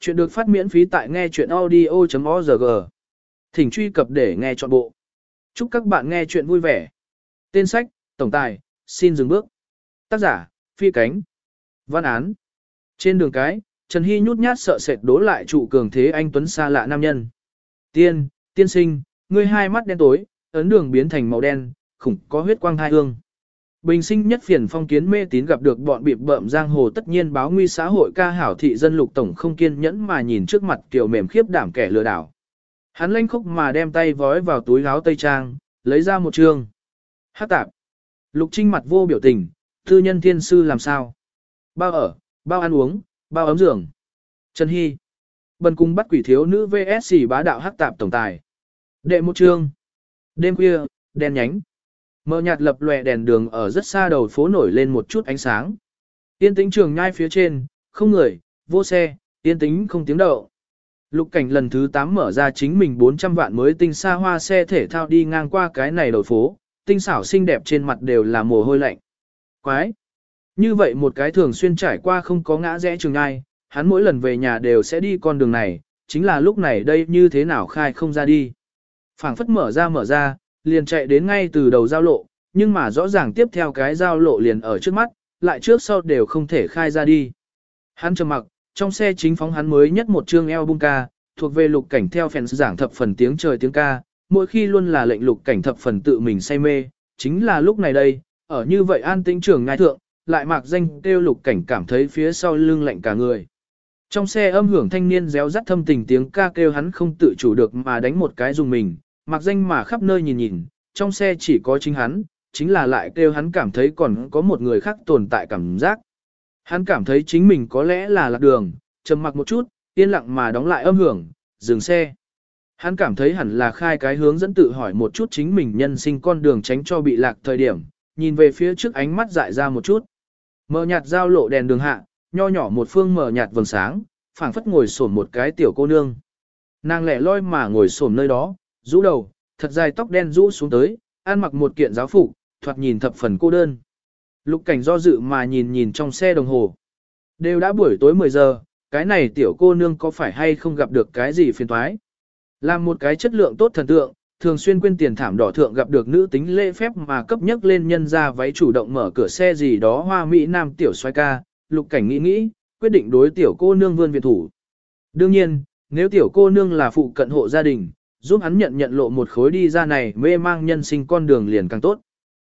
Chuyện được phát miễn phí tại nghe chuyện audio.org. Thỉnh truy cập để nghe trọn bộ. Chúc các bạn nghe chuyện vui vẻ. Tên sách, Tổng tài, xin dừng bước. Tác giả, Phi Cánh. Văn án. Trên đường cái, Trần Hy nhút nhát sợ sệt đố lại trụ cường thế anh Tuấn xa lạ nam nhân. Tiên, tiên sinh, ngươi hai mắt đen tối, ấn đường biến thành màu đen, khủng có huyết quang hai hương. Bình sinh nhất phiền phong kiến mê tín gặp được bọn bịp bợm giang hồ tất nhiên báo nguy xã hội ca hảo thị dân lục tổng không kiên nhẫn mà nhìn trước mặt kiểu mềm khiếp đảm kẻ lừa đảo. Hắn lanh khúc mà đem tay vói vào túi áo tây trang, lấy ra một trường. Hát tạp. Lục trinh mặt vô biểu tình, thư nhân thiên sư làm sao? Bao ở, bao ăn uống, bao ấm giường. Trần Hy. Bần cung bắt quỷ thiếu nữ VS bá đạo hắc tạp tổng tài. Đệ một chương. Đêm khuya, đen nhánh. Mờ nhạt lập lòe đèn đường ở rất xa đầu phố nổi lên một chút ánh sáng. yên tĩnh trường nhai phía trên, không người, vô xe, yên tĩnh không tiếng động Lục cảnh lần thứ 8 mở ra chính mình 400 vạn mới tinh xa hoa xe thể thao đi ngang qua cái này đầu phố, tinh xảo xinh đẹp trên mặt đều là mồ hôi lạnh. Quái! Như vậy một cái thường xuyên trải qua không có ngã rẽ trường ai hắn mỗi lần về nhà đều sẽ đi con đường này, chính là lúc này đây như thế nào khai không ra đi. phảng phất mở ra mở ra, liền chạy đến ngay từ đầu giao lộ, nhưng mà rõ ràng tiếp theo cái giao lộ liền ở trước mắt, lại trước sau đều không thể khai ra đi. Hắn trầm mặc, trong xe chính phóng hắn mới nhất một chương album ca, thuộc về lục cảnh theo phèn giảng thập phần tiếng trời tiếng ca, mỗi khi luôn là lệnh lục cảnh thập phần tự mình say mê, chính là lúc này đây, ở như vậy an tĩnh trường ngai thượng, lại mạc danh kêu lục cảnh cảm thấy phía sau lưng lạnh cả người. Trong xe âm hưởng thanh niên réo rắt thâm tình tiếng ca kêu hắn không tự chủ được mà đánh một cái dùng mình, mặc danh mà khắp nơi nhìn nhìn, trong xe chỉ có chính hắn, chính là lại kêu hắn cảm thấy còn có một người khác tồn tại cảm giác. Hắn cảm thấy chính mình có lẽ là lạc đường, trầm mặc một chút, yên lặng mà đóng lại âm hưởng, dừng xe. Hắn cảm thấy hẳn là khai cái hướng dẫn tự hỏi một chút chính mình nhân sinh con đường tránh cho bị lạc thời điểm, nhìn về phía trước ánh mắt dại ra một chút. Mở nhạt giao lộ đèn đường hạ, nho nhỏ một phương mở nhạt vầng sáng, phảng phất ngồi xổm một cái tiểu cô nương. Nàng lẻ loi mà ngồi xổm nơi đó, rũ đầu, thật dài tóc đen rũ xuống tới, ăn mặc một kiện giáo phục, thoạt nhìn thập phần cô đơn. Lục cảnh do dự mà nhìn nhìn trong xe đồng hồ. Đều đã buổi tối 10 giờ, cái này tiểu cô nương có phải hay không gặp được cái gì phiền toái? Làm một cái chất lượng tốt thần tượng, thường xuyên quên tiền thảm đỏ thượng gặp được nữ tính lễ phép mà cấp nhất lên nhân ra váy chủ động mở cửa xe gì đó hoa mỹ nam tiểu xoay ca, lục cảnh nghĩ nghĩ, quyết định đối tiểu cô nương vươn viện thủ. Đương nhiên, nếu tiểu cô nương là phụ cận hộ gia đình, giúp hắn nhận nhận lộ một khối đi ra này mê mang nhân sinh con đường liền càng tốt.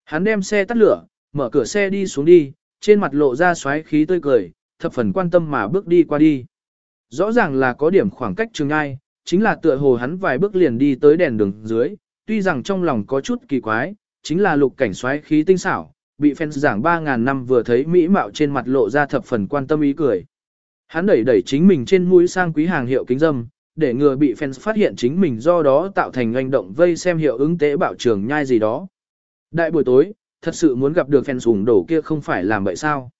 Hắn đem xe tắt lửa, mở cửa xe đi xuống đi, trên mặt lộ ra xoáy khí tươi cười, thập phần quan tâm mà bước đi qua đi. Rõ ràng là có điểm khoảng cách trường ai, chính là tựa hồ hắn vài bước liền đi tới đèn đường dưới, tuy rằng trong lòng có chút kỳ quái, chính là lục cảnh xoáy khí tinh xảo, bị fans giảng 3.000 năm vừa thấy mỹ mạo trên mặt lộ ra thập phần quan tâm ý cười. Hắn đẩy đẩy chính mình trên mũi sang quý hàng hiệu kính dâm, để ngừa bị fans phát hiện chính mình do đó tạo thành hành động vây xem hiệu ứng tế bạo trường nhai gì đó. Đại buổi tối, thật sự muốn gặp được fans ủng đổ kia không phải làm vậy sao.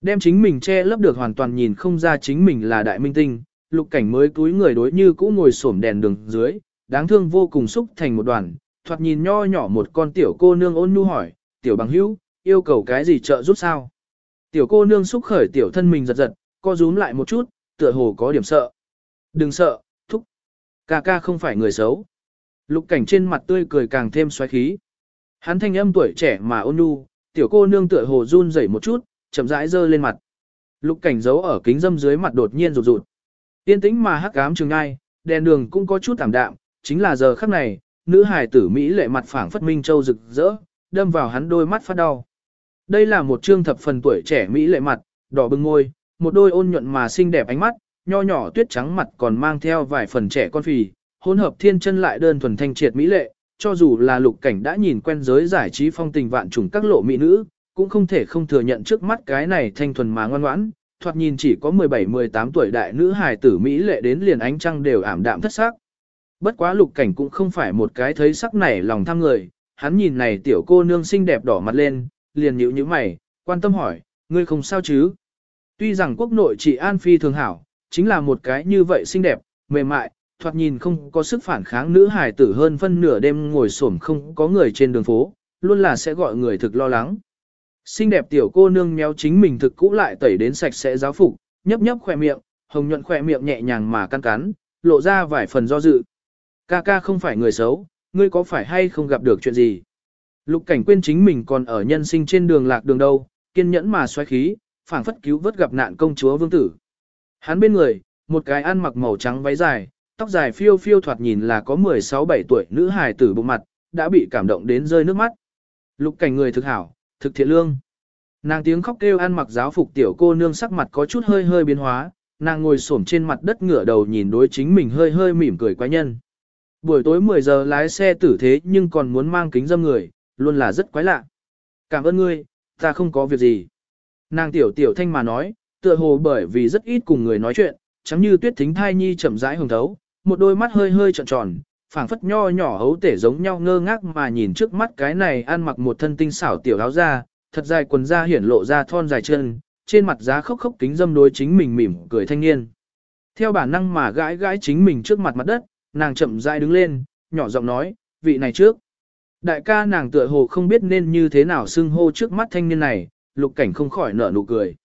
Đem chính mình che lấp được hoàn toàn nhìn không ra chính mình là đại minh tinh, lục cảnh mới túi người đối như cũ ngồi xổm đèn đường dưới, đáng thương vô cùng xúc thành một đoàn, thoạt nhìn nho nhỏ một con tiểu cô nương ôn nhu hỏi, tiểu bằng hữu, yêu cầu cái gì trợ giúp sao? Tiểu cô nương xúc khởi tiểu thân mình giật giật, co rúm lại một chút, tựa hồ có điểm sợ. Đừng sợ, Ca ca không phải người xấu. Lục cảnh trên mặt tươi cười càng thêm xoáy khí. Hắn thanh âm tuổi trẻ mà ôn nhu, tiểu cô nương tựa hồ run rẩy một chút, chậm rãi giơ lên mặt. Lục cảnh giấu ở kính dâm dưới mặt đột nhiên rụt rụt. Tiên tĩnh mà hắc ám trường ai, đèn đường cũng có chút tạm đạm, chính là giờ khắc này, nữ hài tử Mỹ lệ mặt phảng phất minh châu rực rỡ, đâm vào hắn đôi mắt phát đau. Đây là một trương thập phần tuổi trẻ Mỹ lệ mặt, đỏ bừng môi, một đôi ôn nhuận mà xinh đẹp ánh mắt, nho nhỏ tuyết trắng mặt còn mang theo vài phần trẻ con phì, hỗn hợp thiên chân lại đơn thuần thanh triệt mỹ lệ, cho dù là lục cảnh đã nhìn quen giới giải trí phong tình vạn trùng các lộ mỹ nữ, cũng không thể không thừa nhận trước mắt cái này thanh thuần mà ngoan ngoãn, thoạt nhìn chỉ có 17-18 tuổi đại nữ hài tử mỹ lệ đến liền ánh trăng đều ảm đạm thất sắc. Bất quá lục cảnh cũng không phải một cái thấy sắc này lòng tham người, hắn nhìn này tiểu cô nương xinh đẹp đỏ mặt lên, liền nhíu nhíu mày, quan tâm hỏi, ngươi không sao chứ? Tuy rằng quốc nội chỉ An Phi thường hảo, chính là một cái như vậy xinh đẹp, mềm mại, thoạt nhìn không có sức phản kháng nữ hài tử hơn phân nửa đêm ngồi xổm không có người trên đường phố, luôn là sẽ gọi người thực lo lắng. Xinh đẹp tiểu cô nương méo chính mình thực cũ lại tẩy đến sạch sẽ giáo phục, nhấp nhấp khỏe miệng, hồng nhuận khỏe miệng nhẹ nhàng mà căn cắn, lộ ra vài phần do dự. Ca ca không phải người xấu, ngươi có phải hay không gặp được chuyện gì? Lục cảnh quên chính mình còn ở nhân sinh trên đường lạc đường đâu, kiên nhẫn mà xoáy khí, phảng phất cứu vớt gặp nạn công chúa vương tử. Hắn bên người, một cái ăn mặc màu trắng váy dài, tóc dài phiêu phiêu thoạt nhìn là có 16-17 tuổi nữ hài tử bụng mặt, đã bị cảm động đến rơi nước mắt. Lục cảnh người thực hảo, thực thiện lương. Nàng tiếng khóc kêu ăn mặc giáo phục tiểu cô nương sắc mặt có chút hơi hơi biến hóa, nàng ngồi xổm trên mặt đất ngửa đầu nhìn đối chính mình hơi hơi mỉm cười quái nhân. Buổi tối 10 giờ lái xe tử thế nhưng còn muốn mang kính dâm người, luôn là rất quái lạ. Cảm ơn ngươi, ta không có việc gì. Nàng tiểu tiểu thanh mà nói, tựa hồ bởi vì rất ít cùng người nói chuyện, chẳng như tuyết thính thai nhi chậm rãi hồng thấu, một đôi mắt hơi hơi tròn tròn, phảng phất nho nhỏ hấu tể giống nhau ngơ ngác mà nhìn trước mắt cái này ăn mặc một thân tinh xảo tiểu áo da, thật dài quần da hiển lộ ra thon dài chân, trên mặt giá khóc khóc kính dâm đối chính mình mỉm cười thanh niên. Theo bản năng mà gãi gãi chính mình trước mặt mặt đất, nàng chậm rãi đứng lên, nhỏ giọng nói, vị này trước. Đại ca nàng tựa hồ không biết nên như thế nào xưng hô trước mắt thanh niên này, lục cảnh không khỏi nở nụ cười.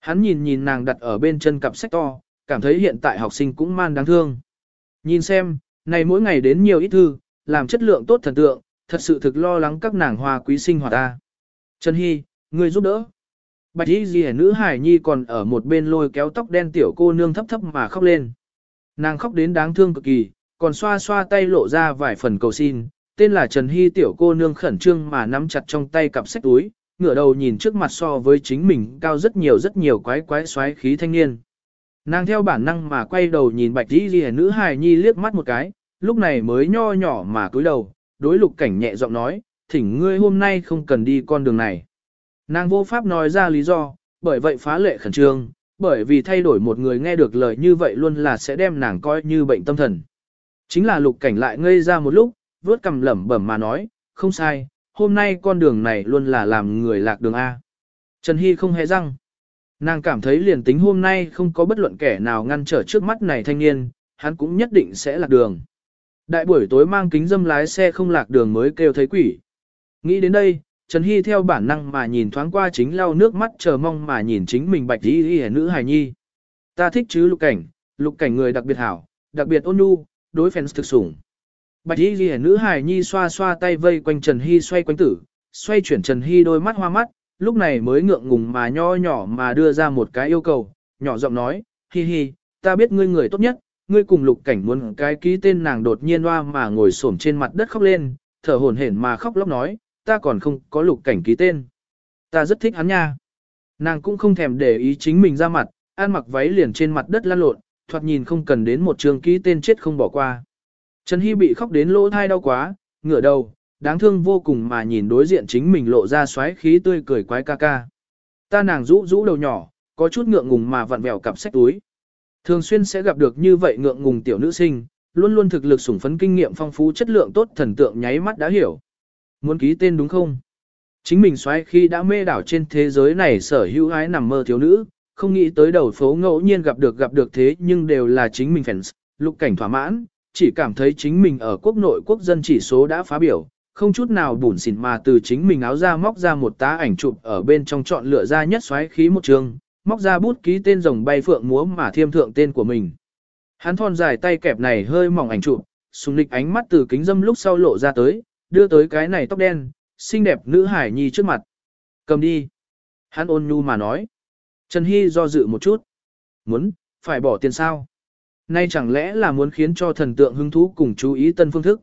Hắn nhìn nhìn nàng đặt ở bên chân cặp sách to, cảm thấy hiện tại học sinh cũng man đáng thương. Nhìn xem, này mỗi ngày đến nhiều ít thư, làm chất lượng tốt thần tượng, thật sự thực lo lắng các nàng hoa quý sinh hoạt ta. Trần Hy, người giúp đỡ. Bạch y ghi nữ hải nhi còn ở một bên lôi kéo tóc đen tiểu cô nương thấp thấp mà khóc lên. Nàng khóc đến đáng thương cực kỳ, còn xoa xoa tay lộ ra vài phần cầu xin, tên là Trần Hy tiểu cô nương khẩn trương mà nắm chặt trong tay cặp sách túi, ngửa đầu nhìn trước mặt so với chính mình cao rất nhiều rất nhiều quái quái xoáy khí thanh niên. Nàng theo bản năng mà quay đầu nhìn bạch y ghi nữ hài nhi liếc mắt một cái, lúc này mới nho nhỏ mà cúi đầu, đối lục cảnh nhẹ giọng nói, thỉnh ngươi hôm nay không cần đi con đường này. Nàng vô pháp nói ra lý do, bởi vậy phá lệ khẩn trương, bởi vì thay đổi một người nghe được lời như vậy luôn là sẽ đem nàng coi như bệnh tâm thần. Chính là lục cảnh lại ngây ra một lúc, vớt cầm lẩm bẩm mà nói, không sai, hôm nay con đường này luôn là làm người lạc đường A. Trần Hy không hề răng. Nàng cảm thấy liền tính hôm nay không có bất luận kẻ nào ngăn trở trước mắt này thanh niên, hắn cũng nhất định sẽ lạc đường. Đại buổi tối mang kính dâm lái xe không lạc đường mới kêu thấy quỷ. Nghĩ đến đây, Trần Hy theo bản năng mà nhìn thoáng qua chính lau nước mắt chờ mong mà nhìn chính mình bạch y y nữ hài nhi. Ta thích chứ lục cảnh, lục cảnh người đặc biệt hảo, đặc biệt ôn nhu, đối fans thực sủng. Bạch y ghi nữ hài nhi xoa xoa tay vây quanh Trần Hy xoay quanh tử, xoay chuyển Trần Hy đôi mắt hoa mắt, lúc này mới ngượng ngùng mà nho nhỏ mà đưa ra một cái yêu cầu, nhỏ giọng nói, hi hi, ta biết ngươi người tốt nhất, ngươi cùng lục cảnh muốn cái ký tên nàng đột nhiên hoa mà ngồi xổm trên mặt đất khóc lên, thở hổn hển mà khóc lóc nói, ta còn không có lục cảnh ký tên. Ta rất thích hắn nha. Nàng cũng không thèm để ý chính mình ra mặt, ăn mặc váy liền trên mặt đất lăn lộn, thoạt nhìn không cần đến một trường ký tên chết không bỏ qua. Trần Hy bị khóc đến lỗ thai đau quá, ngửa đầu, đáng thương vô cùng mà nhìn đối diện chính mình lộ ra xoáy khí tươi cười quái ca ca. Ta nàng rũ rũ đầu nhỏ, có chút ngượng ngùng mà vặn vẹo cặp sách túi. Thường xuyên sẽ gặp được như vậy ngượng ngùng tiểu nữ sinh, luôn luôn thực lực sủng phấn kinh nghiệm phong phú chất lượng tốt thần tượng nháy mắt đã hiểu. Muốn ký tên đúng không? Chính mình xoáy khi đã mê đảo trên thế giới này sở hữu ái nằm mơ thiếu nữ, không nghĩ tới đầu phố ngẫu nhiên gặp được gặp được thế nhưng đều là chính mình fans, lục cảnh thỏa mãn, chỉ cảm thấy chính mình ở quốc nội quốc dân chỉ số đã phá biểu, không chút nào bùn xỉn mà từ chính mình áo ra móc ra một tá ảnh chụp ở bên trong chọn lựa ra nhất xoáy khí một trường, móc ra bút ký tên rồng bay phượng múa mà thiêm thượng tên của mình. Hắn thon dài tay kẹp này hơi mỏng ảnh chụp, sùng lịch ánh mắt từ kính dâm lúc sau lộ ra tới, đưa tới cái này tóc đen, xinh đẹp nữ hải nhi trước mặt. Cầm đi. Hắn ôn nhu mà nói. Trần Hy do dự một chút. Muốn, phải bỏ tiền sao? Nay chẳng lẽ là muốn khiến cho thần tượng hứng thú cùng chú ý tân phương thức.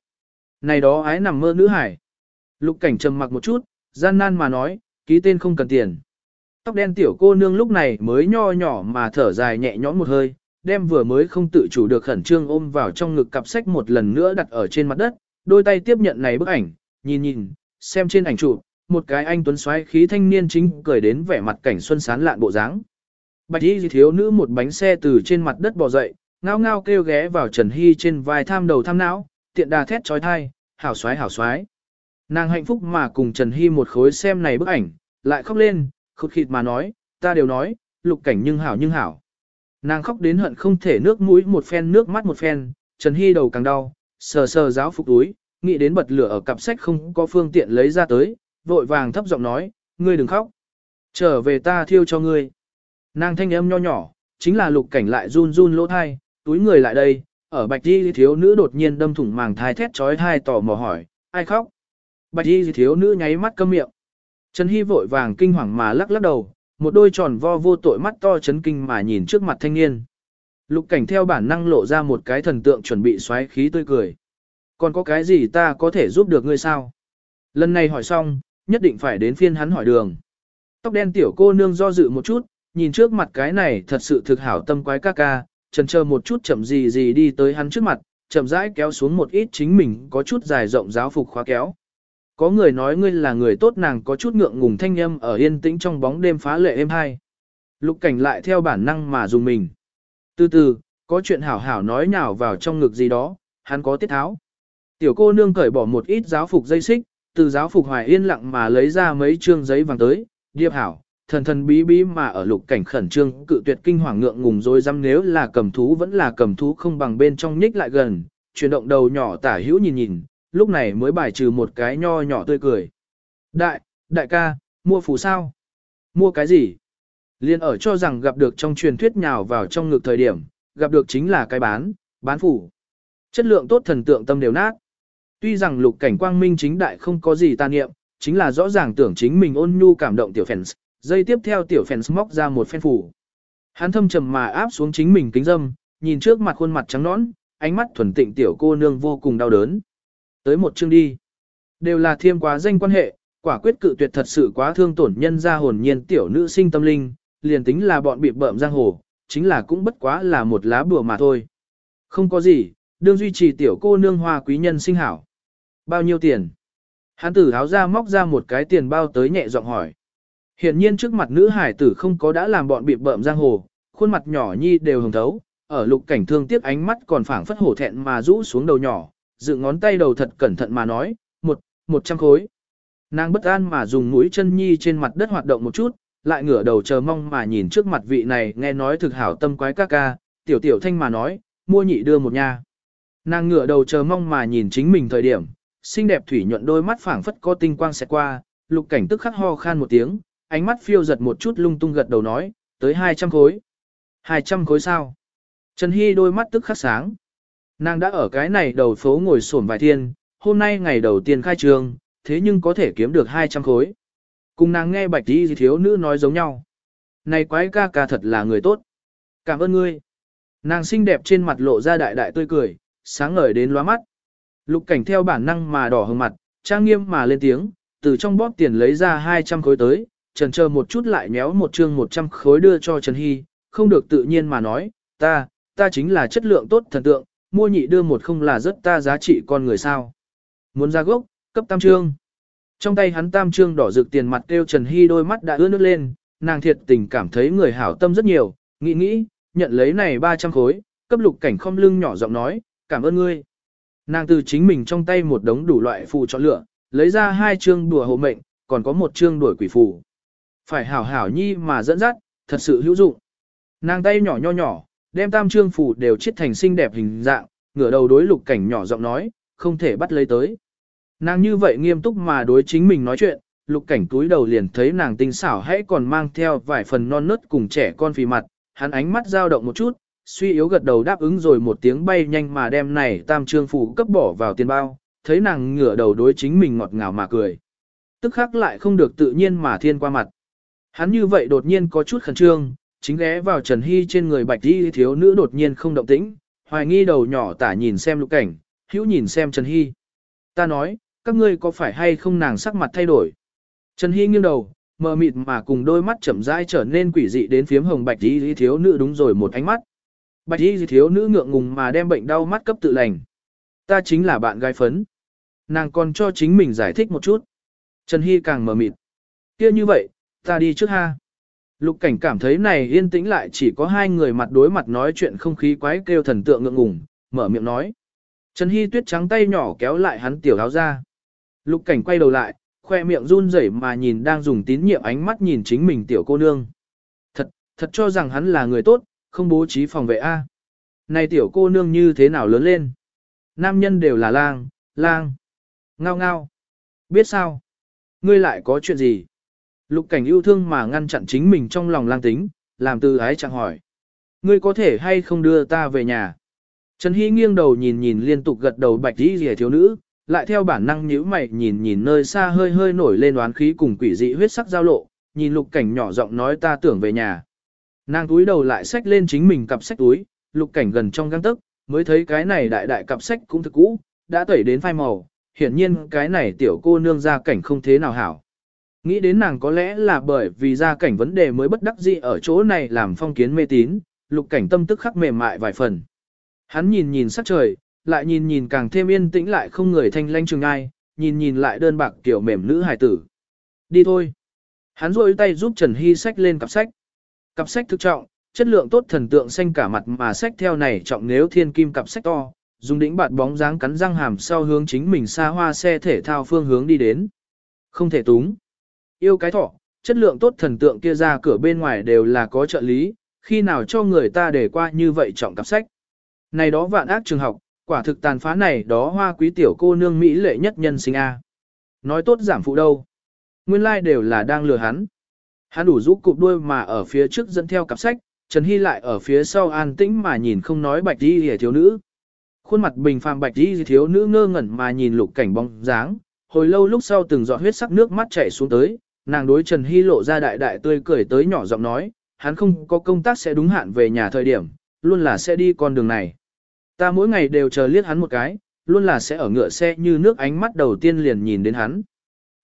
Này đó ái nằm mơ nữ hải. Lục cảnh trầm mặc một chút, gian nan mà nói, ký tên không cần tiền. Tóc đen tiểu cô nương lúc này mới nho nhỏ mà thở dài nhẹ nhõm một hơi, đem vừa mới không tự chủ được khẩn trương ôm vào trong ngực cặp sách một lần nữa đặt ở trên mặt đất, đôi tay tiếp nhận này bức ảnh, nhìn nhìn, xem trên ảnh chụp, một cái anh tuấn xoáy khí thanh niên chính cười đến vẻ mặt cảnh xuân sán lạn bộ dáng. Bạch y thiếu nữ một bánh xe từ trên mặt đất bò dậy, ngao ngao kêu ghé vào Trần Hy trên vai tham đầu tham não, tiện đà thét trói thai, hảo xoái hảo xoái. Nàng hạnh phúc mà cùng Trần Hy một khối xem này bức ảnh, lại khóc lên, khụt khịt mà nói, ta đều nói, lục cảnh nhưng hảo nhưng hảo. Nàng khóc đến hận không thể nước mũi một phen nước mắt một phen, Trần Hy đầu càng đau, sờ sờ giáo phục túi, nghĩ đến bật lửa ở cặp sách không có phương tiện lấy ra tới, vội vàng thấp giọng nói, ngươi đừng khóc. Trở về ta thiêu cho ngươi. Nàng thanh âm nho nhỏ, chính là lục cảnh lại run run lỗ thai, túi người lại đây, ở bạch đi thiếu nữ đột nhiên đâm thủng màng thai thét trói thai tỏ mò hỏi, ai khóc? Bạch đi thiếu nữ nháy mắt câm miệng. Trần Hy vội vàng kinh hoàng mà lắc lắc đầu, một đôi tròn vo vô tội mắt to chấn kinh mà nhìn trước mặt thanh niên. Lục cảnh theo bản năng lộ ra một cái thần tượng chuẩn bị xoáy khí tươi cười. Còn có cái gì ta có thể giúp được ngươi sao? Lần này hỏi xong, nhất định phải đến phiên hắn hỏi đường. Tóc đen tiểu cô nương do dự một chút, nhìn trước mặt cái này thật sự thực hảo tâm quái ca ca, chần chờ một chút chậm gì gì đi tới hắn trước mặt, chậm rãi kéo xuống một ít chính mình có chút dài rộng giáo phục khóa kéo. Có người nói ngươi là người tốt nàng có chút ngượng ngùng thanh âm ở yên tĩnh trong bóng đêm phá lệ êm hai. Lục cảnh lại theo bản năng mà dùng mình. Từ từ, có chuyện hảo hảo nói nhào vào trong ngực gì đó, hắn có tiết tháo. Tiểu cô nương cởi bỏ một ít giáo phục dây xích, từ giáo phục hoài yên lặng mà lấy ra mấy trương giấy vàng tới, điệp hảo, thần thần bí bí mà ở lục cảnh khẩn trương cự tuyệt kinh hoàng ngượng ngùng rồi dám nếu là cầm thú vẫn là cầm thú không bằng bên trong nhích lại gần, chuyển động đầu nhỏ tả hữu nhìn nhìn, lúc này mới bài trừ một cái nho nhỏ tươi cười. Đại, đại ca, mua phù sao? Mua cái gì? Liên ở cho rằng gặp được trong truyền thuyết nhào vào trong ngực thời điểm, gặp được chính là cái bán, bán phủ. Chất lượng tốt thần tượng tâm đều nát. Tuy rằng lục cảnh quang minh chính đại không có gì tà niệm, chính là rõ ràng tưởng chính mình ôn nhu cảm động tiểu fans, dây tiếp theo tiểu phèn móc ra một phen phủ. Hắn thâm trầm mà áp xuống chính mình kính dâm, nhìn trước mặt khuôn mặt trắng nõn, ánh mắt thuần tịnh tiểu cô nương vô cùng đau đớn. Tới một chương đi. Đều là thiêm quá danh quan hệ, quả quyết cự tuyệt thật sự quá thương tổn nhân ra hồn nhiên tiểu nữ sinh tâm linh, liền tính là bọn bị bợm giang hồ, chính là cũng bất quá là một lá bùa mà thôi. Không có gì, đương duy trì tiểu cô nương hoa quý nhân sinh hảo. Bao nhiêu tiền? Hán tử háo ra móc ra một cái tiền bao tới nhẹ giọng hỏi. Hiện nhiên trước mặt nữ hải tử không có đã làm bọn bị bợm giang hồ, khuôn mặt nhỏ nhi đều hồng thấu, ở lục cảnh thương tiếc ánh mắt còn phảng phất hổ thẹn mà rũ xuống đầu nhỏ, dự ngón tay đầu thật cẩn thận mà nói, một, một trăm khối. Nàng bất an mà dùng mũi chân nhi trên mặt đất hoạt động một chút, lại ngửa đầu chờ mong mà nhìn trước mặt vị này nghe nói thực hảo tâm quái ca ca, tiểu tiểu thanh mà nói, mua nhị đưa một nha. Nàng ngửa đầu chờ mong mà nhìn chính mình thời điểm, xinh đẹp thủy nhuận đôi mắt phảng phất có tinh quang xẹt qua, lục cảnh tức khắc ho khan một tiếng, ánh mắt phiêu giật một chút lung tung gật đầu nói, tới 200 khối. 200 khối sao? Trần Hy đôi mắt tức khắc sáng. Nàng đã ở cái này đầu phố ngồi sổm vài thiên, hôm nay ngày đầu tiên khai trường, thế nhưng có thể kiếm được 200 khối. Cùng nàng nghe bạch đi thiếu nữ nói giống nhau. Này quái ca ca thật là người tốt. Cảm ơn ngươi. Nàng xinh đẹp trên mặt lộ ra đại đại tươi cười, sáng ngời đến lóa mắt. Lục cảnh theo bản năng mà đỏ hừng mặt, trang nghiêm mà lên tiếng, từ trong bóp tiền lấy ra 200 khối tới, trần chờ một chút lại nhéo một chương 100 khối đưa cho Trần Hy, không được tự nhiên mà nói, ta, ta chính là chất lượng tốt thần tượng, mua nhị đưa một không là rất ta giá trị con người sao. Muốn ra gốc, cấp tam trương. Trong tay hắn tam trương đỏ rực tiền mặt kêu Trần Hy đôi mắt đã ướt nước lên, nàng thiệt tình cảm thấy người hảo tâm rất nhiều, nghĩ nghĩ, nhận lấy này 300 khối, cấp lục cảnh không lưng nhỏ giọng nói, cảm ơn ngươi. Nàng từ chính mình trong tay một đống đủ loại phù chọn lựa, lấy ra hai chương đùa hộ mệnh, còn có một chương đuổi quỷ phù. Phải hảo hảo nhi mà dẫn dắt, thật sự hữu dụng. Nàng tay nhỏ nho nhỏ, đem tam trương phủ đều chiết thành xinh đẹp hình dạng, ngửa đầu đối lục cảnh nhỏ giọng nói, không thể bắt lấy tới. Nàng như vậy nghiêm túc mà đối chính mình nói chuyện, lục cảnh túi đầu liền thấy nàng tinh xảo hãy còn mang theo vài phần non nớt cùng trẻ con phì mặt, hắn ánh mắt dao động một chút, suy yếu gật đầu đáp ứng rồi một tiếng bay nhanh mà đem này tam trương phủ cấp bỏ vào tiền bao, thấy nàng ngửa đầu đối chính mình ngọt ngào mà cười. Tức khắc lại không được tự nhiên mà thiên qua mặt. Hắn như vậy đột nhiên có chút khẩn trương, chính ghé vào Trần Hy trên người bạch đi thiếu nữ đột nhiên không động tĩnh, hoài nghi đầu nhỏ tả nhìn xem lục cảnh, hữu nhìn xem Trần Hy. Ta nói, các ngươi có phải hay không nàng sắc mặt thay đổi? Trần Hy nghiêng đầu, mờ mịt mà cùng đôi mắt chậm rãi trở nên quỷ dị đến phiếm hồng bạch đi thiếu nữ đúng rồi một ánh mắt. Bạch y thiếu nữ ngượng ngùng mà đem bệnh đau mắt cấp tự lành. Ta chính là bạn gái phấn. Nàng còn cho chính mình giải thích một chút. Trần Hy càng mờ mịt. kia như vậy, ta đi trước ha. Lục cảnh cảm thấy này yên tĩnh lại chỉ có hai người mặt đối mặt nói chuyện không khí quái kêu thần tượng ngượng ngùng, mở miệng nói. Trần Hy tuyết trắng tay nhỏ kéo lại hắn tiểu áo ra. Lục cảnh quay đầu lại, khoe miệng run rẩy mà nhìn đang dùng tín nhiệm ánh mắt nhìn chính mình tiểu cô nương. Thật, thật cho rằng hắn là người tốt, không bố trí phòng vệ A. Này tiểu cô nương như thế nào lớn lên? Nam nhân đều là lang, lang. Ngao ngao. Biết sao? Ngươi lại có chuyện gì? Lục cảnh yêu thương mà ngăn chặn chính mình trong lòng lang tính, làm từ ái chẳng hỏi. Ngươi có thể hay không đưa ta về nhà? Trần Hy nghiêng đầu nhìn nhìn liên tục gật đầu bạch đi rìa thiếu nữ, lại theo bản năng nhíu mày nhìn nhìn nơi xa hơi hơi nổi lên oán khí cùng quỷ dị huyết sắc giao lộ, nhìn lục cảnh nhỏ giọng nói ta tưởng về nhà. Nàng túi đầu lại xách lên chính mình cặp sách túi, lục cảnh gần trong găng tức, mới thấy cái này đại đại cặp sách cũng thực cũ, đã tẩy đến phai màu, hiển nhiên cái này tiểu cô nương ra cảnh không thế nào hảo. Nghĩ đến nàng có lẽ là bởi vì gia cảnh vấn đề mới bất đắc dĩ ở chỗ này làm phong kiến mê tín, lục cảnh tâm tức khắc mềm mại vài phần. Hắn nhìn nhìn sắc trời, lại nhìn nhìn càng thêm yên tĩnh lại không người thanh lanh trường ai, nhìn nhìn lại đơn bạc tiểu mềm nữ hài tử. Đi thôi. Hắn rôi tay giúp Trần Hy sách lên cặp sách. Cặp sách thực trọng, chất lượng tốt thần tượng xanh cả mặt mà sách theo này trọng nếu thiên kim cặp sách to, dùng đỉnh bạt bóng dáng cắn răng hàm sau hướng chính mình xa hoa xe thể thao phương hướng đi đến. Không thể túng. Yêu cái thỏ, chất lượng tốt thần tượng kia ra cửa bên ngoài đều là có trợ lý, khi nào cho người ta để qua như vậy trọng cặp sách. Này đó vạn ác trường học, quả thực tàn phá này đó hoa quý tiểu cô nương Mỹ lệ nhất nhân sinh A. Nói tốt giảm phụ đâu. Nguyên lai like đều là đang lừa hắn. Hắn đủ rũ cụp đuôi mà ở phía trước dẫn theo cặp sách, Trần Hy lại ở phía sau an tĩnh mà nhìn không nói bạch đi hề thiếu nữ. Khuôn mặt bình phàm bạch đi thiếu nữ ngơ ngẩn mà nhìn lục cảnh bóng dáng, hồi lâu lúc sau từng giọt huyết sắc nước mắt chảy xuống tới, nàng đối Trần Hy lộ ra đại đại tươi cười tới nhỏ giọng nói, hắn không có công tác sẽ đúng hạn về nhà thời điểm, luôn là sẽ đi con đường này. Ta mỗi ngày đều chờ liếc hắn một cái, luôn là sẽ ở ngựa xe như nước ánh mắt đầu tiên liền nhìn đến hắn.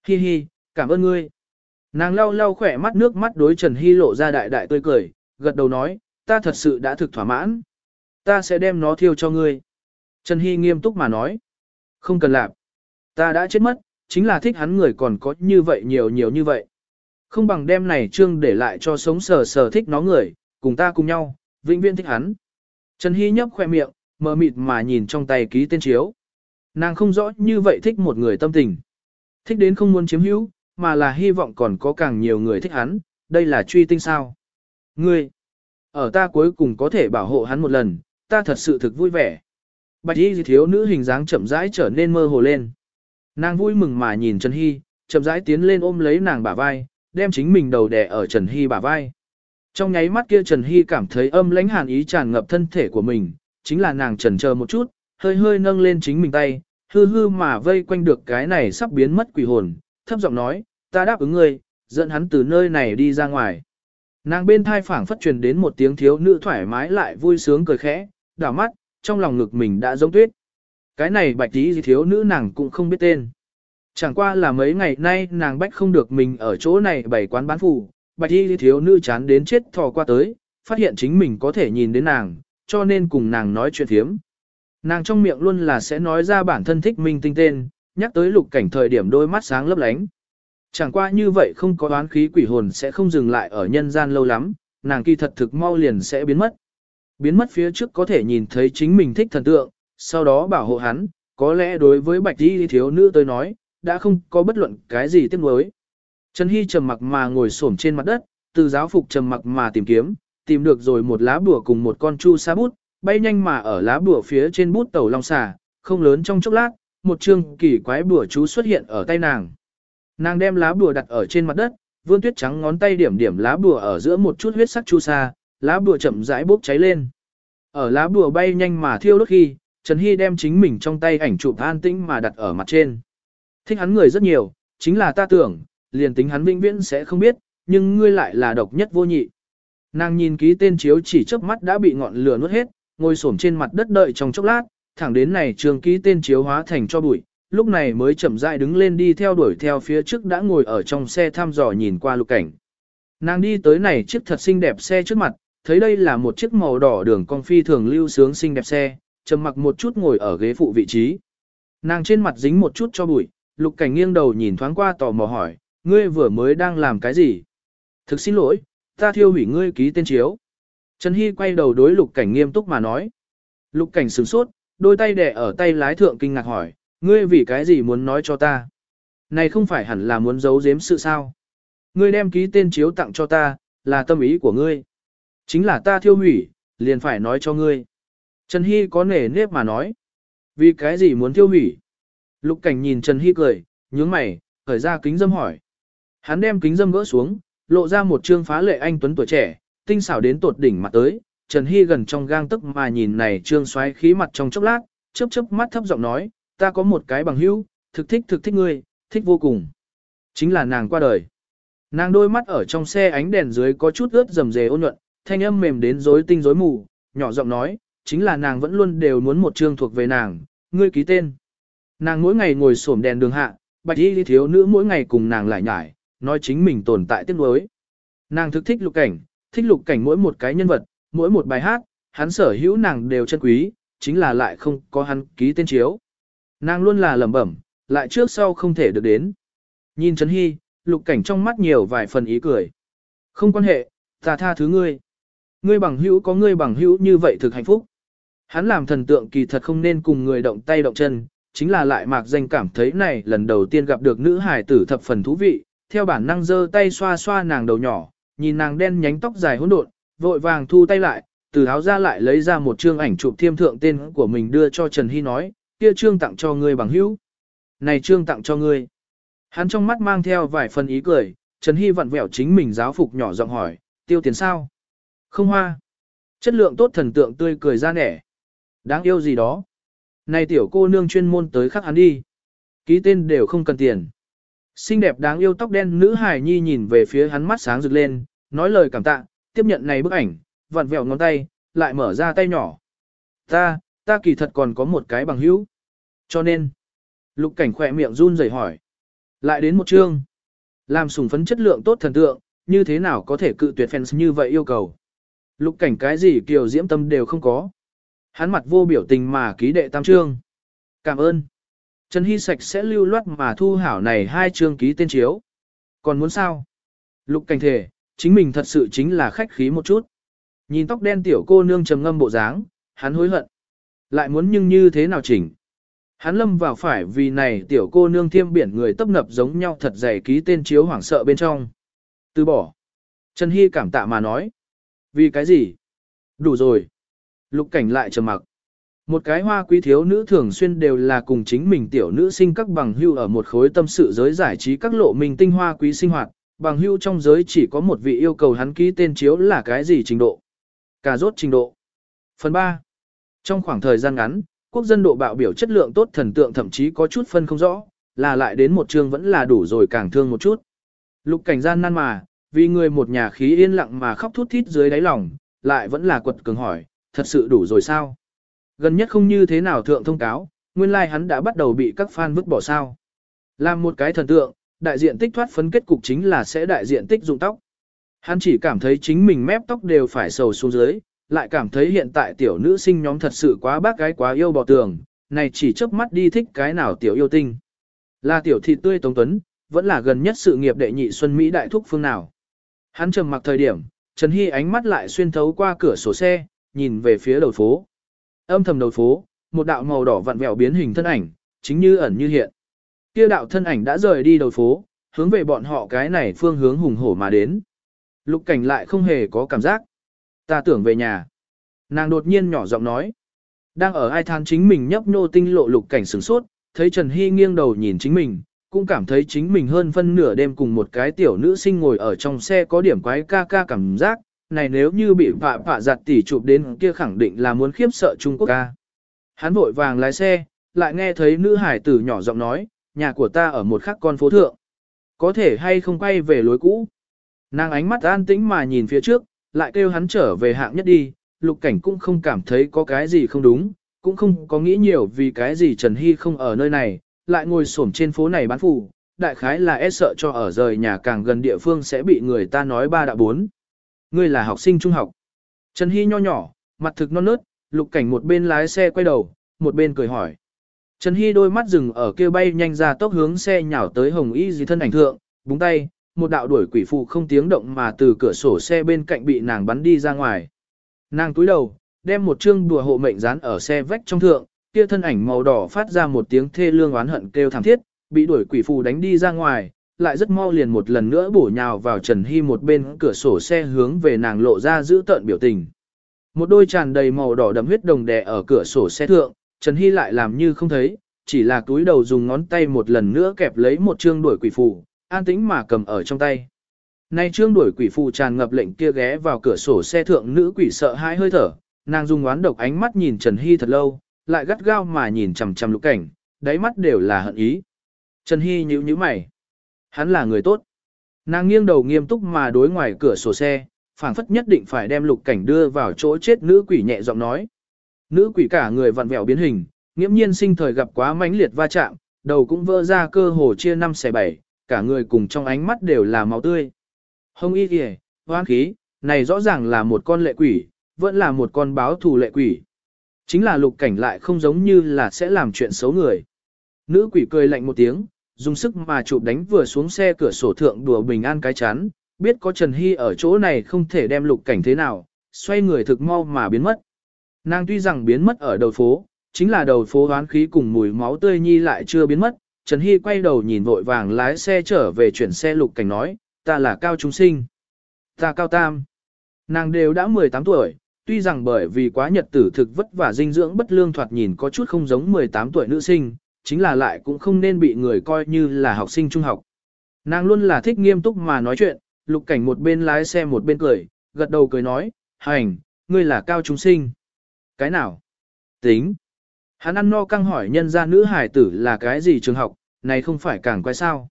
Hi hi, cảm ơn ngươi. Nàng lau lau khỏe mắt nước mắt đối Trần Hy lộ ra đại đại tươi cười, gật đầu nói, ta thật sự đã thực thỏa mãn. Ta sẽ đem nó thiêu cho ngươi. Trần Hy nghiêm túc mà nói. Không cần làm. Ta đã chết mất, chính là thích hắn người còn có như vậy nhiều nhiều như vậy. Không bằng đem này trương để lại cho sống sờ sờ thích nó người, cùng ta cùng nhau, vĩnh viễn thích hắn. Trần Hy nhấp khoe miệng, mờ mịt mà nhìn trong tay ký tên chiếu. Nàng không rõ như vậy thích một người tâm tình. Thích đến không muốn chiếm hữu, mà là hy vọng còn có càng nhiều người thích hắn, đây là truy tinh sao. Ngươi, ở ta cuối cùng có thể bảo hộ hắn một lần, ta thật sự thực vui vẻ. Bạch y thiếu nữ hình dáng chậm rãi trở nên mơ hồ lên. Nàng vui mừng mà nhìn Trần Hy, chậm rãi tiến lên ôm lấy nàng bả vai, đem chính mình đầu đè ở Trần Hy bả vai. Trong nháy mắt kia Trần Hy cảm thấy âm lãnh hàn ý tràn ngập thân thể của mình, chính là nàng trần chờ một chút, hơi hơi nâng lên chính mình tay, hư hư mà vây quanh được cái này sắp biến mất quỷ hồn, thấp giọng nói, ta đáp ứng ngươi, dẫn hắn từ nơi này đi ra ngoài. Nàng bên thai phảng phất truyền đến một tiếng thiếu nữ thoải mái lại vui sướng cười khẽ, đảo mắt, trong lòng ngực mình đã giống tuyết. Cái này bạch tí gì thiếu nữ nàng cũng không biết tên. Chẳng qua là mấy ngày nay nàng bách không được mình ở chỗ này bày quán bán phủ, bạch y thiếu nữ chán đến chết thò qua tới, phát hiện chính mình có thể nhìn đến nàng, cho nên cùng nàng nói chuyện thiếm. Nàng trong miệng luôn là sẽ nói ra bản thân thích minh tinh tên, nhắc tới lục cảnh thời điểm đôi mắt sáng lấp lánh. Chẳng qua như vậy không có đoán khí quỷ hồn sẽ không dừng lại ở nhân gian lâu lắm, nàng kỳ thật thực mau liền sẽ biến mất. Biến mất phía trước có thể nhìn thấy chính mình thích thần tượng, sau đó bảo hộ hắn, có lẽ đối với bạch đi thiếu nữ tôi nói, đã không có bất luận cái gì tiếc nuối. Trần Hy trầm mặc mà ngồi xổm trên mặt đất, từ giáo phục trầm mặc mà tìm kiếm, tìm được rồi một lá bùa cùng một con chu sa bút, bay nhanh mà ở lá bùa phía trên bút tàu long xà, không lớn trong chốc lát, một chương kỳ quái bùa chú xuất hiện ở tay nàng. Nàng đem lá bùa đặt ở trên mặt đất, vươn tuyết trắng ngón tay điểm điểm lá bùa ở giữa một chút huyết sắc chu sa, lá bùa chậm rãi bốc cháy lên. Ở lá bùa bay nhanh mà thiêu đốt khi, Trần Hy đem chính mình trong tay ảnh chụp an tĩnh mà đặt ở mặt trên. Thích hắn người rất nhiều, chính là ta tưởng, liền tính hắn vĩnh viễn sẽ không biết, nhưng ngươi lại là độc nhất vô nhị. Nàng nhìn ký tên chiếu chỉ chớp mắt đã bị ngọn lửa nuốt hết, ngồi xổm trên mặt đất đợi trong chốc lát, thẳng đến này trường ký tên chiếu hóa thành cho bụi, lúc này mới chậm rãi đứng lên đi theo đuổi theo phía trước đã ngồi ở trong xe thăm dò nhìn qua lục cảnh. Nàng đi tới này chiếc thật xinh đẹp xe trước mặt, thấy đây là một chiếc màu đỏ đường con phi thường lưu sướng xinh đẹp xe, trầm mặc một chút ngồi ở ghế phụ vị trí. Nàng trên mặt dính một chút cho bụi, lục cảnh nghiêng đầu nhìn thoáng qua tò mò hỏi, ngươi vừa mới đang làm cái gì? Thực xin lỗi, ta thiêu hủy ngươi ký tên chiếu. Trần Hy quay đầu đối lục cảnh nghiêm túc mà nói. Lục cảnh sửng sốt, đôi tay đẻ ở tay lái thượng kinh ngạc hỏi, ngươi vì cái gì muốn nói cho ta? Này không phải hẳn là muốn giấu giếm sự sao? Ngươi đem ký tên chiếu tặng cho ta, là tâm ý của ngươi. Chính là ta thiêu hủy, liền phải nói cho ngươi. Trần Hy có nể nếp mà nói. Vì cái gì muốn tiêu hủy? Lục cảnh nhìn Trần Hy cười, nhướng mày, khởi ra kính dâm hỏi. Hắn đem kính dâm gỡ xuống, lộ ra một trương phá lệ anh tuấn tuổi trẻ, tinh xảo đến tột đỉnh mặt tới, Trần Hy gần trong gang tức mà nhìn này trương xoáy khí mặt trong chốc lát, chớp chớp mắt thấp giọng nói, ta có một cái bằng hữu, thực thích thực thích ngươi, thích vô cùng. Chính là nàng qua đời. Nàng đôi mắt ở trong xe ánh đèn dưới có chút ướt rầm rề ôn nhuận, thanh âm mềm đến rối tinh rối mù, nhỏ giọng nói, chính là nàng vẫn luôn đều muốn một chương thuộc về nàng, ngươi ký tên. Nàng mỗi ngày ngồi xổm đèn đường hạ, bạch y thiếu nữ mỗi ngày cùng nàng lại nhải, nói chính mình tồn tại tiếc nuối. Nàng thực thích lục cảnh, thích lục cảnh mỗi một cái nhân vật, mỗi một bài hát, hắn sở hữu nàng đều chân quý, chính là lại không có hắn ký tên chiếu. Nàng luôn là lẩm bẩm, lại trước sau không thể được đến. Nhìn Trấn Hy, lục cảnh trong mắt nhiều vài phần ý cười. Không quan hệ, ta tha thứ ngươi. Ngươi bằng hữu có ngươi bằng hữu như vậy thực hạnh phúc. Hắn làm thần tượng kỳ thật không nên cùng người động tay động chân, chính là lại mạc danh cảm thấy này lần đầu tiên gặp được nữ hải tử thập phần thú vị, theo bản năng giơ tay xoa xoa nàng đầu nhỏ, nhìn nàng đen nhánh tóc dài hỗn độn, vội vàng thu tay lại, từ áo ra lại lấy ra một chương ảnh chụp thiêm thượng tên của mình đưa cho Trần Hy nói, kia trương tặng cho ngươi bằng hữu. Này trương tặng cho ngươi. Hắn trong mắt mang theo vài phần ý cười, Trần Hy vặn vẹo chính mình giáo phục nhỏ giọng hỏi, tiêu tiền sao? Không hoa. Chất lượng tốt thần tượng tươi cười ra nẻ. Đáng yêu gì đó. Này tiểu cô nương chuyên môn tới khắc hắn đi. Ký tên đều không cần tiền. Xinh đẹp đáng yêu tóc đen nữ hài nhi nhìn về phía hắn mắt sáng rực lên, nói lời cảm tạ, tiếp nhận này bức ảnh, vặn vẹo ngón tay, lại mở ra tay nhỏ. Ta, ta kỳ thật còn có một cái bằng hữu. Cho nên, lục cảnh khỏe miệng run rẩy hỏi. Lại đến một chương. Làm sùng phấn chất lượng tốt thần tượng, như thế nào có thể cự tuyệt fans như vậy yêu cầu. Lục cảnh cái gì kiều diễm tâm đều không có. Hắn mặt vô biểu tình mà ký đệ tam trương Cảm ơn. Trần Hy Sạch sẽ lưu loát mà thu hảo này hai trương ký tên chiếu. Còn muốn sao? Lục cảnh thể, chính mình thật sự chính là khách khí một chút. Nhìn tóc đen tiểu cô nương trầm ngâm bộ dáng, hắn hối hận. Lại muốn nhưng như thế nào chỉnh? Hắn lâm vào phải vì này tiểu cô nương thiêm biển người tấp nập giống nhau thật dày ký tên chiếu hoảng sợ bên trong. Từ bỏ. Trần Hy cảm tạ mà nói. Vì cái gì? Đủ rồi. Lục cảnh lại trầm mặc. Một cái hoa quý thiếu nữ thường xuyên đều là cùng chính mình tiểu nữ sinh các bằng hưu ở một khối tâm sự giới giải trí các lộ mình tinh hoa quý sinh hoạt, bằng hưu trong giới chỉ có một vị yêu cầu hắn ký tên chiếu là cái gì trình độ. Cà rốt trình độ. Phần 3. Trong khoảng thời gian ngắn, quốc dân độ bạo biểu chất lượng tốt thần tượng thậm chí có chút phân không rõ, là lại đến một chương vẫn là đủ rồi càng thương một chút. Lục cảnh gian nan mà, vì người một nhà khí yên lặng mà khóc thút thít dưới đáy lòng, lại vẫn là quật cường hỏi, thật sự đủ rồi sao? Gần nhất không như thế nào thượng thông cáo, nguyên lai like hắn đã bắt đầu bị các fan vứt bỏ sao. Làm một cái thần tượng, đại diện tích thoát phấn kết cục chính là sẽ đại diện tích dụng tóc. Hắn chỉ cảm thấy chính mình mép tóc đều phải sầu xuống dưới, lại cảm thấy hiện tại tiểu nữ sinh nhóm thật sự quá bác gái quá yêu bỏ tường, này chỉ chớp mắt đi thích cái nào tiểu yêu tinh. Là tiểu thị tươi tống tuấn, vẫn là gần nhất sự nghiệp đệ nhị xuân Mỹ đại thúc phương nào. Hắn trầm mặc thời điểm, Trần Hy ánh mắt lại xuyên thấu qua cửa sổ xe, nhìn về phía đầu phố. Âm thầm đầu phố, một đạo màu đỏ vặn vẹo biến hình thân ảnh, chính như ẩn như hiện. Kia đạo thân ảnh đã rời đi đầu phố, hướng về bọn họ cái này phương hướng hùng hổ mà đến. Lục cảnh lại không hề có cảm giác. Ta tưởng về nhà. Nàng đột nhiên nhỏ giọng nói. Đang ở ai than chính mình nhấp nô tinh lộ lục cảnh sửng sốt, thấy Trần Hy nghiêng đầu nhìn chính mình, cũng cảm thấy chính mình hơn phân nửa đêm cùng một cái tiểu nữ sinh ngồi ở trong xe có điểm quái ca ca cảm giác, này nếu như bị vạ vạ giặt tỉ chụp đến kia khẳng định là muốn khiếp sợ Trung Quốc ca. Hắn vội vàng lái xe, lại nghe thấy nữ hải tử nhỏ giọng nói, nhà của ta ở một khắc con phố thượng. Có thể hay không quay về lối cũ. Nàng ánh mắt an tĩnh mà nhìn phía trước, lại kêu hắn trở về hạng nhất đi, lục cảnh cũng không cảm thấy có cái gì không đúng, cũng không có nghĩ nhiều vì cái gì Trần Hy không ở nơi này, lại ngồi xổm trên phố này bán phủ, đại khái là e sợ cho ở rời nhà càng gần địa phương sẽ bị người ta nói ba đã bốn. Ngươi là học sinh trung học. Trần Hy nho nhỏ, mặt thực non nớt, lục cảnh một bên lái xe quay đầu, một bên cười hỏi. Trần Hy đôi mắt dừng ở kia bay nhanh ra tốc hướng xe nhào tới hồng y dì thân ảnh thượng, búng tay, một đạo đuổi quỷ phụ không tiếng động mà từ cửa sổ xe bên cạnh bị nàng bắn đi ra ngoài. Nàng túi đầu, đem một chương đùa hộ mệnh dán ở xe vách trong thượng, kia thân ảnh màu đỏ phát ra một tiếng thê lương oán hận kêu thảm thiết, bị đuổi quỷ phù đánh đi ra ngoài, lại rất mau liền một lần nữa bổ nhào vào Trần Hy một bên cửa sổ xe hướng về nàng lộ ra giữ tợn biểu tình. Một đôi tràn đầy màu đỏ đậm huyết đồng đè ở cửa sổ xe thượng, Trần Hy lại làm như không thấy, chỉ là túi đầu dùng ngón tay một lần nữa kẹp lấy một chương đuổi quỷ phù, an tĩnh mà cầm ở trong tay. Nay trương đuổi quỷ phù tràn ngập lệnh kia ghé vào cửa sổ xe thượng nữ quỷ sợ hãi hơi thở, nàng dùng oán độc ánh mắt nhìn Trần Hy thật lâu, lại gắt gao mà nhìn chằm chằm lục cảnh, đáy mắt đều là hận ý. Trần Hy nhíu nhíu mày. Hắn là người tốt. Nàng nghiêng đầu nghiêm túc mà đối ngoài cửa sổ xe, phảng phất nhất định phải đem lục cảnh đưa vào chỗ chết nữ quỷ nhẹ giọng nói. Nữ quỷ cả người vặn vẹo biến hình, nghiễm nhiên sinh thời gặp quá mãnh liệt va chạm, đầu cũng vỡ ra cơ hồ chia năm xẻ bảy, cả người cùng trong ánh mắt đều là máu tươi. Hông y kìa, hoang khí, này rõ ràng là một con lệ quỷ, vẫn là một con báo thù lệ quỷ. Chính là lục cảnh lại không giống như là sẽ làm chuyện xấu người. Nữ quỷ cười lạnh một tiếng, dùng sức mà chụp đánh vừa xuống xe cửa sổ thượng đùa bình an cái chán, biết có Trần Hy ở chỗ này không thể đem lục cảnh thế nào, xoay người thực mau mà biến mất. Nàng tuy rằng biến mất ở đầu phố, chính là đầu phố hoán khí cùng mùi máu tươi nhi lại chưa biến mất. Trần Hy quay đầu nhìn vội vàng lái xe trở về chuyển xe lục cảnh nói, ta là cao chúng sinh. Ta cao tam. Nàng đều đã 18 tuổi, tuy rằng bởi vì quá nhật tử thực vất vả dinh dưỡng bất lương thoạt nhìn có chút không giống 18 tuổi nữ sinh, chính là lại cũng không nên bị người coi như là học sinh trung học. Nàng luôn là thích nghiêm túc mà nói chuyện, lục cảnh một bên lái xe một bên cười, gật đầu cười nói, hành, ngươi là cao chúng sinh. Cái nào? Tính. Hắn ăn no căng hỏi nhân gia nữ hải tử là cái gì trường học, này không phải càng quay sao.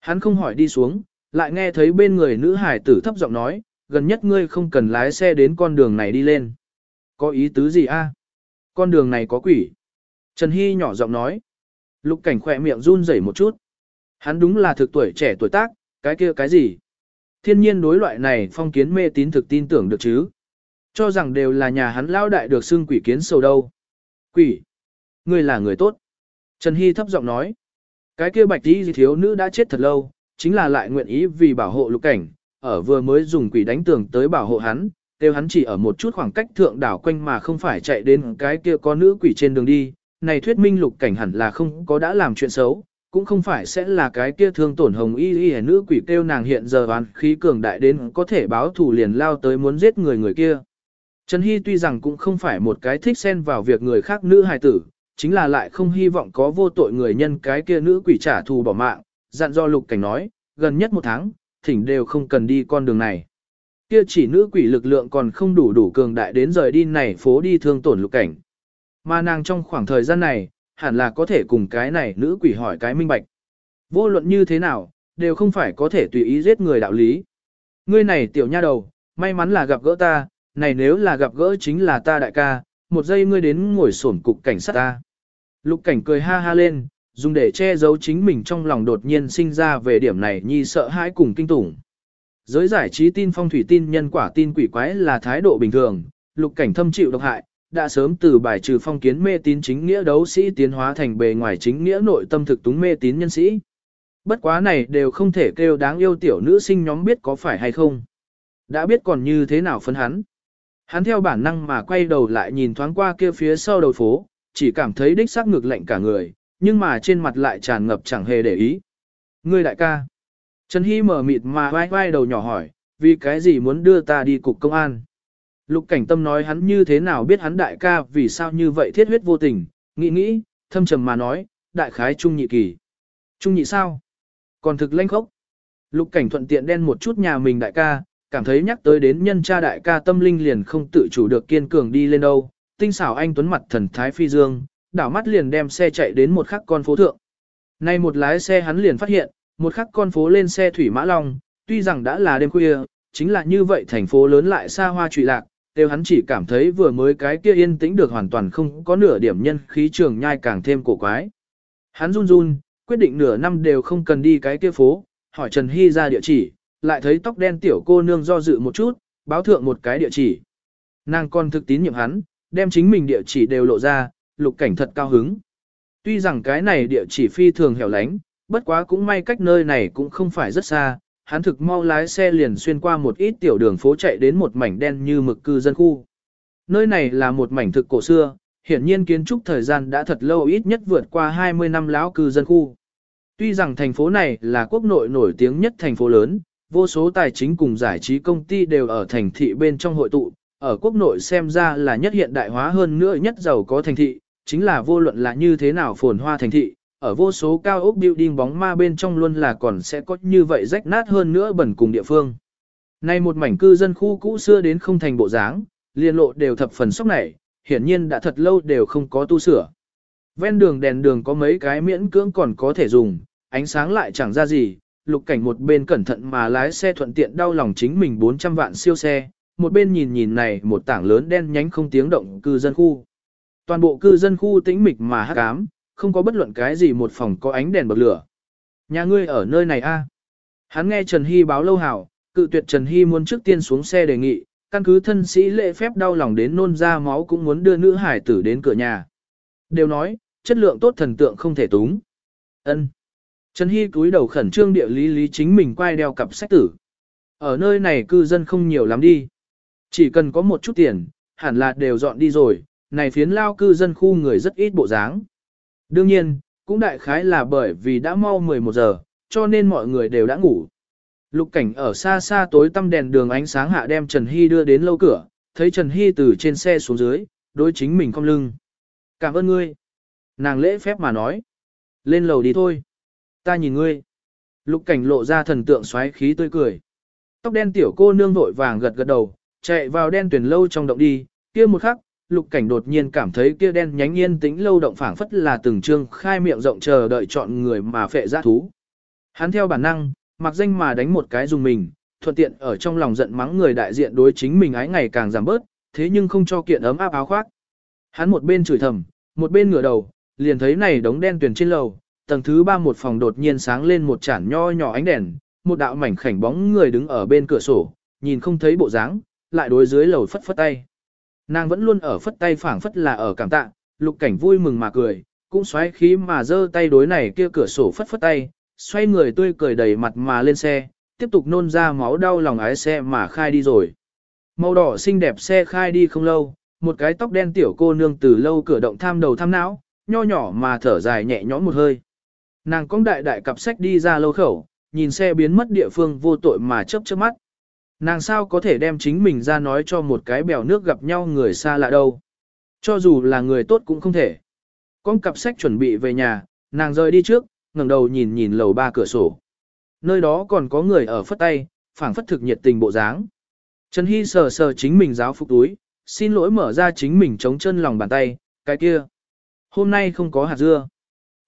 Hắn không hỏi đi xuống, lại nghe thấy bên người nữ hải tử thấp giọng nói, gần nhất ngươi không cần lái xe đến con đường này đi lên. Có ý tứ gì a? Con đường này có quỷ. Trần Hy nhỏ giọng nói. Lục cảnh khỏe miệng run rẩy một chút. Hắn đúng là thực tuổi trẻ tuổi tác, cái kia cái gì? Thiên nhiên đối loại này phong kiến mê tín thực tin tưởng được chứ. Cho rằng đều là nhà hắn lao đại được xưng quỷ kiến sầu đâu. Quỷ! Ngươi là người tốt. Trần Hy thấp giọng nói. Cái kia bạch tí thiếu nữ đã chết thật lâu, chính là lại nguyện ý vì bảo hộ lục cảnh, ở vừa mới dùng quỷ đánh tường tới bảo hộ hắn, kêu hắn chỉ ở một chút khoảng cách thượng đảo quanh mà không phải chạy đến cái kia có nữ quỷ trên đường đi. Này thuyết minh lục cảnh hẳn là không có đã làm chuyện xấu, cũng không phải sẽ là cái kia thương tổn hồng y y nữ quỷ kêu nàng hiện giờ oán khí cường đại đến có thể báo thù liền lao tới muốn giết người người kia. Trần Hy tuy rằng cũng không phải một cái thích xen vào việc người khác nữ hài tử, chính là lại không hy vọng có vô tội người nhân cái kia nữ quỷ trả thù bỏ mạng, dặn do lục cảnh nói, gần nhất một tháng, thỉnh đều không cần đi con đường này. Kia chỉ nữ quỷ lực lượng còn không đủ đủ cường đại đến rời đi này phố đi thương tổn lục cảnh. Mà nàng trong khoảng thời gian này, hẳn là có thể cùng cái này nữ quỷ hỏi cái minh bạch. Vô luận như thế nào, đều không phải có thể tùy ý giết người đạo lý. Ngươi này tiểu nha đầu, may mắn là gặp gỡ ta, này nếu là gặp gỡ chính là ta đại ca, một giây ngươi đến ngồi sổn cục cảnh sát ta. Lục cảnh cười ha ha lên, dùng để che giấu chính mình trong lòng đột nhiên sinh ra về điểm này nhi sợ hãi cùng kinh tủng. Giới giải trí tin phong thủy tin nhân quả tin quỷ quái là thái độ bình thường, lục cảnh thâm chịu độc hại, đã sớm từ bài trừ phong kiến mê tín chính nghĩa đấu sĩ tiến hóa thành bề ngoài chính nghĩa nội tâm thực túng mê tín nhân sĩ. Bất quá này đều không thể kêu đáng yêu tiểu nữ sinh nhóm biết có phải hay không. Đã biết còn như thế nào phấn hắn. Hắn theo bản năng mà quay đầu lại nhìn thoáng qua kia phía sau đầu phố, chỉ cảm thấy đích xác ngược lạnh cả người, nhưng mà trên mặt lại tràn ngập chẳng hề để ý. Ngươi đại ca. Trần Hy mở mịt mà vai vai đầu nhỏ hỏi, vì cái gì muốn đưa ta đi cục công an? Lục cảnh tâm nói hắn như thế nào biết hắn đại ca vì sao như vậy thiết huyết vô tình, nghĩ nghĩ, thâm trầm mà nói, đại khái trung nhị kỳ. Trung nhị sao? Còn thực lanh khốc. Lục cảnh thuận tiện đen một chút nhà mình đại ca, cảm thấy nhắc tới đến nhân cha đại ca tâm linh liền không tự chủ được kiên cường đi lên đâu. Tinh xảo anh tuấn mặt thần thái phi dương, đảo mắt liền đem xe chạy đến một khắc con phố thượng. Nay một lái xe hắn liền phát hiện, một khắc con phố lên xe thủy mã long, tuy rằng đã là đêm khuya, chính là như vậy thành phố lớn lại xa hoa trụy lạc, đều hắn chỉ cảm thấy vừa mới cái kia yên tĩnh được hoàn toàn không có nửa điểm nhân khí trường nhai càng thêm cổ quái. Hắn run run, quyết định nửa năm đều không cần đi cái kia phố, hỏi Trần Hy ra địa chỉ, lại thấy tóc đen tiểu cô nương do dự một chút, báo thượng một cái địa chỉ. Nàng còn thực tín nhiệm hắn, đem chính mình địa chỉ đều lộ ra, lục cảnh thật cao hứng. Tuy rằng cái này địa chỉ phi thường hẻo lánh, bất quá cũng may cách nơi này cũng không phải rất xa, hắn thực mau lái xe liền xuyên qua một ít tiểu đường phố chạy đến một mảnh đen như mực cư dân khu. Nơi này là một mảnh thực cổ xưa, hiển nhiên kiến trúc thời gian đã thật lâu ít nhất vượt qua 20 năm lão cư dân khu. Tuy rằng thành phố này là quốc nội nổi tiếng nhất thành phố lớn, vô số tài chính cùng giải trí công ty đều ở thành thị bên trong hội tụ, ở quốc nội xem ra là nhất hiện đại hóa hơn nữa nhất giàu có thành thị, chính là vô luận là như thế nào phồn hoa thành thị, ở vô số cao ốc building bóng ma bên trong luôn là còn sẽ có như vậy rách nát hơn nữa bẩn cùng địa phương. Nay một mảnh cư dân khu cũ xưa đến không thành bộ dáng, liên lộ đều thập phần sốc nảy, hiển nhiên đã thật lâu đều không có tu sửa. Ven đường đèn đường có mấy cái miễn cưỡng còn có thể dùng, ánh sáng lại chẳng ra gì, lục cảnh một bên cẩn thận mà lái xe thuận tiện đau lòng chính mình 400 vạn siêu xe, một bên nhìn nhìn này một tảng lớn đen nhánh không tiếng động cư dân khu. Toàn bộ cư dân khu tĩnh mịch mà hắc ám, không có bất luận cái gì một phòng có ánh đèn bật lửa. Nhà ngươi ở nơi này a? Hắn nghe Trần Hy báo lâu hảo, cự tuyệt Trần Hy muốn trước tiên xuống xe đề nghị, căn cứ thân sĩ lễ phép đau lòng đến nôn ra máu cũng muốn đưa nữ hải tử đến cửa nhà. Đều nói, chất lượng tốt thần tượng không thể túng. Ân. Trần Hy cúi đầu khẩn trương địa lý lý chính mình quay đeo cặp sách tử. Ở nơi này cư dân không nhiều lắm đi. Chỉ cần có một chút tiền, hẳn là đều dọn đi rồi, này phiến lao cư dân khu người rất ít bộ dáng. Đương nhiên, cũng đại khái là bởi vì đã mau 11 giờ, cho nên mọi người đều đã ngủ. Lục cảnh ở xa xa tối tăm đèn đường ánh sáng hạ đem Trần Hy đưa đến lâu cửa, thấy Trần Hy từ trên xe xuống dưới, đối chính mình không lưng. Cảm ơn ngươi. Nàng lễ phép mà nói. Lên lầu đi thôi. Ta nhìn ngươi. Lục cảnh lộ ra thần tượng xoáy khí tươi cười. Tóc đen tiểu cô nương vội vàng gật gật đầu, chạy vào đen tuyển lâu trong động đi, kia một khắc, lục cảnh đột nhiên cảm thấy kia đen nhánh yên tĩnh lâu động phảng phất là từng trương khai miệng rộng chờ đợi chọn người mà phệ ra thú. Hắn theo bản năng, mặc danh mà đánh một cái dùng mình, thuận tiện ở trong lòng giận mắng người đại diện đối chính mình ái ngày càng giảm bớt, thế nhưng không cho kiện ấm áp áo khoác. Hắn một bên chửi thầm, một bên ngửa đầu, liền thấy này đống đen tuyển trên lầu, tầng thứ ba một phòng đột nhiên sáng lên một chản nho nhỏ ánh đèn, một đạo mảnh khảnh bóng người đứng ở bên cửa sổ, nhìn không thấy bộ dáng, lại đối dưới lầu phất phất tay. Nàng vẫn luôn ở phất tay phảng phất là ở cảm tạ, lục cảnh vui mừng mà cười, cũng xoáy khí mà giơ tay đối này kia cửa sổ phất phất tay, xoay người tươi cười đầy mặt mà lên xe, tiếp tục nôn ra máu đau lòng ái xe mà khai đi rồi. Màu đỏ xinh đẹp xe khai đi không lâu, một cái tóc đen tiểu cô nương từ lâu cửa động tham đầu tham não, nho nhỏ mà thở dài nhẹ nhõm một hơi. Nàng cong đại đại cặp sách đi ra lâu khẩu, nhìn xe biến mất địa phương vô tội mà chớp chớp mắt. Nàng sao có thể đem chính mình ra nói cho một cái bèo nước gặp nhau người xa lạ đâu. Cho dù là người tốt cũng không thể. Con cặp sách chuẩn bị về nhà, nàng rời đi trước, ngẩng đầu nhìn nhìn lầu ba cửa sổ. Nơi đó còn có người ở phất tay, phảng phất thực nhiệt tình bộ dáng. Trần Hy sờ sờ chính mình giáo phục túi, xin lỗi mở ra chính mình chống chân lòng bàn tay, cái kia. Hôm nay không có hạt dưa.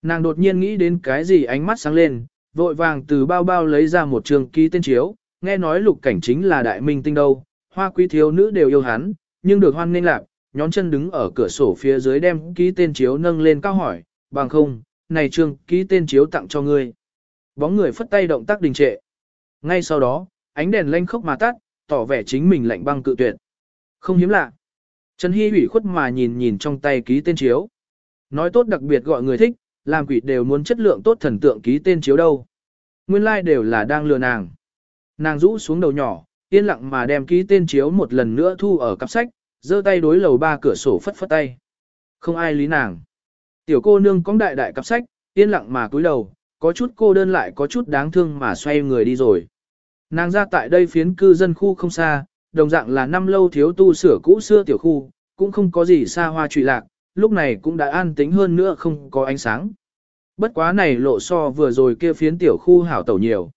Nàng đột nhiên nghĩ đến cái gì ánh mắt sáng lên, vội vàng từ bao bao lấy ra một trường ký tên chiếu, nghe nói lục cảnh chính là đại minh tinh đâu, hoa quý thiếu nữ đều yêu hắn, nhưng được hoan nên lạc, nhón chân đứng ở cửa sổ phía dưới đem ký tên chiếu nâng lên cao hỏi, bằng không, này trương ký tên chiếu tặng cho ngươi. Bóng người phất tay động tác đình trệ. Ngay sau đó, ánh đèn lanh khốc mà tắt, tỏ vẻ chính mình lạnh băng cự tuyệt. Không hiếm lạ. Trần Hy ủy khuất mà nhìn nhìn trong tay ký tên chiếu. Nói tốt đặc biệt gọi người thích, làm quỷ đều muốn chất lượng tốt thần tượng ký tên chiếu đâu. Nguyên lai like đều là đang lừa nàng. Nàng rũ xuống đầu nhỏ, yên lặng mà đem ký tên chiếu một lần nữa thu ở cặp sách, giơ tay đối lầu ba cửa sổ phất phất tay. Không ai lý nàng. Tiểu cô nương cong đại đại cặp sách, yên lặng mà cúi đầu, có chút cô đơn lại có chút đáng thương mà xoay người đi rồi. Nàng ra tại đây phiến cư dân khu không xa, đồng dạng là năm lâu thiếu tu sửa cũ xưa tiểu khu, cũng không có gì xa hoa trụy lạc, lúc này cũng đã an tĩnh hơn nữa không có ánh sáng. Bất quá này lộ so vừa rồi kia phiến tiểu khu hảo tẩu nhiều.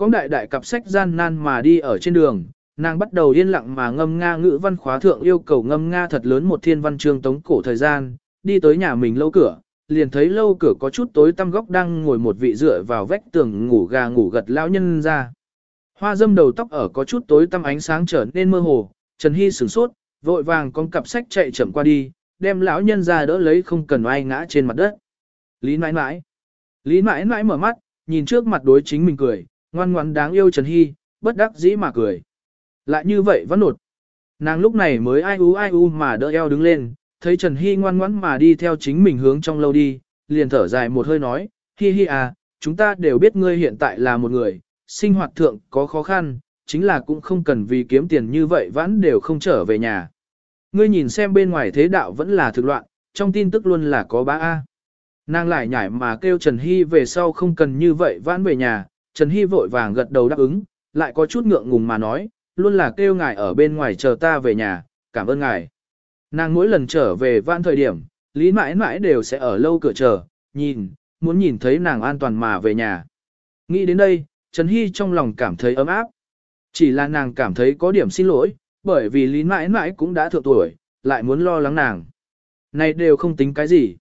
Có đại đại cặp sách gian nan mà đi ở trên đường, nàng bắt đầu yên lặng mà ngâm nga ngữ văn khóa thượng yêu cầu ngâm nga thật lớn một thiên văn chương tống cổ thời gian, đi tới nhà mình lâu cửa, liền thấy lâu cửa có chút tối tăm góc đang ngồi một vị dựa vào vách tường ngủ gà ngủ gật lão nhân ra. Hoa dâm đầu tóc ở có chút tối tăm ánh sáng trở nên mơ hồ, Trần Hy sửng sốt, vội vàng con cặp sách chạy chậm qua đi, đem lão nhân ra đỡ lấy không cần ai ngã trên mặt đất. Lý mãi mãi. Lý mãi mãi mở mắt, nhìn trước mặt đối chính mình cười, ngoan ngoãn đáng yêu Trần Hy, bất đắc dĩ mà cười. Lại như vậy vẫn nột. Nàng lúc này mới ai u ai u mà đỡ eo đứng lên, thấy Trần Hy ngoan ngoãn mà đi theo chính mình hướng trong lâu đi, liền thở dài một hơi nói, hi hi à, chúng ta đều biết ngươi hiện tại là một người, sinh hoạt thượng có khó khăn, chính là cũng không cần vì kiếm tiền như vậy vẫn đều không trở về nhà. Ngươi nhìn xem bên ngoài thế đạo vẫn là thực loạn, trong tin tức luôn là có bá A. Nàng lại nhảy mà kêu Trần Hy về sau không cần như vậy vãn về nhà, Trần Hy vội vàng gật đầu đáp ứng, lại có chút ngượng ngùng mà nói, luôn là kêu ngài ở bên ngoài chờ ta về nhà, cảm ơn ngài. Nàng mỗi lần trở về vãn thời điểm, lý mãi mãi đều sẽ ở lâu cửa chờ, nhìn, muốn nhìn thấy nàng an toàn mà về nhà. Nghĩ đến đây, Trần Hy trong lòng cảm thấy ấm áp. Chỉ là nàng cảm thấy có điểm xin lỗi, bởi vì Lý mãi mãi cũng đã thượng tuổi, lại muốn lo lắng nàng. Này đều không tính cái gì.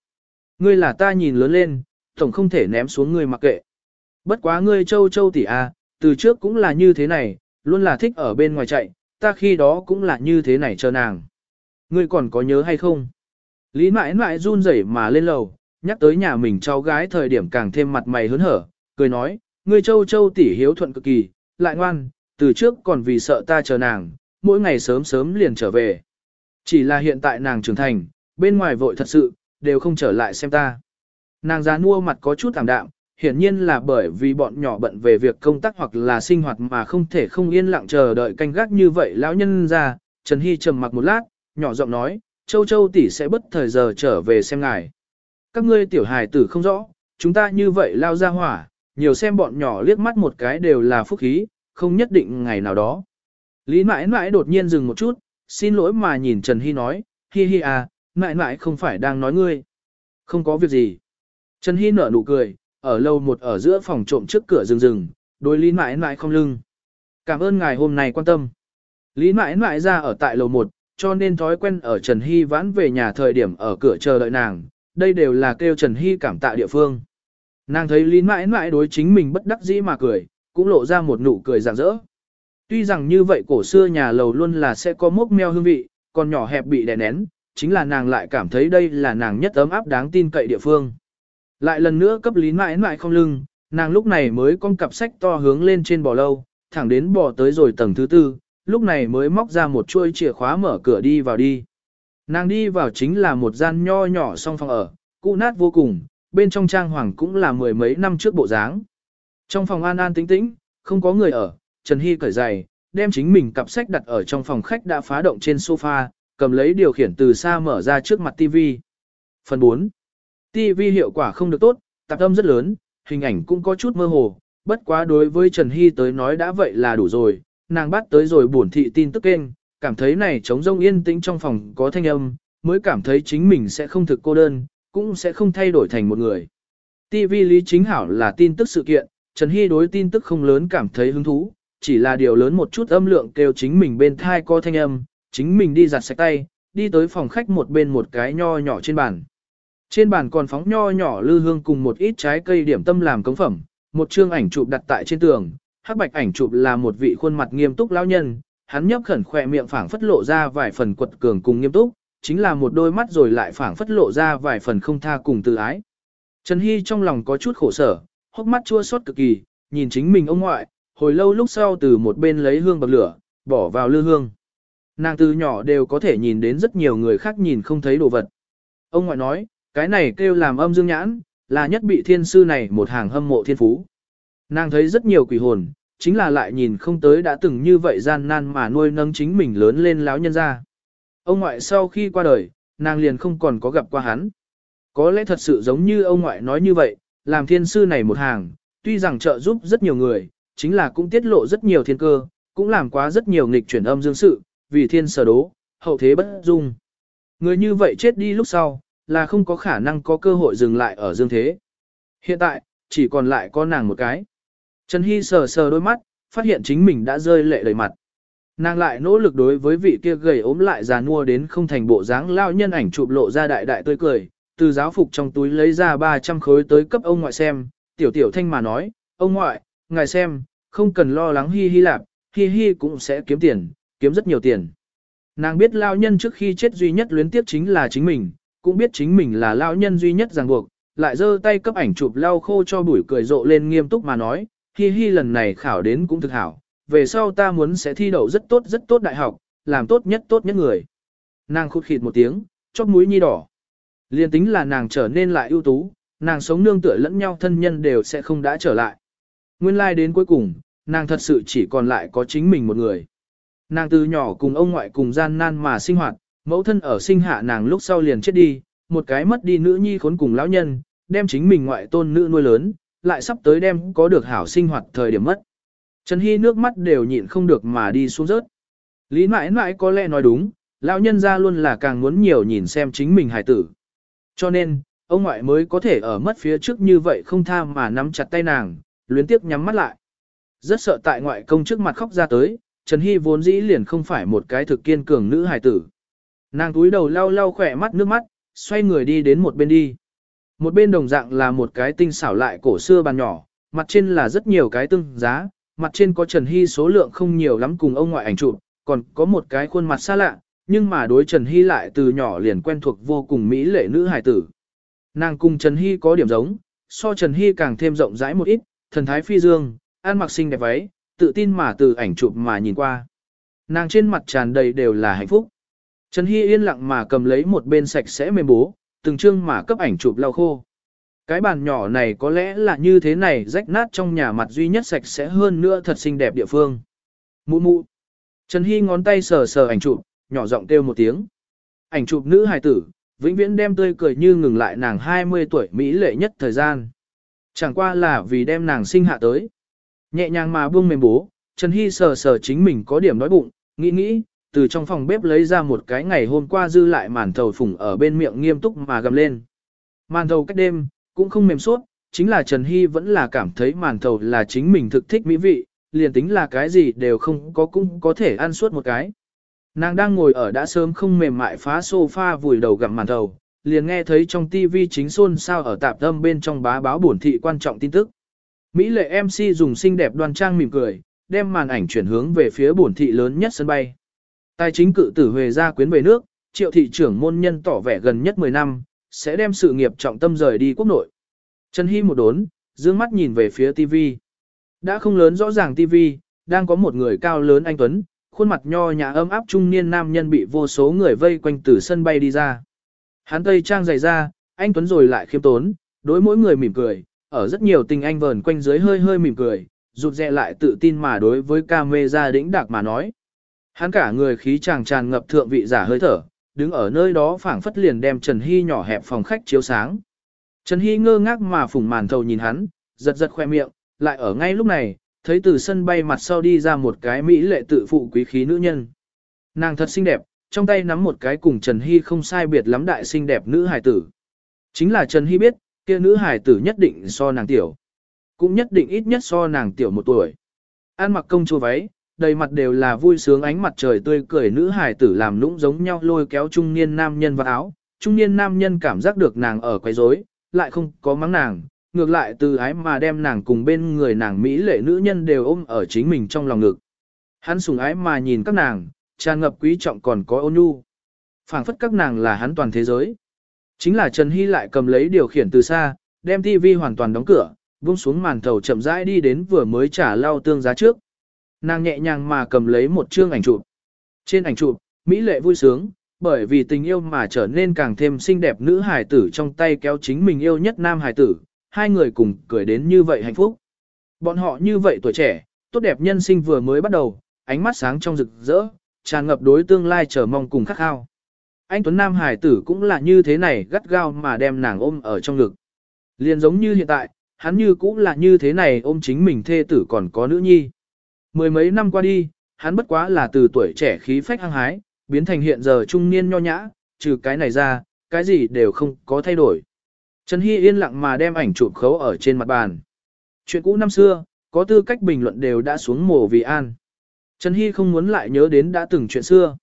Ngươi là ta nhìn lớn lên, tổng không thể ném xuống ngươi mặc kệ. Bất quá ngươi châu châu tỷ a, từ trước cũng là như thế này, luôn là thích ở bên ngoài chạy, ta khi đó cũng là như thế này chờ nàng. Ngươi còn có nhớ hay không? Lý mãi mãi run rẩy mà lên lầu, nhắc tới nhà mình cháu gái thời điểm càng thêm mặt mày hớn hở, cười nói, ngươi châu châu tỷ hiếu thuận cực kỳ, lại ngoan, từ trước còn vì sợ ta chờ nàng, mỗi ngày sớm sớm liền trở về. Chỉ là hiện tại nàng trưởng thành, bên ngoài vội thật sự, đều không trở lại xem ta. Nàng già nua mặt có chút thảm đạm, hiển nhiên là bởi vì bọn nhỏ bận về việc công tác hoặc là sinh hoạt mà không thể không yên lặng chờ đợi canh gác như vậy lão nhân ra, Trần Hy trầm mặc một lát, nhỏ giọng nói, Châu Châu tỷ sẽ bất thời giờ trở về xem ngài. Các ngươi tiểu hài tử không rõ, chúng ta như vậy lao ra hỏa, nhiều xem bọn nhỏ liếc mắt một cái đều là phúc khí, không nhất định ngày nào đó. Lý mãi mãi đột nhiên dừng một chút, xin lỗi mà nhìn Trần Hy nói, hi hi à, mãi mãi không phải đang nói ngươi. Không có việc gì. Trần Hy nở nụ cười, ở lâu một ở giữa phòng trộm trước cửa rừng rừng, đối Lý mãi mãi không lưng. Cảm ơn ngài hôm nay quan tâm. Lý mãi mãi ra ở tại lầu một, cho nên thói quen ở Trần Hy vãn về nhà thời điểm ở cửa chờ đợi nàng, đây đều là kêu Trần Hy cảm tạ địa phương. Nàng thấy Lý mãi mãi đối chính mình bất đắc dĩ mà cười, cũng lộ ra một nụ cười rạng rỡ. Tuy rằng như vậy cổ xưa nhà lầu luôn là sẽ có mốc meo hương vị, còn nhỏ hẹp bị đè nén, chính là nàng lại cảm thấy đây là nàng nhất ấm áp đáng tin cậy địa phương. Lại lần nữa cấp lý mãi mãi không lưng, nàng lúc này mới con cặp sách to hướng lên trên bò lâu, thẳng đến bò tới rồi tầng thứ tư, lúc này mới móc ra một chuôi chìa khóa mở cửa đi vào đi. Nàng đi vào chính là một gian nho nhỏ song phòng ở, cũ nát vô cùng, bên trong trang hoàng cũng là mười mấy năm trước bộ dáng. Trong phòng an an tĩnh tĩnh, không có người ở, Trần Hy cởi giày, đem chính mình cặp sách đặt ở trong phòng khách đã phá động trên sofa, cầm lấy điều khiển từ xa mở ra trước mặt TV. Phần 4. TV hiệu quả không được tốt, tạp âm rất lớn, hình ảnh cũng có chút mơ hồ, bất quá đối với Trần Hy tới nói đã vậy là đủ rồi, nàng bắt tới rồi buồn thị tin tức kênh, cảm thấy này trống rông yên tĩnh trong phòng có thanh âm, mới cảm thấy chính mình sẽ không thực cô đơn, cũng sẽ không thay đổi thành một người. TV lý chính hảo là tin tức sự kiện, Trần Hy đối tin tức không lớn cảm thấy hứng thú, chỉ là điều lớn một chút âm lượng kêu chính mình bên thai có thanh âm, chính mình đi giặt sạch tay, đi tới phòng khách một bên một cái nho nhỏ trên bàn. Trên bàn còn phóng nho nhỏ lư hương cùng một ít trái cây điểm tâm làm cống phẩm, một chương ảnh chụp đặt tại trên tường, hắc bạch ảnh chụp là một vị khuôn mặt nghiêm túc lão nhân, hắn nhấp khẩn khỏe miệng phảng phất lộ ra vài phần quật cường cùng nghiêm túc, chính là một đôi mắt rồi lại phảng phất lộ ra vài phần không tha cùng từ ái. Trần Hy trong lòng có chút khổ sở, hốc mắt chua xót cực kỳ, nhìn chính mình ông ngoại, hồi lâu lúc sau từ một bên lấy hương bậc lửa, bỏ vào lư hương. Nàng từ nhỏ đều có thể nhìn đến rất nhiều người khác nhìn không thấy đồ vật. Ông ngoại nói, cái này kêu làm âm dương nhãn, là nhất bị thiên sư này một hàng hâm mộ thiên phú. Nàng thấy rất nhiều quỷ hồn, chính là lại nhìn không tới đã từng như vậy gian nan mà nuôi nâng chính mình lớn lên lão nhân ra. Ông ngoại sau khi qua đời, nàng liền không còn có gặp qua hắn. Có lẽ thật sự giống như ông ngoại nói như vậy, làm thiên sư này một hàng, tuy rằng trợ giúp rất nhiều người, chính là cũng tiết lộ rất nhiều thiên cơ, cũng làm quá rất nhiều nghịch chuyển âm dương sự, vì thiên sở đố, hậu thế bất dung. Người như vậy chết đi lúc sau, là không có khả năng có cơ hội dừng lại ở dương thế. Hiện tại, chỉ còn lại có nàng một cái. Trần Hy sờ sờ đôi mắt, phát hiện chính mình đã rơi lệ đầy mặt. Nàng lại nỗ lực đối với vị kia gầy ốm lại già nua đến không thành bộ dáng lao nhân ảnh chụp lộ ra đại đại tươi cười, từ giáo phục trong túi lấy ra 300 khối tới cấp ông ngoại xem, tiểu tiểu thanh mà nói, ông ngoại, ngài xem, không cần lo lắng hi hi lạp, hi hi cũng sẽ kiếm tiền, kiếm rất nhiều tiền. Nàng biết lao nhân trước khi chết duy nhất luyến tiếp chính là chính mình, cũng biết chính mình là lao nhân duy nhất ràng buộc, lại giơ tay cấp ảnh chụp lau khô cho bụi cười rộ lên nghiêm túc mà nói, hi hi lần này khảo đến cũng thực hảo, về sau ta muốn sẽ thi đậu rất tốt rất tốt đại học, làm tốt nhất tốt nhất người. Nàng khụt khịt một tiếng, chóp mũi nhi đỏ. Liên tính là nàng trở nên lại ưu tú, nàng sống nương tựa lẫn nhau thân nhân đều sẽ không đã trở lại. Nguyên lai like đến cuối cùng, nàng thật sự chỉ còn lại có chính mình một người. Nàng từ nhỏ cùng ông ngoại cùng gian nan mà sinh hoạt, mẫu thân ở sinh hạ nàng lúc sau liền chết đi, một cái mất đi nữ nhi khốn cùng lão nhân, đem chính mình ngoại tôn nữ nuôi lớn, lại sắp tới đem có được hảo sinh hoạt thời điểm mất. Trần Hy nước mắt đều nhịn không được mà đi xuống rớt. Lý mãi mãi có lẽ nói đúng, lão nhân ra luôn là càng muốn nhiều nhìn xem chính mình hài tử. Cho nên, ông ngoại mới có thể ở mất phía trước như vậy không tha mà nắm chặt tay nàng, luyến tiếc nhắm mắt lại. Rất sợ tại ngoại công trước mặt khóc ra tới, Trần Hy vốn dĩ liền không phải một cái thực kiên cường nữ hài tử. Nàng túi đầu lau lau khỏe mắt nước mắt, xoay người đi đến một bên đi. Một bên đồng dạng là một cái tinh xảo lại cổ xưa bàn nhỏ, mặt trên là rất nhiều cái tương giá, mặt trên có Trần Hy số lượng không nhiều lắm cùng ông ngoại ảnh chụp, còn có một cái khuôn mặt xa lạ, nhưng mà đối Trần Hy lại từ nhỏ liền quen thuộc vô cùng mỹ lệ nữ hài tử. Nàng cùng Trần Hy có điểm giống, so Trần Hy càng thêm rộng rãi một ít, thần thái phi dương, ăn mặc xinh đẹp váy, tự tin mà từ ảnh chụp mà nhìn qua. Nàng trên mặt tràn đầy đều là hạnh phúc. Trần Hy yên lặng mà cầm lấy một bên sạch sẽ mềm bố, từng chương mà cấp ảnh chụp lau khô. Cái bàn nhỏ này có lẽ là như thế này rách nát trong nhà mặt duy nhất sạch sẽ hơn nữa thật xinh đẹp địa phương. Mụ mụ. Trần Hy ngón tay sờ sờ ảnh chụp, nhỏ giọng kêu một tiếng. Ảnh chụp nữ hài tử, vĩnh viễn đem tươi cười như ngừng lại nàng 20 tuổi Mỹ lệ nhất thời gian. Chẳng qua là vì đem nàng sinh hạ tới. Nhẹ nhàng mà buông mềm bố, Trần Hy sờ sờ chính mình có điểm đói bụng, nghĩ nghĩ, từ trong phòng bếp lấy ra một cái ngày hôm qua dư lại màn thầu phủng ở bên miệng nghiêm túc mà gầm lên. Màn thầu cách đêm, cũng không mềm suốt, chính là Trần Hy vẫn là cảm thấy màn thầu là chính mình thực thích mỹ vị, liền tính là cái gì đều không có cũng có thể ăn suốt một cái. Nàng đang ngồi ở đã sớm không mềm mại phá sofa vùi đầu gặm màn thầu, liền nghe thấy trong tivi chính xôn sao ở tạp tâm bên trong bá báo bổn thị quan trọng tin tức. Mỹ lệ MC dùng xinh đẹp đoan trang mỉm cười, đem màn ảnh chuyển hướng về phía bổn thị lớn nhất sân bay. Tài chính cự tử Huệ ra quyến về nước, triệu thị trưởng môn nhân tỏ vẻ gần nhất 10 năm, sẽ đem sự nghiệp trọng tâm rời đi quốc nội. Trần Hy một đốn, dương mắt nhìn về phía TV. Đã không lớn rõ ràng TV, đang có một người cao lớn anh Tuấn, khuôn mặt nho nhã ấm áp trung niên nam nhân bị vô số người vây quanh từ sân bay đi ra. Hắn tây trang dày ra, anh Tuấn rồi lại khiêm tốn, đối mỗi người mỉm cười, ở rất nhiều tình anh vờn quanh dưới hơi hơi mỉm cười, rụt rẹ lại tự tin mà đối với ca mê ra đĩnh đạc mà nói. Hắn cả người khí chàng tràn ngập thượng vị giả hơi thở, đứng ở nơi đó phảng phất liền đem Trần Hy nhỏ hẹp phòng khách chiếu sáng. Trần Hy ngơ ngác mà phủng màn thầu nhìn hắn, giật giật khoe miệng, lại ở ngay lúc này, thấy từ sân bay mặt sau đi ra một cái mỹ lệ tự phụ quý khí nữ nhân. Nàng thật xinh đẹp, trong tay nắm một cái cùng Trần Hy không sai biệt lắm đại xinh đẹp nữ hài tử. Chính là Trần Hy biết, kia nữ hài tử nhất định so nàng tiểu. Cũng nhất định ít nhất so nàng tiểu một tuổi. An mặc công chúa váy, đầy mặt đều là vui sướng ánh mặt trời tươi cười nữ hài tử làm lũng giống nhau lôi kéo trung niên nam nhân vào áo. Trung niên nam nhân cảm giác được nàng ở quấy rối, lại không có mắng nàng, ngược lại từ ái mà đem nàng cùng bên người nàng Mỹ lệ nữ nhân đều ôm ở chính mình trong lòng ngực. Hắn sùng ái mà nhìn các nàng, tràn ngập quý trọng còn có ôn nhu. phảng phất các nàng là hắn toàn thế giới. Chính là Trần Hy lại cầm lấy điều khiển từ xa, đem TV hoàn toàn đóng cửa, buông xuống màn thầu chậm rãi đi đến vừa mới trả lau tương giá trước. Nàng nhẹ nhàng mà cầm lấy một chương ảnh chụp. Trên ảnh chụp, Mỹ lệ vui sướng, bởi vì tình yêu mà trở nên càng thêm xinh đẹp nữ hài tử trong tay kéo chính mình yêu nhất nam hài tử, hai người cùng cười đến như vậy hạnh phúc. Bọn họ như vậy tuổi trẻ, tốt đẹp nhân sinh vừa mới bắt đầu, ánh mắt sáng trong rực rỡ, tràn ngập đối tương lai chờ mong cùng khát khao. Anh Tuấn Nam Hải tử cũng là như thế này gắt gao mà đem nàng ôm ở trong ngực. Liền giống như hiện tại, hắn như cũng là như thế này ôm chính mình thê tử còn có nữ nhi. Mười mấy năm qua đi, hắn bất quá là từ tuổi trẻ khí phách hăng hái, biến thành hiện giờ trung niên nho nhã, trừ cái này ra, cái gì đều không có thay đổi. Trần Hy yên lặng mà đem ảnh chụp khấu ở trên mặt bàn. Chuyện cũ năm xưa, có tư cách bình luận đều đã xuống mồ vì an. Trần Hy không muốn lại nhớ đến đã từng chuyện xưa.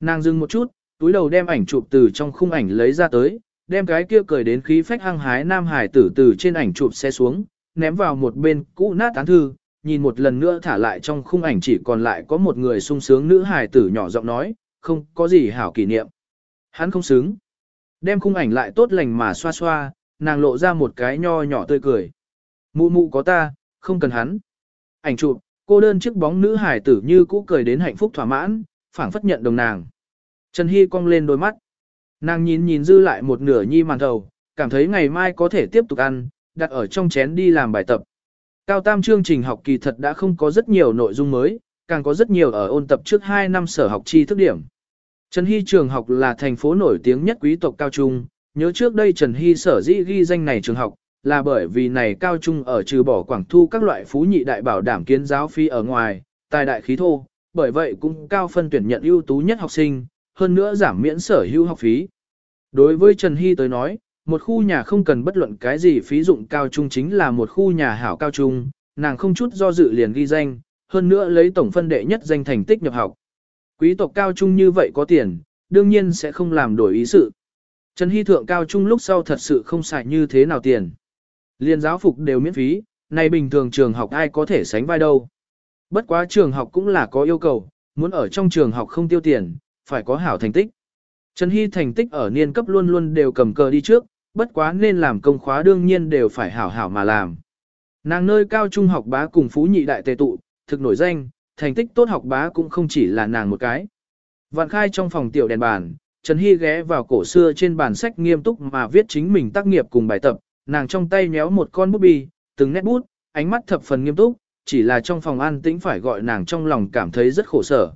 Nàng dừng một chút, túi đầu đem ảnh chụp từ trong khung ảnh lấy ra tới, đem cái kia cười đến khí phách hăng hái nam hải tử từ trên ảnh chụp xe xuống, ném vào một bên cũ nát tán thư, nhìn một lần nữa thả lại trong khung ảnh chỉ còn lại có một người sung sướng nữ hải tử nhỏ giọng nói, không có gì hảo kỷ niệm. Hắn không xứng. Đem khung ảnh lại tốt lành mà xoa xoa, nàng lộ ra một cái nho nhỏ tươi cười. Mụ mụ có ta, không cần hắn. Ảnh chụp, cô đơn chiếc bóng nữ hải tử như cũ cười đến hạnh phúc thỏa mãn, phảng phất nhận đồng nàng. Trần Hy cong lên đôi mắt. Nàng nhìn nhìn dư lại một nửa nhi màn thầu, cảm thấy ngày mai có thể tiếp tục ăn, đặt ở trong chén đi làm bài tập. Cao tam chương trình học kỳ thật đã không có rất nhiều nội dung mới, càng có rất nhiều ở ôn tập trước 2 năm sở học chi thức điểm. Trần Hy trường học là thành phố nổi tiếng nhất quý tộc cao trung, nhớ trước đây Trần Hy sở dĩ ghi danh này trường học, là bởi vì này cao trung ở trừ bỏ quảng thu các loại phú nhị đại bảo đảm kiến giáo phi ở ngoài, tài đại khí thô, bởi vậy cũng cao phân tuyển nhận ưu tú nhất học sinh, hơn nữa giảm miễn sở hữu học phí. Đối với Trần Hy tới nói, một khu nhà không cần bất luận cái gì phí dụng cao trung chính là một khu nhà hảo cao trung, nàng không chút do dự liền ghi danh, hơn nữa lấy tổng phân đệ nhất danh thành tích nhập học. Quý tộc cao trung như vậy có tiền, đương nhiên sẽ không làm đổi ý sự. Trần Hy thượng cao trung lúc sau thật sự không xài như thế nào tiền. Liên giáo phục đều miễn phí, này bình thường trường học ai có thể sánh vai đâu. Bất quá trường học cũng là có yêu cầu, muốn ở trong trường học không tiêu tiền, phải có hảo thành tích. Trần Hy thành tích ở niên cấp luôn luôn đều cầm cờ đi trước, bất quá nên làm công khóa đương nhiên đều phải hảo hảo mà làm. Nàng nơi cao trung học bá cùng phú nhị đại tề tụ, thực nổi danh, thành tích tốt học bá cũng không chỉ là nàng một cái. Vạn khai trong phòng tiểu đèn bàn, Trần Hy ghé vào cổ xưa trên bàn sách nghiêm túc mà viết chính mình tác nghiệp cùng bài tập, nàng trong tay nhéo một con bút bi, từng nét bút, ánh mắt thập phần nghiêm túc, chỉ là trong phòng an tĩnh phải gọi nàng trong lòng cảm thấy rất khổ sở.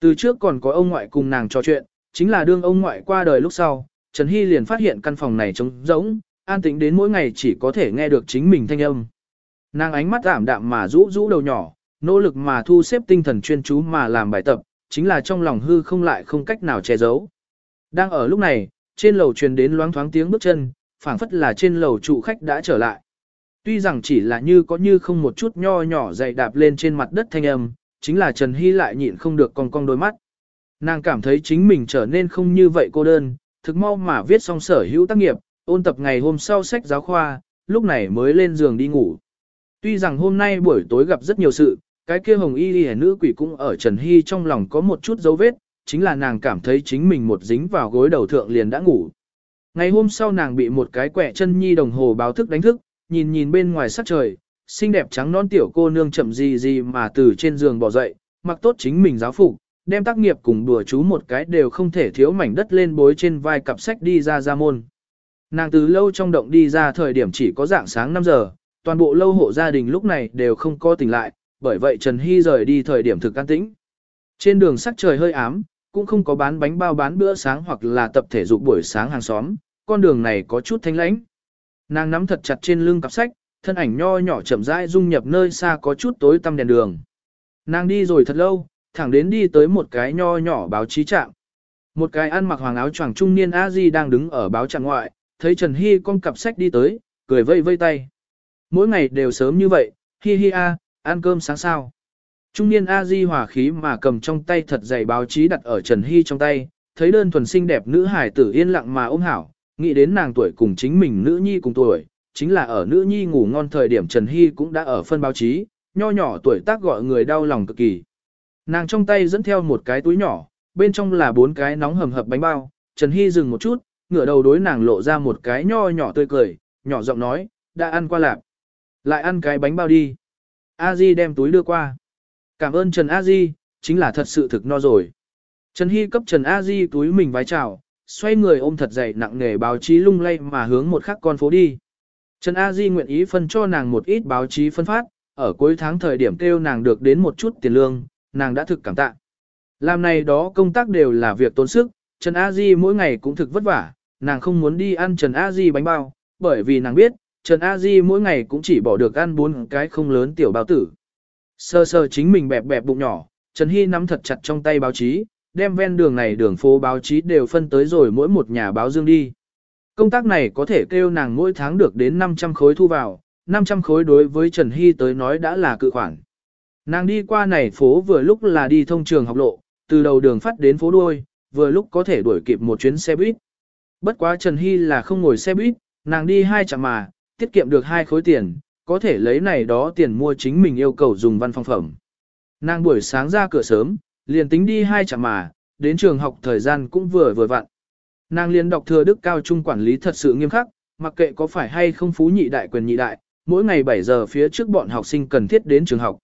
Từ trước còn có ông ngoại cùng nàng trò chuyện, chính là đương ông ngoại qua đời lúc sau, Trần Hy liền phát hiện căn phòng này trống rỗng, an tĩnh đến mỗi ngày chỉ có thể nghe được chính mình thanh âm. Nàng ánh mắt ảm đạm mà rũ rũ đầu nhỏ, nỗ lực mà thu xếp tinh thần chuyên chú mà làm bài tập, chính là trong lòng hư không lại không cách nào che giấu. Đang ở lúc này, trên lầu truyền đến loáng thoáng tiếng bước chân, phảng phất là trên lầu trụ khách đã trở lại. Tuy rằng chỉ là như có như không một chút nho nhỏ dày đạp lên trên mặt đất thanh âm, chính là Trần Hy lại nhịn không được cong cong đôi mắt. Nàng cảm thấy chính mình trở nên không như vậy cô đơn, thực mau mà viết xong sở hữu tác nghiệp, ôn tập ngày hôm sau sách giáo khoa, lúc này mới lên giường đi ngủ. Tuy rằng hôm nay buổi tối gặp rất nhiều sự, cái kia hồng y y nữ quỷ cũng ở Trần Hy trong lòng có một chút dấu vết, chính là nàng cảm thấy chính mình một dính vào gối đầu thượng liền đã ngủ. Ngày hôm sau nàng bị một cái quẻ chân nhi đồng hồ báo thức đánh thức, nhìn nhìn bên ngoài sắc trời, xinh đẹp trắng non tiểu cô nương chậm gì gì mà từ trên giường bỏ dậy, mặc tốt chính mình giáo phục, đem tác nghiệp cùng đùa chú một cái đều không thể thiếu mảnh đất lên bối trên vai cặp sách đi ra ra môn. Nàng từ lâu trong động đi ra thời điểm chỉ có dạng sáng 5 giờ, toàn bộ lâu hộ gia đình lúc này đều không có tỉnh lại, bởi vậy Trần Hy rời đi thời điểm thực an tĩnh. Trên đường sắc trời hơi ám, cũng không có bán bánh bao bán bữa sáng hoặc là tập thể dục buổi sáng hàng xóm, con đường này có chút thanh lãnh. Nàng nắm thật chặt trên lưng cặp sách, thân ảnh nho nhỏ chậm rãi dung nhập nơi xa có chút tối tăm đèn đường. Nàng đi rồi thật lâu, thẳng đến đi tới một cái nho nhỏ báo chí trạm. Một cái ăn mặc hoàng áo choàng trung niên a di đang đứng ở báo trạm ngoại, thấy Trần Hy con cặp sách đi tới, cười vây vây tay. Mỗi ngày đều sớm như vậy, hi hi a, ăn cơm sáng sao. Trung niên a di hòa khí mà cầm trong tay thật dày báo chí đặt ở Trần Hy trong tay, thấy đơn thuần xinh đẹp nữ hải tử yên lặng mà ôm hảo, nghĩ đến nàng tuổi cùng chính mình nữ nhi cùng tuổi, chính là ở nữ nhi ngủ ngon thời điểm Trần Hy cũng đã ở phân báo chí, nho nhỏ tuổi tác gọi người đau lòng cực kỳ. Nàng trong tay dẫn theo một cái túi nhỏ, bên trong là bốn cái nóng hầm hập bánh bao, Trần Hy dừng một chút, ngửa đầu đối nàng lộ ra một cái nho nhỏ tươi cười, nhỏ giọng nói, đã ăn qua lạp. Lại ăn cái bánh bao đi. A Di đem túi đưa qua. Cảm ơn Trần A Di, chính là thật sự thực no rồi. Trần Hy cấp Trần A Di túi mình vái chào, xoay người ôm thật dày nặng nề báo chí lung lay mà hướng một khắc con phố đi. Trần A Di nguyện ý phân cho nàng một ít báo chí phân phát, ở cuối tháng thời điểm kêu nàng được đến một chút tiền lương, nàng đã thực cảm tạ. Làm này đó công tác đều là việc tốn sức, Trần A Di mỗi ngày cũng thực vất vả, nàng không muốn đi ăn Trần A Di bánh bao, bởi vì nàng biết, Trần A Di mỗi ngày cũng chỉ bỏ được ăn bốn cái không lớn tiểu bao tử. Sơ sơ chính mình bẹp bẹp bụng nhỏ, Trần Hy nắm thật chặt trong tay báo chí, đem ven đường này đường phố báo chí đều phân tới rồi mỗi một nhà báo dương đi. Công tác này có thể kêu nàng mỗi tháng được đến 500 khối thu vào, 500 khối đối với Trần Hy tới nói đã là cự khoản. Nàng đi qua này phố vừa lúc là đi thông trường học lộ, từ đầu đường phát đến phố đuôi, vừa lúc có thể đuổi kịp một chuyến xe buýt. Bất quá Trần Hy là không ngồi xe buýt, nàng đi hai chặng mà, tiết kiệm được hai khối tiền, có thể lấy này đó tiền mua chính mình yêu cầu dùng văn phòng phẩm. Nàng buổi sáng ra cửa sớm, liền tính đi hai chặng mà, đến trường học thời gian cũng vừa vừa vặn. Nàng liền đọc thừa đức cao trung quản lý thật sự nghiêm khắc, mặc kệ có phải hay không phú nhị đại quyền nhị đại, mỗi ngày 7 giờ phía trước bọn học sinh cần thiết đến trường học.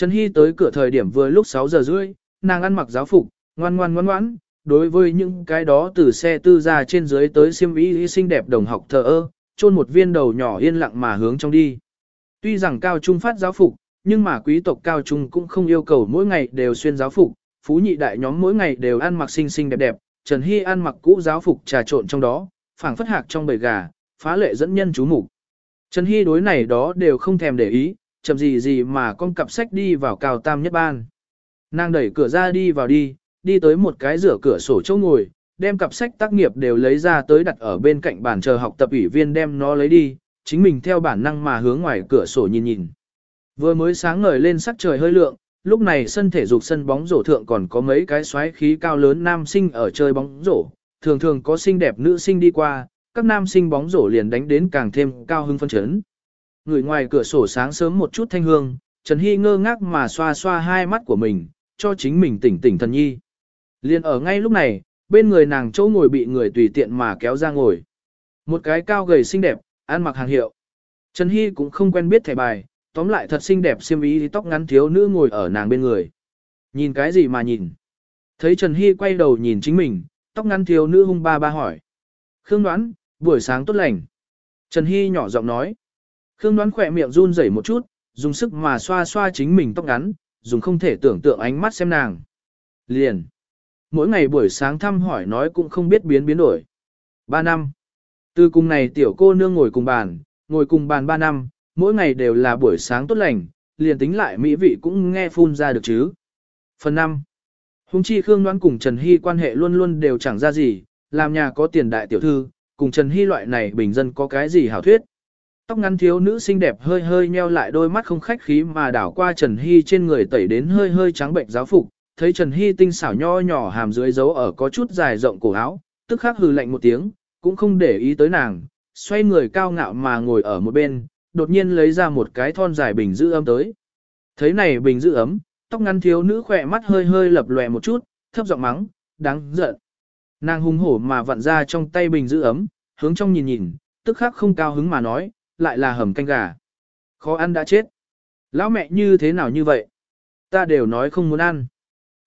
Trần Hy tới cửa thời điểm vừa lúc 6 giờ rưỡi, nàng ăn mặc giáo phục, ngoan ngoan ngoan ngoãn, đối với những cái đó từ xe tư ra trên dưới tới siêm ý xinh đẹp đồng học thờ ơ, chôn một viên đầu nhỏ yên lặng mà hướng trong đi. Tuy rằng cao trung phát giáo phục, nhưng mà quý tộc cao trung cũng không yêu cầu mỗi ngày đều xuyên giáo phục, phú nhị đại nhóm mỗi ngày đều ăn mặc xinh xinh đẹp đẹp, Trần Hy ăn mặc cũ giáo phục trà trộn trong đó, phảng phất hạc trong bầy gà, phá lệ dẫn nhân chú mục. Trần Hy đối này đó đều không thèm để ý, chậm gì gì mà con cặp sách đi vào cao tam nhất ban. Nàng đẩy cửa ra đi vào đi, đi tới một cái rửa cửa sổ chỗ ngồi, đem cặp sách tác nghiệp đều lấy ra tới đặt ở bên cạnh bàn chờ học tập ủy viên đem nó lấy đi, chính mình theo bản năng mà hướng ngoài cửa sổ nhìn nhìn. Vừa mới sáng ngời lên sắc trời hơi lượng, lúc này sân thể dục sân bóng rổ thượng còn có mấy cái xoáy khí cao lớn nam sinh ở chơi bóng rổ, thường thường có xinh đẹp nữ sinh đi qua, các nam sinh bóng rổ liền đánh đến càng thêm cao hưng phân chấn. Người ngoài cửa sổ sáng sớm một chút thanh hương, Trần Hy ngơ ngác mà xoa xoa hai mắt của mình, cho chính mình tỉnh tỉnh thần nhi. Liên ở ngay lúc này, bên người nàng chỗ ngồi bị người tùy tiện mà kéo ra ngồi. Một cái cao gầy xinh đẹp, ăn mặc hàng hiệu. Trần Hy cũng không quen biết thẻ bài, tóm lại thật xinh đẹp xiêm ý thì tóc ngắn thiếu nữ ngồi ở nàng bên người. Nhìn cái gì mà nhìn? Thấy Trần Hy quay đầu nhìn chính mình, tóc ngắn thiếu nữ hung ba ba hỏi. Khương đoán, buổi sáng tốt lành. Trần Hy nhỏ giọng nói. Khương đoán khỏe miệng run rẩy một chút, dùng sức mà xoa xoa chính mình tóc ngắn, dùng không thể tưởng tượng ánh mắt xem nàng. Liền. Mỗi ngày buổi sáng thăm hỏi nói cũng không biết biến biến đổi. Ba năm. Từ cùng này tiểu cô nương ngồi cùng bàn, ngồi cùng bàn ba năm, mỗi ngày đều là buổi sáng tốt lành, liền tính lại mỹ vị cũng nghe phun ra được chứ. Phần 5. Hùng chi Khương Đoán cùng Trần Hy quan hệ luôn luôn đều chẳng ra gì, làm nhà có tiền đại tiểu thư, cùng Trần Hy loại này bình dân có cái gì hảo thuyết. Tóc ngắn thiếu nữ xinh đẹp hơi hơi nheo lại đôi mắt không khách khí mà đảo qua Trần Hy trên người tẩy đến hơi hơi trắng bệnh giáo phục, thấy Trần Hy tinh xảo nho nhỏ hàm dưới dấu ở có chút dài rộng cổ áo, tức khắc hừ lạnh một tiếng, cũng không để ý tới nàng, xoay người cao ngạo mà ngồi ở một bên, đột nhiên lấy ra một cái thon dài bình giữ ấm tới. Thấy này bình giữ ấm, tóc ngắn thiếu nữ khỏe mắt hơi hơi lập lòe một chút, thấp giọng mắng, đáng giận. Nàng hung hổ mà vặn ra trong tay bình giữ ấm, hướng trong nhìn nhìn, tức khắc không cao hứng mà nói, lại là hầm canh gà. Khó ăn đã chết. Lão mẹ như thế nào như vậy? Ta đều nói không muốn ăn.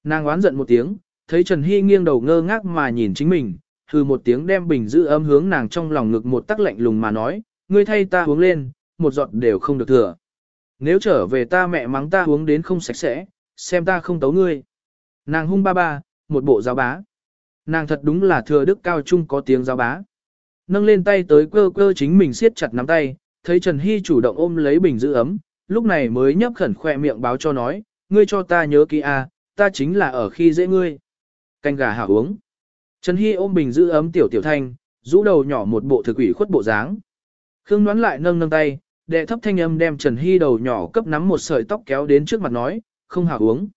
Nàng oán giận một tiếng, thấy Trần Hy nghiêng đầu ngơ ngác mà nhìn chính mình, hừ một tiếng đem bình giữ ấm hướng nàng trong lòng ngực một tắc lạnh lùng mà nói, ngươi thay ta uống lên, một giọt đều không được thừa. Nếu trở về ta mẹ mắng ta uống đến không sạch sẽ, xem ta không tấu ngươi. Nàng hung ba ba, một bộ giáo bá. Nàng thật đúng là thừa đức cao trung có tiếng giáo bá. Nâng lên tay tới cơ cơ chính mình siết chặt nắm tay, thấy Trần Hy chủ động ôm lấy bình giữ ấm, lúc này mới nhấp khẩn khoe miệng báo cho nói, ngươi cho ta nhớ kỹ a, à, ta chính là ở khi dễ ngươi. Canh gà hảo uống. Trần Hy ôm bình giữ ấm tiểu tiểu thanh, rũ đầu nhỏ một bộ thực ủy khuất bộ dáng. Khương đoán lại nâng nâng tay, đệ thấp thanh âm đem Trần Hy đầu nhỏ cấp nắm một sợi tóc kéo đến trước mặt nói, không hảo uống.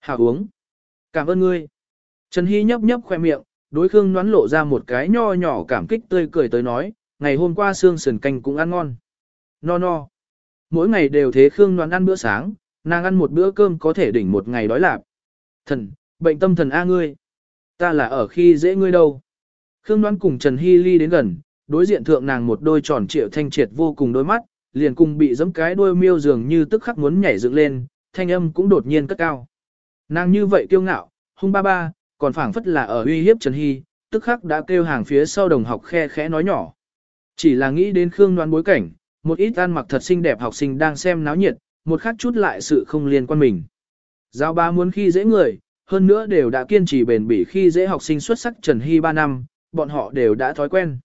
Hảo uống. Cảm ơn ngươi. Trần Hy nhấp nhấp khoe miệng, đối Khương đoán lộ ra một cái nho nhỏ cảm kích tươi cười tới nói, ngày hôm qua xương sườn canh cũng ăn ngon. No no. Mỗi ngày đều thế Khương đoán ăn bữa sáng, nàng ăn một bữa cơm có thể đỉnh một ngày đói lạp. Thần, bệnh tâm thần A ngươi. Ta là ở khi dễ ngươi đâu. Khương đoán cùng Trần Hy Ly đến gần, đối diện thượng nàng một đôi tròn triệu thanh triệt vô cùng đôi mắt, liền cùng bị giẫm cái đôi miêu dường như tức khắc muốn nhảy dựng lên, thanh âm cũng đột nhiên cất cao. Nàng như vậy kiêu ngạo, hung ba ba, còn phảng phất là ở uy hiếp Trần Hy, tức khắc đã kêu hàng phía sau đồng học khe khẽ nói nhỏ. Chỉ là nghĩ đến Khương đoán bối cảnh, một ít ăn mặc thật xinh đẹp học sinh đang xem náo nhiệt, một khắc chút lại sự không liên quan mình. Giao ba muốn khi dễ người, hơn nữa đều đã kiên trì bền bỉ khi dễ học sinh xuất sắc Trần Hy 3 năm, bọn họ đều đã thói quen.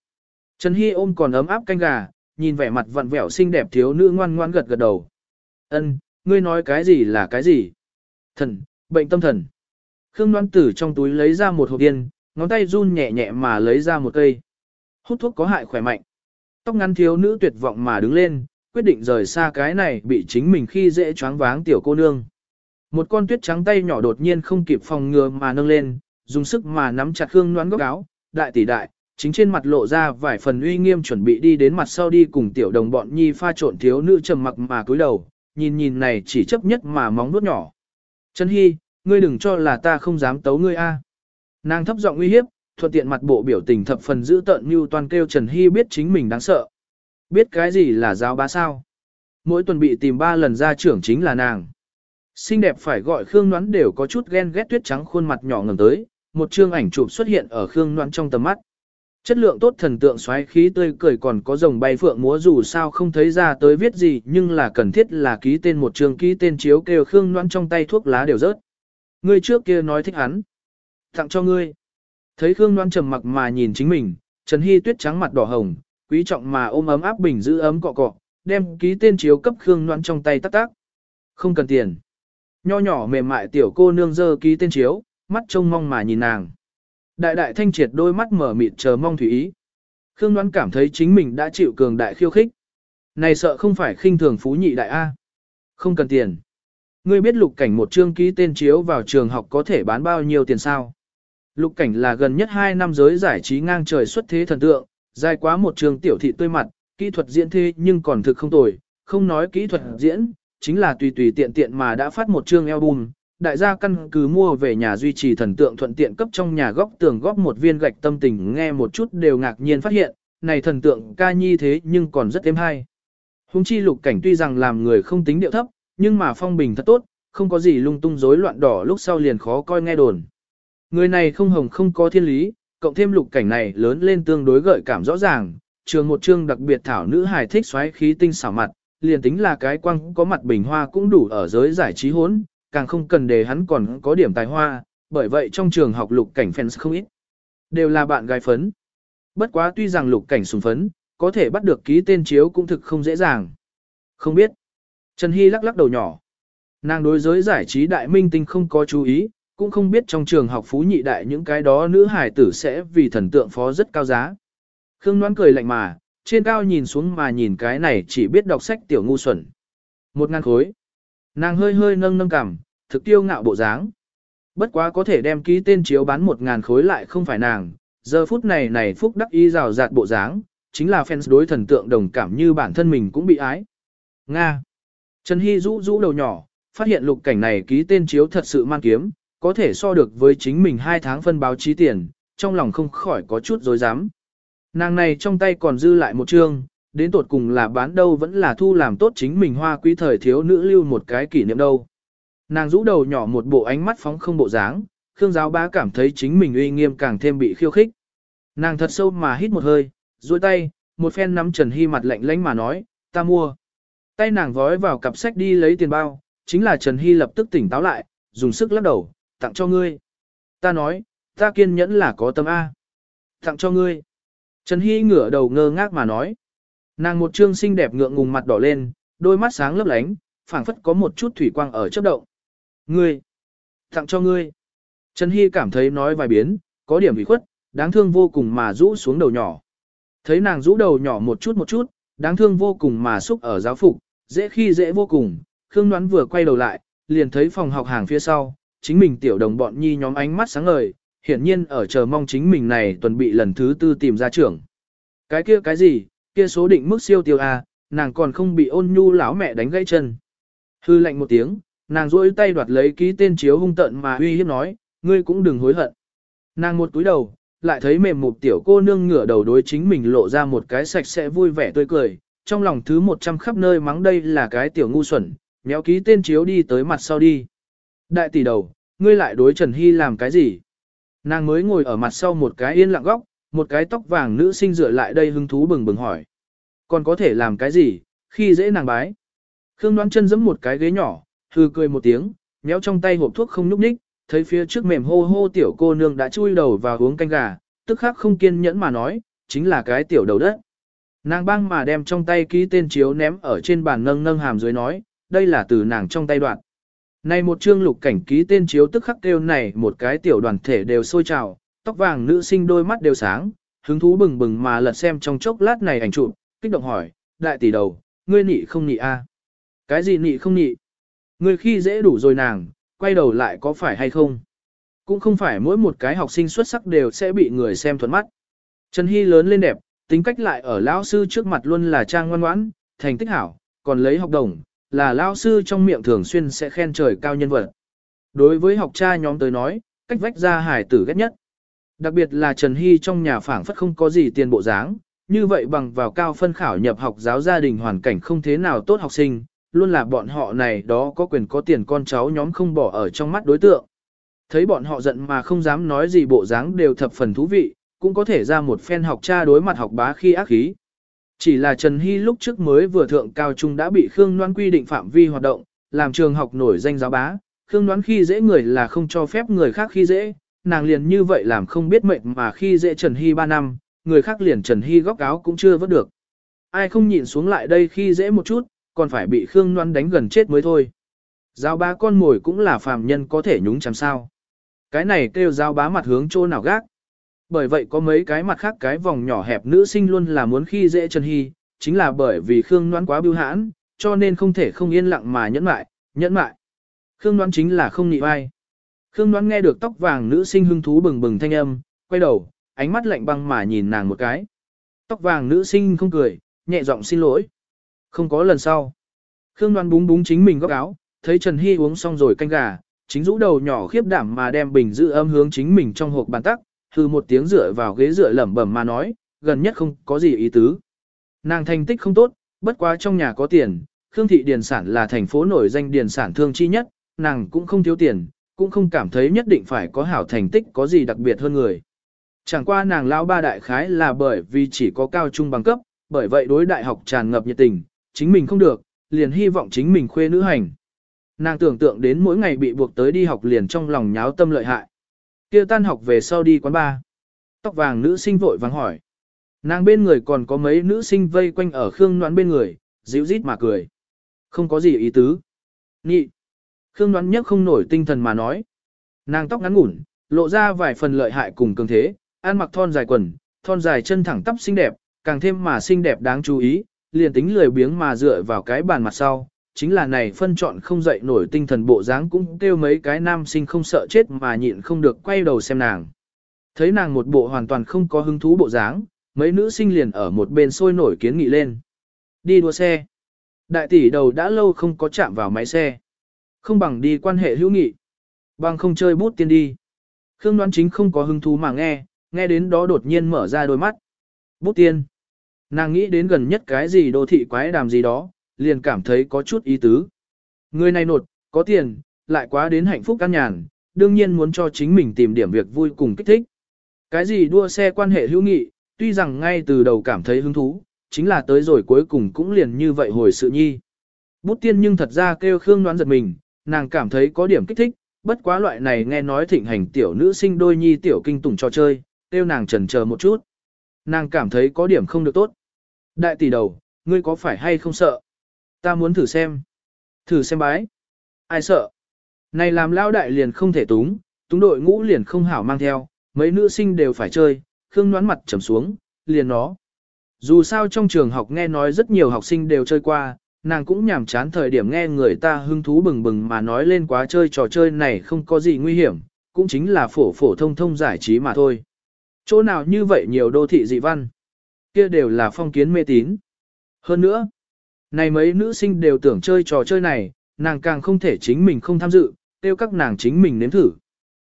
Trần Hy ôm còn ấm áp canh gà, nhìn vẻ mặt vặn vẹo xinh đẹp thiếu nữ ngoan ngoan gật gật đầu. Ân, ngươi nói cái gì là cái gì? Thần, bệnh tâm thần. Khương Đoan Tử trong túi lấy ra một hộp tiền, ngón tay run nhẹ nhẹ mà lấy ra một cây. Hút thuốc có hại khỏe mạnh. Tóc ngắn thiếu nữ tuyệt vọng mà đứng lên, quyết định rời xa cái này bị chính mình khi dễ choáng váng tiểu cô nương. Một con tuyết trắng tay nhỏ đột nhiên không kịp phòng ngừa mà nâng lên, dùng sức mà nắm chặt Khương Loan góc áo, đại tỷ đại, chính trên mặt lộ ra vài phần uy nghiêm chuẩn bị đi đến mặt sau đi cùng tiểu đồng bọn nhi pha trộn thiếu nữ trầm mặc mà cúi đầu, nhìn nhìn này chỉ chấp nhất mà móng nuốt nhỏ. Trần Hy, ngươi đừng cho là ta không dám tấu ngươi a. Nàng thấp giọng uy hiếp, thuận tiện mặt bộ biểu tình thập phần giữ tợn như toàn kêu Trần Hy biết chính mình đáng sợ. Biết cái gì là giáo bá sao? Mỗi tuần bị tìm ba lần ra trưởng chính là nàng. Xinh đẹp phải gọi Khương Ngoãn đều có chút ghen ghét tuyết trắng khuôn mặt nhỏ ngầm tới, một chương ảnh chụp xuất hiện ở Khương Ngoãn trong tầm mắt. Chất lượng tốt thần tượng xoáy khí tươi cười còn có rồng bay phượng múa dù sao không thấy ra tới viết gì nhưng là cần thiết là ký tên một chương ký tên chiếu kêu Khương Ngoãn trong tay thuốc lá đều rớt. Ngươi trước kia nói thích hắn. Tặng cho ngươi. Thấy Khương Ngoãn trầm mặc mà nhìn chính mình, Trần Hy tuyết trắng mặt đỏ hồng, quý trọng mà ôm ấm áp bình giữ ấm cọ cọ, đem ký tên chiếu cấp Khương Ngoãn trong tay tắc tắc. Không cần tiền. Nho nhỏ mềm mại tiểu cô nương dơ ký tên chiếu, mắt trông mong mà nhìn nàng. Đại đại thanh triệt đôi mắt mở mịt chờ mong thủy ý. Khương đoán cảm thấy chính mình đã chịu cường đại khiêu khích. Này sợ không phải khinh thường phú nhị đại A. Không cần tiền. Ngươi biết lục cảnh một chương ký tên chiếu vào trường học có thể bán bao nhiêu tiền sao? Lục cảnh là gần nhất 2 năm giới giải trí ngang trời xuất thế thần tượng, dài quá một trường tiểu thị tươi mặt, kỹ thuật diễn thế nhưng còn thực không tồi, không nói kỹ thuật diễn, chính là tùy tùy tiện tiện mà đã phát một chương album. Đại gia căn cứ mua về nhà duy trì thần tượng thuận tiện cấp trong nhà góc tường góp một viên gạch tâm tình nghe một chút đều ngạc nhiên phát hiện, này thần tượng ca nhi thế nhưng còn rất êm hay. Hùng chi lục cảnh tuy rằng làm người không tính điệu thấp, nhưng mà phong bình thật tốt, không có gì lung tung rối loạn đỏ lúc sau liền khó coi nghe đồn. Người này không hồng không có thiên lý, cộng thêm lục cảnh này lớn lên tương đối gợi cảm rõ ràng, trường một chương đặc biệt thảo nữ hài thích xoáy khí tinh xảo mặt, liền tính là cái quăng có mặt bình hoa cũng đủ ở giới giải trí hốn, càng không cần để hắn còn có điểm tài hoa, bởi vậy trong trường học lục cảnh fans không ít. Đều là bạn gái phấn. Bất quá tuy rằng lục cảnh sùng phấn, có thể bắt được ký tên chiếu cũng thực không dễ dàng. Không biết. Trần Hy lắc lắc đầu nhỏ. Nàng đối giới giải trí đại minh tinh không có chú ý, cũng không biết trong trường học phú nhị đại những cái đó nữ hải tử sẽ vì thần tượng phó rất cao giá. Khương Ngoan cười lạnh mà, trên cao nhìn xuống mà nhìn cái này chỉ biết đọc sách tiểu ngu xuẩn. Một ngàn khối. Nàng hơi hơi nâng nâng cằm, thực tiêu ngạo bộ dáng. Bất quá có thể đem ký tên chiếu bán một ngàn khối lại không phải nàng, giờ phút này này phúc đắc y rào rạt bộ dáng, chính là fans đối thần tượng đồng cảm như bản thân mình cũng bị ái. Nga. Trần Hy rũ rũ đầu nhỏ, phát hiện lục cảnh này ký tên chiếu thật sự man kiếm, có thể so được với chính mình hai tháng phân báo chí tiền, trong lòng không khỏi có chút dối dám. Nàng này trong tay còn dư lại một chương, đến tột cùng là bán đâu vẫn là thu làm tốt chính mình hoa quý thời thiếu nữ lưu một cái kỷ niệm đâu. Nàng rũ đầu nhỏ một bộ ánh mắt phóng không bộ dáng, Khương giáo bá cảm thấy chính mình uy nghiêm càng thêm bị khiêu khích. Nàng thật sâu mà hít một hơi, duỗi tay, một phen nắm Trần Hy mặt lạnh lánh mà nói, ta mua. Tay nàng vói vào cặp sách đi lấy tiền bao, chính là Trần Hy lập tức tỉnh táo lại, dùng sức lắc đầu, tặng cho ngươi. Ta nói, ta kiên nhẫn là có tâm A. Tặng cho ngươi. Trần Hy ngửa đầu ngơ ngác mà nói. Nàng một trương xinh đẹp ngượng ngùng mặt đỏ lên, đôi mắt sáng lấp lánh, phảng phất có một chút thủy quang ở chớp động. Ngươi. Tặng cho ngươi. Trần Hy cảm thấy nói vài biến, có điểm bị khuất, đáng thương vô cùng mà rũ xuống đầu nhỏ. Thấy nàng rũ đầu nhỏ một chút một chút, đáng thương vô cùng mà xúc ở giáo phục, dễ khi dễ vô cùng. Khương Ngoãn vừa quay đầu lại, liền thấy phòng học hàng phía sau, chính mình tiểu đồng bọn nhi nhóm ánh mắt sáng ngời, hiển nhiên ở chờ mong chính mình này tuần bị lần thứ tư tìm ra trưởng. Cái kia cái gì, kia số định mức siêu tiêu A, nàng còn không bị ôn nhu lão mẹ đánh gãy chân. Hư lạnh một tiếng, nàng duỗi tay đoạt lấy ký tên chiếu hung tận mà uy hiếp nói, ngươi cũng đừng hối hận. Nàng một túi đầu, lại thấy mềm một tiểu cô nương ngửa đầu đối chính mình lộ ra một cái sạch sẽ vui vẻ tươi cười, trong lòng thứ một trăm khắp nơi mắng đây là cái tiểu ngu xuẩn, méo ký tên chiếu đi tới mặt sau đi. Đại tỷ đầu, ngươi lại đối Trần Hy làm cái gì? Nàng mới ngồi ở mặt sau một cái yên lặng góc, một cái tóc vàng nữ sinh dựa lại đây hứng thú bừng bừng hỏi. Còn có thể làm cái gì, khi dễ nàng bái? Khương đoán chân giẫm một cái ghế nhỏ, hư cười một tiếng, méo trong tay hộp thuốc không nhúc nhích, thấy phía trước mềm hô hô tiểu cô nương đã chui đầu vào uống canh gà, tức khắc không kiên nhẫn mà nói, chính là cái tiểu đầu đất. Nàng băng mà đem trong tay ký tên chiếu ném ở trên bàn nâng nâng hàm dưới nói, đây là từ nàng trong tay đoạn. Này một chương lục cảnh ký tên chiếu tức khắc kêu này một cái tiểu đoàn thể đều sôi trào, tóc vàng nữ sinh đôi mắt đều sáng, hứng thú bừng bừng mà lật xem trong chốc lát này ảnh chụp, kích động hỏi, đại tỷ đầu, ngươi nị không nị a? Cái gì nị không nị? Ngươi khi dễ đủ rồi nàng, quay đầu lại có phải hay không? Cũng không phải mỗi một cái học sinh xuất sắc đều sẽ bị người xem thuận mắt. Trần Hy lớn lên đẹp, tính cách lại ở lão sư trước mặt luôn là trang ngoan ngoãn, thành tích hảo, còn lấy học đồng, là lão sư trong miệng thường xuyên sẽ khen trời cao nhân vật. Đối với học cha nhóm tới nói, cách vách ra hải tử ghét nhất. Đặc biệt là Trần Hy trong nhà phảng phất không có gì tiền bộ dáng, như vậy bằng vào cao phân khảo nhập học giáo gia đình hoàn cảnh không thế nào tốt học sinh, luôn là bọn họ này đó có quyền có tiền con cháu nhóm không bỏ ở trong mắt đối tượng. Thấy bọn họ giận mà không dám nói gì bộ dáng đều thập phần thú vị, cũng có thể ra một phen học cha đối mặt học bá khi ác khí. Chỉ là Trần Hy lúc trước mới vừa thượng cao trung đã bị Khương Noan quy định phạm vi hoạt động, làm trường học nổi danh giáo bá, Khương Noan khi dễ người là không cho phép người khác khi dễ, nàng liền như vậy làm không biết mệnh mà khi dễ Trần Hy 3 năm, người khác liền Trần Hy góc áo cũng chưa vớt được. Ai không nhịn xuống lại đây khi dễ một chút, còn phải bị Khương Noan đánh gần chết mới thôi. Giáo bá con mồi cũng là phàm nhân có thể nhúng chằm sao. Cái này kêu giáo bá mặt hướng chỗ nào gác. Bởi vậy có mấy cái mặt khác cái vòng nhỏ hẹp nữ sinh luôn là muốn khi dễ Trần Hy, chính là bởi vì Khương Ngoan quá biêu hãn, cho nên không thể không yên lặng mà nhẫn mại, nhẫn mại. Khương Ngoan chính là không nị vai. Khương Ngoan nghe được tóc vàng nữ sinh hưng thú bừng bừng thanh âm, quay đầu, ánh mắt lạnh băng mà nhìn nàng một cái. Tóc vàng nữ sinh không cười, nhẹ giọng xin lỗi. Không có lần sau. Khương Đoan búng búng chính mình góc áo, thấy Trần Hy uống xong rồi canh gà, chính rũ đầu nhỏ khiếp đảm mà đem bình giữ âm hướng chính mình trong hộp bàn tắc, hư một tiếng rửa vào ghế rửa lẩm bẩm mà nói, gần nhất không có gì ý tứ. Nàng thành tích không tốt, bất quá trong nhà có tiền, Khương thị điền sản là thành phố nổi danh điền sản thương chi nhất, nàng cũng không thiếu tiền, cũng không cảm thấy nhất định phải có hảo thành tích có gì đặc biệt hơn người. Chẳng qua nàng lão ba đại khái là bởi vì chỉ có cao trung bằng cấp, bởi vậy đối đại học tràn ngập nhiệt tình, chính mình không được, liền hy vọng chính mình khuê nữ hành. Nàng tưởng tượng đến mỗi ngày bị buộc tới đi học liền trong lòng nháo tâm lợi hại kia tan học về sau đi quán bar. Tóc vàng nữ sinh vội vàng hỏi. Nàng bên người còn có mấy nữ sinh vây quanh ở Khương Noãn bên người, dịu rít mà cười. Không có gì ý tứ. Nhị. Khương Noãn nhất không nổi tinh thần mà nói. Nàng tóc ngắn ngủn, lộ ra vài phần lợi hại cùng cường thế, ăn mặc thon dài quần, thon dài chân thẳng tắp xinh đẹp, càng thêm mà xinh đẹp đáng chú ý, liền tính lười biếng mà dựa vào cái bàn mặt sau, chính là này phân chọn không dậy nổi tinh thần bộ dáng cũng kêu mấy cái nam sinh không sợ chết mà nhịn không được quay đầu xem nàng. Thấy nàng một bộ hoàn toàn không có hứng thú bộ dáng, mấy nữ sinh liền ở một bên sôi nổi kiến nghị lên. Đi đua xe. Đại tỷ đầu đã lâu không có chạm vào máy xe. Không bằng đi quan hệ hữu nghị. Bằng không chơi bút tiên đi. Khương đoán chính không có hứng thú mà nghe, nghe đến đó đột nhiên mở ra đôi mắt. Bút tiên. Nàng nghĩ đến gần nhất cái gì đô thị quái đàm gì đó, liền cảm thấy có chút ý tứ. Người này nột, có tiền, lại quá đến hạnh phúc căn nhàn, đương nhiên muốn cho chính mình tìm điểm việc vui cùng kích thích. Cái gì đua xe quan hệ hữu nghị, tuy rằng ngay từ đầu cảm thấy hứng thú, chính là tới rồi cuối cùng cũng liền như vậy hồi sự nhi. Bút tiên nhưng thật ra kêu Khương đoán giật mình, nàng cảm thấy có điểm kích thích, bất quá loại này nghe nói thịnh hành tiểu nữ sinh đôi nhi tiểu kinh tủng trò chơi, kêu nàng chần chờ một chút. Nàng cảm thấy có điểm không được tốt. Đại tỷ đầu, ngươi có phải hay không sợ? Ta muốn thử xem. Thử xem bái. Ai sợ? Này làm lao đại liền không thể túng, túng đội ngũ liền không hảo mang theo, mấy nữ sinh đều phải chơi, khương nhoán mặt trầm xuống, liền nó. Dù sao trong trường học nghe nói rất nhiều học sinh đều chơi qua, nàng cũng nhàm chán thời điểm nghe người ta hứng thú bừng bừng mà nói lên quá chơi trò chơi này không có gì nguy hiểm, cũng chính là phổ phổ thông thông giải trí mà thôi. Chỗ nào như vậy nhiều đô thị dị văn, kia đều là phong kiến mê tín. Hơn nữa, này mấy nữ sinh đều tưởng chơi trò chơi này, nàng càng không thể chính mình không tham dự, kêu các nàng chính mình nếm thử.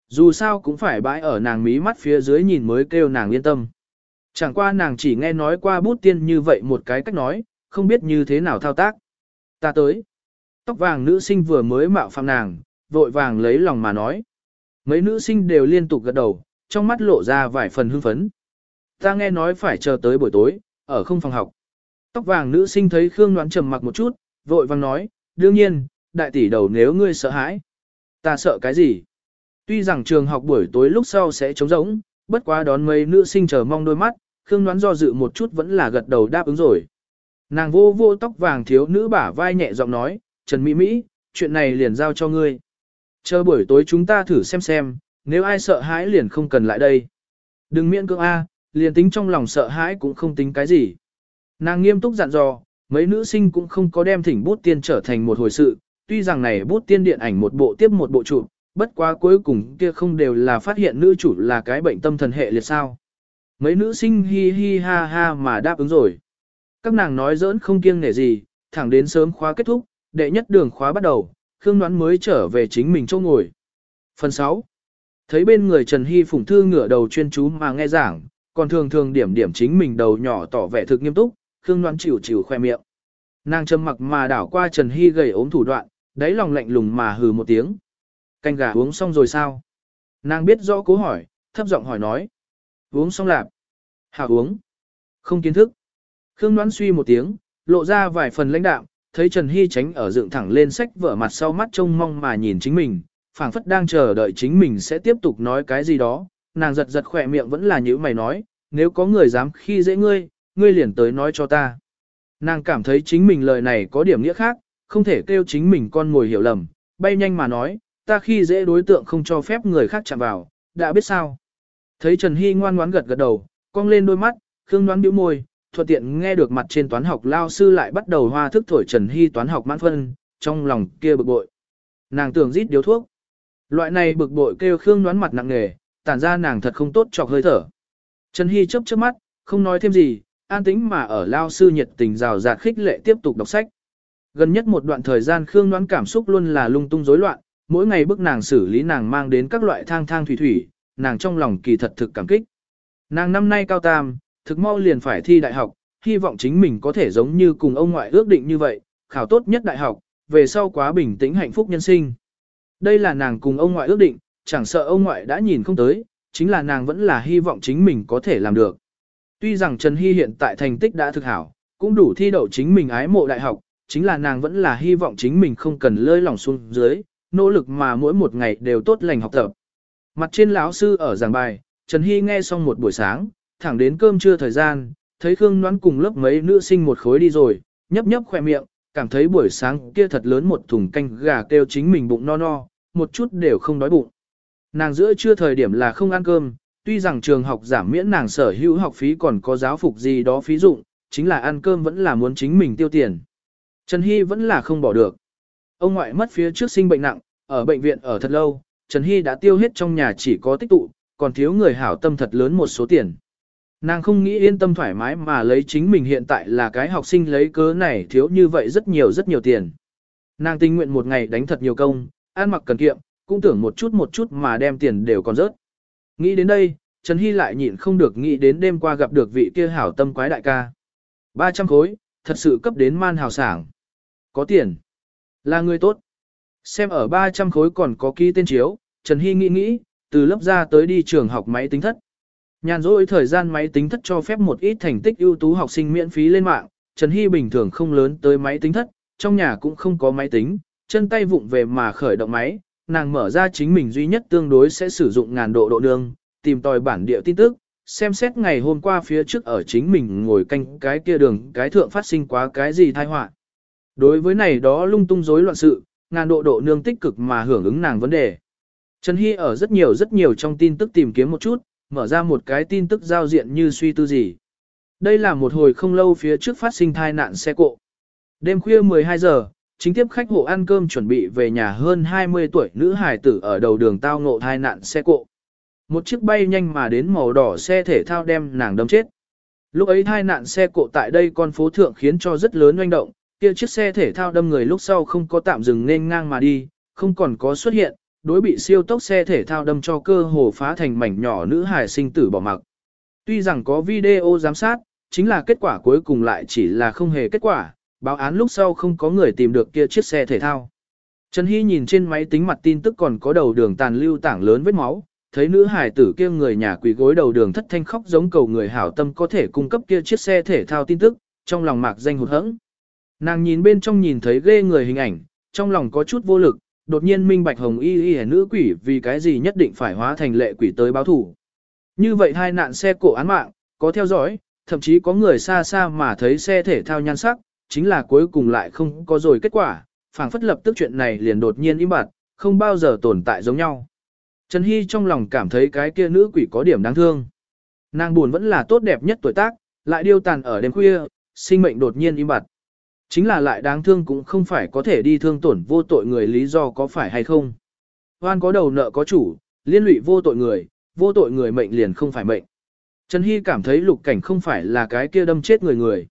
Dù sao cũng phải bãi ở nàng mí mắt phía dưới nhìn mới kêu nàng yên tâm. Chẳng qua nàng chỉ nghe nói qua bút tiên như vậy một cái cách nói, không biết như thế nào thao tác. Ta tới. Tóc vàng nữ sinh vừa mới mạo phạm nàng, vội vàng lấy lòng mà nói. Mấy nữ sinh đều liên tục gật đầu, trong mắt lộ ra vài phần hưng phấn. Ta nghe nói phải chờ tới buổi tối, ở không phòng học. Tóc vàng nữ sinh thấy Khương Đoán trầm mặc một chút, vội vàng nói, đương nhiên, đại tỷ đầu nếu ngươi sợ hãi. Ta sợ cái gì? Tuy rằng trường học buổi tối lúc sau sẽ trống rỗng, bất quá đón mấy nữ sinh chờ mong đôi mắt, Khương Đoán do dự một chút vẫn là gật đầu đáp ứng rồi. Nàng vô vô tóc vàng thiếu nữ bả vai nhẹ giọng nói, Trần Mỹ Mỹ, chuyện này liền giao cho ngươi. Chờ buổi tối chúng ta thử xem xem, nếu ai sợ hãi liền không cần lại đây. Đừng miễn cưỡng A, liền tính trong lòng sợ hãi cũng không tính cái gì. Nàng nghiêm túc dặn dò, mấy nữ sinh cũng không có đem thỉnh bút tiên trở thành một hồi sự, tuy rằng này bút tiên điện ảnh một bộ tiếp một bộ chụp, bất quá cuối cùng kia không đều là phát hiện nữ chủ là cái bệnh tâm thần hệ liệt sao. Mấy nữ sinh hi hi ha ha mà đáp ứng rồi. Các nàng nói giỡn không kiêng nể gì, thẳng đến sớm khóa kết thúc, đệ nhất đường khóa bắt đầu, Khương Đoán mới trở về chính mình chỗ ngồi. Phần 6. Thấy bên người Trần Hy phủng Thư ngửa đầu chuyên chú mà nghe giảng, còn thường thường điểm điểm chính mình đầu nhỏ tỏ vẻ thực nghiêm túc, Khương Đoán chịu chịu khoe miệng. Nàng châm mặc mà đảo qua Trần Hy gầy ốm thủ đoạn, đáy lòng lạnh lùng mà hừ một tiếng. Canh gà uống xong rồi sao? Nàng biết rõ cố hỏi, thấp giọng hỏi nói. Uống xong lạp. Hảo uống. Không kiến thức. Khương Đoán suy một tiếng, lộ ra vài phần lãnh đạm, thấy Trần Hy tránh ở dựng thẳng lên sách vở mặt sau mắt trông mong mà nhìn chính mình, phảng phất đang chờ đợi chính mình sẽ tiếp tục nói cái gì đó, nàng giật giật khỏe miệng vẫn là như mày nói, nếu có người dám khi dễ ngươi, ngươi liền tới nói cho ta. Nàng cảm thấy chính mình lời này có điểm nghĩa khác, không thể kêu chính mình con ngồi hiểu lầm, bay nhanh mà nói, ta khi dễ đối tượng không cho phép người khác chạm vào, đã biết sao. Thấy Trần Hy ngoan ngoãn gật gật đầu, cong lên đôi mắt, Khương đoán bĩu môi, thuận tiện nghe được mặt trên toán học lao sư lại bắt đầu hoa thức thổi Trần Hy toán học mãn phân, trong lòng kia bực bội. Nàng tưởng rít điếu thuốc. Loại này bực bội kêu Khương đoán mặt nặng nề, tản ra nàng thật không tốt chọc hơi thở. Trần Hy chớp chớp mắt, không nói thêm gì, an tĩnh mà ở lao sư nhiệt tình rào rạt khích lệ tiếp tục đọc sách. Gần nhất một đoạn thời gian Khương đoán cảm xúc luôn là lung tung rối loạn, mỗi ngày bức nàng xử lý nàng mang đến các loại thang thang thủy thủy, nàng trong lòng kỳ thật thực cảm kích. Nàng năm nay cao tam, thực mau liền phải thi đại học, hy vọng chính mình có thể giống như cùng ông ngoại ước định như vậy, khảo tốt nhất đại học, về sau quá bình tĩnh hạnh phúc nhân sinh. Đây là nàng cùng ông ngoại ước định, chẳng sợ ông ngoại đã nhìn không tới, chính là nàng vẫn là hy vọng chính mình có thể làm được. Tuy rằng Trần Hy hiện tại thành tích đã thực hảo, cũng đủ thi đậu chính mình ái mộ đại học, chính là nàng vẫn là hy vọng chính mình không cần lơi lỏng xuống dưới, nỗ lực mà mỗi một ngày đều tốt lành học tập. Mặt trên lão sư ở giảng bài, Trần Hy nghe xong một buổi sáng, thẳng đến cơm trưa thời gian, thấy Khương Noãn cùng lớp mấy nữ sinh một khối đi rồi, nhấp nhấp khỏe miệng, cảm thấy buổi sáng kia thật lớn một thùng canh gà kêu chính mình bụng no no, một chút đều không đói bụng. Nàng giữa trưa thời điểm là không ăn cơm, tuy rằng trường học giảm miễn nàng sở hữu học phí còn có giáo phục gì đó phí dụng, chính là ăn cơm vẫn là muốn chính mình tiêu tiền. Trần Hy vẫn là không bỏ được. Ông ngoại mất phía trước sinh bệnh nặng, ở bệnh viện ở thật lâu, Trần Hy đã tiêu hết trong nhà chỉ có tích tụ, còn thiếu người hảo tâm thật lớn một số tiền. Nàng không nghĩ yên tâm thoải mái mà lấy chính mình hiện tại là cái học sinh lấy cớ này thiếu như vậy rất nhiều rất nhiều tiền. Nàng tình nguyện một ngày đánh thật nhiều công, ăn mặc cần kiệm, cũng tưởng một chút một chút mà đem tiền đều còn rớt. Nghĩ đến đây, Trần Hy lại nhịn không được nghĩ đến đêm qua gặp được vị kia hảo tâm quái đại ca. 300 khối, thật sự cấp đến man hào sảng. Có tiền. Là người tốt. Xem ở 300 khối còn có ký tên chiếu, Trần Hy nghĩ nghĩ, từ lớp ra tới đi trường học máy tính thất. Nhàn rỗi thời gian máy tính thất cho phép một ít thành tích ưu tú học sinh miễn phí lên mạng, Trần Hy bình thường không lớn tới máy tính thất, trong nhà cũng không có máy tính, chân tay vụng về mà khởi động máy, nàng mở ra chính mình duy nhất tương đối sẽ sử dụng ngàn độ độ nương, tìm tòi bản địa tin tức, xem xét ngày hôm qua phía trước ở chính mình ngồi canh cái kia đường cái thượng phát sinh quá cái gì tai họa. Đối với này đó lung tung rối loạn sự, ngàn độ độ nương tích cực mà hưởng ứng nàng vấn đề. Trần Hy ở rất nhiều rất nhiều trong tin tức tìm kiếm một chút, mở ra một cái tin tức giao diện như suy tư gì. Đây là một hồi không lâu phía trước phát sinh thai nạn xe cộ. Đêm khuya 12 giờ, chính tiếp khách hộ ăn cơm chuẩn bị về nhà hơn 20 tuổi nữ hài tử ở đầu đường tao ngộ thai nạn xe cộ. Một chiếc bay nhanh mà đến màu đỏ xe thể thao đem nàng đâm chết. Lúc ấy thai nạn xe cộ tại đây con phố thượng khiến cho rất lớn oanh động, kia chiếc xe thể thao đâm người lúc sau không có tạm dừng nên ngang mà đi, không còn có xuất hiện, đối bị siêu tốc xe thể thao đâm cho cơ hồ phá thành mảnh nhỏ nữ hài sinh tử bỏ mặc. Tuy rằng có video giám sát, chính là kết quả cuối cùng lại chỉ là không hề kết quả, báo án lúc sau không có người tìm được kia chiếc xe thể thao. Trần Hy nhìn trên máy tính mặt tin tức còn có đầu đường tàn lưu tảng lớn vết máu, thấy nữ hải tử kia người nhà quỳ gối đầu đường thất thanh khóc giống cầu người hảo tâm có thể cung cấp kia chiếc xe thể thao tin tức, trong lòng mạc danh hụt hẫng. Nàng nhìn bên trong nhìn thấy ghê người hình ảnh, trong lòng có chút vô lực, đột nhiên minh bạch hồng y y nữ quỷ vì cái gì nhất định phải hóa thành lệ quỷ tới báo thủ. Như vậy hai nạn xe cổ án mạng, có theo dõi, thậm chí có người xa xa mà thấy xe thể thao nhan sắc, chính là cuối cùng lại không có rồi kết quả, phảng phất lập tức chuyện này liền đột nhiên im bặt, không bao giờ tồn tại giống nhau. Trần Hy trong lòng cảm thấy cái kia nữ quỷ có điểm đáng thương. Nàng buồn vẫn là tốt đẹp nhất tuổi tác, lại điêu tàn ở đêm khuya, sinh mệnh đột nhiên im bặt. Chính là lại đáng thương cũng không phải có thể đi thương tổn vô tội người lý do có phải hay không. Hoan có đầu nợ có chủ, liên lụy vô tội người, vô tội người mệnh liền không phải mệnh. Trần Hy cảm thấy lục cảnh không phải là cái kia đâm chết người người.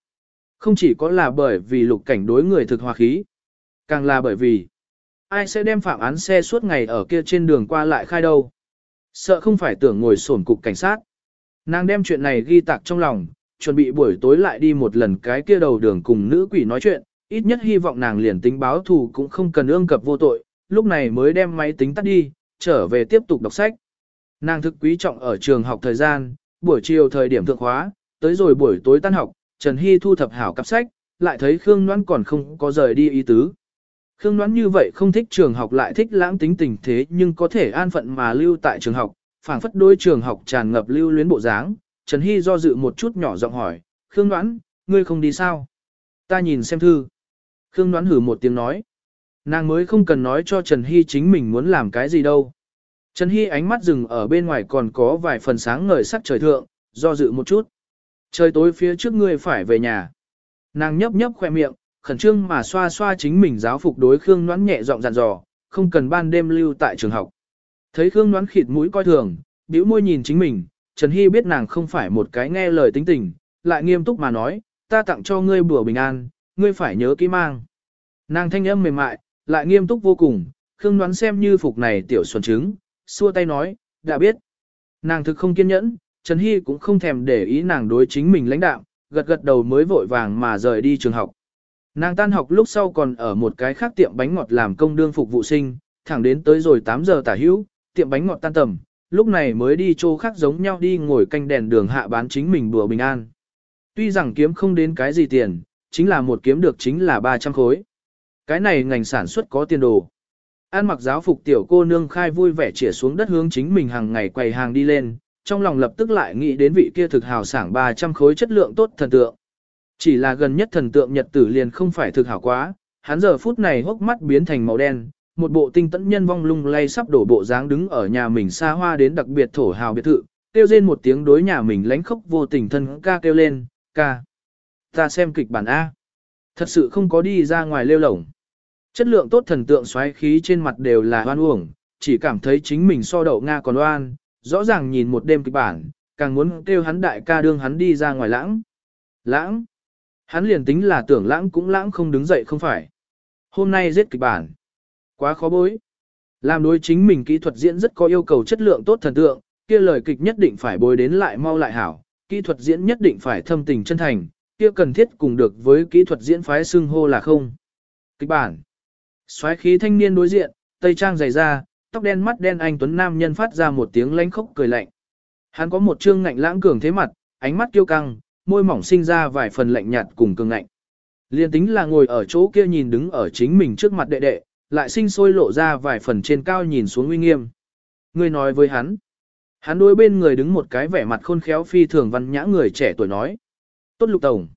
Không chỉ có là bởi vì lục cảnh đối người thực hòa khí, càng là bởi vì ai sẽ đem phạm án xe suốt ngày ở kia trên đường qua lại khai đâu. Sợ không phải tưởng ngồi sổn cục cảnh sát. Nàng đem chuyện này ghi tạc trong lòng, chuẩn bị buổi tối lại đi một lần cái kia đầu đường cùng nữ quỷ nói chuyện, ít nhất hy vọng nàng liền tính báo thù cũng không cần ương cập vô tội, lúc này mới đem máy tính tắt đi, trở về tiếp tục đọc sách. Nàng thực quý trọng ở trường học thời gian, buổi chiều thời điểm thượng khóa, tới rồi buổi tối tan học, Trần Hy thu thập hảo cặp sách, lại thấy Khương Ngoan còn không có rời đi ý tứ. Khương Ngoan như vậy không thích trường học lại thích lãng tính tình thế nhưng có thể an phận mà lưu tại trường học, phảng phất đôi trường học tràn ngập lưu luyến bộ dáng, Trần Hy do dự một chút nhỏ giọng hỏi, Khương Ngoan, ngươi không đi sao? Ta nhìn xem thư. Khương Ngoan hử một tiếng nói. Nàng mới không cần nói cho Trần Hy chính mình muốn làm cái gì đâu. Trần Hy ánh mắt dừng ở bên ngoài còn có vài phần sáng ngời sắc trời thượng, do dự một chút. Trời tối phía trước ngươi phải về nhà. Nàng nhấp nhấp khoe miệng, khẩn trương mà xoa xoa chính mình giáo phục đối Khương Ngoãn nhẹ giọng dặn dò, không cần ban đêm lưu tại trường học. Thấy Khương Ngoãn khịt mũi coi thường, bĩu môi nhìn chính mình, Trần Hy biết nàng không phải một cái nghe lời tính tình, lại nghiêm túc mà nói, ta tặng cho ngươi bữa bình an, ngươi phải nhớ kỹ mang. Nàng thanh âm mềm mại, lại nghiêm túc vô cùng, Khương Ngoãn xem như phục này tiểu xuân trứng, xua tay nói, đã biết. Nàng thực không kiên nhẫn, Trần Hy cũng không thèm để ý nàng đối chính mình lãnh đạo, gật gật đầu mới vội vàng mà rời đi trường học. Nàng tan học lúc sau còn ở một cái khác tiệm bánh ngọt làm công đương phục vụ sinh, thẳng đến tới rồi 8 giờ tả hữu, tiệm bánh ngọt tan tầm, lúc này mới đi chỗ khác giống nhau đi ngồi canh đèn đường hạ bán chính mình bữa bình an. Tuy rằng kiếm không đến cái gì tiền, chính là một kiếm được chính là 300 khối. Cái này ngành sản xuất có tiền đồ. An mặc giáo phục tiểu cô nương khai vui vẻ chĩa xuống đất hướng chính mình hàng ngày quầy hàng đi lên, trong lòng lập tức lại nghĩ đến vị kia thực hào sảng 300 khối chất lượng tốt thần tượng. Chỉ là gần nhất thần tượng nhật tử liền không phải thực hảo quá, hắn giờ phút này hốc mắt biến thành màu đen, một bộ tinh tẫn nhân vong lung lay sắp đổ bộ dáng đứng ở nhà mình xa hoa đến đặc biệt thổ hào biệt thự, kêu rên một tiếng đối nhà mình lánh khóc vô tình thân ca kêu lên, ca. Ta xem kịch bản A. Thật sự không có đi ra ngoài lêu lổng. Chất lượng tốt thần tượng xoáy khí trên mặt đều là hoan uổng, chỉ cảm thấy chính mình so đậu Nga còn oan, rõ ràng nhìn một đêm kịch bản, càng muốn kêu hắn đại ca đương hắn đi ra ngoài lãng. Lãng. Hắn liền tính là tưởng lãng cũng lãng không đứng dậy không phải. Hôm nay giết kịch bản. Quá khó bối. Làm đối chính mình kỹ thuật diễn rất có yêu cầu chất lượng tốt thần tượng, kia lời kịch nhất định phải bối đến lại mau lại hảo, kỹ thuật diễn nhất định phải thâm tình chân thành, kia cần thiết cùng được với kỹ thuật diễn phái xưng hô là không. Kịch bản. Xoáy khí thanh niên đối diện, tây trang dày da, tóc đen mắt đen anh tuấn nam nhân phát ra một tiếng lánh khốc cười lạnh. Hắn có một trương ngạnh lãng cường thế mặt, ánh mắt kiêu căng, môi mỏng sinh ra vài phần lạnh nhạt cùng cường ngạnh. Liên tính là ngồi ở chỗ kia nhìn đứng ở chính mình trước mặt đệ đệ, lại sinh sôi lộ ra vài phần trên cao nhìn xuống uy nghiêm. Người nói với hắn. Hắn đối bên người đứng một cái vẻ mặt khôn khéo phi thường văn nhã người trẻ tuổi nói. Tốt lục tổng.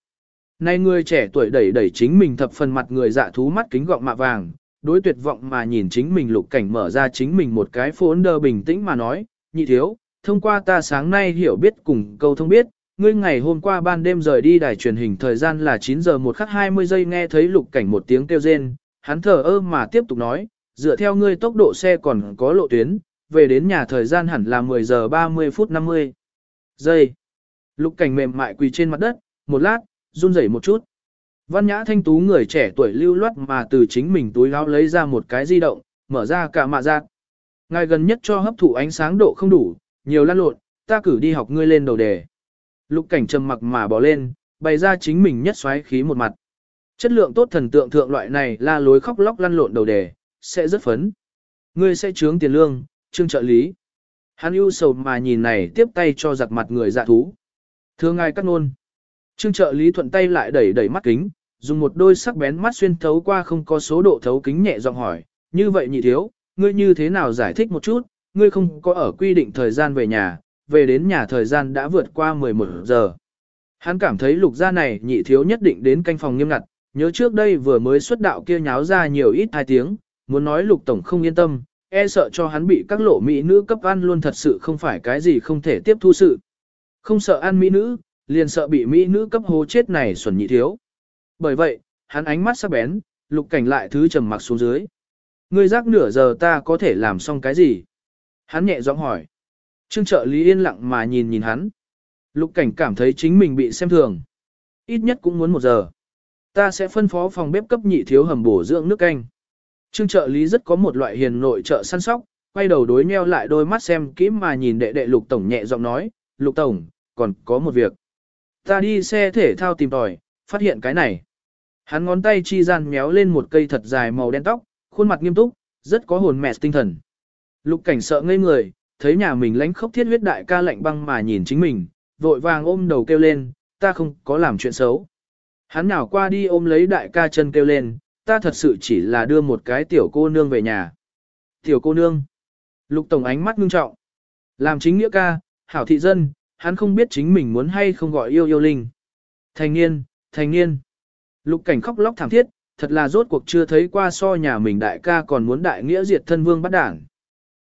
Nay người trẻ tuổi đẩy đẩy chính mình thập phần mặt người dạ thú mắt kính gọng mạ vàng, đối tuyệt vọng mà nhìn chính mình lục cảnh mở ra chính mình một cái phốn đơ bình tĩnh mà nói, nhị thiếu, thông qua ta sáng nay hiểu biết cùng câu thông biết, ngươi ngày hôm qua ban đêm rời đi đài truyền hình thời gian là 9 giờ một khắc 20 giây nghe thấy lục cảnh một tiếng kêu rên, hắn thở ơ mà tiếp tục nói, dựa theo ngươi tốc độ xe còn có lộ tuyến, về đến nhà thời gian hẳn là 10 giờ 30 phút 50 giây. Lục cảnh mềm mại quỳ trên mặt đất, một lát, run rẩy một chút. Văn nhã thanh tú người trẻ tuổi lưu loát mà từ chính mình túi áo lấy ra một cái di động, mở ra cả mạ giác. Ngài gần nhất cho hấp thụ ánh sáng độ không đủ, nhiều lăn lộn, ta cử đi học ngươi lên đầu đề. Lục cảnh trầm mặc mà bỏ lên, bày ra chính mình nhất xoáy khí một mặt. Chất lượng tốt thần tượng thượng loại này là lối khóc lóc lăn lộn đầu đề, sẽ rất phấn. Ngươi sẽ trướng tiền lương, trương trợ lý. Hắn ưu sầu mà nhìn này tiếp tay cho giặc mặt người dạ thú. Thưa ngài cắt nôn. Trương trợ lý thuận tay lại đẩy đẩy mắt kính, dùng một đôi sắc bén mắt xuyên thấu qua không có số độ thấu kính nhẹ giọng hỏi, như vậy nhị thiếu, ngươi như thế nào giải thích một chút, ngươi không có ở quy định thời gian về nhà, về đến nhà thời gian đã vượt qua 11 giờ. Hắn cảm thấy lục gia này nhị thiếu nhất định đến canh phòng nghiêm ngặt, nhớ trước đây vừa mới xuất đạo kia nháo ra nhiều ít hai tiếng, muốn nói lục tổng không yên tâm, e sợ cho hắn bị các lộ mỹ nữ cấp ăn luôn thật sự không phải cái gì không thể tiếp thu sự. Không sợ ăn mỹ nữ, liền sợ bị mỹ nữ cấp hố chết này xuẩn nhị thiếu. Bởi vậy, hắn ánh mắt sắc bén, lục cảnh lại thứ trầm mặc xuống dưới. Ngươi giác nửa giờ ta có thể làm xong cái gì? Hắn nhẹ giọng hỏi. Trương trợ lý yên lặng mà nhìn nhìn hắn. Lục cảnh cảm thấy chính mình bị xem thường. Ít nhất cũng muốn một giờ. Ta sẽ phân phó phòng bếp cấp nhị thiếu hầm bổ dưỡng nước canh. Trương trợ lý rất có một loại hiền nội trợ săn sóc, quay đầu đối nheo lại đôi mắt xem kỹ mà nhìn đệ đệ lục tổng nhẹ giọng nói, lục tổng, còn có một việc. Ta đi xe thể thao tìm tòi, phát hiện cái này. Hắn ngón tay chi gian méo lên một cây thật dài màu đen tóc, khuôn mặt nghiêm túc, rất có hồn mẹ tinh thần. Lục cảnh sợ ngây người, thấy nhà mình lánh khóc thiết huyết đại ca lạnh băng mà nhìn chính mình, vội vàng ôm đầu kêu lên, ta không có làm chuyện xấu. Hắn nào qua đi ôm lấy đại ca chân kêu lên, ta thật sự chỉ là đưa một cái tiểu cô nương về nhà. Tiểu cô nương. Lục tổng ánh mắt ngưng trọng. Làm chính nghĩa ca, hảo thị dân, hắn không biết chính mình muốn hay không gọi yêu yêu linh. Thành niên, thành niên. Lục cảnh khóc lóc thảm thiết, thật là rốt cuộc chưa thấy qua so nhà mình đại ca còn muốn đại nghĩa diệt thân vương bắt đảng.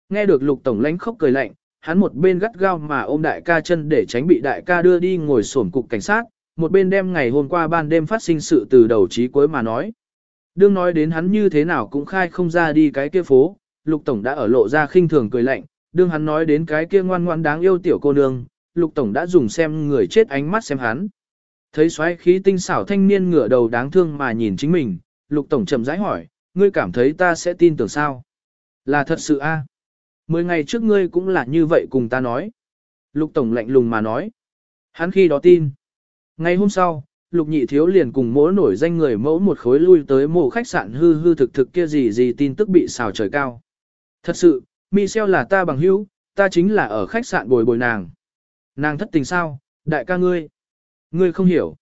Nghe được lục tổng lãnh khóc cười lạnh, hắn một bên gắt gao mà ôm đại ca chân để tránh bị đại ca đưa đi ngồi sổm cục cảnh sát, một bên đem ngày hôm qua ban đêm phát sinh sự từ đầu chí cuối mà nói. Đương nói đến hắn như thế nào cũng khai không ra đi cái kia phố, lục tổng đã ở lộ ra khinh thường cười lạnh, đương hắn nói đến cái kia ngoan ngoan đáng yêu tiểu cô nương, lục tổng đã dùng xem người chết ánh mắt xem hắn. Thấy xoáy khí tinh xảo thanh niên ngửa đầu đáng thương mà nhìn chính mình, lục tổng chậm rãi hỏi, ngươi cảm thấy ta sẽ tin tưởng sao? Là thật sự a? Mười ngày trước ngươi cũng là như vậy cùng ta nói. Lục tổng lạnh lùng mà nói. Hắn khi đó tin. Ngày hôm sau, lục nhị thiếu liền cùng mỗ nổi danh người mẫu một khối lui tới mộ khách sạn hư hư thực thực kia gì gì tin tức bị xào trời cao. Thật sự, Michelle là ta bằng hữu, ta chính là ở khách sạn bồi bồi nàng. Nàng thất tình sao, đại ca ngươi. Ngươi không hiểu.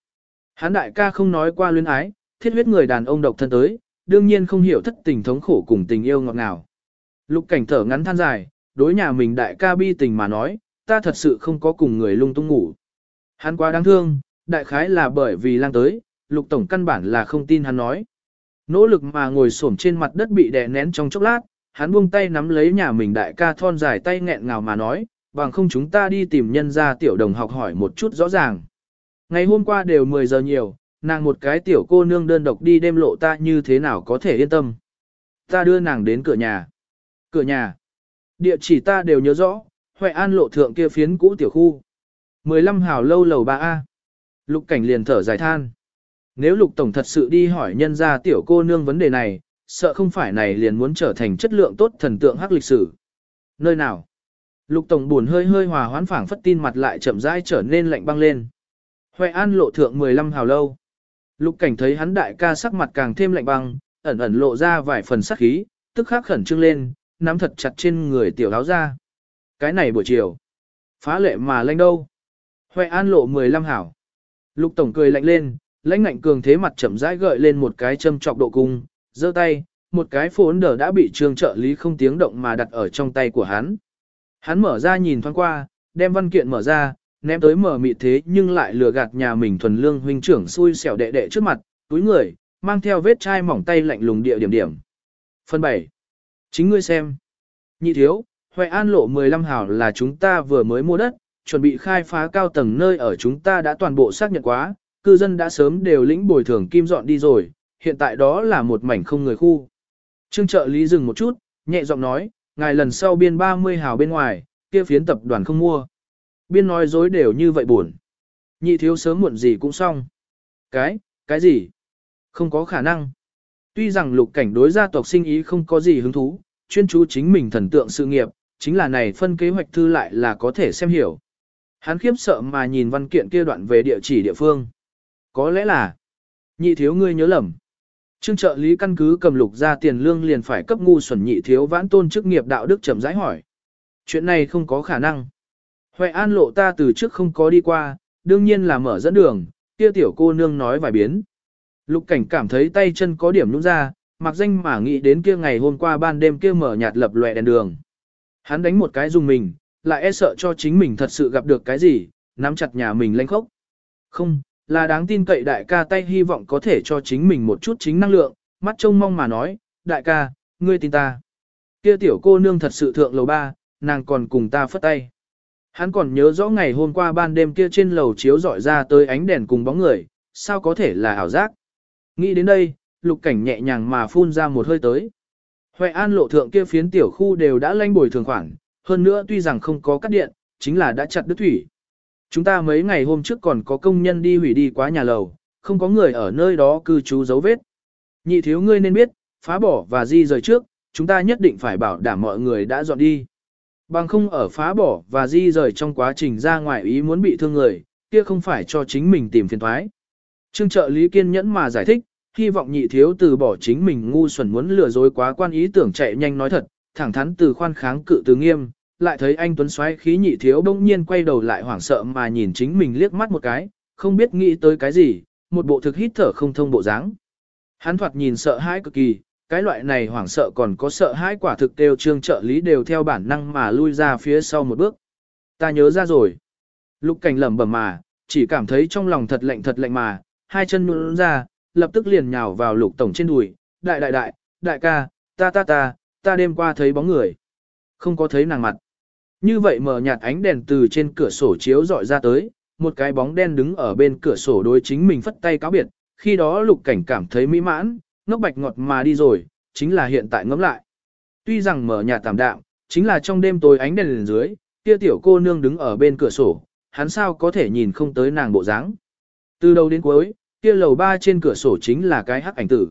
Hắn đại ca không nói qua luyến ái, thiết huyết người đàn ông độc thân tới, đương nhiên không hiểu thất tình thống khổ cùng tình yêu ngọt ngào. Lục cảnh thở ngắn than dài, đối nhà mình đại ca bi tình mà nói, ta thật sự không có cùng người lung tung ngủ. Hắn quá đáng thương, đại khái là bởi vì lang tới, lục tổng căn bản là không tin hắn nói. Nỗ lực mà ngồi xổm trên mặt đất bị đè nén trong chốc lát, hắn buông tay nắm lấy nhà mình đại ca thon dài tay nghẹn ngào mà nói, bằng không chúng ta đi tìm nhân ra tiểu đồng học hỏi một chút rõ ràng. Ngày hôm qua đều 10 giờ nhiều, nàng một cái tiểu cô nương đơn độc đi đêm lộ ta như thế nào có thể yên tâm. Ta đưa nàng đến cửa nhà. Cửa nhà. Địa chỉ ta đều nhớ rõ, Huệ An lộ thượng kia phiến cũ tiểu khu. 15 hào lâu lầu 3A. Lục cảnh liền thở dài than. Nếu lục tổng thật sự đi hỏi nhân ra tiểu cô nương vấn đề này, sợ không phải này liền muốn trở thành chất lượng tốt thần tượng hắc lịch sử. Nơi nào? Lục tổng buồn hơi hơi hòa hoãn phảng phất tin mặt lại chậm rãi trở nên lạnh băng lên. Huệ An lộ thượng 15 hào lâu. Lục cảnh thấy hắn đại ca sắc mặt càng thêm lạnh băng, ẩn ẩn lộ ra vài phần sắc khí, tức khắc khẩn trương lên, nắm thật chặt trên người tiểu áo ra. Cái này buổi chiều. Phá lệ mà lanh đâu. Huệ An lộ 15 hảo. Lục tổng cười lạnh lên, lãnh ngạnh cường thế mặt chậm rãi gợi lên một cái châm chọc độ cung, giơ tay, một cái phốn đờ đã bị trương trợ lý không tiếng động mà đặt ở trong tay của hắn. Hắn mở ra nhìn thoáng qua, đem văn kiện mở ra, ném tới mở mịt thế nhưng lại lừa gạt nhà mình thuần lương huynh trưởng xui xẻo đệ đệ trước mặt, túi người, mang theo vết chai mỏng tay lạnh lùng địa điểm điểm. Phần 7. Chính ngươi xem. Nhị thiếu, Huệ An lộ 15 hào là chúng ta vừa mới mua đất, chuẩn bị khai phá cao tầng nơi ở chúng ta đã toàn bộ xác nhận quá, cư dân đã sớm đều lĩnh bồi thường kim dọn đi rồi, hiện tại đó là một mảnh không người khu. Trương trợ lý dừng một chút, nhẹ giọng nói, ngài lần sau biên 30 hào bên ngoài, kia phiến tập đoàn không mua. Biên nói dối đều như vậy buồn. Nhị thiếu sớm muộn gì cũng xong. Cái, cái gì? Không có khả năng. Tuy rằng lục cảnh đối gia tộc sinh ý không có gì hứng thú, chuyên chú chính mình thần tượng sự nghiệp, chính là này phân kế hoạch thư lại là có thể xem hiểu. Hắn khiếp sợ mà nhìn văn kiện kia đoạn về địa chỉ địa phương. Có lẽ là, nhị thiếu ngươi nhớ lầm. Trương trợ lý căn cứ cầm lục ra tiền lương liền phải cấp ngu xuẩn nhị thiếu vãn tôn chức nghiệp đạo đức chậm rãi hỏi. Chuyện này không có khả năng. Huệ an lộ ta từ trước không có đi qua, đương nhiên là mở dẫn đường, kia tiểu cô nương nói vài biến. Lục cảnh cảm thấy tay chân có điểm nhũng ra, mặc danh mà nghĩ đến kia ngày hôm qua ban đêm kia mở nhạt lập lòe đèn đường. Hắn đánh một cái dùng mình, lại e sợ cho chính mình thật sự gặp được cái gì, nắm chặt nhà mình lanh khốc. Không, là đáng tin cậy đại ca tay hy vọng có thể cho chính mình một chút chính năng lượng, mắt trông mong mà nói, đại ca, ngươi tin ta. Kia tiểu cô nương thật sự thượng lầu ba, nàng còn cùng ta phất tay. Hắn còn nhớ rõ ngày hôm qua ban đêm kia trên lầu chiếu dọi ra tới ánh đèn cùng bóng người, sao có thể là ảo giác. Nghĩ đến đây, lục cảnh nhẹ nhàng mà phun ra một hơi tới. Huệ An lộ thượng kia phiến tiểu khu đều đã lanh bồi thường khoản, hơn nữa tuy rằng không có cắt điện, chính là đã chặt đứt thủy. Chúng ta mấy ngày hôm trước còn có công nhân đi hủy đi quá nhà lầu, không có người ở nơi đó cư trú dấu vết. Nhị thiếu ngươi nên biết, phá bỏ và di rời trước, chúng ta nhất định phải bảo đảm mọi người đã dọn đi. Bằng không ở phá bỏ và di rời trong quá trình ra ngoài ý muốn bị thương người, kia không phải cho chính mình tìm phiền thoái. Trương trợ lý kiên nhẫn mà giải thích, hy vọng nhị thiếu từ bỏ chính mình ngu xuẩn muốn lừa dối quá quan ý tưởng chạy nhanh nói thật, thẳng thắn từ khoan kháng cự từ nghiêm, lại thấy anh Tuấn xoáy khí nhị thiếu bỗng nhiên quay đầu lại hoảng sợ mà nhìn chính mình liếc mắt một cái, không biết nghĩ tới cái gì, một bộ thực hít thở không thông bộ dáng. Hắn thoạt nhìn sợ hãi cực kỳ, cái loại này hoảng sợ còn có sợ hãi quả thực đều trương trợ lý đều theo bản năng mà lui ra phía sau một bước. Ta nhớ ra rồi. Lục cảnh lẩm bẩm mà, chỉ cảm thấy trong lòng thật lạnh thật lạnh mà, hai chân nhún ra, lập tức liền nhào vào lục tổng trên đùi, đại đại đại, đại ca, ta ta ta, ta đêm qua thấy bóng người. Không có thấy nàng mặt. Như vậy mở nhạt ánh đèn từ trên cửa sổ chiếu dọi ra tới, một cái bóng đen đứng ở bên cửa sổ đối chính mình phất tay cáo biệt, khi đó lục cảnh cảm thấy mỹ mãn, ngốc bạch ngọt mà đi rồi, chính là hiện tại ngẫm lại. Tuy rằng mở nhà tạm đạm, chính là trong đêm tối ánh đèn lên dưới, kia tiểu cô nương đứng ở bên cửa sổ, hắn sao có thể nhìn không tới nàng bộ dáng. Từ đầu đến cuối, kia lầu ba trên cửa sổ chính là cái hắc ảnh tử.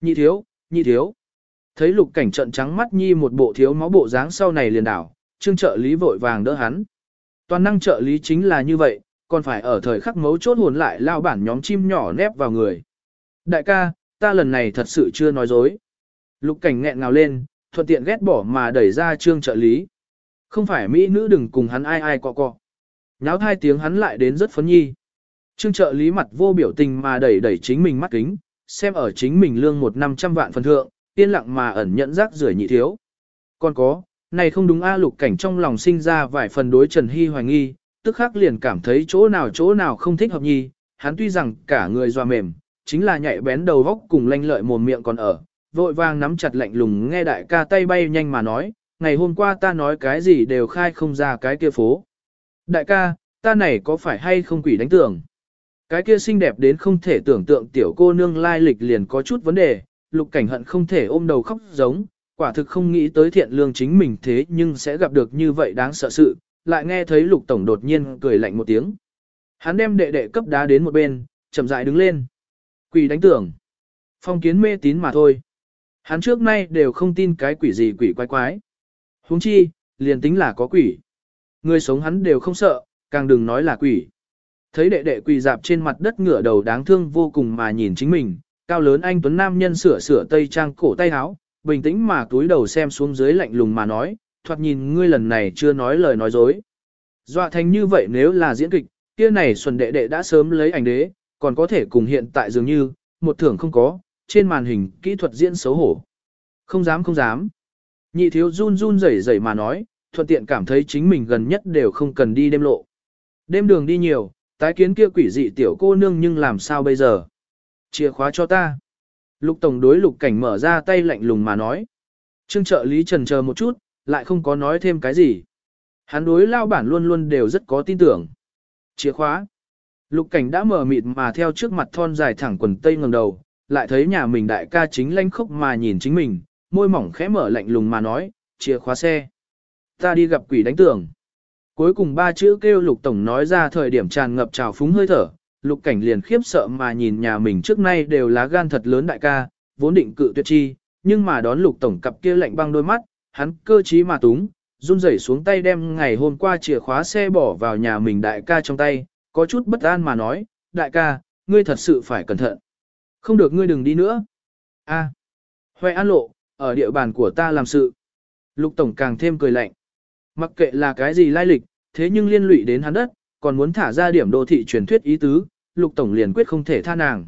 Nhị thiếu, nhị thiếu. Thấy lục cảnh trận trắng mắt nhi một bộ thiếu máu bộ dáng sau này liền đảo, trương trợ lý vội vàng đỡ hắn. Toàn năng trợ lý chính là như vậy, còn phải ở thời khắc mấu chốt hồn lại lao bản nhóm chim nhỏ nép vào người. Đại ca, ta lần này thật sự chưa nói dối. Lục cảnh nghẹn ngào lên, thuận tiện ghét bỏ mà đẩy ra trương trợ lý. Không phải mỹ nữ đừng cùng hắn ai ai cọ cọ. Nháo hai tiếng hắn lại đến rất phấn nhi. Trương trợ lý mặt vô biểu tình mà đẩy đẩy chính mình mắt kính, xem ở chính mình lương một năm trăm vạn phần thượng, yên lặng mà ẩn nhận rác rưởi nhị thiếu. Còn có, này không đúng A à, lục cảnh trong lòng sinh ra vài phần đối Trần Hy hoài nghi, tức khắc liền cảm thấy chỗ nào chỗ nào không thích hợp nhi, hắn tuy rằng cả người doa mềm, chính là nhạy bén đầu vóc cùng lanh lợi mồm miệng còn ở, vội vàng nắm chặt lạnh lùng nghe đại ca tay bay nhanh mà nói, ngày hôm qua ta nói cái gì đều khai không ra cái kia phố. Đại ca, ta này có phải hay không quỷ đánh tưởng? Cái kia xinh đẹp đến không thể tưởng tượng tiểu cô nương lai lịch liền có chút vấn đề, lục cảnh hận không thể ôm đầu khóc giống, quả thực không nghĩ tới thiện lương chính mình thế nhưng sẽ gặp được như vậy đáng sợ sự, lại nghe thấy lục tổng đột nhiên cười lạnh một tiếng. Hắn đem đệ đệ cấp đá đến một bên, chậm rãi đứng lên. Quỷ đánh tưởng. Phong kiến mê tín mà thôi. Hắn trước nay đều không tin cái quỷ gì quỷ quái quái. huống chi, liền tính là có quỷ. Người sống hắn đều không sợ, càng đừng nói là quỷ. Thấy đệ đệ quỳ dạp trên mặt đất ngửa đầu đáng thương vô cùng mà nhìn chính mình, cao lớn anh Tuấn Nam nhân sửa sửa tây trang cổ tay áo, bình tĩnh mà túi đầu xem xuống dưới lạnh lùng mà nói, thoạt nhìn ngươi lần này chưa nói lời nói dối. Dọa thành như vậy nếu là diễn kịch, kia này xuân đệ đệ đã sớm lấy ảnh đế, còn có thể cùng hiện tại dường như, một thưởng không có, trên màn hình kỹ thuật diễn xấu hổ. Không dám không dám. Nhị thiếu run run rẩy rẩy mà nói, thuận tiện cảm thấy chính mình gần nhất đều không cần đi đêm lộ. Đêm đường đi nhiều, tái kiến kia quỷ dị tiểu cô nương nhưng làm sao bây giờ? Chìa khóa cho ta. Lục tổng đối lục cảnh mở ra tay lạnh lùng mà nói. Trương trợ lý trần chờ một chút, lại không có nói thêm cái gì. Hắn đối lao bản luôn luôn đều rất có tin tưởng. Chìa khóa. Lục cảnh đã mở mịt mà theo trước mặt thon dài thẳng quần tây ngẩng đầu, lại thấy nhà mình đại ca chính lanh khốc mà nhìn chính mình, môi mỏng khẽ mở lạnh lùng mà nói, chìa khóa xe. Ta đi gặp quỷ đánh tường. Cuối cùng ba chữ kêu lục tổng nói ra thời điểm tràn ngập trào phúng hơi thở, lục cảnh liền khiếp sợ mà nhìn nhà mình trước nay đều lá gan thật lớn đại ca, vốn định cự tuyệt chi, nhưng mà đón lục tổng cặp kia lạnh băng đôi mắt, hắn cơ trí mà túng, run rẩy xuống tay đem ngày hôm qua chìa khóa xe bỏ vào nhà mình đại ca trong tay, có chút bất an mà nói, đại ca, ngươi thật sự phải cẩn thận. Không được ngươi đừng đi nữa. A, à, Huệ An Lộ, ở địa bàn của ta làm sự. Lục Tổng càng thêm cười lạnh. Mặc kệ là cái gì lai lịch, thế nhưng liên lụy đến hắn đất, còn muốn thả ra điểm đô thị truyền thuyết ý tứ, Lục Tổng liền quyết không thể tha nàng.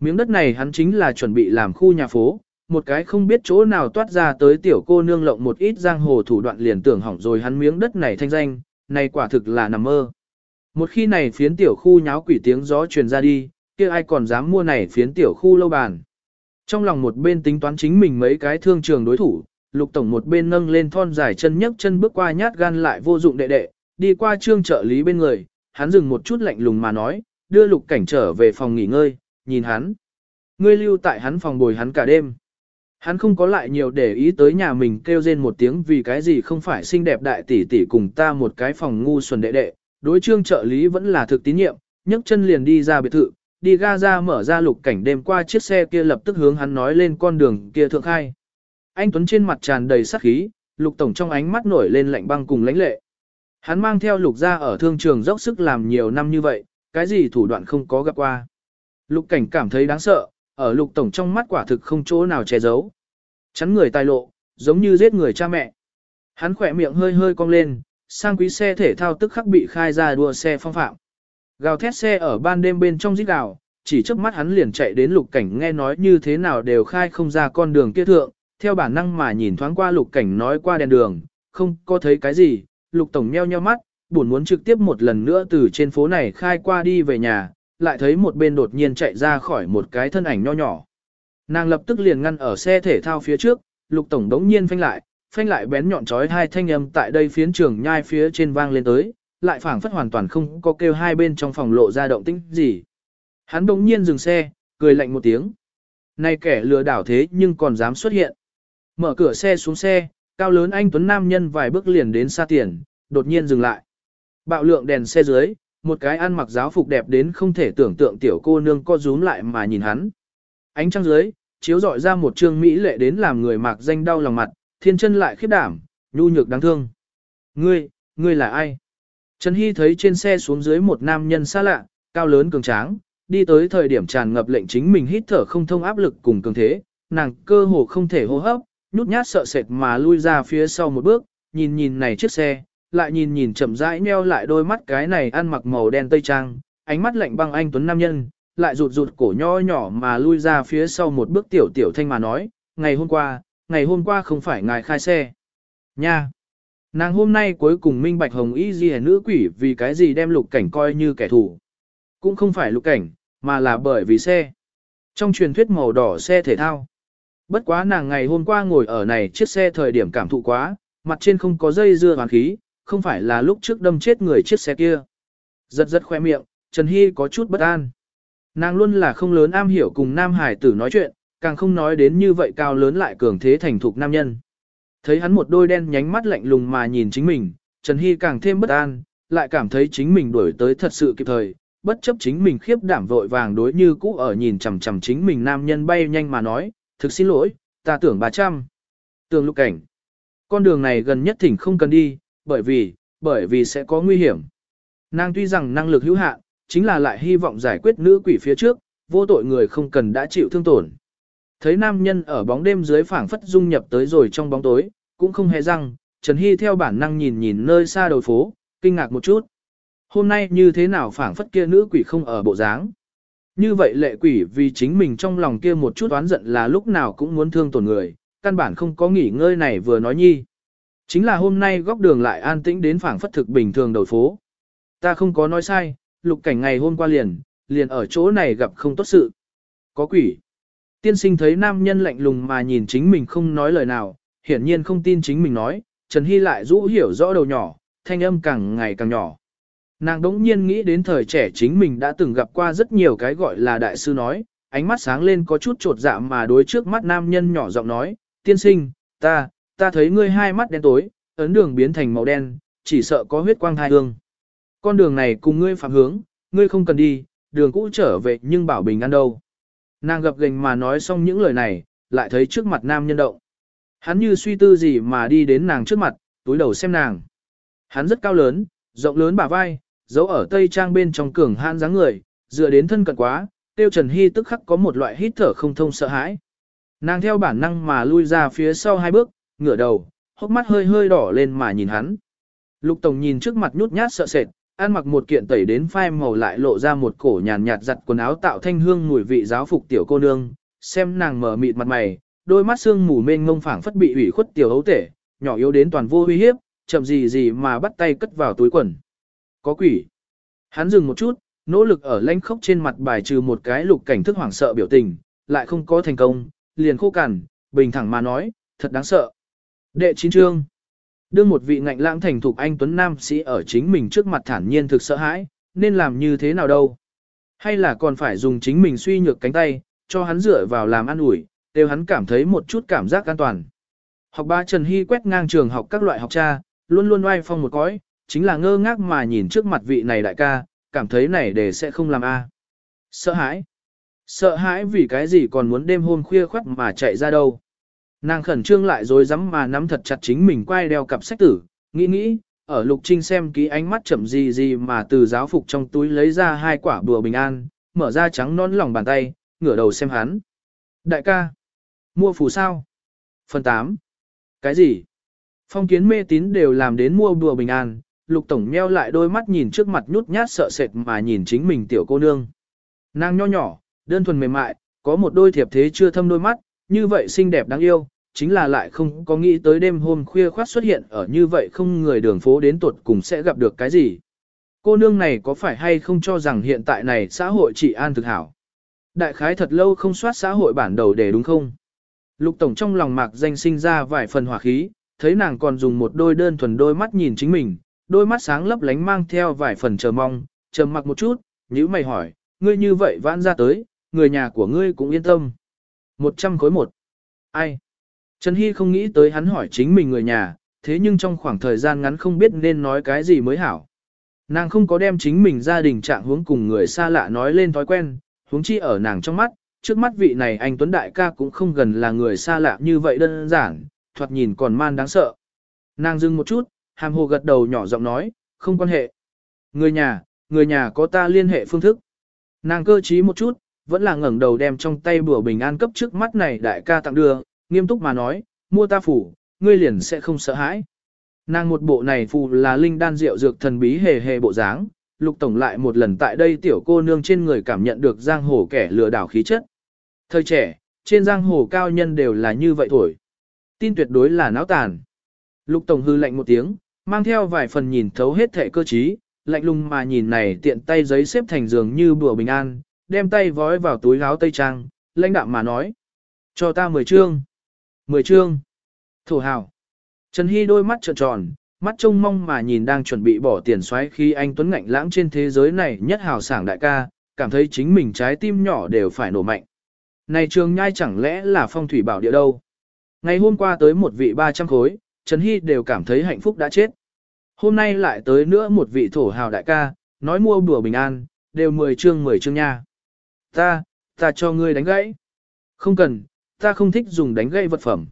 Miếng đất này hắn chính là chuẩn bị làm khu nhà phố, một cái không biết chỗ nào toát ra tới tiểu cô nương lộng một ít giang hồ thủ đoạn liền tưởng hỏng rồi hắn miếng đất này thanh danh, này quả thực là nằm mơ. Một khi này phiến tiểu khu nháo quỷ tiếng gió truyền ra đi, kia ai còn dám mua này phiến tiểu khu lâu bàn. Trong lòng một bên tính toán chính mình mấy cái thương trường đối thủ, lục tổng một bên nâng lên thon dài chân nhấc chân bước qua nhát gan lại vô dụng đệ đệ, đi qua trương trợ lý bên người, hắn dừng một chút lạnh lùng mà nói, đưa lục cảnh trở về phòng nghỉ ngơi, nhìn hắn. Ngươi lưu tại hắn phòng bồi hắn cả đêm. Hắn không có lại nhiều để ý tới nhà mình kêu rên một tiếng vì cái gì không phải xinh đẹp đại tỷ tỷ cùng ta một cái phòng ngu xuẩn đệ đệ, đối trương trợ lý vẫn là thực tín nhiệm, nhấc chân liền đi ra biệt thự, đi ga ra mở ra lục cảnh đêm qua chiếc xe kia lập tức hướng hắn nói lên con đường kia thượng khai. Anh Tuấn trên mặt tràn đầy sắc khí, lục tổng trong ánh mắt nổi lên lạnh băng cùng lãnh lệ. Hắn mang theo lục ra ở thương trường dốc sức làm nhiều năm như vậy, cái gì thủ đoạn không có gặp qua. Lục cảnh cảm thấy đáng sợ, ở lục tổng trong mắt quả thực không chỗ nào che giấu. Chắn người tài lộ, giống như giết người cha mẹ. Hắn khỏe miệng hơi hơi cong lên, sang quý xe thể thao tức khắc bị khai ra đua xe phong phạm. Gào thét xe ở ban đêm bên trong rít gào, chỉ trước mắt hắn liền chạy đến lục cảnh nghe nói như thế nào đều khai không ra con đường kia thượng, theo bản năng mà nhìn thoáng qua lục cảnh nói qua đèn đường, không có thấy cái gì, lục tổng nheo nheo mắt, buồn muốn trực tiếp một lần nữa từ trên phố này khai qua đi về nhà, lại thấy một bên đột nhiên chạy ra khỏi một cái thân ảnh nho nhỏ. Nàng lập tức liền ngăn ở xe thể thao phía trước, lục tổng đống nhiên phanh lại, phanh lại bén nhọn chói hai thanh âm tại đây phiến trường nhai phía trên vang lên tới, lại phảng phất hoàn toàn không có kêu hai bên trong phòng lộ ra động tĩnh gì. Hắn bỗng nhiên dừng xe, cười lạnh một tiếng. Này kẻ lừa đảo thế nhưng còn dám xuất hiện. Mở cửa xe xuống xe, cao lớn anh Tuấn Nam nhân vài bước liền đến xa tiền, đột nhiên dừng lại. Bạo lượng đèn xe dưới, một cái ăn mặc giáo phục đẹp đến không thể tưởng tượng tiểu cô nương co rúm lại mà nhìn hắn. Ánh trăng dưới, chiếu dọi ra một trương mỹ lệ đến làm người mạc danh đau lòng mặt, thiên chân lại khiếp đảm, nhu nhược đáng thương. Ngươi, ngươi là ai? Trần Hy thấy trên xe xuống dưới một nam nhân xa lạ, cao lớn cường tráng, đi tới thời điểm tràn ngập lệnh chính mình hít thở không thông áp lực cùng cường thế, nàng cơ hồ không thể hô hấp, nhút nhát sợ sệt mà lui ra phía sau một bước, nhìn nhìn này chiếc xe, lại nhìn nhìn chậm rãi nheo lại đôi mắt cái này ăn mặc màu đen tây trang, ánh mắt lạnh băng anh tuấn nam nhân, lại rụt rụt cổ nho nhỏ mà lui ra phía sau một bước tiểu tiểu thanh mà nói, ngày hôm qua, ngày hôm qua không phải ngài khai xe. Nha! Nàng hôm nay cuối cùng minh bạch hồng y di nữ quỷ vì cái gì đem lục cảnh coi như kẻ thù. Cũng không phải lục cảnh, mà là bởi vì xe. Trong truyền thuyết màu đỏ xe thể thao. Bất quá nàng ngày hôm qua ngồi ở này chiếc xe thời điểm cảm thụ quá, mặt trên không có dây dưa hoàn khí, không phải là lúc trước đâm chết người chiếc xe kia. Giật giật khoe miệng, Trần Hy có chút bất an. Nàng luôn là không lớn am hiểu cùng nam hải tử nói chuyện, càng không nói đến như vậy cao lớn lại cường thế thành thục nam nhân. Thấy hắn một đôi đen nhánh mắt lạnh lùng mà nhìn chính mình, Trần Hy càng thêm bất an, lại cảm thấy chính mình đuổi tới thật sự kịp thời, bất chấp chính mình khiếp đảm vội vàng đối như cũ ở nhìn chằm chằm chính mình nam nhân bay nhanh mà nói, thực xin lỗi, ta tưởng 300. Tưởng lục cảnh. Con đường này gần nhất thỉnh không cần đi, bởi vì, bởi vì sẽ có nguy hiểm. Nàng tuy rằng năng lực hữu hạn, chính là lại hy vọng giải quyết nữ quỷ phía trước, vô tội người không cần đã chịu thương tổn. Thấy nam nhân ở bóng đêm dưới phảng phất dung nhập tới rồi trong bóng tối, cũng không hề răng, Trần Hy theo bản năng nhìn nhìn nơi xa đầu phố, kinh ngạc một chút. Hôm nay như thế nào phảng phất kia nữ quỷ không ở bộ dáng. Như vậy lệ quỷ vì chính mình trong lòng kia một chút oán giận là lúc nào cũng muốn thương tổn người, căn bản không có nghỉ ngơi này vừa nói nhi. Chính là hôm nay góc đường lại an tĩnh đến phảng phất thực bình thường đầu phố. Ta không có nói sai, lục cảnh ngày hôm qua liền, liền ở chỗ này gặp không tốt sự. Có quỷ. Tiên sinh thấy nam nhân lạnh lùng mà nhìn chính mình không nói lời nào, hiển nhiên không tin chính mình nói, Trần Hy lại rũ hiểu rõ đầu nhỏ, thanh âm càng ngày càng nhỏ. Nàng đống nhiên nghĩ đến thời trẻ chính mình đã từng gặp qua rất nhiều cái gọi là đại sư nói, ánh mắt sáng lên có chút trột dạ mà đối trước mắt nam nhân nhỏ giọng nói, tiên sinh, ta, ta thấy ngươi hai mắt đen tối, ấn đường biến thành màu đen, chỉ sợ có huyết quang thai hương. Con đường này cùng ngươi phạm hướng, ngươi không cần đi, đường cũ trở về nhưng bảo bình ăn đâu. Nàng gập gành mà nói xong những lời này, lại thấy trước mặt nam nhân động. Hắn như suy tư gì mà đi đến nàng trước mặt, túi đầu xem nàng. Hắn rất cao lớn, rộng lớn bả vai, giấu ở tây trang bên trong cường han dáng người, dựa đến thân cận quá, tiêu Trần Hy tức khắc có một loại hít thở không thông sợ hãi. Nàng theo bản năng mà lui ra phía sau hai bước, ngửa đầu, hốc mắt hơi hơi đỏ lên mà nhìn hắn. Lục Tổng nhìn trước mặt nhút nhát sợ sệt, ăn mặc một kiện tẩy đến phai màu lại lộ ra một cổ nhàn nhạt giặt quần áo tạo thanh hương mùi vị giáo phục tiểu cô nương, xem nàng mở mịt mặt mày, đôi mắt xương mù mênh ngông phảng phất bị ủy khuất tiểu hấu tể, nhỏ yếu đến toàn vô uy hiếp, chậm gì gì mà bắt tay cất vào túi quần. Có quỷ. Hắn dừng một chút, nỗ lực ở lãnh khốc trên mặt bài trừ một cái lục cảnh thức hoảng sợ biểu tình, lại không có thành công, liền khô cằn, bình thẳng mà nói, thật đáng sợ. Đệ chín chương. Đương một vị ngạnh lãng thành thục anh Tuấn Nam sĩ ở chính mình trước mặt thản nhiên thực sợ hãi, nên làm như thế nào đâu? Hay là còn phải dùng chính mình suy nhược cánh tay, cho hắn dựa vào làm ăn ủi, đều hắn cảm thấy một chút cảm giác an toàn. Học ba Trần Hy quét ngang trường học các loại học cha, luôn luôn oai phong một cõi, chính là ngơ ngác mà nhìn trước mặt vị này đại ca, cảm thấy này để sẽ không làm a. Sợ hãi. Sợ hãi vì cái gì còn muốn đêm hôm khuya khoắt mà chạy ra đâu. Nàng khẩn trương lại rồi dám mà nắm thật chặt chính mình quay đeo cặp sách tử, nghĩ nghĩ, ở lục trinh xem ký ánh mắt chậm gì gì mà từ giáo phục trong túi lấy ra hai quả bùa bình an, mở ra trắng non lòng bàn tay, ngửa đầu xem hắn. Đại ca, mua phù sao? Phần 8. Cái gì? Phong kiến mê tín đều làm đến mua bùa bình an, lục tổng nheo lại đôi mắt nhìn trước mặt nhút nhát sợ sệt mà nhìn chính mình tiểu cô nương. Nàng nho nhỏ, đơn thuần mềm mại, có một đôi thiệp thế chưa thâm đôi mắt, như vậy xinh đẹp đáng yêu, chính là lại không có nghĩ tới đêm hôm khuya khoát xuất hiện ở như vậy không người đường phố đến tuột cùng sẽ gặp được cái gì. Cô nương này có phải hay không cho rằng hiện tại này xã hội chỉ an thực hảo. Đại khái thật lâu không soát xã hội bản đầu để đúng không? Lục Tổng trong lòng mạc danh sinh ra vài phần hỏa khí, thấy nàng còn dùng một đôi đơn thuần đôi mắt nhìn chính mình, đôi mắt sáng lấp lánh mang theo vài phần chờ mong, trầm mặc một chút, nhữ mày hỏi, ngươi như vậy vãn ra tới, người nhà của ngươi cũng yên tâm. Một trăm khối một. Ai? Trần Hy không nghĩ tới hắn hỏi chính mình người nhà, thế nhưng trong khoảng thời gian ngắn không biết nên nói cái gì mới hảo. Nàng không có đem chính mình gia đình trạng hướng cùng người xa lạ nói lên thói quen, huống chi ở nàng trong mắt, trước mắt vị này anh Tuấn Đại ca cũng không gần là người xa lạ như vậy đơn giản, thoạt nhìn còn man đáng sợ. Nàng dừng một chút, hàm hồ gật đầu nhỏ giọng nói, không quan hệ. Người nhà, người nhà có ta liên hệ phương thức. Nàng cơ trí một chút, vẫn là ngẩng đầu đem trong tay bùa bình an cấp trước mắt này đại ca tặng đưa, nghiêm túc mà nói, mua ta phủ, ngươi liền sẽ không sợ hãi. Nàng một bộ này phù là linh đan rượu dược thần bí hề hề bộ dáng, lục tổng lại một lần tại đây tiểu cô nương trên người cảm nhận được giang hồ kẻ lừa đảo khí chất. Thời trẻ, trên giang hồ cao nhân đều là như vậy thổi. Tin tuyệt đối là náo tàn. Lục tổng hư lạnh một tiếng, mang theo vài phần nhìn thấu hết thể cơ trí, lạnh lùng mà nhìn này tiện tay giấy xếp thành giường như bùa bình an, đem tay vói vào túi áo tây trang, lãnh đạm mà nói. Cho ta mười chương. Mười chương. Thổ hào. Trần Hy đôi mắt trợn tròn, mắt trông mong mà nhìn đang chuẩn bị bỏ tiền xoáy khi anh Tuấn ngạnh lãng trên thế giới này nhất hào sảng đại ca, cảm thấy chính mình trái tim nhỏ đều phải nổ mạnh. Này trường nhai chẳng lẽ là phong thủy bảo địa đâu? Ngày hôm qua tới một vị 300 khối, Trần Hy đều cảm thấy hạnh phúc đã chết. Hôm nay lại tới nữa một vị thổ hào đại ca, nói mua bùa bình an, đều 10 chương 10 chương nha. Ta, ta cho ngươi đánh gãy. Không cần, ta không thích dùng đánh gây vật phẩm.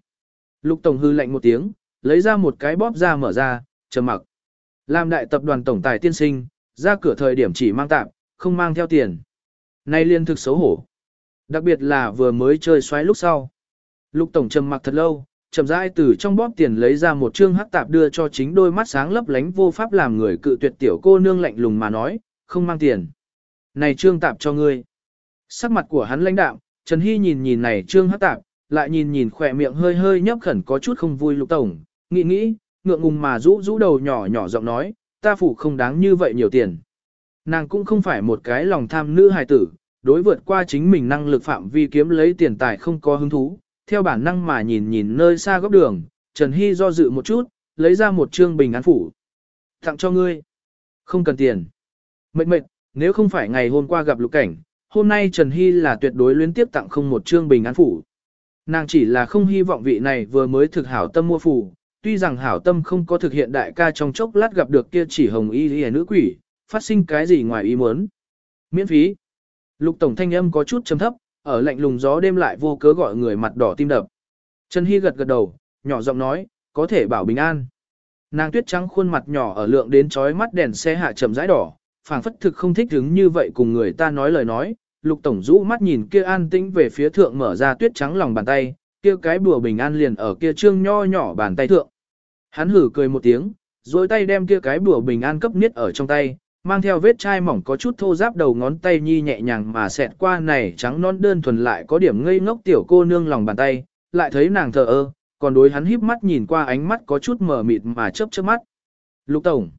Lục Tổng hư lạnh một tiếng, lấy ra một cái bóp ra mở ra, trầm mặc. Làm đại tập đoàn tổng tài tiên sinh, ra cửa thời điểm chỉ mang tạm, không mang theo tiền. Nay liên thực xấu hổ. Đặc biệt là vừa mới chơi xoáy lúc sau. Lục Tổng trầm mặc thật lâu, chậm rãi từ trong bóp tiền lấy ra một trương hắc tạp đưa cho chính đôi mắt sáng lấp lánh vô pháp làm người cự tuyệt tiểu cô nương lạnh lùng mà nói, không mang tiền. Này trương tạp cho ngươi. Sắc mặt của hắn lãnh đạm, Trần Hy nhìn nhìn này trương hát tạp, lại nhìn nhìn khỏe miệng hơi hơi nhấp khẩn có chút không vui lục tổng, nghĩ nghĩ, ngượng ngùng mà rũ rũ đầu nhỏ nhỏ giọng nói, ta phủ không đáng như vậy nhiều tiền. Nàng cũng không phải một cái lòng tham nữ hài tử, đối vượt qua chính mình năng lực phạm vi kiếm lấy tiền tài không có hứng thú, theo bản năng mà nhìn nhìn nơi xa góc đường, Trần Hy do dự một chút, lấy ra một trương bình án phủ. Tặng cho ngươi. Không cần tiền. Mệt mệt, nếu không phải ngày hôm qua gặp lục cảnh, hôm nay Trần Hy là tuyệt đối luyến tiếp tặng không một trương bình án phủ. Nàng chỉ là không hy vọng vị này vừa mới thực hảo tâm mua phủ, tuy rằng hảo tâm không có thực hiện đại ca trong chốc lát gặp được kia chỉ hồng y y nữ quỷ, phát sinh cái gì ngoài ý muốn. Miễn phí. Lục tổng thanh âm có chút trầm thấp, ở lạnh lùng gió đêm lại vô cớ gọi người mặt đỏ tim đập. Trần Hy gật gật đầu, nhỏ giọng nói, có thể bảo bình an. Nàng tuyết trắng khuôn mặt nhỏ ở lượng đến chói mắt đèn xe hạ chậm rãi đỏ, phảng phất thực không thích hứng như vậy cùng người ta nói lời nói. Lục tổng rũ mắt nhìn kia an tĩnh về phía thượng mở ra tuyết trắng lòng bàn tay, kia cái bùa bình an liền ở kia trương nho nhỏ bàn tay thượng. Hắn hử cười một tiếng, rồi tay đem kia cái bùa bình an cấp niết ở trong tay, mang theo vết chai mỏng có chút thô giáp đầu ngón tay nhi nhẹ nhàng mà xẹt qua này trắng non đơn thuần lại có điểm ngây ngốc tiểu cô nương lòng bàn tay, lại thấy nàng thờ ơ, còn đối hắn híp mắt nhìn qua ánh mắt có chút mờ mịt mà chớp chớp mắt. Lục tổng,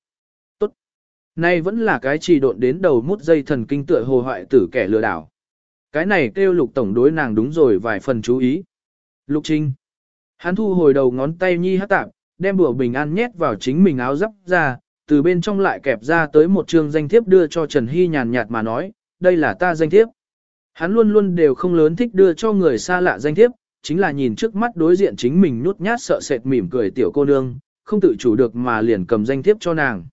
nay vẫn là cái chỉ độn đến đầu mút dây thần kinh tựa hồ hoại tử kẻ lừa đảo. Cái này kêu lục tổng đối nàng đúng rồi vài phần chú ý. Lục trinh, hắn thu hồi đầu ngón tay nhi hát tạp, đem bữa bình an nhét vào chính mình áo giáp ra, từ bên trong lại kẹp ra tới một chương danh thiếp đưa cho Trần Hy nhàn nhạt mà nói, đây là ta danh thiếp. Hắn luôn luôn đều không lớn thích đưa cho người xa lạ danh thiếp, chính là nhìn trước mắt đối diện chính mình nhút nhát sợ sệt mỉm cười tiểu cô nương, không tự chủ được mà liền cầm danh thiếp cho nàng.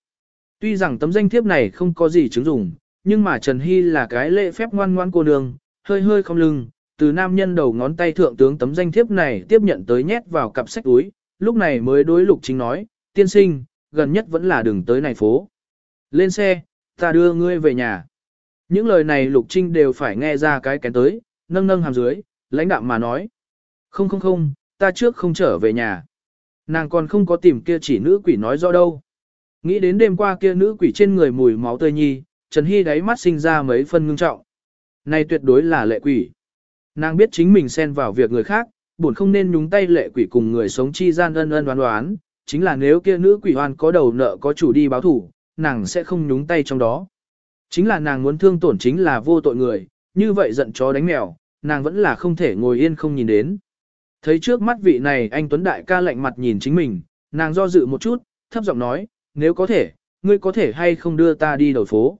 Tuy rằng tấm danh thiếp này không có gì chứng dụng, nhưng mà Trần Hy là cái lễ phép ngoan ngoan cô nương, hơi hơi không lưng, từ nam nhân đầu ngón tay thượng tướng tấm danh thiếp này tiếp nhận tới nhét vào cặp sách túi, lúc này mới đối lục chính nói, tiên sinh, gần nhất vẫn là đường tới này phố. Lên xe, ta đưa ngươi về nhà. Những lời này Lục Trinh đều phải nghe ra cái kén tới, nâng nâng hàm dưới, lãnh đạm mà nói. Không không không, ta trước không trở về nhà. Nàng còn không có tìm kia chỉ nữ quỷ nói rõ đâu. Nghĩ đến đêm qua kia nữ quỷ trên người mùi máu tươi nhi, Trần Hy đáy mắt sinh ra mấy phân ngưng trọng. Này tuyệt đối là lệ quỷ. Nàng biết chính mình xen vào việc người khác, buồn không nên nhúng tay lệ quỷ cùng người sống chi gian ân ân đoán đoán, chính là nếu kia nữ quỷ hoan có đầu nợ có chủ đi báo thủ, nàng sẽ không nhúng tay trong đó. Chính là nàng muốn thương tổn chính là vô tội người, như vậy giận chó đánh mèo, nàng vẫn là không thể ngồi yên không nhìn đến. Thấy trước mắt vị này anh Tuấn Đại ca lạnh mặt nhìn chính mình, nàng do dự một chút, thấp giọng nói, nếu có thể, ngươi có thể hay không đưa ta đi đầu phố.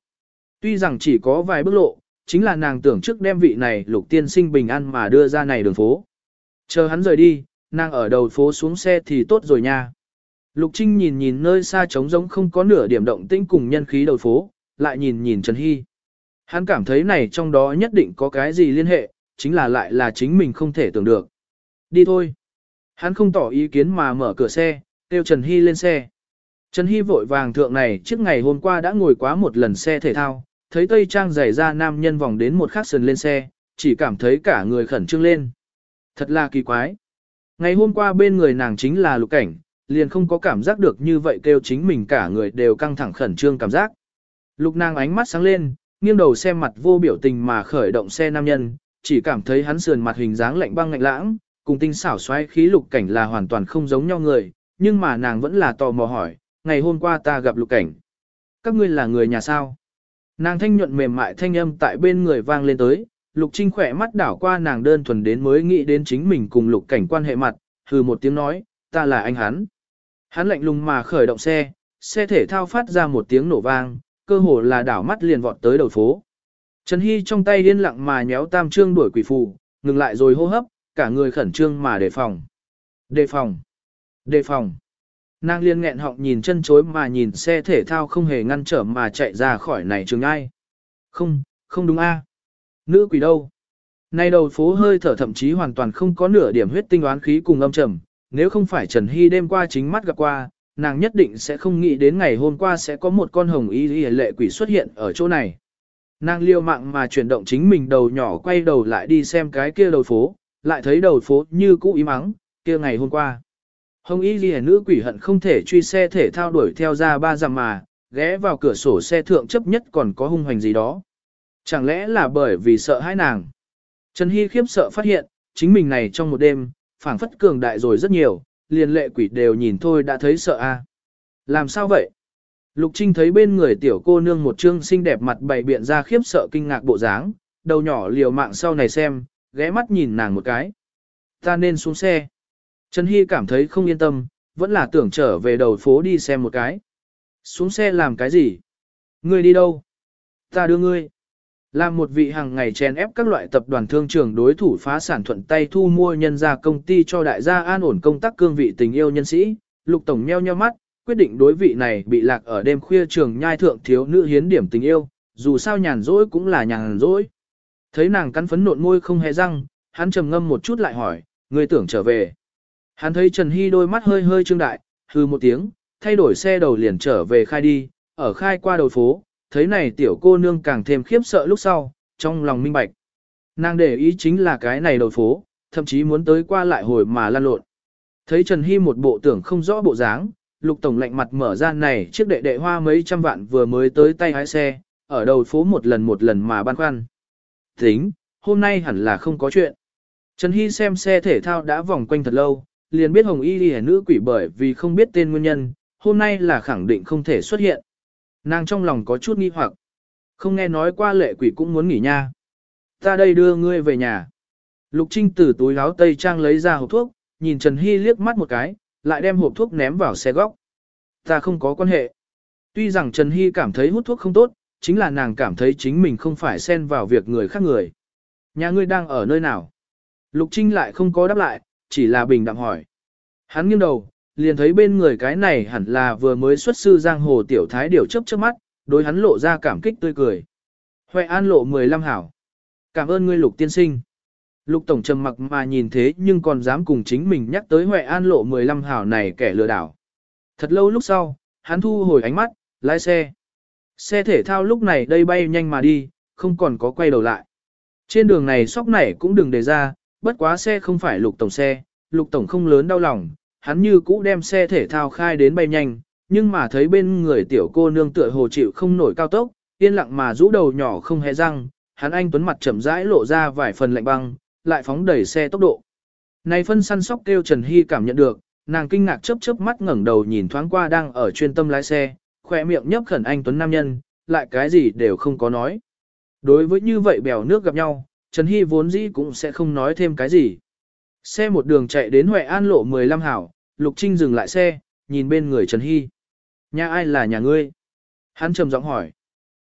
Tuy rằng chỉ có vài bước lộ, chính là nàng tưởng trước đem vị này lục tiên sinh bình an mà đưa ra này đường phố. Chờ hắn rời đi, nàng ở đầu phố xuống xe thì tốt rồi nha. Lục Trinh nhìn nhìn nơi xa trống rỗng không có nửa điểm động tĩnh cùng nhân khí đầu phố, lại nhìn nhìn Trần Hy. Hắn cảm thấy này trong đó nhất định có cái gì liên hệ, chính là lại là chính mình không thể tưởng được. Đi thôi. Hắn không tỏ ý kiến mà mở cửa xe, kêu Trần Hy lên xe. Trần Hy vội vàng thượng này trước ngày hôm qua đã ngồi quá một lần xe thể thao, thấy Tây Trang giày ra nam nhân vòng đến một khắc sườn lên xe, chỉ cảm thấy cả người khẩn trương lên. Thật là kỳ quái. Ngày hôm qua bên người nàng chính là lục cảnh, liền không có cảm giác được như vậy kêu chính mình cả người đều căng thẳng khẩn trương cảm giác. Lục nàng ánh mắt sáng lên, nghiêng đầu xem mặt vô biểu tình mà khởi động xe nam nhân, chỉ cảm thấy hắn sườn mặt hình dáng lạnh băng lạnh lãng, cùng tinh xảo xoáy khí lục cảnh là hoàn toàn không giống nhau người, nhưng mà nàng vẫn là tò mò hỏi, ngày hôm qua ta gặp lục cảnh. Các ngươi là người nhà sao? Nàng thanh nhuận mềm mại thanh âm tại bên người vang lên tới, lục trinh khỏe mắt đảo qua nàng đơn thuần đến mới nghĩ đến chính mình cùng lục cảnh quan hệ mặt, hừ một tiếng nói, ta là anh hắn. Hắn lạnh lùng mà khởi động xe, xe thể thao phát ra một tiếng nổ vang, cơ hồ là đảo mắt liền vọt tới đầu phố. Trần Hy trong tay yên lặng mà nhéo tam trương đuổi quỷ phù, ngừng lại rồi hô hấp, cả người khẩn trương mà đề phòng. Đề phòng. Đề phòng. Nàng liên nghẹn họng nhìn chân chối mà nhìn xe thể thao không hề ngăn trở mà chạy ra khỏi này trường ai. Không, không đúng a. Nữ quỷ đâu? Nay đầu phố hơi thở thậm chí hoàn toàn không có nửa điểm huyết tinh oán khí cùng âm trầm, nếu không phải Trần Hy đêm qua chính mắt gặp qua, nàng nhất định sẽ không nghĩ đến ngày hôm qua sẽ có một con hồng y lệ quỷ xuất hiện ở chỗ này. Nàng liêu mạng mà chuyển động chính mình đầu nhỏ quay đầu lại đi xem cái kia đầu phố, lại thấy đầu phố như cũ ý mắng, kia ngày hôm qua. Hồng y ghi nữ quỷ hận không thể truy xe thể thao đuổi theo ra ba dặm mà, ghé vào cửa sổ xe thượng chấp nhất còn có hung hoành gì đó. Chẳng lẽ là bởi vì sợ hãi nàng? Trần Hy khiếp sợ phát hiện, chính mình này trong một đêm, phảng phất cường đại rồi rất nhiều, liền lệ quỷ đều nhìn thôi đã thấy sợ a. Làm sao vậy? Lục Trinh thấy bên người tiểu cô nương một trương xinh đẹp mặt bày biện ra khiếp sợ kinh ngạc bộ dáng, đầu nhỏ liều mạng sau này xem, ghé mắt nhìn nàng một cái. Ta nên xuống xe. Trần Hy cảm thấy không yên tâm, vẫn là tưởng trở về đầu phố đi xem một cái. Xuống xe làm cái gì? Ngươi đi đâu? Ta đưa ngươi. Làm một vị hàng ngày chèn ép các loại tập đoàn thương trường đối thủ phá sản thuận tay thu mua nhân ra công ty cho đại gia an ổn công tác cương vị tình yêu nhân sĩ, lục tổng nheo nheo mắt, quyết định đối vị này bị lạc ở đêm khuya trường nhai thượng thiếu nữ hiến điểm tình yêu, dù sao nhàn rỗi cũng là nhàn rỗi. Thấy nàng cắn phấn nộn môi không hề răng, hắn trầm ngâm một chút lại hỏi, người tưởng trở về. Hắn thấy Trần Hy đôi mắt hơi hơi trương đại, hư một tiếng, thay đổi xe đầu liền trở về khai đi, ở khai qua đầu phố, thấy này tiểu cô nương càng thêm khiếp sợ lúc sau, trong lòng minh bạch. Nàng để ý chính là cái này đầu phố, thậm chí muốn tới qua lại hồi mà lan lộn. Thấy Trần Hy một bộ tưởng không rõ bộ dáng, lục tổng lạnh mặt mở ra này chiếc đệ đệ hoa mấy trăm vạn vừa mới tới tay hái xe, ở đầu phố một lần một lần mà băn khoăn. Tính, hôm nay hẳn là không có chuyện. Trần Hy xem xe thể thao đã vòng quanh thật lâu, liền biết hồng y đi nữ quỷ bởi vì không biết tên nguyên nhân, hôm nay là khẳng định không thể xuất hiện. Nàng trong lòng có chút nghi hoặc. Không nghe nói qua lệ quỷ cũng muốn nghỉ nha. Ta đây đưa ngươi về nhà. Lục Trinh từ túi áo tây trang lấy ra hộp thuốc, nhìn Trần Hy liếc mắt một cái, lại đem hộp thuốc ném vào xe góc. Ta không có quan hệ. Tuy rằng Trần Hy cảm thấy hút thuốc không tốt, chính là nàng cảm thấy chính mình không phải xen vào việc người khác người. Nhà ngươi đang ở nơi nào? Lục Trinh lại không có đáp lại, chỉ là bình đạm hỏi. Hắn nghiêng đầu, liền thấy bên người cái này hẳn là vừa mới xuất sư giang hồ tiểu thái điều chấp trước mắt, đối hắn lộ ra cảm kích tươi cười. Huệ An lộ 15 hảo. Cảm ơn ngươi lục tiên sinh. Lục tổng trầm mặc mà nhìn thế nhưng còn dám cùng chính mình nhắc tới Huệ An lộ 15 hảo này kẻ lừa đảo. Thật lâu lúc sau, hắn thu hồi ánh mắt, lái xe. Xe thể thao lúc này đây bay nhanh mà đi, không còn có quay đầu lại. Trên đường này sóc này cũng đừng để ra, bất quá xe không phải lục tổng xe, lục tổng không lớn đau lòng, hắn như cũ đem xe thể thao khai đến bay nhanh, nhưng mà thấy bên người tiểu cô nương tựa hồ chịu không nổi cao tốc, yên lặng mà rũ đầu nhỏ không hề răng, hắn anh tuấn mặt chậm rãi lộ ra vài phần lạnh băng, lại phóng đẩy xe tốc độ. Này phân săn sóc kêu Trần Hy cảm nhận được, nàng kinh ngạc chớp chớp mắt ngẩng đầu nhìn thoáng qua đang ở chuyên tâm lái xe, khỏe miệng nhấp khẩn anh tuấn nam nhân, lại cái gì đều không có nói. Đối với như vậy bèo nước gặp nhau, Trần Hy vốn dĩ cũng sẽ không nói thêm cái gì. Xe một đường chạy đến Huệ An lộ 15 hảo, Lục Trinh dừng lại xe, nhìn bên người Trần Hy. Nhà ai là nhà ngươi? Hắn trầm giọng hỏi.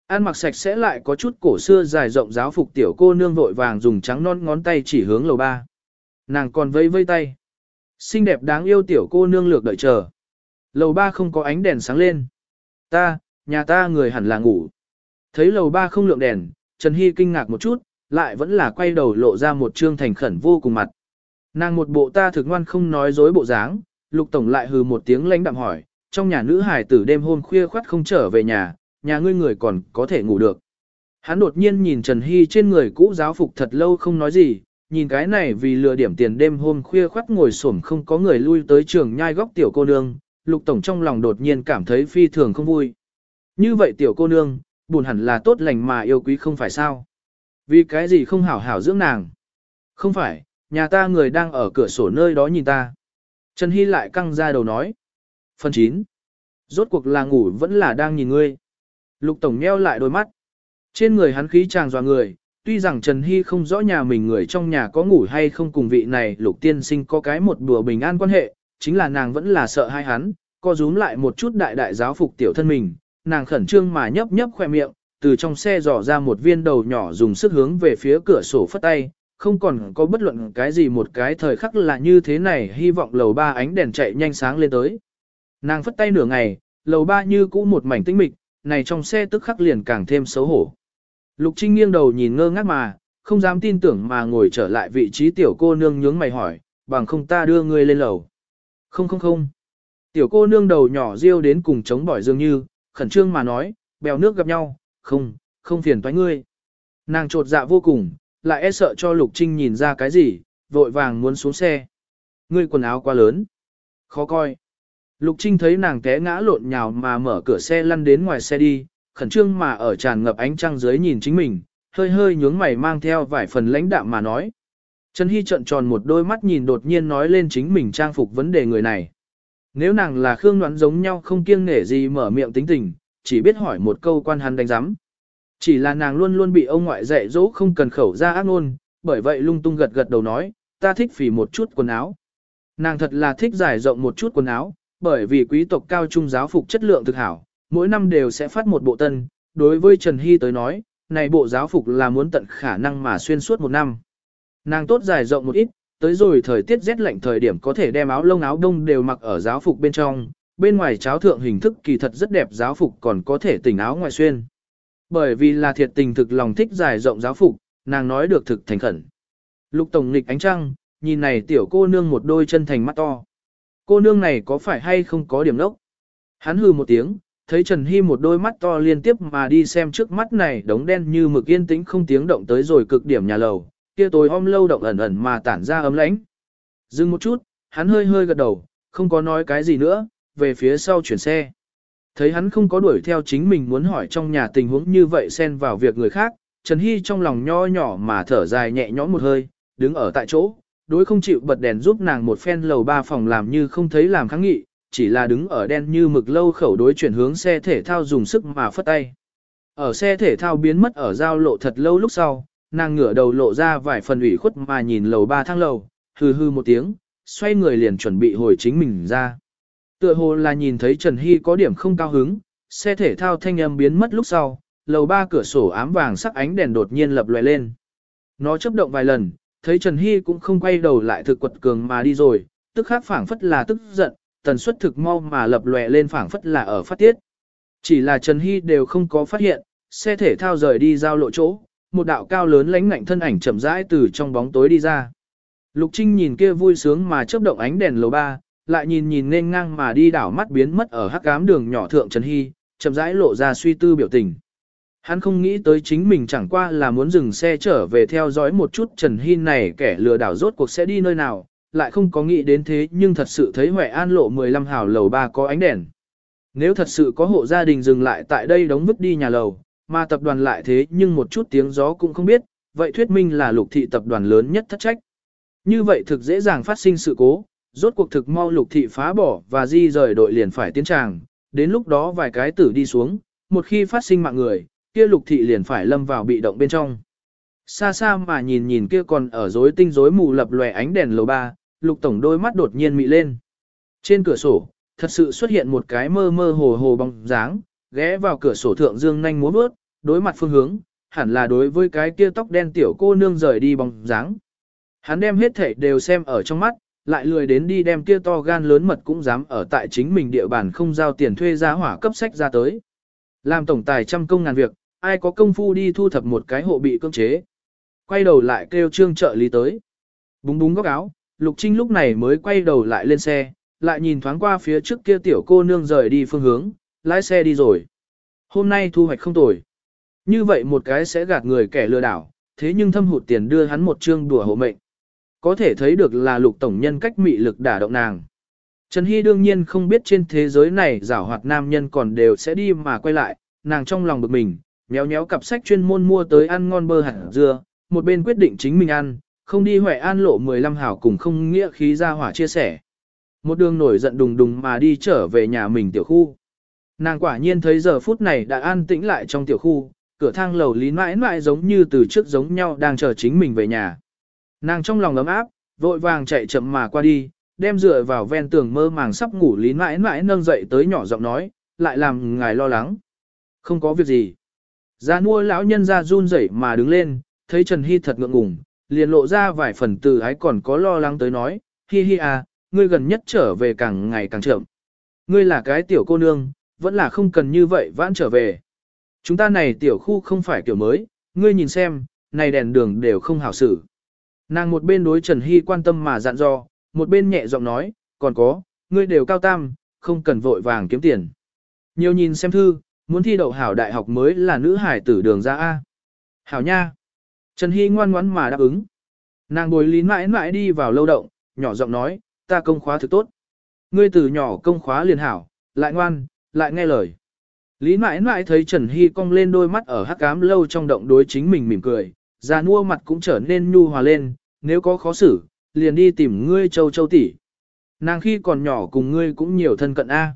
An mặc sạch sẽ lại có chút cổ xưa dài rộng giáo phục tiểu cô nương vội vàng dùng trắng non ngón tay chỉ hướng lầu ba. Nàng còn vây vây tay. Xinh đẹp đáng yêu tiểu cô nương lược đợi chờ. Lầu ba không có ánh đèn sáng lên. Ta, nhà ta người hẳn là ngủ. Thấy lầu ba không lượng đèn, Trần Hy kinh ngạc một chút, lại vẫn là quay đầu lộ ra một trương thành khẩn vô cùng mặt. Nàng một bộ ta thực ngoan không nói dối bộ dáng, lục tổng lại hừ một tiếng lãnh đạm hỏi, trong nhà nữ hải tử đêm hôm khuya khoắt không trở về nhà, nhà ngươi người còn có thể ngủ được. Hắn đột nhiên nhìn Trần Hy trên người cũ giáo phục thật lâu không nói gì, nhìn cái này vì lừa điểm tiền đêm hôm khuya khoắt ngồi xổm không có người lui tới trường nhai góc tiểu cô nương, lục tổng trong lòng đột nhiên cảm thấy phi thường không vui. Như vậy tiểu cô nương, buồn hẳn là tốt lành mà yêu quý không phải sao. Vì cái gì không hảo hảo dưỡng nàng? Không phải, nhà ta người đang ở cửa sổ nơi đó nhìn ta. Trần Hy lại căng ra đầu nói. Phần 9. Rốt cuộc là ngủ vẫn là đang nhìn ngươi. Lục Tổng nheo lại đôi mắt. Trên người hắn khí tràng dọa người, tuy rằng Trần Hy không rõ nhà mình người trong nhà có ngủ hay không cùng vị này lục tiên sinh có cái một đùa bình an quan hệ, chính là nàng vẫn là sợ hai hắn, co rúm lại một chút đại đại giáo phục tiểu thân mình, nàng khẩn trương mà nhấp nhấp khoe miệng, từ trong xe dò ra một viên đầu nhỏ dùng sức hướng về phía cửa sổ phất tay, không còn có bất luận cái gì một cái thời khắc là như thế này hy vọng lầu ba ánh đèn chạy nhanh sáng lên tới. Nàng phất tay nửa ngày, lầu ba như cũ một mảnh tĩnh mịch, này trong xe tức khắc liền càng thêm xấu hổ. Lục Trinh nghiêng đầu nhìn ngơ ngác mà, không dám tin tưởng mà ngồi trở lại vị trí tiểu cô nương nhướng mày hỏi, bằng không ta đưa ngươi lên lầu. Không không không. Tiểu cô nương đầu nhỏ riêu đến cùng chống bỏi dường như, khẩn trương mà nói, bèo nước gặp nhau, không, không phiền toái ngươi. Nàng trột dạ vô cùng, lại e sợ cho Lục Trinh nhìn ra cái gì, vội vàng muốn xuống xe. Ngươi quần áo quá lớn. Khó coi. Lục Trinh thấy nàng té ngã lộn nhào mà mở cửa xe lăn đến ngoài xe đi, khẩn trương mà ở tràn ngập ánh trăng dưới nhìn chính mình, hơi hơi nhướng mày mang theo vài phần lãnh đạm mà nói. Trần Hy trận tròn một đôi mắt nhìn đột nhiên nói lên chính mình trang phục vấn đề người này. Nếu nàng là Khương Ngoãn giống nhau không kiêng nể gì mở miệng tính tình, chỉ biết hỏi một câu quan hắn đánh giám. Chỉ là nàng luôn luôn bị ông ngoại dạy dỗ không cần khẩu ra ác ngôn, bởi vậy lung tung gật gật đầu nói, ta thích phỉ một chút quần áo. Nàng thật là thích giải rộng một chút quần áo, bởi vì quý tộc cao trung giáo phục chất lượng thực hảo, mỗi năm đều sẽ phát một bộ tân. Đối với Trần Hy tới nói, này bộ giáo phục là muốn tận khả năng mà xuyên suốt một năm. Nàng tốt dài rộng một ít, tới rồi thời tiết rét lạnh thời điểm có thể đem áo lông áo đông đều mặc ở giáo phục bên trong, bên ngoài cháo thượng hình thức kỳ thật rất đẹp giáo phục còn có thể tỉnh áo ngoài xuyên. Bởi vì là thiệt tình thực lòng thích dài rộng giáo phục, nàng nói được thực thành khẩn. Lục tổng nghịch ánh trăng, nhìn này tiểu cô nương một đôi chân thành mắt to. Cô nương này có phải hay không có điểm lốc? Hắn hừ một tiếng, thấy Trần Hy một đôi mắt to liên tiếp mà đi xem trước mắt này đống đen như mực yên tĩnh không tiếng động tới rồi cực điểm nhà lầu, kia tối om lâu động ẩn ẩn mà tản ra ấm lãnh. Dừng một chút, hắn hơi hơi gật đầu, không có nói cái gì nữa, về phía sau chuyển xe. Thấy hắn không có đuổi theo chính mình muốn hỏi trong nhà tình huống như vậy xen vào việc người khác, Trần Hy trong lòng nho nhỏ mà thở dài nhẹ nhõm một hơi, đứng ở tại chỗ, đối không chịu bật đèn giúp nàng một phen lầu ba phòng làm như không thấy làm kháng nghị, chỉ là đứng ở đen như mực lâu khẩu đối chuyển hướng xe thể thao dùng sức mà phất tay. Ở xe thể thao biến mất ở giao lộ thật lâu lúc sau, nàng ngửa đầu lộ ra vài phần ủy khuất mà nhìn lầu ba thang lầu, hừ hư một tiếng, xoay người liền chuẩn bị hồi chính mình ra. Tựa hồ là nhìn thấy Trần Hy có điểm không cao hứng, xe thể thao thanh âm biến mất lúc sau, lầu ba cửa sổ ám vàng sắc ánh đèn đột nhiên lập lòe lên. Nó chấp động vài lần, thấy Trần Hy cũng không quay đầu lại thực quật cường mà đi rồi, tức khắc phảng phất là tức giận, tần suất thực mau mà lập lòe lên phảng phất là ở phát tiết. Chỉ là Trần Hy đều không có phát hiện, xe thể thao rời đi giao lộ chỗ, một đạo cao lớn lánh ngạnh thân ảnh chậm rãi từ trong bóng tối đi ra. Lục Trinh nhìn kia vui sướng mà chớp động ánh đèn lầu ba, lại nhìn nhìn nên ngang mà đi đảo mắt biến mất ở hắc ám đường nhỏ thượng Trần Hy, chậm rãi lộ ra suy tư biểu tình. Hắn không nghĩ tới chính mình chẳng qua là muốn dừng xe trở về theo dõi một chút Trần Hy này kẻ lừa đảo rốt cuộc sẽ đi nơi nào, lại không có nghĩ đến thế nhưng thật sự thấy Huệ An lộ 15 hào lầu ba có ánh đèn. Nếu thật sự có hộ gia đình dừng lại tại đây đóng vứt đi nhà lầu, mà tập đoàn lại thế nhưng một chút tiếng gió cũng không biết, vậy thuyết minh là lục thị tập đoàn lớn nhất thất trách. Như vậy thực dễ dàng phát sinh sự cố, rốt cuộc thực mau lục thị phá bỏ và di rời đội liền phải tiến tràng, đến lúc đó vài cái tử đi xuống, một khi phát sinh mạng người, kia lục thị liền phải lâm vào bị động bên trong. Xa xa mà nhìn nhìn kia còn ở rối tinh rối mù lập lòe ánh đèn lầu ba, lục tổng đôi mắt đột nhiên mị lên. Trên cửa sổ, thật sự xuất hiện một cái mơ mơ hồ hồ bóng dáng, ghé vào cửa sổ thượng dương nhanh múa bước, đối mặt phương hướng, hẳn là đối với cái kia tóc đen tiểu cô nương rời đi bóng dáng. Hắn đem hết thảy đều xem ở trong mắt, lại lười đến đi đem kia to gan lớn mật cũng dám ở tại chính mình địa bàn không giao tiền thuê giá hỏa cấp sách ra tới. Làm tổng tài trăm công ngàn việc, ai có công phu đi thu thập một cái hộ bị cưỡng chế. Quay đầu lại kêu trương trợ lý tới. Búng búng góc áo, Lục Trinh lúc này mới quay đầu lại lên xe, lại nhìn thoáng qua phía trước kia tiểu cô nương rời đi phương hướng, lái xe đi rồi. Hôm nay thu hoạch không tồi. Như vậy một cái sẽ gạt người kẻ lừa đảo, thế nhưng thâm hụt tiền đưa hắn một chương đùa hộ mệnh. Có thể thấy được là lục tổng nhân cách mị lực đả động nàng. Trần Hy đương nhiên không biết trên thế giới này giảo hoạt nam nhân còn đều sẽ đi mà quay lại, nàng trong lòng bực mình, nhéo nhéo cặp sách chuyên môn mua tới ăn ngon bơ hạt dưa, một bên quyết định chính mình ăn, không đi Huệ An lộ 15 hảo cùng không nghĩa khí ra hỏa chia sẻ. Một đường nổi giận đùng đùng mà đi trở về nhà mình tiểu khu. Nàng quả nhiên thấy giờ phút này đã an tĩnh lại trong tiểu khu, cửa thang lầu lý mãi mãi giống như từ trước giống nhau đang chờ chính mình về nhà. Nàng trong lòng ấm áp, vội vàng chạy chậm mà qua đi, đem dựa vào ven tường mơ màng sắp ngủ lý mãi mãi nâng dậy tới nhỏ giọng nói, lại làm ngài lo lắng. Không có việc gì. Ra nua lão nhân ra run rẩy mà đứng lên, thấy Trần Hy thật ngượng ngùng, liền lộ ra vài phần từ ái còn có lo lắng tới nói, hi hi à, ngươi gần nhất trở về càng ngày càng chậm. Ngươi là cái tiểu cô nương, vẫn là không cần như vậy vãn trở về. Chúng ta này tiểu khu không phải kiểu mới, ngươi nhìn xem, này đèn đường đều không hảo xử. Nàng một bên đối Trần Hy quan tâm mà dặn dò, một bên nhẹ giọng nói, còn có, ngươi đều cao tam, không cần vội vàng kiếm tiền. Nhiều nhìn xem thư, muốn thi đậu hảo đại học mới là nữ hải tử đường ra A. Hảo nha. Trần Hy ngoan ngoãn mà đáp ứng. Nàng bồi lín mãi mãi đi vào lâu động, nhỏ giọng nói, ta công khóa thực tốt. Ngươi từ nhỏ công khóa liền hảo, lại ngoan, lại nghe lời. Lý mãi mãi thấy Trần Hy cong lên đôi mắt ở hắc cám lâu trong động đối chính mình mỉm cười, già nua mặt cũng trở nên nhu hòa lên, nếu có khó xử, liền đi tìm ngươi châu châu tỷ. Nàng khi còn nhỏ cùng ngươi cũng nhiều thân cận A.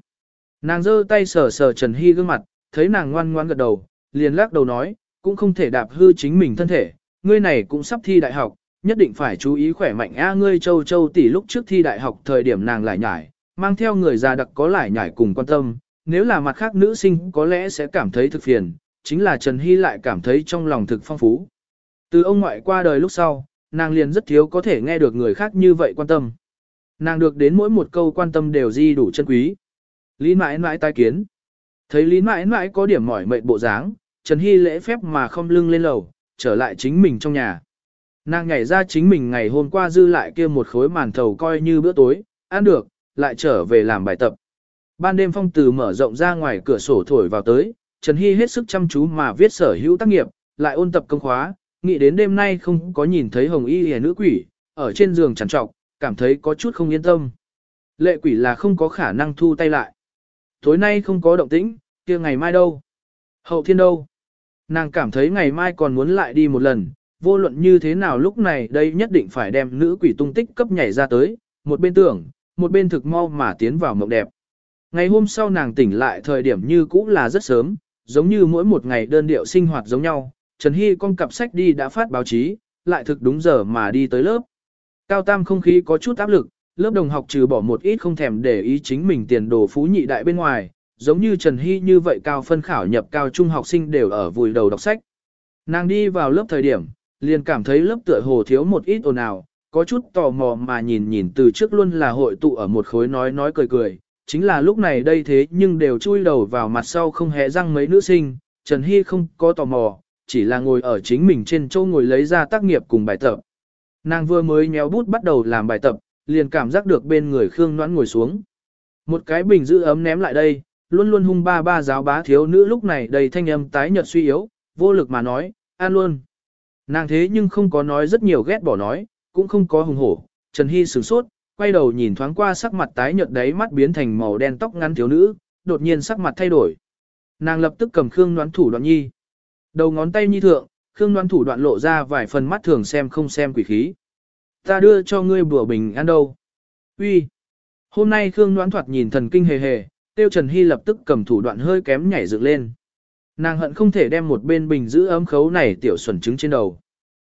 Nàng giơ tay sờ sờ Trần Hy gương mặt, thấy nàng ngoan ngoan gật đầu, liền lắc đầu nói, cũng không thể đạp hư chính mình thân thể, ngươi này cũng sắp thi đại học, nhất định phải chú ý khỏe mạnh a ngươi châu châu tỷ lúc trước thi đại học thời điểm nàng lại nhải, mang theo người già đặc có lại nhải cùng quan tâm, nếu là mặt khác nữ sinh có lẽ sẽ cảm thấy thực phiền, chính là Trần Hy lại cảm thấy trong lòng thực phong phú. Từ ông ngoại qua đời lúc sau, nàng liền rất thiếu có thể nghe được người khác như vậy quan tâm. Nàng được đến mỗi một câu quan tâm đều di đủ chân quý. Lý mãi mãi tai kiến. Thấy Lý mãi mãi có điểm mỏi mệt bộ dáng, Trần Hy lễ phép mà không lưng lên lầu, trở lại chính mình trong nhà. Nàng nhảy ra chính mình ngày hôm qua dư lại kia một khối màn thầu coi như bữa tối, ăn được, lại trở về làm bài tập. Ban đêm phong từ mở rộng ra ngoài cửa sổ thổi vào tới, Trần Hy hết sức chăm chú mà viết sở hữu tác nghiệp, lại ôn tập công khóa, nghĩ đến đêm nay không có nhìn thấy hồng y hề nữ quỷ, ở trên giường chẳng trọc, cảm thấy có chút không yên tâm. Lệ quỷ là không có khả năng thu tay lại. Tối nay không có động tĩnh, kia ngày mai đâu? Hậu thiên đâu? Nàng cảm thấy ngày mai còn muốn lại đi một lần, vô luận như thế nào lúc này đây nhất định phải đem nữ quỷ tung tích cấp nhảy ra tới, một bên tưởng, một bên thực mau mà tiến vào mộng đẹp. Ngày hôm sau nàng tỉnh lại thời điểm như cũ là rất sớm, giống như mỗi một ngày đơn điệu sinh hoạt giống nhau, Trần Hy con cặp sách đi đã phát báo chí, lại thực đúng giờ mà đi tới lớp. Cao tam không khí có chút áp lực, lớp đồng học trừ bỏ một ít không thèm để ý chính mình tiền đồ phú nhị đại bên ngoài, giống như Trần Hy như vậy cao phân khảo nhập cao trung học sinh đều ở vùi đầu đọc sách. Nàng đi vào lớp thời điểm, liền cảm thấy lớp tựa hồ thiếu một ít ồn ào, có chút tò mò mà nhìn nhìn từ trước luôn là hội tụ ở một khối nói nói cười cười, chính là lúc này đây thế nhưng đều chui đầu vào mặt sau không hề răng mấy nữ sinh, Trần Hy không có tò mò, chỉ là ngồi ở chính mình trên châu ngồi lấy ra tác nghiệp cùng bài tập. Nàng vừa mới nhéo bút bắt đầu làm bài tập, liền cảm giác được bên người Khương Noãn ngồi xuống. Một cái bình giữ ấm ném lại đây, luôn luôn hung ba ba giáo bá thiếu nữ lúc này đầy thanh âm tái nhợt suy yếu, vô lực mà nói, an luôn. Nàng thế nhưng không có nói rất nhiều ghét bỏ nói, cũng không có hùng hổ, Trần Hy sửng sốt, quay đầu nhìn thoáng qua sắc mặt tái nhợt đấy mắt biến thành màu đen tóc ngắn thiếu nữ, đột nhiên sắc mặt thay đổi. Nàng lập tức cầm Khương Noãn thủ đoạn nhi. Đầu ngón tay nhi thượng, Khương Đoan thủ đoạn lộ ra vài phần mắt thường xem không xem quỷ khí. Ta đưa cho ngươi bữa bình ăn đâu. Uy. Hôm nay Khương Đoan thoạt nhìn thần kinh hề hề, Tiêu Trần Hy lập tức cầm thủ đoạn hơi kém nhảy dựng lên. Nàng hận không thể đem một bên bình giữ ấm khấu này tiểu xuẩn trứng trên đầu.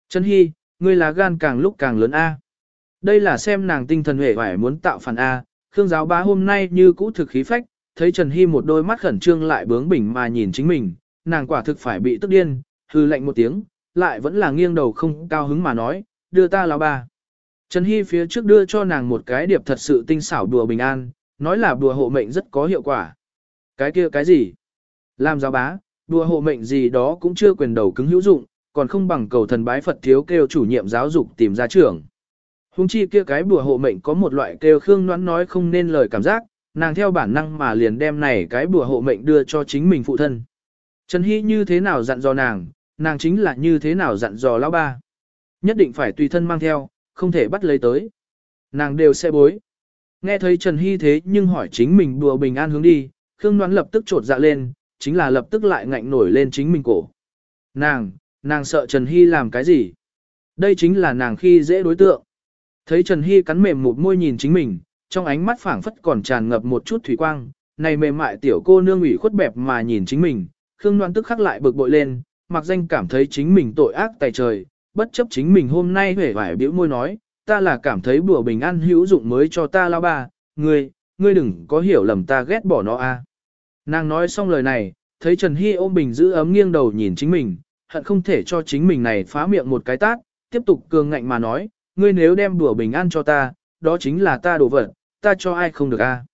Trần Hy, ngươi là gan càng lúc càng lớn A. Đây là xem nàng tinh thần hề phải muốn tạo phản A, Khương giáo bá hôm nay như cũ thực khí phách, thấy Trần Hy một đôi mắt khẩn trương lại bướng bỉnh mà nhìn chính mình, nàng quả thực phải bị tức điên, hư lệnh một tiếng, lại vẫn là nghiêng đầu không cao hứng mà nói, đưa ta lão ba. Trần Hy phía trước đưa cho nàng một cái điệp thật sự tinh xảo đùa bình an, nói là đùa hộ mệnh rất có hiệu quả. Cái kia cái gì? Làm giáo bá, đùa hộ mệnh gì đó cũng chưa quyền đầu cứng hữu dụng, còn không bằng cầu thần bái Phật thiếu kêu chủ nhiệm giáo dục tìm ra trưởng. Hùng chi kia cái bùa hộ mệnh có một loại kêu Khương Noãn nói không nên lời cảm giác, nàng theo bản năng mà liền đem này cái bùa hộ mệnh đưa cho chính mình phụ thân. Trần Hy như thế nào dặn dò nàng, nàng chính là như thế nào dặn dò lão ba. Nhất định phải tùy thân mang theo, không thể bắt lấy tới. Nàng đều sẽ bối. Nghe thấy Trần Hy thế nhưng hỏi chính mình đùa bình an hướng đi, Khương Ngoan lập tức trột dạ lên, chính là lập tức lại ngạnh nổi lên chính mình cổ. Nàng, nàng sợ Trần Hy làm cái gì? Đây chính là nàng khi dễ đối tượng. Thấy Trần Hy cắn mềm một môi nhìn chính mình, trong ánh mắt phảng phất còn tràn ngập một chút thủy quang, này mềm mại tiểu cô nương ủy khuất bẹp mà nhìn chính mình, Khương Loan tức khắc lại bực bội lên, mặc danh cảm thấy chính mình tội ác tày trời, bất chấp chính mình hôm nay hề vải biểu môi nói, ta là cảm thấy bùa bình an hữu dụng mới cho ta lao ba, ngươi, ngươi đừng có hiểu lầm ta ghét bỏ nó a. Nàng nói xong lời này, thấy Trần Hy ôm bình giữ ấm nghiêng đầu nhìn chính mình, hận không thể cho chính mình này phá miệng một cái tát, tiếp tục cường ngạnh mà nói, ngươi nếu đem đùa bình an cho ta, đó chính là ta đổ vật, ta cho ai không được a?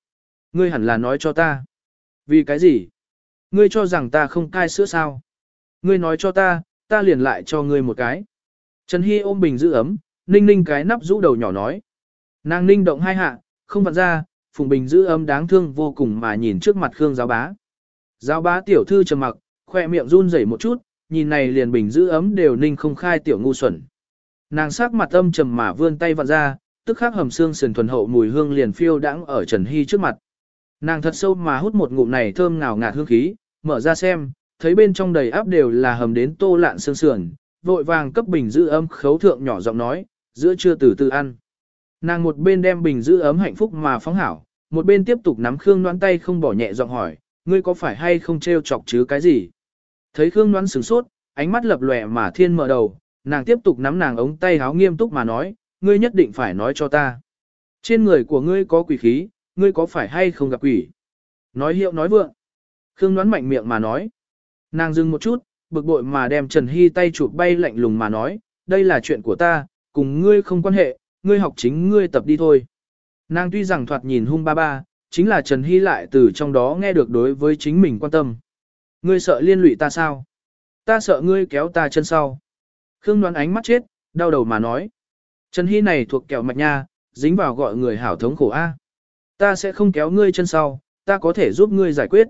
Ngươi hẳn là nói cho ta. Vì cái gì? Ngươi cho rằng ta không cai sữa sao? Ngươi nói cho ta, ta liền lại cho ngươi một cái. Trần Hy ôm bình giữ ấm, ninh ninh cái nắp rũ đầu nhỏ nói. Nàng ninh động hai hạ, không vặn ra, Phùng Bình giữ ấm đáng thương vô cùng mà nhìn trước mặt Khương giáo bá. Giáo bá tiểu thư trầm mặc, khoe miệng run rẩy một chút, nhìn này liền bình giữ ấm đều ninh không khai tiểu ngu xuẩn. Nàng sắc mặt âm trầm mà vươn tay vặn ra, tức khắc hầm xương sườn thuần hậu mùi hương liền phiêu đãng ở Trần Hy trước mặt. Nàng thật sâu mà hút một ngụm này thơm ngào ngạt hương khí, mở ra xem, thấy bên trong đầy áp đều là hầm đến tô lạn xương sườn, vội vàng cấp bình giữ ấm khấu thượng nhỏ giọng nói, giữa trưa từ từ ăn. Nàng một bên đem bình giữ ấm hạnh phúc mà phóng hảo, một bên tiếp tục nắm Khương Noãn tay không bỏ nhẹ giọng hỏi, ngươi có phải hay không trêu chọc chứ cái gì? Thấy Khương Noãn sửng sốt, ánh mắt lập lòe mà thiên mở đầu, nàng tiếp tục nắm nàng ống tay háo nghiêm túc mà nói, ngươi nhất định phải nói cho ta. Trên người của ngươi có quỷ khí, ngươi có phải hay không gặp quỷ? Nói hiệu nói vượng. Khương đoán mạnh miệng mà nói. Nàng dừng một chút, bực bội mà đem Trần Hy tay chụp bay lạnh lùng mà nói, đây là chuyện của ta, cùng ngươi không quan hệ, ngươi học chính ngươi tập đi thôi. Nàng tuy rằng thoạt nhìn hung ba ba, chính là Trần Hy lại từ trong đó nghe được đối với chính mình quan tâm. Ngươi sợ liên lụy ta sao? Ta sợ ngươi kéo ta chân sau. Khương đoán ánh mắt chết, đau đầu mà nói. Trần Hy này thuộc kẹo mạch nha, dính vào gọi người hảo thống khổ A. Ta sẽ không kéo ngươi chân sau, ta có thể giúp ngươi giải quyết.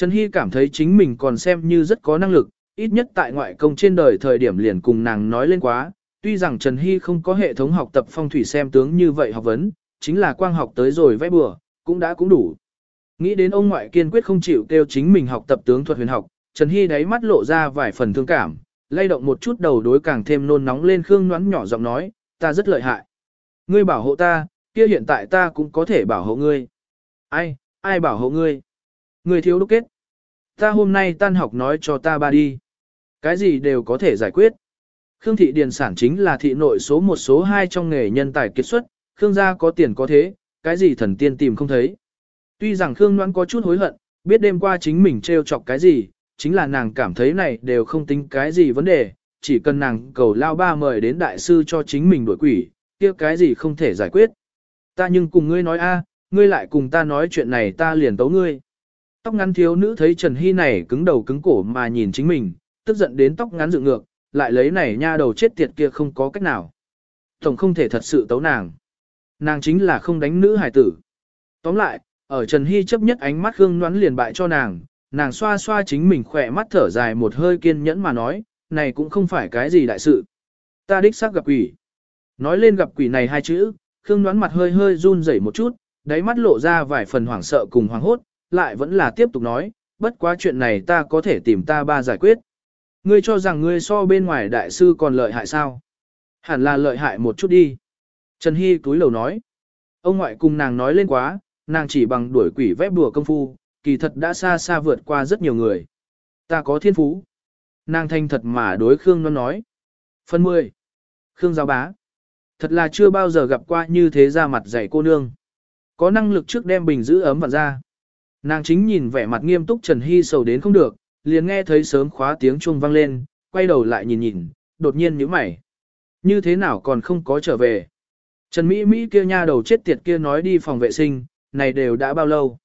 Trần Hy cảm thấy chính mình còn xem như rất có năng lực, ít nhất tại ngoại công trên đời thời điểm liền cùng nàng nói lên quá, tuy rằng Trần Hy không có hệ thống học tập phong thủy xem tướng như vậy học vấn, chính là quang học tới rồi vẽ bừa, cũng đã cũng đủ. Nghĩ đến ông ngoại kiên quyết không chịu kêu chính mình học tập tướng thuật huyền học, Trần Hy đáy mắt lộ ra vài phần thương cảm, lay động một chút đầu đối càng thêm nôn nóng lên Khương nhoắn nhỏ giọng nói, ta rất lợi hại. Ngươi bảo hộ ta, kia hiện tại ta cũng có thể bảo hộ ngươi. Ai, ai bảo hộ ngươi? Ngươi thiếu đúc kết. Ta hôm nay tan học nói cho ta ba đi. Cái gì đều có thể giải quyết. Khương thị điền sản chính là thị nội số một số hai trong nghề nhân tài kiệt xuất, Khương gia có tiền có thế, cái gì thần tiên tìm không thấy. Tuy rằng Khương Loan có chút hối hận, biết đêm qua chính mình trêu chọc cái gì, chính là nàng cảm thấy này đều không tính cái gì vấn đề, chỉ cần nàng cầu lao ba mời đến đại sư cho chính mình đuổi quỷ, kia cái gì không thể giải quyết. Ta nhưng cùng ngươi nói a, ngươi lại cùng ta nói chuyện này ta liền tấu ngươi. Tóc ngắn thiếu nữ thấy Trần Hy này cứng đầu cứng cổ mà nhìn chính mình, tức giận đến tóc ngắn dựng ngược, lại lấy này nha đầu chết tiệt kia không có cách nào. Tổng không thể thật sự tấu nàng. Nàng chính là không đánh nữ hải tử. Tóm lại, ở Trần Hy chấp nhất ánh mắt gương nhoắn liền bại cho nàng, nàng xoa xoa chính mình khỏe mắt thở dài một hơi kiên nhẫn mà nói, này cũng không phải cái gì đại sự. Ta đích xác gặp quỷ. Nói lên gặp quỷ này hai chữ, Khương đoán mặt hơi hơi run rẩy một chút, đáy mắt lộ ra vài phần hoảng sợ cùng hoảng hốt, lại vẫn là tiếp tục nói, bất quá chuyện này ta có thể tìm ta ba giải quyết. Ngươi cho rằng ngươi so bên ngoài đại sư còn lợi hại sao? Hẳn là lợi hại một chút đi. Trần Hy túi lầu nói. Ông ngoại cùng nàng nói lên quá, nàng chỉ bằng đuổi quỷ vép đùa công phu, kỳ thật đã xa xa vượt qua rất nhiều người. Ta có thiên phú. Nàng thanh thật mà đối Khương nó nói. Phần 10. Khương Giáo Bá. Thật là chưa bao giờ gặp qua như thế ra mặt dạy cô nương. Có năng lực trước đem bình giữ ấm và ra. Nàng chính nhìn vẻ mặt nghiêm túc Trần Hy sầu đến không được, liền nghe thấy sớm khóa tiếng chuông vang lên, quay đầu lại nhìn nhìn, đột nhiên nhíu mày. Như thế nào còn không có trở về? Trần Mỹ Mỹ kia nha đầu chết tiệt kia nói đi phòng vệ sinh, này đều đã bao lâu?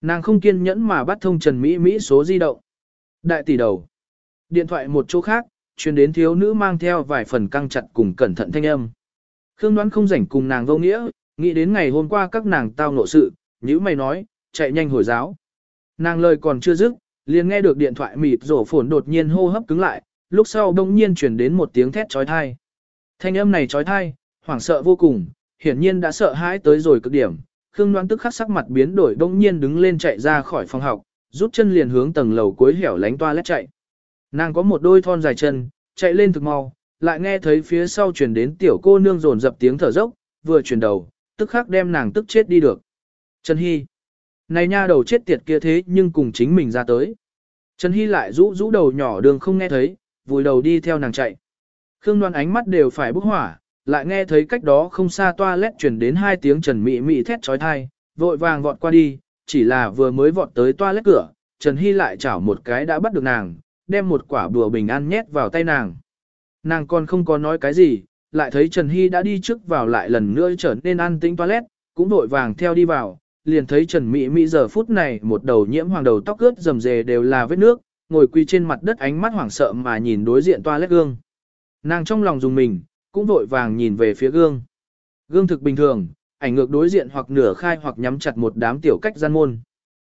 Nàng không kiên nhẫn mà bắt thông Trần Mỹ Mỹ số di động. Đại tỷ đầu. Điện thoại một chỗ khác, truyền đến thiếu nữ mang theo vài phần căng chặt cùng cẩn thận thanh âm. Khương đoán không rảnh cùng nàng vô nghĩa, nghĩ đến ngày hôm qua các nàng tao nộ sự, nữ mày nói, chạy nhanh hồi giáo. Nàng lời còn chưa dứt, liền nghe được điện thoại mịt rổ phồn đột nhiên hô hấp cứng lại, lúc sau đông nhiên chuyển đến một tiếng thét trói thai. Thanh âm này trói thai, hoảng sợ vô cùng, hiển nhiên đã sợ hãi tới rồi cực điểm. Khương đoán tức khắc sắc mặt biến đổi đông nhiên đứng lên chạy ra khỏi phòng học, rút chân liền hướng tầng lầu cuối hẻo lánh toa lét chạy. Nàng có một đôi thon dài chân, chạy lên thực mau, lại nghe thấy phía sau chuyển đến tiểu cô nương rồn dập tiếng thở dốc, vừa chuyển đầu, tức khắc đem nàng tức chết đi được. Trần Hy. Này nha đầu chết tiệt kia thế nhưng cùng chính mình ra tới. Trần Hy lại rũ rũ đầu nhỏ đường không nghe thấy, vùi đầu đi theo nàng chạy. Khương đoan ánh mắt đều phải bốc hỏa, lại nghe thấy cách đó không xa toa lét chuyển đến hai tiếng Trần Mị Mị thét trói thai, vội vàng vọt qua đi, chỉ là vừa mới vọt tới toa lét cửa, Trần Hy lại chảo một cái đã bắt được nàng, đem một quả bùa bình an nhét vào tay nàng. Nàng còn không có nói cái gì, lại thấy Trần Hy đã đi trước vào lại lần nữa trở nên an tĩnh toilet, cũng vội vàng theo đi vào, liền thấy Trần Mỹ Mỹ giờ phút này một đầu nhiễm hoàng đầu tóc ướt rầm rề đều là vết nước, ngồi quỳ trên mặt đất ánh mắt hoảng sợ mà nhìn đối diện toilet gương. Nàng trong lòng dùng mình, cũng vội vàng nhìn về phía gương. Gương thực bình thường, ảnh ngược đối diện hoặc nửa khai hoặc nhắm chặt một đám tiểu cách gian môn.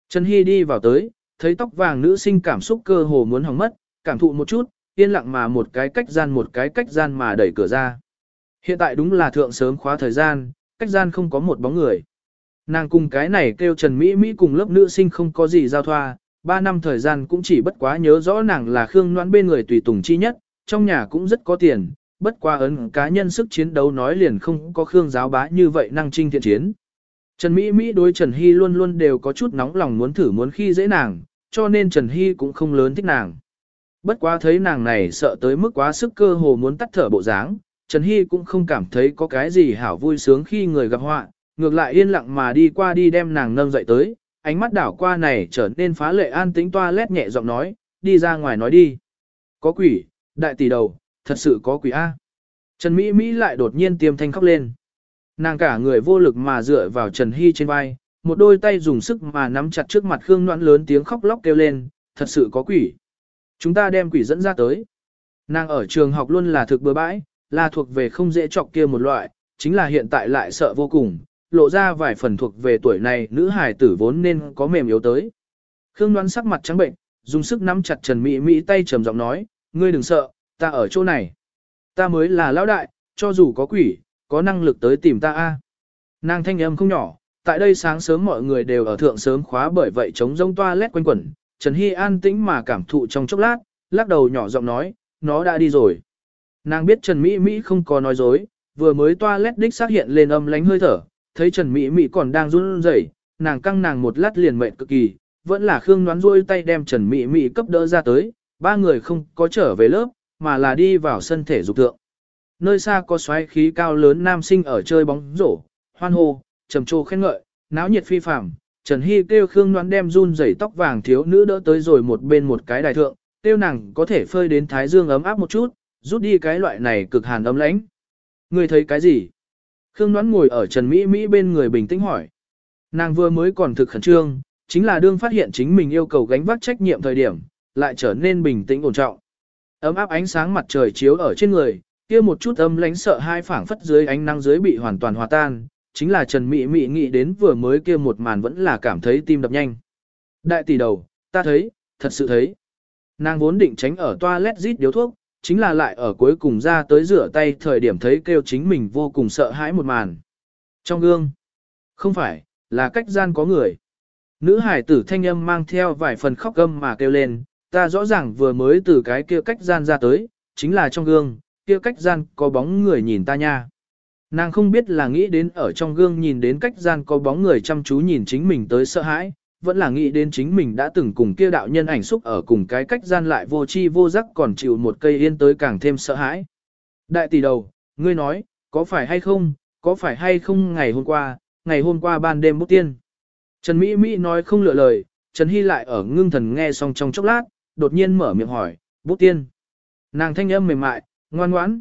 Trần Hy đi vào tới, thấy tóc vàng nữ sinh cảm xúc cơ hồ muốn hỏng mất, cảm thụ một chút, yên lặng mà một cái cách gian một cái cách gian mà đẩy cửa ra. Hiện tại đúng là thượng sớm khóa thời gian, cách gian không có một bóng người. Nàng cùng cái này kêu Trần Mỹ Mỹ cùng lớp nữ sinh không có gì giao thoa, ba năm thời gian cũng chỉ bất quá nhớ rõ nàng là Khương Noãn bên người tùy tùng chi nhất, trong nhà cũng rất có tiền, bất qua ấn cá nhân sức chiến đấu nói liền không có Khương giáo bá như vậy năng trinh thiện chiến. Trần Mỹ Mỹ đối Trần Hy luôn luôn đều có chút nóng lòng muốn thử muốn khi dễ nàng, cho nên Trần Hy cũng không lớn thích nàng. Bất quá thấy nàng này sợ tới mức quá sức cơ hồ muốn tắt thở bộ dáng, Trần Hy cũng không cảm thấy có cái gì hảo vui sướng khi người gặp họa, ngược lại yên lặng mà đi qua đi đem nàng nâng dậy tới, ánh mắt đảo qua này trở nên phá lệ an tĩnh toa lét nhẹ giọng nói, đi ra ngoài nói đi. Có quỷ, đại tỷ đầu, thật sự có quỷ A. Trần Mỹ Mỹ lại đột nhiên tiêm thanh khóc lên. Nàng cả người vô lực mà dựa vào Trần Hy trên vai, một đôi tay dùng sức mà nắm chặt trước mặt Khương Noãn lớn tiếng khóc lóc kêu lên, thật sự có quỷ. Chúng ta đem quỷ dẫn ra tới. Nàng ở trường học luôn là thực bừa bãi, là thuộc về không dễ chọc kia một loại, chính là hiện tại lại sợ vô cùng, lộ ra vài phần thuộc về tuổi này nữ hài tử vốn nên có mềm yếu tới. Khương đoán sắc mặt trắng bệnh, dùng sức nắm chặt Trần Mỹ Mỹ tay trầm giọng nói, ngươi đừng sợ, ta ở chỗ này. Ta mới là lão đại, cho dù có quỷ, có năng lực tới tìm ta a. Nàng thanh âm không nhỏ, tại đây sáng sớm mọi người đều ở thượng sớm khóa bởi vậy chống rông toa lét quanh quẩn, Trần Hy an tĩnh mà cảm thụ trong chốc lát, lắc đầu nhỏ giọng nói, nó đã đi rồi. Nàng biết Trần Mỹ Mỹ không có nói dối, vừa mới toa lét đích xác hiện lên âm lánh hơi thở, thấy Trần Mỹ Mỹ còn đang run rẩy, nàng căng nàng một lát liền mệt cực kỳ, vẫn là Khương đoán rôi tay đem Trần Mỹ Mỹ cấp đỡ ra tới, ba người không có trở về lớp, mà là đi vào sân thể dục tượng. Nơi xa có xoáy khí cao lớn nam sinh ở chơi bóng rổ, hoan hô, trầm trồ khen ngợi, náo nhiệt phi phàm. Trần Hy kêu Khương Loan đem run rẩy tóc vàng thiếu nữ đỡ tới rồi một bên một cái đài thượng, tiêu nàng có thể phơi đến thái dương ấm áp một chút, rút đi cái loại này cực hàn ấm lãnh. Người thấy cái gì? Khương Loan ngồi ở Trần Mỹ Mỹ bên người bình tĩnh hỏi. Nàng vừa mới còn thực khẩn trương, chính là đương phát hiện chính mình yêu cầu gánh vác trách nhiệm thời điểm, lại trở nên bình tĩnh ổn trọng. Ấm áp ánh sáng mặt trời chiếu ở trên người, kia một chút âm lánh sợ hai phảng phất dưới ánh nắng dưới bị hoàn toàn hòa tan, chính là Trần Mị Mị nghĩ đến vừa mới kia một màn vẫn là cảm thấy tim đập nhanh. Đại tỷ đầu, ta thấy, thật sự thấy. Nàng vốn định tránh ở toilet rít điếu thuốc, chính là lại ở cuối cùng ra tới rửa tay thời điểm thấy kêu chính mình vô cùng sợ hãi một màn. Trong gương, không phải, là cách gian có người. Nữ hải tử thanh âm mang theo vài phần khóc gâm mà kêu lên, ta rõ ràng vừa mới từ cái kia cách gian ra tới, chính là trong gương, kia cách gian có bóng người nhìn ta nha. Nàng không biết là nghĩ đến ở trong gương nhìn đến cách gian có bóng người chăm chú nhìn chính mình tới sợ hãi, vẫn là nghĩ đến chính mình đã từng cùng kia đạo nhân ảnh xúc ở cùng cái cách gian lại vô chi vô giác còn chịu một cây yên tới càng thêm sợ hãi. Đại tỷ đầu, ngươi nói, có phải hay không, có phải hay không ngày hôm qua, ngày hôm qua ban đêm bút tiên. Trần Mỹ Mỹ nói không lựa lời, Trần Hy lại ở ngưng thần nghe xong trong chốc lát, đột nhiên mở miệng hỏi, bút tiên. Nàng thanh âm mềm mại, ngoan ngoãn.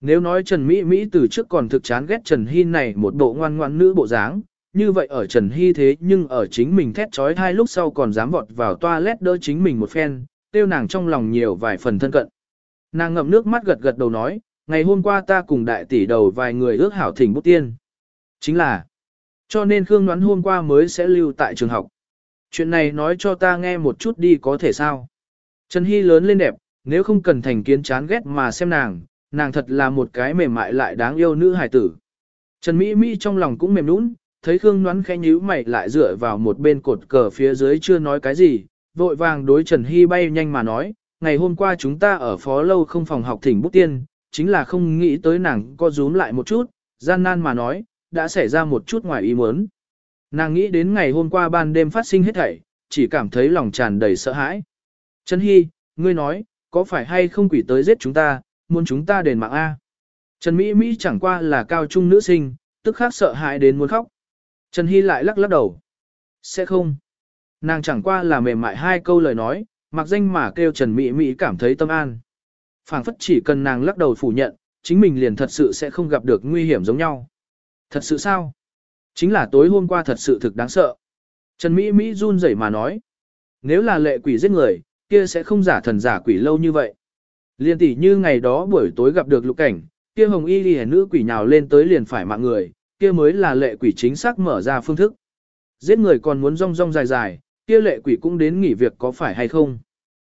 Nếu nói Trần Mỹ Mỹ từ trước còn thực chán ghét Trần Hy này một bộ ngoan ngoãn nữ bộ dáng, như vậy ở Trần Hy thế nhưng ở chính mình thét trói hai lúc sau còn dám vọt vào toilet đỡ chính mình một phen, tiêu nàng trong lòng nhiều vài phần thân cận. Nàng ngậm nước mắt gật gật đầu nói, ngày hôm qua ta cùng đại tỷ đầu vài người ước hảo thỉnh bút tiên. Chính là, cho nên Khương đoán hôm qua mới sẽ lưu tại trường học. Chuyện này nói cho ta nghe một chút đi có thể sao. Trần Hy lớn lên đẹp, nếu không cần thành kiến chán ghét mà xem nàng, nàng thật là một cái mềm mại lại đáng yêu nữ hài tử. Trần Mỹ Mỹ trong lòng cũng mềm nũng, thấy Khương Ngoãn khẽ nhíu mày lại dựa vào một bên cột cờ phía dưới chưa nói cái gì, vội vàng đối Trần Hy bay nhanh mà nói, ngày hôm qua chúng ta ở phó lâu không phòng học thỉnh bút tiên, chính là không nghĩ tới nàng co rúm lại một chút, gian nan mà nói, đã xảy ra một chút ngoài ý muốn. Nàng nghĩ đến ngày hôm qua ban đêm phát sinh hết thảy, chỉ cảm thấy lòng tràn đầy sợ hãi. Trần Hy, ngươi nói, có phải hay không quỷ tới giết chúng ta, muốn chúng ta đền mạng A. Trần Mỹ Mỹ chẳng qua là cao trung nữ sinh, tức khác sợ hãi đến muốn khóc. Trần Hy lại lắc lắc đầu. Sẽ không. Nàng chẳng qua là mềm mại hai câu lời nói, mặc danh mà kêu Trần Mỹ Mỹ cảm thấy tâm an. phảng phất chỉ cần nàng lắc đầu phủ nhận, chính mình liền thật sự sẽ không gặp được nguy hiểm giống nhau. Thật sự sao? Chính là tối hôm qua thật sự thực đáng sợ. Trần Mỹ Mỹ run rẩy mà nói. Nếu là lệ quỷ giết người, kia sẽ không giả thần giả quỷ lâu như vậy. Liên tỷ như ngày đó buổi tối gặp được lục cảnh, kia hồng y lìa nữ quỷ nhào lên tới liền phải mạng người, kia mới là lệ quỷ chính xác mở ra phương thức. Giết người còn muốn rong rong dài dài, kia lệ quỷ cũng đến nghỉ việc có phải hay không.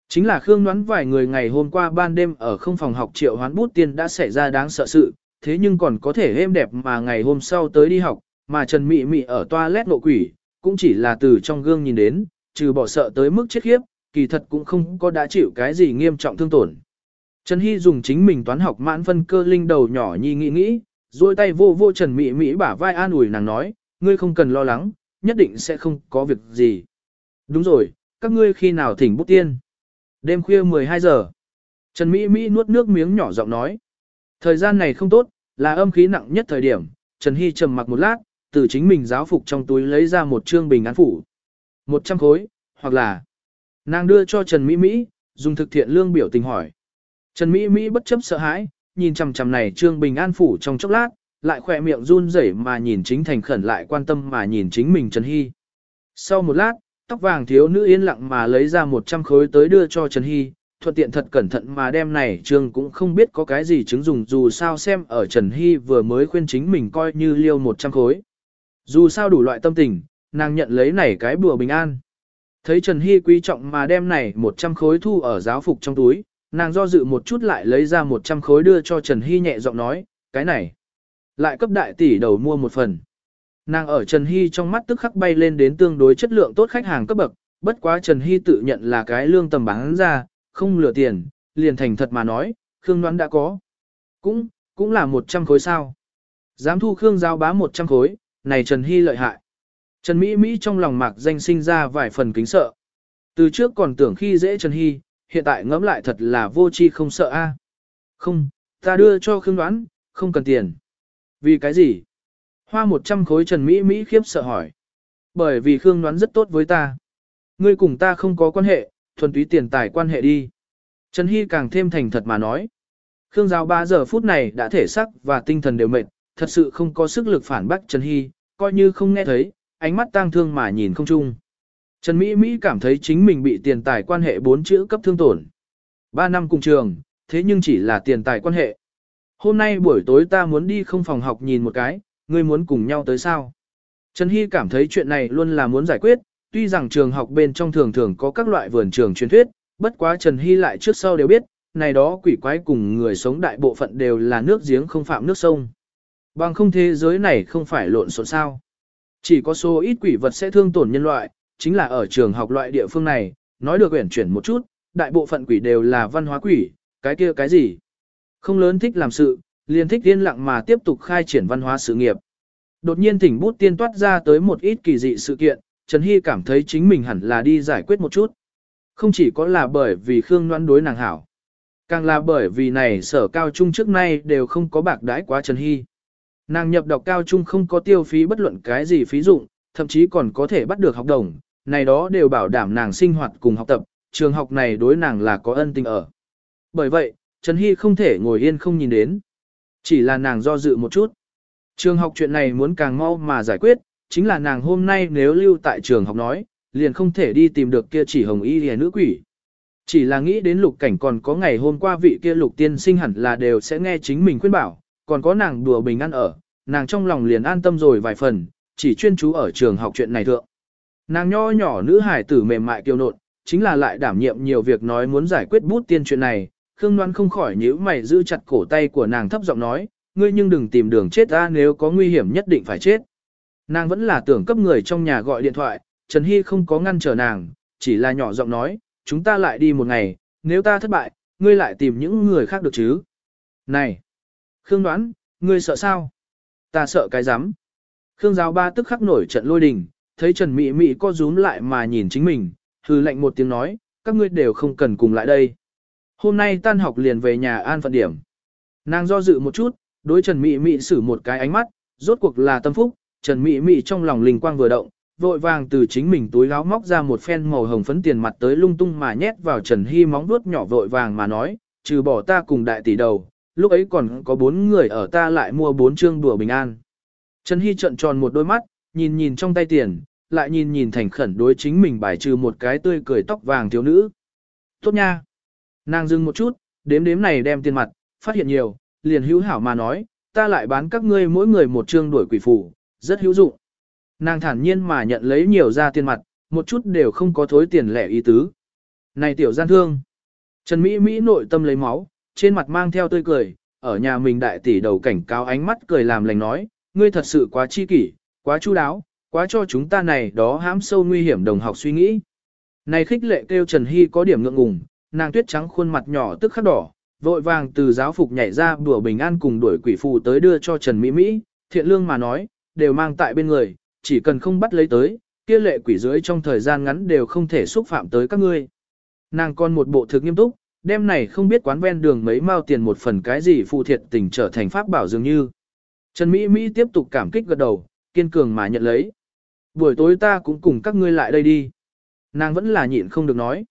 Chính là Khương đoán vài người ngày hôm qua ban đêm ở không phòng học triệu hoán bút tiên đã xảy ra đáng sợ sự, thế nhưng còn có thể êm đẹp mà ngày hôm sau tới đi học, mà Trần Mị Mị ở toilet nộ quỷ, cũng chỉ là từ trong gương nhìn đến, trừ bỏ sợ tới mức chết khiếp, kỳ thật cũng không có đã chịu cái gì nghiêm trọng thương tổn. Trần Hy dùng chính mình toán học mãn phân cơ linh đầu nhỏ nhi nghĩ nghĩ, duỗi tay vô vô Trần Mỹ Mỹ bả vai an ủi nàng nói, ngươi không cần lo lắng, nhất định sẽ không có việc gì. Đúng rồi, các ngươi khi nào thỉnh bút tiên? Đêm khuya 12 giờ. Trần Mỹ Mỹ nuốt nước miếng nhỏ giọng nói. Thời gian này không tốt, là âm khí nặng nhất thời điểm. Trần Hy trầm mặc một lát, từ chính mình giáo phục trong túi lấy ra một trương bình án phủ. 100 khối, hoặc là nàng đưa cho Trần Mỹ Mỹ, dùng thực thiện lương biểu tình hỏi. Trần Mỹ Mỹ bất chấp sợ hãi, nhìn chằm chằm này trương bình an phủ trong chốc lát, lại khỏe miệng run rẩy mà nhìn chính thành khẩn lại quan tâm mà nhìn chính mình Trần Hy. Sau một lát, tóc vàng thiếu nữ yên lặng mà lấy ra 100 khối tới đưa cho Trần Hy, thuận tiện thật cẩn thận mà đem này trương cũng không biết có cái gì chứng dùng dù sao xem ở Trần Hy vừa mới khuyên chính mình coi như liêu 100 khối. Dù sao đủ loại tâm tình, nàng nhận lấy này cái bùa bình an. Thấy Trần Hy quý trọng mà đem này 100 khối thu ở giáo phục trong túi, nàng do dự một chút lại lấy ra 100 khối đưa cho Trần Hy nhẹ giọng nói, cái này. Lại cấp đại tỷ đầu mua một phần. Nàng ở Trần Hy trong mắt tức khắc bay lên đến tương đối chất lượng tốt khách hàng cấp bậc, bất quá Trần Hy tự nhận là cái lương tầm bán ra, không lừa tiền, liền thành thật mà nói, Khương Đoán đã có. Cũng, cũng là 100 khối sao. Dám thu Khương giao bá 100 khối, này Trần Hy lợi hại. Trần Mỹ Mỹ trong lòng mạc danh sinh ra vài phần kính sợ. Từ trước còn tưởng khi dễ Trần Hy, hiện tại ngẫm lại thật là vô chi không sợ a. Không, ta đưa cho Khương đoán, không cần tiền. Vì cái gì? Hoa 100 khối Trần Mỹ Mỹ khiếp sợ hỏi. Bởi vì Khương đoán rất tốt với ta. Ngươi cùng ta không có quan hệ, thuần túy tiền tài quan hệ đi. Trần Hy càng thêm thành thật mà nói. Khương giáo 3 giờ phút này đã thể sắc và tinh thần đều mệt, thật sự không có sức lực phản bác Trần Hy, coi như không nghe thấy, ánh mắt tang thương mà nhìn không chung. Trần Mỹ Mỹ cảm thấy chính mình bị tiền tài quan hệ bốn chữ cấp thương tổn. Ba năm cùng trường, thế nhưng chỉ là tiền tài quan hệ. Hôm nay buổi tối ta muốn đi không phòng học nhìn một cái, ngươi muốn cùng nhau tới sao? Trần Hy cảm thấy chuyện này luôn là muốn giải quyết, tuy rằng trường học bên trong thường thường có các loại vườn trường truyền thuyết, bất quá Trần Hy lại trước sau đều biết, này đó quỷ quái cùng người sống đại bộ phận đều là nước giếng không phạm nước sông. Bằng không thế giới này không phải lộn xộn sao. Chỉ có số ít quỷ vật sẽ thương tổn nhân loại, chính là ở trường học loại địa phương này, nói được uyển chuyển một chút, đại bộ phận quỷ đều là văn hóa quỷ, cái kia cái gì. Không lớn thích làm sự, liền thích yên lặng mà tiếp tục khai triển văn hóa sự nghiệp. Đột nhiên thỉnh bút tiên toát ra tới một ít kỳ dị sự kiện, Trần Hy cảm thấy chính mình hẳn là đi giải quyết một chút. Không chỉ có là bởi vì Khương Loan đối nàng hảo. Càng là bởi vì này sở cao trung trước nay đều không có bạc đãi quá Trần Hy. Nàng nhập đọc cao trung không có tiêu phí bất luận cái gì phí dụng, thậm chí còn có thể bắt được học đồng, này đó đều bảo đảm nàng sinh hoạt cùng học tập, trường học này đối nàng là có ân tình ở. Bởi vậy, Trần Hy không thể ngồi yên không nhìn đến. Chỉ là nàng do dự một chút. Trường học chuyện này muốn càng mau mà giải quyết, chính là nàng hôm nay nếu lưu tại trường học nói, liền không thể đi tìm được kia chỉ hồng y lìa nữ quỷ. Chỉ là nghĩ đến lục cảnh còn có ngày hôm qua vị kia lục tiên sinh hẳn là đều sẽ nghe chính mình khuyên bảo, còn có nàng đùa bình ăn ở, nàng trong lòng liền an tâm rồi vài phần, chỉ chuyên chú ở trường học chuyện này thượng. Nàng nho nhỏ nữ hải tử mềm mại kiêu nộn, chính là lại đảm nhiệm nhiều việc nói muốn giải quyết bút tiên chuyện này, Khương Loan không khỏi nhíu mày giữ chặt cổ tay của nàng thấp giọng nói, ngươi nhưng đừng tìm đường chết ta nếu có nguy hiểm nhất định phải chết. Nàng vẫn là tưởng cấp người trong nhà gọi điện thoại, Trần Hy không có ngăn trở nàng, chỉ là nhỏ giọng nói, chúng ta lại đi một ngày, nếu ta thất bại, ngươi lại tìm những người khác được chứ. Này! Khương đoán, ngươi sợ sao? Ta sợ cái rắm Khương giáo ba tức khắc nổi trận lôi đình, thấy Trần Mị Mị co rúm lại mà nhìn chính mình, hư lệnh một tiếng nói, các ngươi đều không cần cùng lại đây. Hôm nay tan học liền về nhà an phận điểm. Nàng do dự một chút, đối Trần Mị Mị xử một cái ánh mắt, rốt cuộc là tâm phúc, Trần Mị Mị trong lòng linh quang vừa động, vội vàng từ chính mình túi áo móc ra một phen màu hồng phấn tiền mặt tới lung tung mà nhét vào Trần Hy móng vuốt nhỏ vội vàng mà nói, trừ bỏ ta cùng đại tỷ đầu, lúc ấy còn có bốn người ở ta lại mua bốn chương đùa bình an. Trần Hy trận tròn một đôi mắt, nhìn nhìn trong tay tiền, lại nhìn nhìn thành khẩn đối chính mình bài trừ một cái tươi cười tóc vàng thiếu nữ. Tốt nha! Nàng dừng một chút, đếm đếm này đem tiền mặt, phát hiện nhiều, liền hữu hảo mà nói, ta lại bán các ngươi mỗi người một chương đuổi quỷ phủ, rất hữu dụng. Nàng thản nhiên mà nhận lấy nhiều ra tiền mặt, một chút đều không có thối tiền lẻ ý tứ. Này tiểu gian thương! Trần Mỹ Mỹ nội tâm lấy máu, trên mặt mang theo tươi cười, ở nhà mình đại tỷ đầu cảnh cáo ánh mắt cười làm lành nói, ngươi thật sự quá chi kỷ, quá chu đáo, quá cho chúng ta này đó hãm sâu nguy hiểm đồng học suy nghĩ. Này khích lệ kêu Trần Hy có điểm ngượng ngùng, nàng tuyết trắng khuôn mặt nhỏ tức khắc đỏ, vội vàng từ giáo phục nhảy ra đùa bình an cùng đuổi quỷ phù tới đưa cho Trần Mỹ Mỹ, thiện lương mà nói, đều mang tại bên người, chỉ cần không bắt lấy tới, kia lệ quỷ dưới trong thời gian ngắn đều không thể xúc phạm tới các ngươi. Nàng còn một bộ thực nghiêm túc, đêm này không biết quán ven đường mấy mao tiền một phần cái gì phù thiệt tình trở thành pháp bảo dường như. Trần Mỹ Mỹ tiếp tục cảm kích gật đầu, kiên cường mà nhận lấy. Buổi tối ta cũng cùng các ngươi lại đây đi. Nàng vẫn là nhịn không được nói.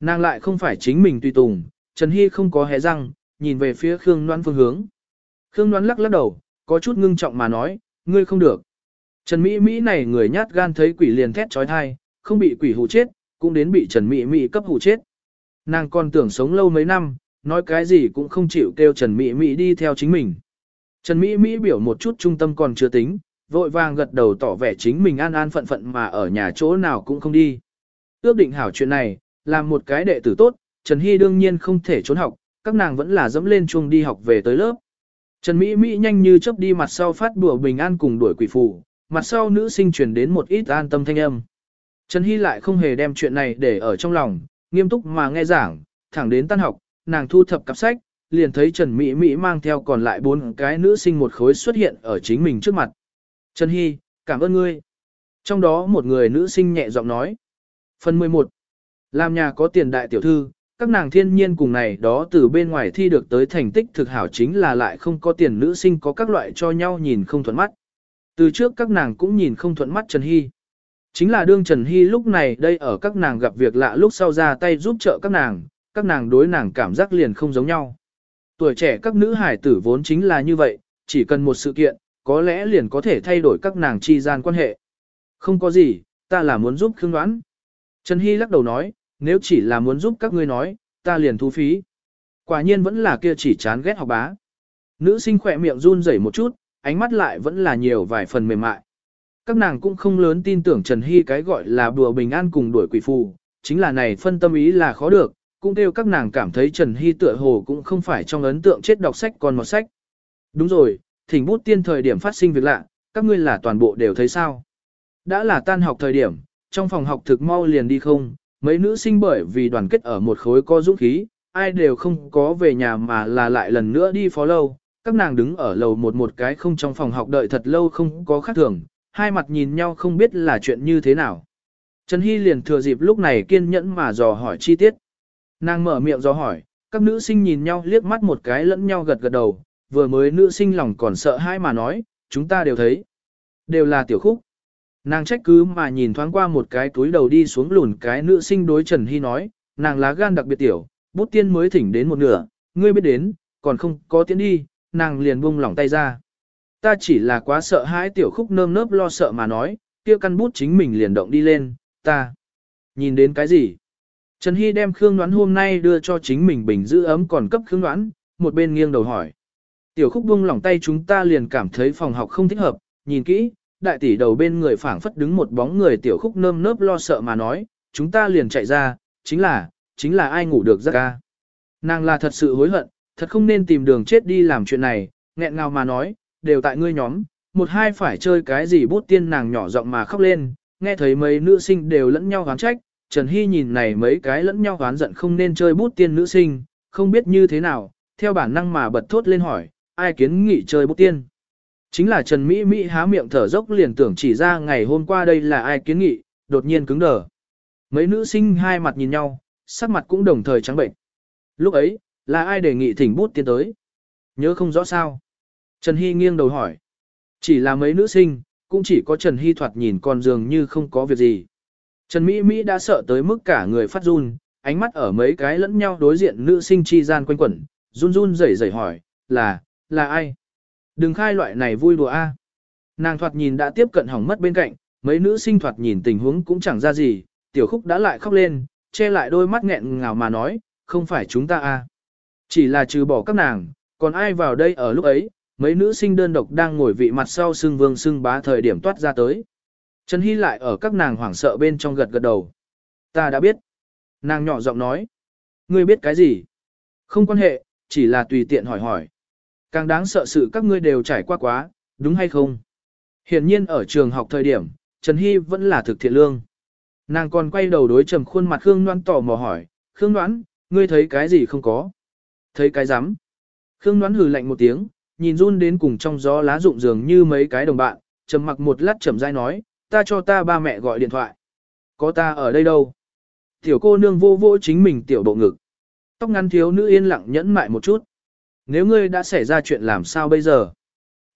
Nàng lại không phải chính mình tùy tùng, Trần Hy không có hé răng, nhìn về phía Khương Loan phương hướng. Khương Loan lắc lắc đầu, có chút ngưng trọng mà nói, ngươi không được. Trần Mỹ Mỹ này người nhát gan thấy quỷ liền thét trói thai, không bị quỷ hù chết, cũng đến bị Trần Mỹ Mỹ cấp hù chết. Nàng còn tưởng sống lâu mấy năm, nói cái gì cũng không chịu kêu Trần Mỹ Mỹ đi theo chính mình. Trần Mỹ Mỹ biểu một chút trung tâm còn chưa tính, vội vàng gật đầu tỏ vẻ chính mình an an phận phận mà ở nhà chỗ nào cũng không đi. Ước định hảo chuyện này, làm một cái đệ tử tốt, Trần Hy đương nhiên không thể trốn học, các nàng vẫn là dẫm lên chuông đi học về tới lớp. Trần Mỹ Mỹ nhanh như chớp đi mặt sau phát đùa bình an cùng đuổi quỷ phù, mặt sau nữ sinh truyền đến một ít an tâm thanh âm. Trần Hy lại không hề đem chuyện này để ở trong lòng, nghiêm túc mà nghe giảng, thẳng đến tan học, nàng thu thập cặp sách, liền thấy Trần Mỹ Mỹ mang theo còn lại bốn cái nữ sinh một khối xuất hiện ở chính mình trước mặt. Trần Hy, cảm ơn ngươi. Trong đó một người nữ sinh nhẹ giọng nói. Phần 11. Làm nhà có tiền đại tiểu thư, các nàng thiên nhiên cùng này đó từ bên ngoài thi được tới thành tích thực hảo chính là lại không có tiền nữ sinh có các loại cho nhau nhìn không thuận mắt. Từ trước các nàng cũng nhìn không thuận mắt Trần Hy. Chính là đương Trần Hy lúc này đây ở các nàng gặp việc lạ lúc sau ra tay giúp trợ các nàng, các nàng đối nàng cảm giác liền không giống nhau. Tuổi trẻ các nữ hải tử vốn chính là như vậy, chỉ cần một sự kiện, có lẽ liền có thể thay đổi các nàng chi gian quan hệ. Không có gì, ta là muốn giúp Khương Đoán. Trần Hy lắc đầu nói, nếu chỉ là muốn giúp các ngươi nói, ta liền thu phí. Quả nhiên vẫn là kia chỉ chán ghét học bá. Nữ sinh khỏe miệng run rẩy một chút, ánh mắt lại vẫn là nhiều vài phần mềm mại. Các nàng cũng không lớn tin tưởng Trần Hy cái gọi là đùa bình an cùng đuổi quỷ phù, chính là này phân tâm ý là khó được, cũng kêu các nàng cảm thấy Trần Hy tựa hồ cũng không phải trong ấn tượng chết đọc sách còn một sách. Đúng rồi, thỉnh bút tiên thời điểm phát sinh việc lạ, các ngươi là toàn bộ đều thấy sao. Đã là tan học thời điểm, trong phòng học thực mau liền đi không, mấy nữ sinh bởi vì đoàn kết ở một khối có dũng khí, ai đều không có về nhà mà là lại lần nữa đi phó lâu. Các nàng đứng ở lầu một một cái không trong phòng học đợi thật lâu không có khác thường, hai mặt nhìn nhau không biết là chuyện như thế nào. Trần Hy liền thừa dịp lúc này kiên nhẫn mà dò hỏi chi tiết. Nàng mở miệng dò hỏi, Các nữ sinh nhìn nhau liếc mắt một cái lẫn nhau gật gật đầu, vừa mới nữ sinh lòng còn sợ hãi mà nói, chúng ta đều thấy. Đều là tiểu khúc. Nàng trách cứ mà nhìn thoáng qua một cái túi đầu đi xuống lùn cái nữ sinh đối Trần Hy nói, nàng lá gan đặc biệt tiểu, bút tiên mới thỉnh đến một nửa, ngươi biết đến, còn không có tiến đi, nàng liền buông lỏng tay ra. Ta chỉ là quá sợ hãi tiểu khúc nơm nớp lo sợ mà nói, kia căn bút chính mình liền động đi lên, ta. Nhìn đến cái gì? Trần Hy đem Khương Ngoãn hôm nay đưa cho chính mình bình giữ ấm còn cấp Khương Ngoãn, một bên nghiêng đầu hỏi. Tiểu khúc buông lỏng tay chúng ta liền cảm thấy phòng học không thích hợp, nhìn kỹ, đại tỷ đầu bên người phảng phất đứng một bóng người tiểu khúc nơm nớp lo sợ mà nói, chúng ta liền chạy ra, chính là, chính là ai ngủ được giấc ca. Nàng là thật sự hối hận, thật không nên tìm đường chết đi làm chuyện này, nghẹn ngào mà nói, đều tại ngươi nhóm, một hai phải chơi cái gì bút tiên nàng nhỏ giọng mà khóc lên, nghe thấy mấy nữ sinh đều lẫn nhau gán trách, Trần Hy nhìn này mấy cái lẫn nhau gán giận không nên chơi bút tiên nữ sinh, không biết như thế nào, theo bản năng mà bật thốt lên hỏi, ai kiến nghị chơi bút tiên. Chính là Trần Mỹ Mỹ há miệng thở dốc liền tưởng chỉ ra ngày hôm qua đây là ai kiến nghị, đột nhiên cứng đờ. Mấy nữ sinh hai mặt nhìn nhau, sắc mặt cũng đồng thời trắng bệnh. Lúc ấy, là ai đề nghị thỉnh bút tiên tới? Nhớ không rõ sao? Trần Hy nghiêng đầu hỏi. Chỉ là mấy nữ sinh, cũng chỉ có Trần Hy thoạt nhìn còn dường như không có việc gì. Trần Mỹ Mỹ đã sợ tới mức cả người phát run, ánh mắt ở mấy cái lẫn nhau đối diện nữ sinh chi gian quanh quẩn, run run rẩy rẩy hỏi, là, là ai? Đừng khai loại này vui đùa a. Nàng thoạt nhìn đã tiếp cận hỏng mất bên cạnh, mấy nữ sinh thoạt nhìn tình huống cũng chẳng ra gì, tiểu khúc đã lại khóc lên, che lại đôi mắt nghẹn ngào mà nói, không phải chúng ta a. Chỉ là trừ bỏ các nàng, còn ai vào đây ở lúc ấy, mấy nữ sinh đơn độc đang ngồi vị mặt sau xương vương xương bá thời điểm toát ra tới. Trần Hy lại ở các nàng hoảng sợ bên trong gật gật đầu. Ta đã biết. Nàng nhỏ giọng nói. Ngươi biết cái gì? Không quan hệ, chỉ là tùy tiện hỏi hỏi. Càng đáng sợ sự các ngươi đều trải qua quá, đúng hay không? Hiển nhiên ở trường học thời điểm, Trần Hy vẫn là thực thiện lương. Nàng còn quay đầu đối trầm khuôn mặt Khương Ngoan tỏ mò hỏi, Khương Ngoãn, ngươi thấy cái gì không có? Thấy cái rắm Khương Ngoãn hừ lạnh một tiếng, nhìn run đến cùng trong gió lá rụng dường như mấy cái đồng bạn, trầm mặc một lát trầm dai nói, ta cho ta ba mẹ gọi điện thoại. Có ta ở đây đâu? Tiểu cô nương vô vô chính mình tiểu bộ ngực. Tóc ngắn thiếu nữ yên lặng nhẫn mại một chút. Nếu ngươi đã xảy ra chuyện làm sao bây giờ?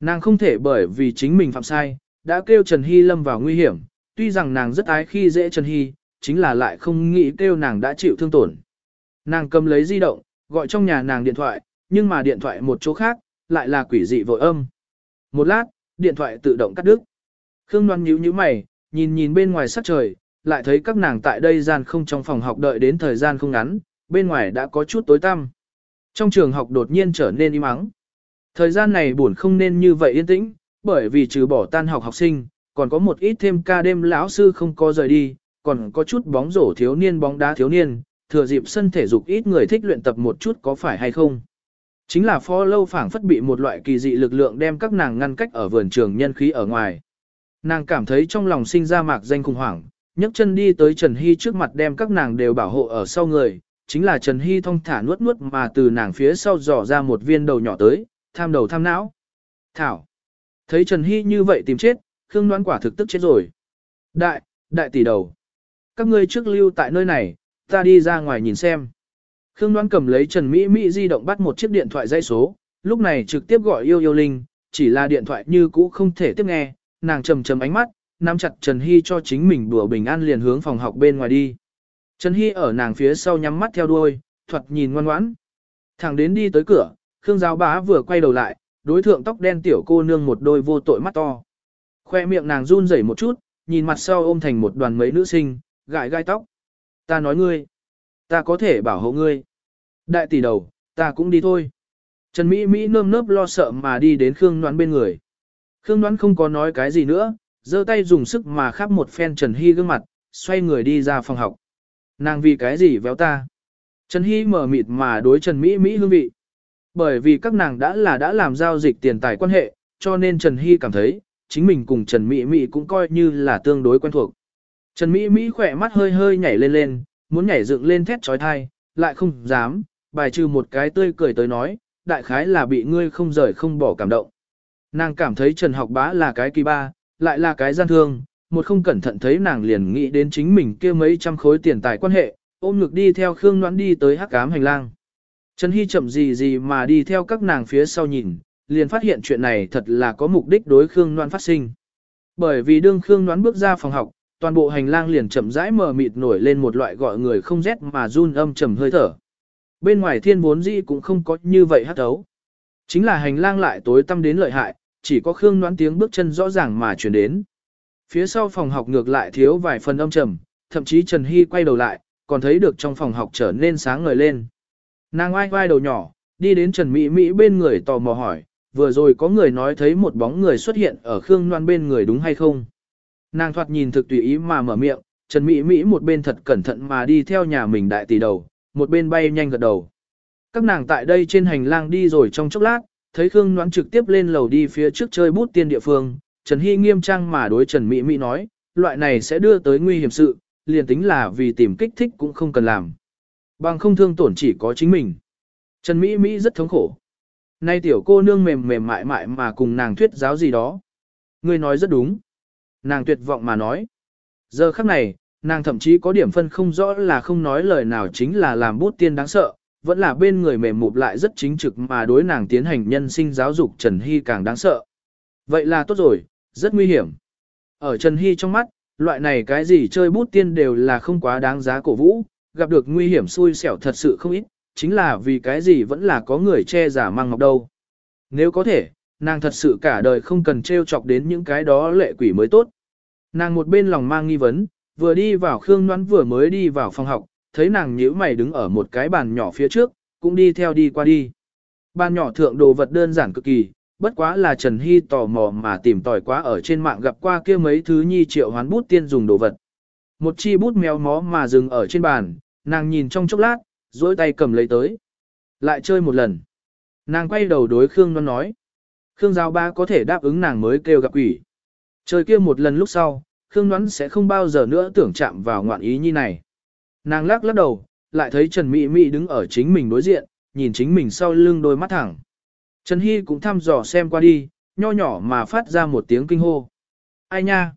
Nàng không thể bởi vì chính mình phạm sai, đã kêu Trần Hy lâm vào nguy hiểm, tuy rằng nàng rất ái khi dễ Trần Hy, chính là lại không nghĩ kêu nàng đã chịu thương tổn. Nàng cầm lấy di động, gọi trong nhà nàng điện thoại, nhưng mà điện thoại một chỗ khác, lại là quỷ dị vội âm. Một lát, điện thoại tự động cắt đứt. Khương Loan nhíu nhíu mày, nhìn nhìn bên ngoài sắc trời, lại thấy các nàng tại đây gian không trong phòng học đợi đến thời gian không ngắn, bên ngoài đã có chút tối tăm. Trong trường học đột nhiên trở nên im ắng. Thời gian này buồn không nên như vậy yên tĩnh, bởi vì trừ bỏ tan học học sinh, còn có một ít thêm ca đêm lão sư không có rời đi, còn có chút bóng rổ thiếu niên bóng đá thiếu niên, thừa dịp sân thể dục ít người thích luyện tập một chút có phải hay không. Chính là pho lâu phảng phất bị một loại kỳ dị lực lượng đem các nàng ngăn cách ở vườn trường nhân khí ở ngoài. Nàng cảm thấy trong lòng sinh ra mạc danh khủng hoảng, nhấc chân đi tới Trần Hy trước mặt đem các nàng đều bảo hộ ở sau người, chính là Trần Hy thong thả nuốt nuốt mà từ nàng phía sau dò ra một viên đầu nhỏ tới, tham đầu tham não. Thảo. Thấy Trần Hy như vậy tìm chết, Khương Đoan quả thực tức chết rồi. Đại, đại tỷ đầu. Các ngươi trước lưu tại nơi này, ta đi ra ngoài nhìn xem. Khương Đoan cầm lấy Trần Mỹ Mỹ di động bắt một chiếc điện thoại dây số, lúc này trực tiếp gọi yêu yêu linh, chỉ là điện thoại như cũ không thể tiếp nghe, nàng trầm trầm ánh mắt, nắm chặt Trần Hy cho chính mình đùa bình an liền hướng phòng học bên ngoài đi. Trần Hy ở nàng phía sau nhắm mắt theo đuôi, thuật nhìn ngoan ngoãn. Thẳng đến đi tới cửa, Khương Giáo Bá vừa quay đầu lại, đối thượng tóc đen tiểu cô nương một đôi vô tội mắt to. Khoe miệng nàng run rẩy một chút, nhìn mặt sau ôm thành một đoàn mấy nữ sinh, gãi gai tóc. Ta nói ngươi, ta có thể bảo hộ ngươi. Đại tỷ đầu, ta cũng đi thôi. Trần Mỹ Mỹ nơm nớp lo sợ mà đi đến Khương Noãn bên người. Khương Noãn không có nói cái gì nữa, giơ tay dùng sức mà khắp một phen Trần Hy gương mặt, xoay người đi ra phòng học. Nàng vì cái gì véo ta? Trần Hy mở mịt mà đối Trần Mỹ Mỹ hương vị. Bởi vì các nàng đã là đã làm giao dịch tiền tài quan hệ, cho nên Trần Hy cảm thấy, chính mình cùng Trần Mỹ Mỹ cũng coi như là tương đối quen thuộc. Trần Mỹ Mỹ khỏe mắt hơi hơi nhảy lên lên, muốn nhảy dựng lên thét trói thai, lại không dám, bài trừ một cái tươi cười tới nói, đại khái là bị ngươi không rời không bỏ cảm động. Nàng cảm thấy Trần học bá là cái kỳ ba, lại là cái gian thương, một không cẩn thận thấy nàng liền nghĩ đến chính mình kia mấy trăm khối tiền tài quan hệ, ôm ngực đi theo Khương Noãn đi tới hắc ám hành lang. Trần Hy chậm gì gì mà đi theo các nàng phía sau nhìn, liền phát hiện chuyện này thật là có mục đích đối Khương Noãn phát sinh. Bởi vì đương Khương Noãn bước ra phòng học, toàn bộ hành lang liền chậm rãi mờ mịt nổi lên một loại gọi người không rét mà run âm trầm hơi thở. Bên ngoài thiên vốn dĩ cũng không có như vậy hát thấu. Chính là hành lang lại tối tăm đến lợi hại, chỉ có Khương Noãn tiếng bước chân rõ ràng mà chuyển đến. Phía sau phòng học ngược lại thiếu vài phần âm trầm, thậm chí Trần Hy quay đầu lại, còn thấy được trong phòng học trở nên sáng ngời lên. Nàng oai oai đầu nhỏ, đi đến Trần Mỹ Mỹ bên người tò mò hỏi, vừa rồi có người nói thấy một bóng người xuất hiện ở Khương Loan bên người đúng hay không? Nàng thoạt nhìn thực tùy ý mà mở miệng, Trần Mỹ Mỹ một bên thật cẩn thận mà đi theo nhà mình đại tỷ đầu, một bên bay nhanh gật đầu. Các nàng tại đây trên hành lang đi rồi trong chốc lát, thấy Khương Loan trực tiếp lên lầu đi phía trước chơi bút tiên địa phương, Trần Hy nghiêm trang mà đối Trần Mỹ Mỹ nói, loại này sẽ đưa tới nguy hiểm sự, liền tính là vì tìm kích thích cũng không cần làm. Bằng không thương tổn chỉ có chính mình. Trần Mỹ Mỹ rất thống khổ. Nay tiểu cô nương mềm mềm mại mại mà cùng nàng thuyết giáo gì đó. Ngươi nói rất đúng. Nàng tuyệt vọng mà nói. Giờ khắc này, nàng thậm chí có điểm phân không rõ là không nói lời nào chính là làm bút tiên đáng sợ, vẫn là bên người mềm mụp lại rất chính trực mà đối nàng tiến hành nhân sinh giáo dục Trần Hy càng đáng sợ. Vậy là tốt rồi, rất nguy hiểm. Ở Trần Hy trong mắt, loại này cái gì chơi bút tiên đều là không quá đáng giá cổ vũ, gặp được nguy hiểm xui xẻo thật sự không ít, chính là vì cái gì vẫn là có người che giả mang ngọc đâu. Nếu có thể, nàng thật sự cả đời không cần trêu chọc đến những cái đó lệ quỷ mới tốt. Nàng một bên lòng mang nghi vấn, vừa đi vào Khương Ngoãn vừa mới đi vào phòng học, thấy nàng nhíu mày đứng ở một cái bàn nhỏ phía trước, cũng đi theo đi qua đi. Bàn nhỏ thượng đồ vật đơn giản cực kỳ, bất quá là Trần Hy tò mò mà tìm tòi quá ở trên mạng gặp qua kia mấy thứ nhi triệu hoán bút tiên dùng đồ vật. Một chi bút mèo mó mà dừng ở trên bàn, nàng nhìn trong chốc lát, dối tay cầm lấy tới. Lại chơi một lần. Nàng quay đầu đối Khương Loan nói. Khương Giao Ba có thể đáp ứng nàng mới kêu gặp quỷ. Chơi kia một lần lúc sau, Khương Loan sẽ không bao giờ nữa tưởng chạm vào ngoạn ý như này. Nàng lắc lắc đầu, lại thấy Trần Mỹ Mỹ đứng ở chính mình đối diện, nhìn chính mình sau lưng đôi mắt thẳng. Trần Hy cũng thăm dò xem qua đi, nho nhỏ mà phát ra một tiếng kinh hô. Ai nha?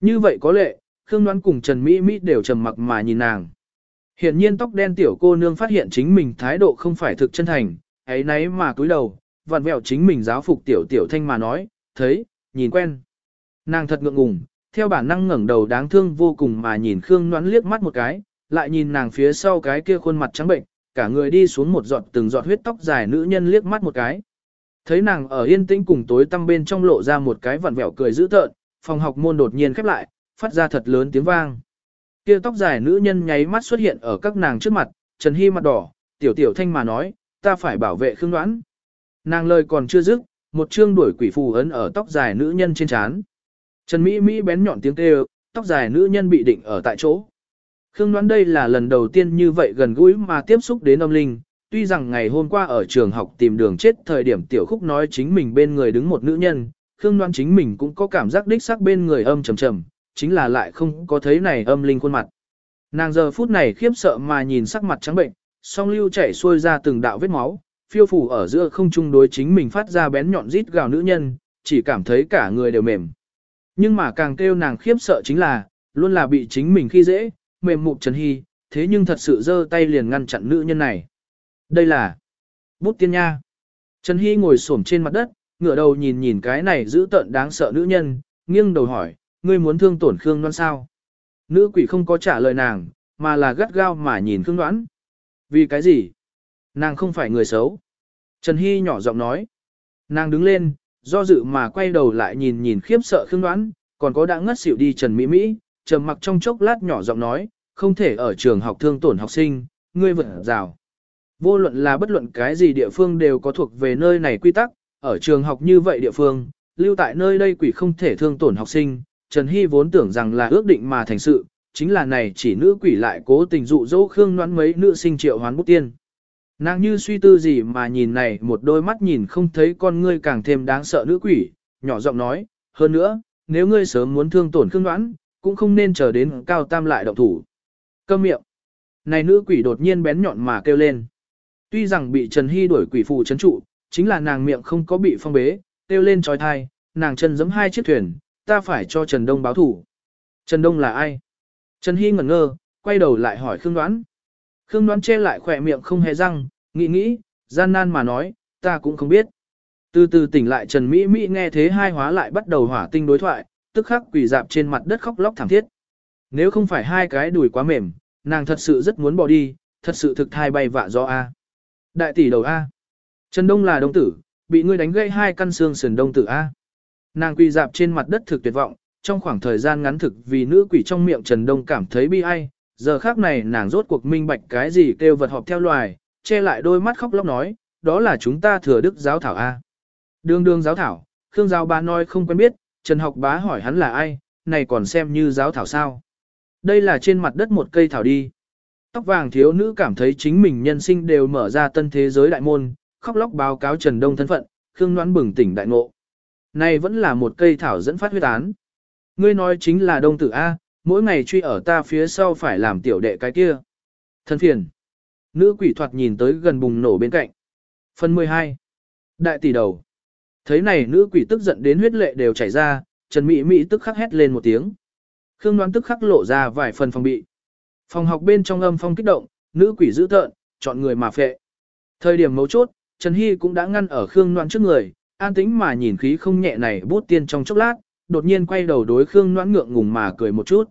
Như vậy có lệ, Khương Đoán cùng Trần Mỹ Mỹ đều trầm mặc mà nhìn nàng. Hiện nhiên tóc đen tiểu cô nương phát hiện chính mình thái độ không phải thực chân thành, ấy nấy mà cúi đầu, vặn vẹo chính mình giáo phục tiểu tiểu thanh mà nói, thấy, nhìn quen. Nàng thật ngượng ngùng, theo bản năng ngẩng đầu đáng thương vô cùng mà nhìn Khương Ngoãn liếc mắt một cái, lại nhìn nàng phía sau cái kia khuôn mặt trắng bệnh, cả người đi xuống một giọt từng giọt huyết tóc dài nữ nhân liếc mắt một cái. Thấy nàng ở yên tĩnh cùng tối tăm bên trong lộ ra một cái vặn vẹo cười dữ tợn, phòng học môn đột nhiên khép lại, phát ra thật lớn tiếng vang. Kia tóc dài nữ nhân nháy mắt xuất hiện ở các nàng trước mặt, Trần Hy mặt đỏ, tiểu tiểu thanh mà nói, ta phải bảo vệ Khương Đoán. Nàng lời còn chưa dứt, một chương đuổi quỷ phù ấn ở tóc dài nữ nhân trên trán. Trần Mỹ Mỹ bén nhọn tiếng kêu, tóc dài nữ nhân bị định ở tại chỗ. Khương Đoán đây là lần đầu tiên như vậy gần gũi mà tiếp xúc đến âm linh, tuy rằng ngày hôm qua ở trường học tìm đường chết thời điểm tiểu khúc nói chính mình bên người đứng một nữ nhân, Khương Đoán chính mình cũng có cảm giác đích xác bên người âm trầm trầm, chính là lại không có thấy này âm linh khuôn mặt. Nàng giờ phút này khiếp sợ mà nhìn sắc mặt trắng bệnh, song lưu chảy xuôi ra từng đạo vết máu, phiêu phủ ở giữa không trung đối chính mình phát ra bén nhọn rít gào nữ nhân, chỉ cảm thấy cả người đều mềm. Nhưng mà càng kêu nàng khiếp sợ chính là, luôn là bị chính mình khi dễ, mềm mụn Trần Hy, thế nhưng thật sự giơ tay liền ngăn chặn nữ nhân này. Đây là bút tiên nha. Trần Hy ngồi xổm trên mặt đất, ngửa đầu nhìn nhìn cái này giữ tợn đáng sợ nữ nhân, nghiêng đầu hỏi, ngươi muốn thương tổn Khương Đoan sao? Nữ quỷ không có trả lời nàng, mà là gắt gao mà nhìn Khương Đoan. Vì cái gì? Nàng không phải người xấu. Trần Hy nhỏ giọng nói. Nàng đứng lên, do dự mà quay đầu lại nhìn nhìn khiếp sợ Khương Đoan, còn có đã ngất xỉu đi Trần Mỹ Mỹ, trầm mặc trong chốc lát nhỏ giọng nói, không thể ở trường học thương tổn học sinh, ngươi vợ rào. Vô luận là bất luận cái gì địa phương đều có thuộc về nơi này quy tắc, ở trường học như vậy địa phương, lưu tại nơi đây quỷ không thể thương tổn học sinh, Trần Hy vốn tưởng rằng là ước định mà thành sự, chính là này chỉ nữ quỷ lại cố tình dụ dỗ Khương Noãn mấy nữ sinh triệu hoán bút tiên. Nàng như suy tư gì mà nhìn này một đôi mắt nhìn không thấy con ngươi càng thêm đáng sợ nữ quỷ, nhỏ giọng nói, hơn nữa, nếu ngươi sớm muốn thương tổn Khương Noãn, cũng không nên chờ đến cao tam lại động thủ. Câm miệng. Này nữ quỷ đột nhiên bén nhọn mà kêu lên. Tuy rằng bị Trần Hy đuổi quỷ phù chấn trụ, chính là nàng miệng không có bị phong bế, kêu lên trói thai, nàng chân giẫm hai chiếc thuyền, ta phải cho Trần Đông báo thủ. Trần Đông là ai? Trần Hy ngẩn ngơ, quay đầu lại hỏi Khương Đoán. Khương Đoán che lại khỏe miệng không hề răng, Nghĩ nghĩ, gian nan mà nói, ta cũng không biết. Từ từ tỉnh lại Trần Mỹ Mỹ nghe thế hai hóa lại bắt đầu hỏa tinh đối thoại, tức khắc quỳ dạp trên mặt đất khóc lóc thảm thiết. Nếu không phải hai cái đùi quá mềm, nàng thật sự rất muốn bỏ đi, thật sự thực thai bay vạ do A. Đại tỷ đầu A. Trần Đông là đông tử, bị ngươi đánh gãy hai căn xương sườn đông tử A. Nàng quỳ dạp trên mặt đất thực tuyệt vọng, trong khoảng thời gian ngắn thực vì nữ quỷ trong miệng Trần Đông cảm thấy bi ai, giờ khác này nàng rốt cuộc minh bạch cái gì kêu vật họp theo loài, che lại đôi mắt khóc lóc nói, đó là chúng ta thừa đức giáo thảo A. Đường đường giáo thảo, Khương giáo bá nói không quen biết, Trần học bá hỏi hắn là ai, này còn xem như giáo thảo sao. Đây là trên mặt đất một cây thảo đi. Tóc vàng thiếu nữ cảm thấy chính mình nhân sinh đều mở ra tân thế giới đại môn, khóc lóc báo cáo Trần Đông thân phận, Khương Noãn bừng tỉnh đại ngộ. Này vẫn là một cây thảo dẫn phát huyết án. Ngươi nói chính là Đông Tử A, mỗi ngày truy ở ta phía sau phải làm tiểu đệ cái kia. Thân phiền. Nữ quỷ thoạt nhìn tới gần bùng nổ bên cạnh. Phần 12. Đại tỷ đầu. Thấy này nữ quỷ tức giận đến huyết lệ đều chảy ra, Trần Mỹ Mỹ tức khắc hét lên một tiếng. Khương đoán tức khắc lộ ra vài phần phòng bị. Phòng học bên trong âm phong kích động, nữ quỷ giữ tợn, chọn người mà phệ. Thời điểm mấu chốt, Trần Hy cũng đã ngăn ở Khương Noãn trước người, an tĩnh mà nhìn khí không nhẹ này bút tiên trong chốc lát, đột nhiên quay đầu đối Khương Noãn ngượng ngùng mà cười một chút.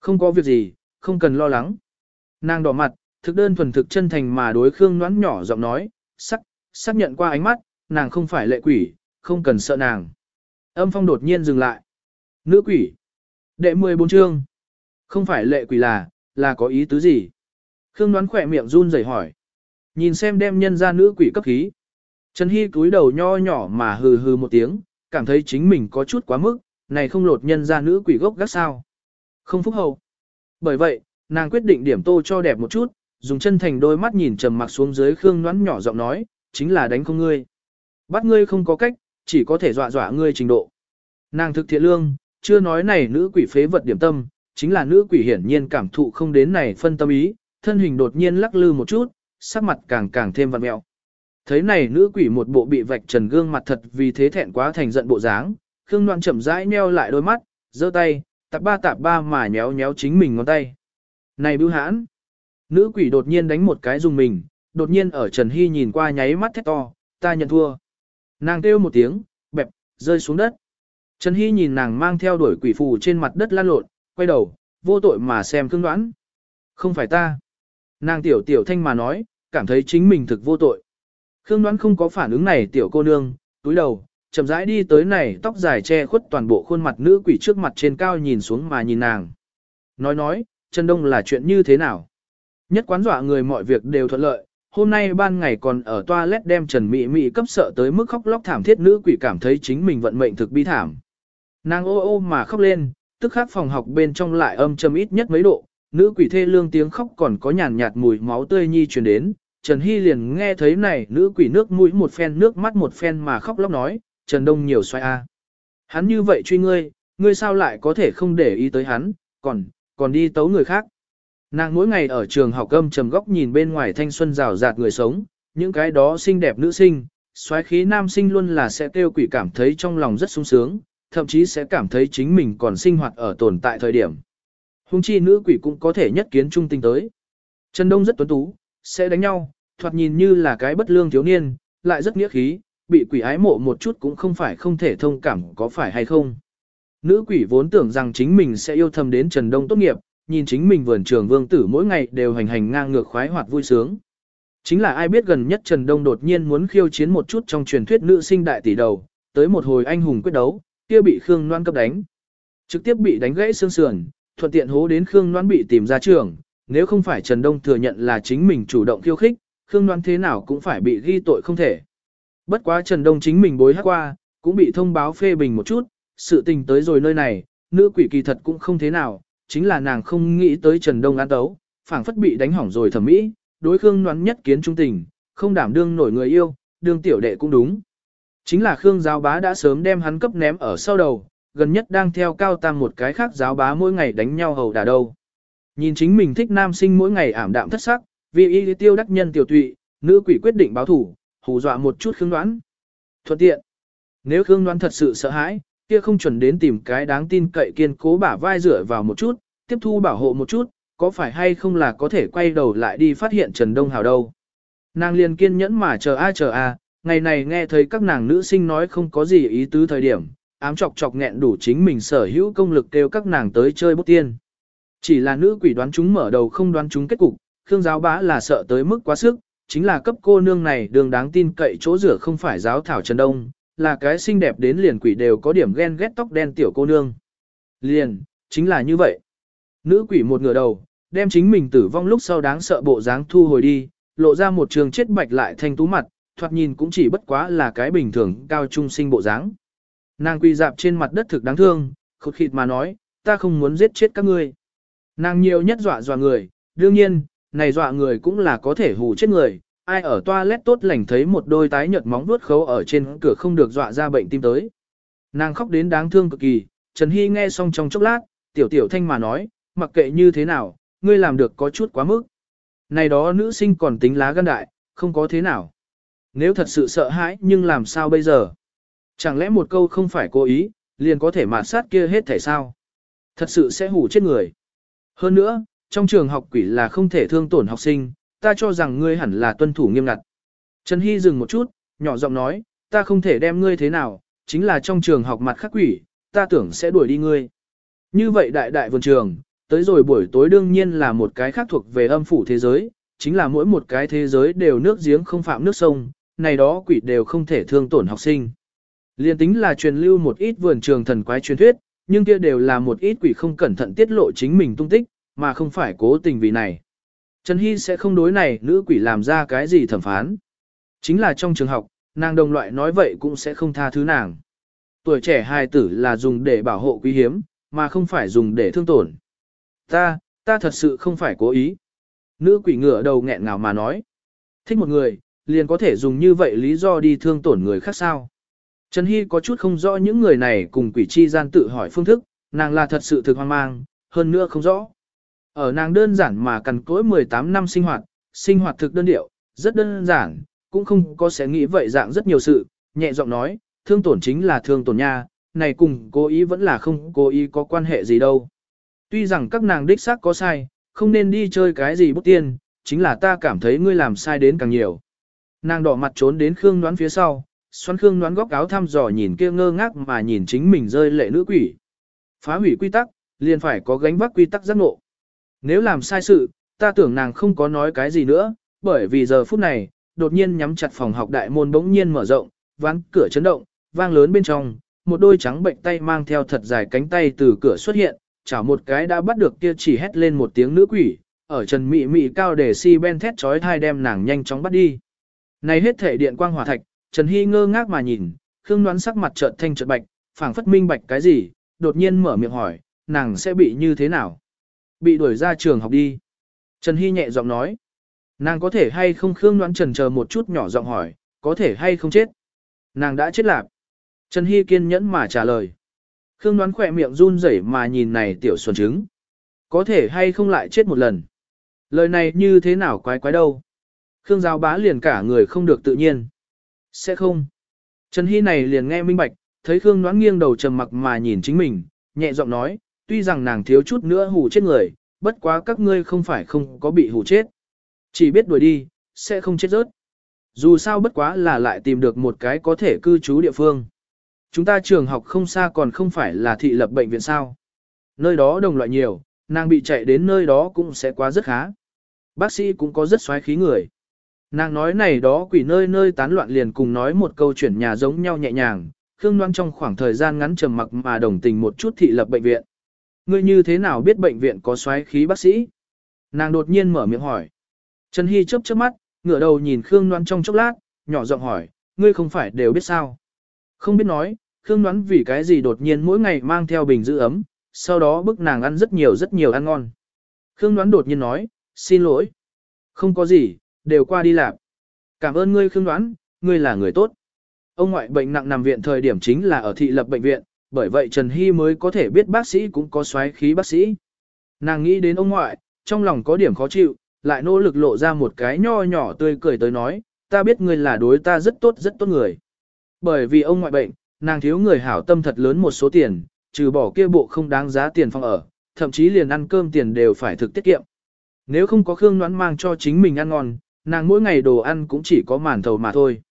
Không có việc gì, không cần lo lắng. Nàng đỏ mặt, thực đơn thuần thực chân thành mà đối Khương Noãn nhỏ giọng nói, sắc, xác nhận qua ánh mắt, nàng không phải lệ quỷ, không cần sợ nàng. Âm phong đột nhiên dừng lại. Nữ quỷ. Đệ 14 chương. Không phải lệ quỷ là, là có ý tứ gì? Khương đoán khỏe miệng run rẩy hỏi. Nhìn xem đem nhân ra nữ quỷ cấp khí. Trần Hy cúi đầu nho nhỏ mà hừ hừ một tiếng, cảm thấy chính mình có chút quá mức, này không lột nhân ra nữ quỷ gốc gác sao. Không phúc hậu. Bởi vậy, nàng quyết định điểm tô cho đẹp một chút, dùng chân thành đôi mắt nhìn trầm mặc xuống dưới Khương đoán nhỏ giọng nói, chính là đánh không ngươi. Bắt ngươi không có cách, chỉ có thể dọa dọa ngươi trình độ. Nàng thực thiện lương, chưa nói này nữ quỷ phế vật điểm tâm, chính là nữ quỷ hiển nhiên cảm thụ không đến này phân tâm ý, thân hình đột nhiên lắc lư một chút, sắc mặt càng càng thêm vặn mẹo. Thấy này nữ quỷ một bộ bị vạch trần gương mặt thật vì thế thẹn quá thành giận bộ dáng, Khương Loan chậm rãi nheo lại đôi mắt, giơ tay, tạp ba tạp ba mà nhéo nhéo chính mình ngón tay. Này bưu hãn! Nữ quỷ đột nhiên đánh một cái dùng mình, đột nhiên ở Trần Hy nhìn qua nháy mắt thét to, ta nhận thua. Nàng kêu một tiếng, bẹp, rơi xuống đất. Trần Hy nhìn nàng mang theo đuổi quỷ phù trên mặt đất lan lộn, quay đầu, vô tội mà xem Khương Đoán. Không phải ta. Nàng tiểu tiểu thanh mà nói, cảm thấy chính mình thực vô tội. Khương Đoán không có phản ứng này tiểu cô nương, túi đầu, chậm rãi đi tới này tóc dài che khuất toàn bộ khuôn mặt nữ quỷ trước mặt trên cao nhìn xuống mà nhìn nàng. Nói nói, Trần Đông là chuyện như thế nào? Nhất quán dọa người mọi việc đều thuận lợi, hôm nay ban ngày còn ở toilet đem Trần Mỹ Mỹ cấp sợ tới mức khóc lóc thảm thiết nữ quỷ cảm thấy chính mình vận mệnh thực bi thảm. Nàng ô ô mà khóc lên, tức khắc phòng học bên trong lại âm trầm ít nhất mấy độ, nữ quỷ thê lương tiếng khóc còn có nhàn nhạt mùi máu tươi nhi truyền đến. Trần Hy liền nghe thấy này nữ quỷ nước mũi một phen nước mắt một phen mà khóc lóc nói, Trần Đông nhiều xoay a. Hắn như vậy truy ngươi, ngươi sao lại có thể không để ý tới hắn, còn, còn đi tấu người khác. Nàng mỗi ngày ở trường học âm trầm góc nhìn bên ngoài thanh xuân rào rạt người sống, những cái đó xinh đẹp nữ sinh, xoáy khí nam sinh luôn là sẽ tiêu quỷ cảm thấy trong lòng rất sung sướng, thậm chí sẽ cảm thấy chính mình còn sinh hoạt ở tồn tại thời điểm. Hùng chi nữ quỷ cũng có thể nhất kiến trung tinh tới. Trần Đông rất tuấn tú, sẽ đánh nhau, thoạt nhìn như là cái bất lương thiếu niên, lại rất nghĩa khí, bị quỷ ái mộ một chút cũng không phải không thể thông cảm có phải hay không. Nữ quỷ vốn tưởng rằng chính mình sẽ yêu thầm đến Trần Đông tốt nghiệp, nhìn chính mình vườn trường vương tử mỗi ngày đều hành hành ngang ngược khoái hoạt vui sướng. Chính là ai biết gần nhất Trần Đông đột nhiên muốn khiêu chiến một chút trong truyền thuyết nữ sinh đại tỷ đầu, tới một hồi anh hùng quyết đấu, kia bị Khương Loan cấp đánh. Trực tiếp bị đánh gãy xương sườn, thuận tiện hố đến Khương Loan bị tìm ra trường, nếu không phải Trần Đông thừa nhận là chính mình chủ động khiêu khích, Khương Loan thế nào cũng phải bị ghi tội không thể. Bất quá Trần Đông chính mình bối hát qua, cũng bị thông báo phê bình một chút, sự tình tới rồi nơi này, nữ quỷ kỳ thật cũng không thế nào, chính là nàng không nghĩ tới Trần Đông an tấu, phảng phất bị đánh hỏng rồi thẩm mỹ, đối Khương Loan nhất kiến trung tình, không đảm đương nổi người yêu, đương tiểu đệ cũng đúng. Chính là Khương giáo bá đã sớm đem hắn cấp ném ở sau đầu, gần nhất đang theo cao tam một cái khác giáo bá mỗi ngày đánh nhau hầu đả đâu. Nhìn chính mình thích nam sinh mỗi ngày ảm đạm thất sắc, vì y tiêu đắc nhân tiểu tụy, nữ quỷ quyết định báo thủ, hù dọa một chút Khương đoán. Thuận tiện, nếu Khương đoán thật sự sợ hãi, kia không chuẩn đến tìm cái đáng tin cậy kiên cố bả vai rửa vào một chút, tiếp thu bảo hộ một chút, có phải hay không là có thể quay đầu lại đi phát hiện Trần Đông Hào đâu. Nàng liền kiên nhẫn mà chờ a chờ a, ngày này nghe thấy các nàng nữ sinh nói không có gì ý tứ thời điểm, ám chọc chọc nghẹn đủ chính mình sở hữu công lực kêu các nàng tới chơi bút tiên. Chỉ là nữ quỷ đoán chúng mở đầu không đoán chúng kết cục, Khương giáo bá là sợ tới mức quá sức, chính là cấp cô nương này đường đáng tin cậy chỗ rửa không phải giáo thảo Trần Đông, là cái xinh đẹp đến liền quỷ đều có điểm ghen ghét tóc đen tiểu cô nương. Liền, chính là như vậy. Nữ quỷ một ngửa đầu, đem chính mình tử vong lúc sau đáng sợ bộ dáng thu hồi đi, lộ ra một trường chết bạch lại thanh tú mặt, thoạt nhìn cũng chỉ bất quá là cái bình thường cao trung sinh bộ dáng. Nàng quỳ dạp trên mặt đất thực đáng thương, khụt khịt mà nói, ta không muốn giết chết các ngươi. Nàng nhiều nhất dọa dọa người, đương nhiên, này dọa người cũng là có thể hù chết người, ai ở toilet tốt lành thấy một đôi tái nhợt móng vuốt khấu ở trên cửa không được dọa ra bệnh tim tới. Nàng khóc đến đáng thương cực kỳ, Trần Hy nghe xong trong chốc lát, tiểu tiểu thanh mà nói, mặc kệ như thế nào, ngươi làm được có chút quá mức. Này đó nữ sinh còn tính lá gan đại, không có thế nào. Nếu thật sự sợ hãi nhưng làm sao bây giờ? Chẳng lẽ một câu không phải cố ý, liền có thể mạt sát kia hết thể sao? Thật sự sẽ hủ chết người. Hơn nữa, trong trường học quỷ là không thể thương tổn học sinh, ta cho rằng ngươi hẳn là tuân thủ nghiêm ngặt. Trần Hy dừng một chút, nhỏ giọng nói, ta không thể đem ngươi thế nào, chính là trong trường học mặt khắc quỷ, ta tưởng sẽ đuổi đi ngươi. Như vậy đại đại vườn trường, tới rồi buổi tối đương nhiên là một cái khác thuộc về âm phủ thế giới, chính là mỗi một cái thế giới đều nước giếng không phạm nước sông, này đó quỷ đều không thể thương tổn học sinh. Liên tính là truyền lưu một ít vườn trường thần quái truyền thuyết, nhưng kia đều là một ít quỷ không cẩn thận tiết lộ chính mình tung tích, mà không phải cố tình vì này. Trần Hy sẽ không đối này nữ quỷ làm ra cái gì thẩm phán. Chính là trong trường học, nàng đồng loại nói vậy cũng sẽ không tha thứ nàng. Tuổi trẻ hài tử là dùng để bảo hộ quý hiếm, mà không phải dùng để thương tổn. Ta, ta thật sự không phải cố ý. Nữ quỷ ngựa đầu nghẹn ngào mà nói. Thích một người, liền có thể dùng như vậy lý do đi thương tổn người khác sao. Trần Hy có chút không rõ những người này cùng quỷ chi gian tự hỏi phương thức, nàng là thật sự thực hoang mang, hơn nữa không rõ. Ở nàng đơn giản mà cần cỗi 18 năm sinh hoạt, sinh hoạt thực đơn điệu, rất đơn giản, cũng không có sẽ nghĩ vậy dạng rất nhiều sự, nhẹ giọng nói, thương tổn chính là thương tổn nha, này cùng cố ý vẫn là không cố ý có quan hệ gì đâu. Tuy rằng các nàng đích xác có sai, không nên đi chơi cái gì bút tiên, chính là ta cảm thấy ngươi làm sai đến càng nhiều. Nàng đỏ mặt trốn đến Khương đoán phía sau, xoắn Khương đoán góc áo thăm dò nhìn kia ngơ ngác mà nhìn chính mình rơi lệ nữ quỷ. Phá hủy quy tắc, liền phải có gánh vác quy tắc giác ngộ. Nếu làm sai sự, ta tưởng nàng không có nói cái gì nữa, bởi vì giờ phút này, đột nhiên nhắm chặt phòng học đại môn bỗng nhiên mở rộng, ván cửa chấn động, vang lớn bên trong, một đôi trắng bệnh tay mang theo thật dài cánh tay từ cửa xuất hiện, chảo một cái đã bắt được kia chỉ hét lên một tiếng nữ quỷ, ở trần mị mị cao để si ben thét chói thai đem nàng nhanh chóng bắt đi. Này hết thể điện quang hỏa thạch, Trần Hy ngơ ngác mà nhìn, Khương đoán sắc mặt chợt thanh chợt bạch, phảng phất minh bạch cái gì, đột nhiên mở miệng hỏi, nàng sẽ bị như thế nào? Bị đuổi ra trường học đi. Trần Hy nhẹ giọng nói, nàng có thể hay không Khương đoán trần chờ một chút nhỏ giọng hỏi, có thể hay không chết? Nàng đã chết lạc. Trần Hy kiên nhẫn mà trả lời. Khương đoán khỏe miệng run rẩy mà nhìn này tiểu xuân trứng. Có thể hay không lại chết một lần. Lời này như thế nào quái quái đâu. Khương giáo bá liền cả người không được tự nhiên. Sẽ không. Trần Hy này liền nghe minh bạch, thấy Khương đoán nghiêng đầu trầm mặc mà nhìn chính mình, nhẹ giọng nói, tuy rằng nàng thiếu chút nữa hù chết người, bất quá các ngươi không phải không có bị hù chết. Chỉ biết đuổi đi, sẽ không chết rớt. Dù sao bất quá là lại tìm được một cái có thể cư trú địa phương. Chúng ta trường học không xa còn không phải là thị lập bệnh viện sao. Nơi đó đồng loại nhiều, nàng bị chạy đến nơi đó cũng sẽ quá rất khá. Bác sĩ cũng có rất xoáy khí người. Nàng nói này đó quỷ nơi nơi tán loạn liền cùng nói một câu chuyển nhà giống nhau nhẹ nhàng, Khương Loan trong khoảng thời gian ngắn trầm mặc mà đồng tình một chút thị lập bệnh viện. Ngươi như thế nào biết bệnh viện có xoáy khí bác sĩ? Nàng đột nhiên mở miệng hỏi. Trần Hy chớp chớp mắt, ngửa đầu nhìn Khương Loan trong chốc lát, nhỏ giọng hỏi, ngươi không phải đều biết sao? Không biết nói, Khương Loan vì cái gì đột nhiên mỗi ngày mang theo bình giữ ấm, sau đó bức nàng ăn rất nhiều rất nhiều ăn ngon. Khương Loan đột nhiên nói, xin lỗi. Không có gì, đều qua đi làm. Cảm ơn ngươi Khương đoán, ngươi là người tốt. Ông ngoại bệnh nặng nằm viện thời điểm chính là ở thị lập bệnh viện, bởi vậy Trần Hy mới có thể biết bác sĩ cũng có xoáy khí bác sĩ. Nàng nghĩ đến ông ngoại, trong lòng có điểm khó chịu, lại nỗ lực lộ ra một cái nho nhỏ tươi cười tới nói, ta biết ngươi là đối ta rất tốt rất tốt người. Bởi vì ông ngoại bệnh, nàng thiếu người hảo tâm thật lớn một số tiền, trừ bỏ kia bộ không đáng giá tiền phòng ở, thậm chí liền ăn cơm tiền đều phải thực tiết kiệm. Nếu không có Khương Ngoãn mang cho chính mình ăn ngon, nàng mỗi ngày đồ ăn cũng chỉ có màn thầu mà thôi.